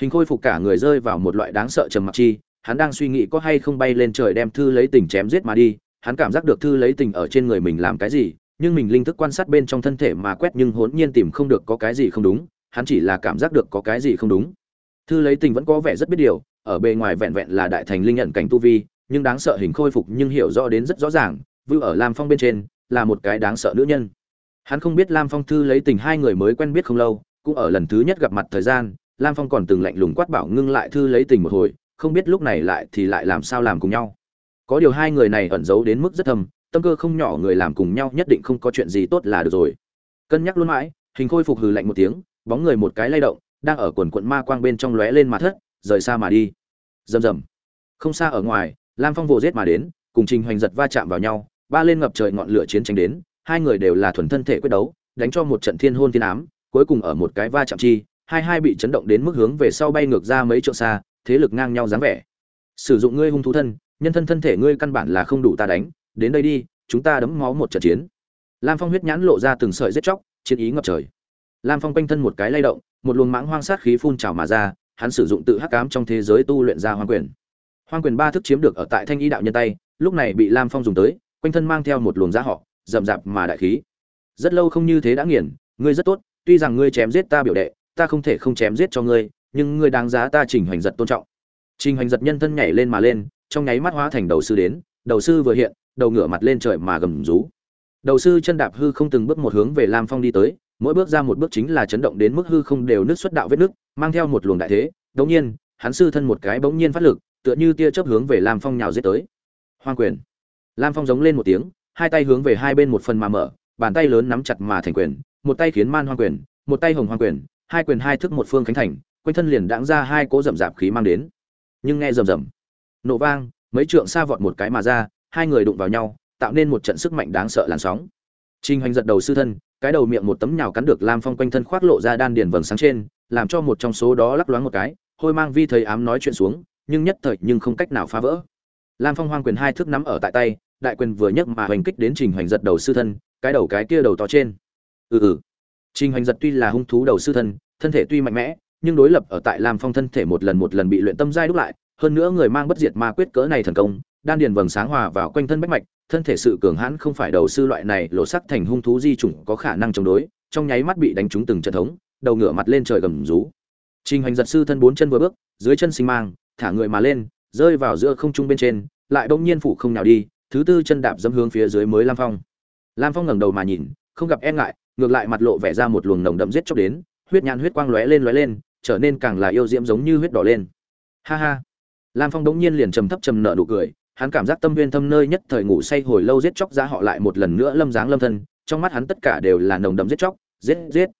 Hình khôi phục cả người rơi vào một loại đáng sợ trầm mặc chi, hắn đang suy nghĩ có hay không bay lên trời đem thư lấy tình chém giết mà đi, hắn cảm giác được thư lấy tình ở trên người mình làm cái gì nhưng mình linh thức quan sát bên trong thân thể mà quét nhưng hỗn nhiên tìm không được có cái gì không đúng, hắn chỉ là cảm giác được có cái gì không đúng. Thư lấy tình vẫn có vẻ rất biết điều, ở bề ngoài vẹn vẹn là đại thành linh nhận cảnh tu vi, nhưng đáng sợ hình khôi phục nhưng hiểu rõ đến rất rõ ràng vưu ở lam phong bên trên, là một cái đáng sợ nữ nhân. Hắn không biết lam phong thư lấy tình hai người mới quen biết không lâu, cũng ở lần thứ nhất gặp mặt thời gian, lam phong còn từng lạnh lùng quát bảo ngưng lại thư lấy tình một hồi, không biết lúc này lại thì lại làm sao làm cùng nhau. Có điều hai người này ẩn giấu đến mức rất thầm tâm cơ không nhỏ người làm cùng nhau nhất định không có chuyện gì tốt là được rồi. Cân nhắc luôn mãi, hình khôi phục hừ lạnh một tiếng, bóng người một cái lay động, đang ở quần quận ma quang bên trong lóe lên mà thất, rời xa mà đi. Rầm rầm. Không xa ở ngoài, lam phong vồ giết mà đến, cùng trình hoành giật va chạm vào nhau, ba lên ngập trời ngọn lửa chiến tranh đến, hai người đều là thuần thân thể quyết đấu, đánh cho một trận thiên hôn thiên ám, cuối cùng ở một cái va chạm chi, hai hai bị chấn động đến mức hướng về sau bay ngược ra mấy trượng xa, thế lực ngang nhau dáng vẻ. Sử dụng ngươi hung thú thân, nhân thân thân thể ngươi căn bản là không đủ ta đánh đến đây đi, chúng ta đấm máu một trận chiến. Lam phong huyết nhãn lộ ra từng sợi giết chóc, chiến ý ngập trời. Lam phong quanh thân một cái lay động, một luồng mãng hoang sát khí phun trào mà ra, hắn sử dụng tự hắc cám trong thế giới tu luyện ra hoang quyền. Hoang quyền ba thức chiếm được ở tại thanh ý đạo nhân tay, lúc này bị lam phong dùng tới, quanh thân mang theo một luồng giá họ, rậm rạp mà đại khí. Rất lâu không như thế đã nghiền, ngươi rất tốt, tuy rằng ngươi chém giết ta biểu đệ, ta không thể không chém giết cho ngươi, nhưng ngươi đáng giá ta trình hoành giật tôn trọng. Trình hoành giật nhân thân nhảy lên mà lên, trong nháy mắt hóa thành đầu sư đến, đầu sư vừa hiện đầu ngửa mặt lên trời mà gầm rú. Đầu sư chân đạp hư không từng bước một hướng về lam phong đi tới, mỗi bước ra một bước chính là chấn động đến mức hư không đều nứt xuất đạo vết nước mang theo một luồng đại thế. Đống nhiên, hắn sư thân một cái bỗng nhiên phát lực, tựa như tia chớp hướng về lam phong nhào giết tới. Hoang quyền. Lam phong giống lên một tiếng, hai tay hướng về hai bên một phần mà mở, bàn tay lớn nắm chặt mà thành quyền, một tay khiến man hoang quyền, một tay hồng hoang quyền, hai quyền hai thức một phương khánh thành, quanh thân liền đãng ra hai cỗ rậm rạp khí mang đến. Nhưng nghe rầm rầm, nổ vang, mấy trượng xa vọt một cái mà ra hai người đụng vào nhau tạo nên một trận sức mạnh đáng sợ làn sóng Trình Hành giật đầu sư thân, cái đầu miệng một tấm nhào cắn được Lam Phong quanh thân khoác lộ ra đan điền vầng sáng trên, làm cho một trong số đó lắc loáng một cái, hôi mang vi thấy ám nói chuyện xuống, nhưng nhất thời nhưng không cách nào phá vỡ. Lam Phong hoang quyền hai thước nắm ở tại tay, đại quyền vừa nhấc mà hoành kích đến Trình Hành giật đầu sư thân, cái đầu cái kia đầu to trên. Ừ ừ. Trình Hành giật tuy là hung thú đầu sư thân, thân thể tuy mạnh mẽ, nhưng đối lập ở tại Lam Phong thân thể một lần một lần bị luyện tâm giai đúc lại, hơn nữa người mang bất diệt ma quyết cỡ này thần công, đan điền vầng sáng hòa vào quanh thân bách mạch, thân thể sự cường hãn không phải đầu sư loại này lộ sắc thành hung thú di chủng có khả năng chống đối, trong nháy mắt bị đánh trúng từng trận thống, đầu ngửa mặt lên trời gầm rú. Trình Hành giật sư thân bốn chân vừa bước, dưới chân sinh mang, thả người mà lên, rơi vào giữa không trung bên trên, lại bỗng nhiên phủ không nào đi, thứ tư chân đạp dẫm hướng phía dưới mới Lam Phong. Lam Phong ngẩng đầu mà nhìn, không gặp e ngại, ngược lại mặt lộ vẻ ra một luồng nồng đậm giết chóc đến, huyết nhãn huyết quang lóe lên lóe lên, trở nên càng là yêu diễm giống như huyết đỏ lên. Ha ha. Lam Phong đống nhiên liền trầm thấp trầm nợ nụ cười, hắn cảm giác tâm viên thâm nơi nhất thời ngủ say hồi lâu giết chóc ra họ lại một lần nữa lâm dáng lâm thân, trong mắt hắn tất cả đều là nồng đậm giết chóc, giết giết.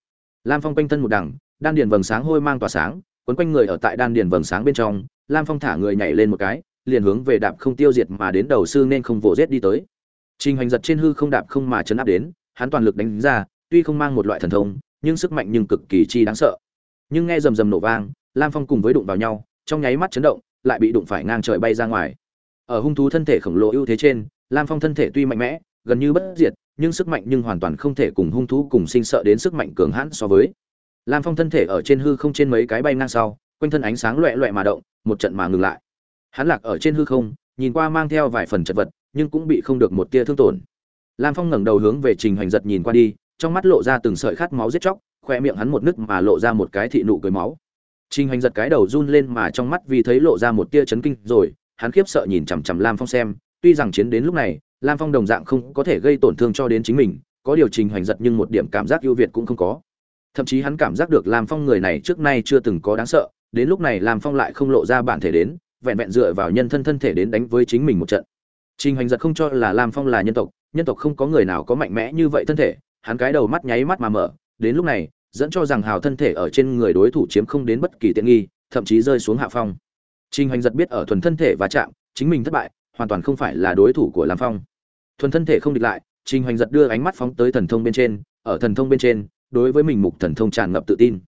Lam Phong quanh thân một đằng, đan điền vầng sáng hôi mang tỏa sáng, quấn quanh người ở tại đan điền vầng sáng bên trong, Lam Phong thả người nhảy lên một cái, liền hướng về đạp không tiêu diệt mà đến đầu sư nên không vồ giết đi tới. Trình Hành giật trên hư không đạp không mà chấn áp đến, hắn toàn lực đánh ra, tuy không mang một loại thần thông, nhưng sức mạnh nhưng cực kỳ chi đáng sợ. Nhưng nghe rầm rầm nổ vang, Lam Phong cùng với đụng vào nhau, trong nháy mắt chấn động, lại bị đụng phải ngang trời bay ra ngoài ở hung thú thân thể khổng lồ ưu thế trên, lam phong thân thể tuy mạnh mẽ, gần như bất diệt, nhưng sức mạnh nhưng hoàn toàn không thể cùng hung thú cùng sinh sợ đến sức mạnh cường hãn so với. Lam phong thân thể ở trên hư không trên mấy cái bay ngang sau, quanh thân ánh sáng loẹ loẹ mà động, một trận mà ngừng lại. Hắn lạc ở trên hư không, nhìn qua mang theo vài phần chật vật, nhưng cũng bị không được một tia thương tổn. Lam phong ngẩng đầu hướng về trình hoành giật nhìn qua đi, trong mắt lộ ra từng sợi khát máu giết chóc, khoe miệng hắn một nứt mà lộ ra một cái thị nụ cười máu. Trình hoành giật cái đầu run lên mà trong mắt vì thấy lộ ra một tia chấn kinh rồi hắn khiếp sợ nhìn chằm chằm lam phong xem, tuy rằng chiến đến lúc này, lam phong đồng dạng không có thể gây tổn thương cho đến chính mình, có điều trình hoành giật nhưng một điểm cảm giác ưu việt cũng không có. Thậm chí hắn cảm giác được lam phong người này trước nay chưa từng có đáng sợ, đến lúc này lam phong lại không lộ ra bản thể đến, vẹn vẹn dựa vào nhân thân thân thể đến đánh với chính mình một trận. Trình hoành giật không cho là lam phong là nhân tộc nhân tộc không có người nào có mạnh mẽ như vậy thân thể, hắn cái đầu mắt nháy mắt mà mở, đến lúc này, dẫn cho rằng hào thân thể ở trên người đối thủ chiếm không đến bất kỳ tiện nghi, thậm chí rơi xuống hạ phong trình hoành giật biết ở thuần thân thể và chạm, chính mình thất bại, hoàn toàn không phải là đối thủ của lam phong. Thuần thân thể không địch lại, trình hoành giật đưa ánh mắt phóng tới thần thông bên trên, ở thần thông bên trên, đối với mình mục thần thông tràn ngập tự tin.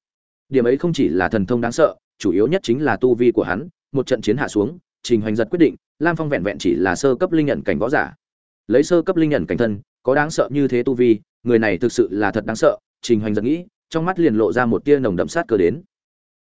Điểm ấy không chỉ là thần thông đáng sợ, chủ yếu nhất chính là tu vi của hắn, một trận chiến hạ xuống, trình hoành giật quyết định, lam phong vẹn vẹn chỉ là sơ cấp linh nhận cảnh võ giả. Lấy sơ cấp linh nhận cảnh thân, có đáng sợ như thế tu vi, người này thực sự là thật đáng sợ, trình hoành giật nghĩ, trong mắt liền lộ ra một tia nồng đậm sát cơ đến.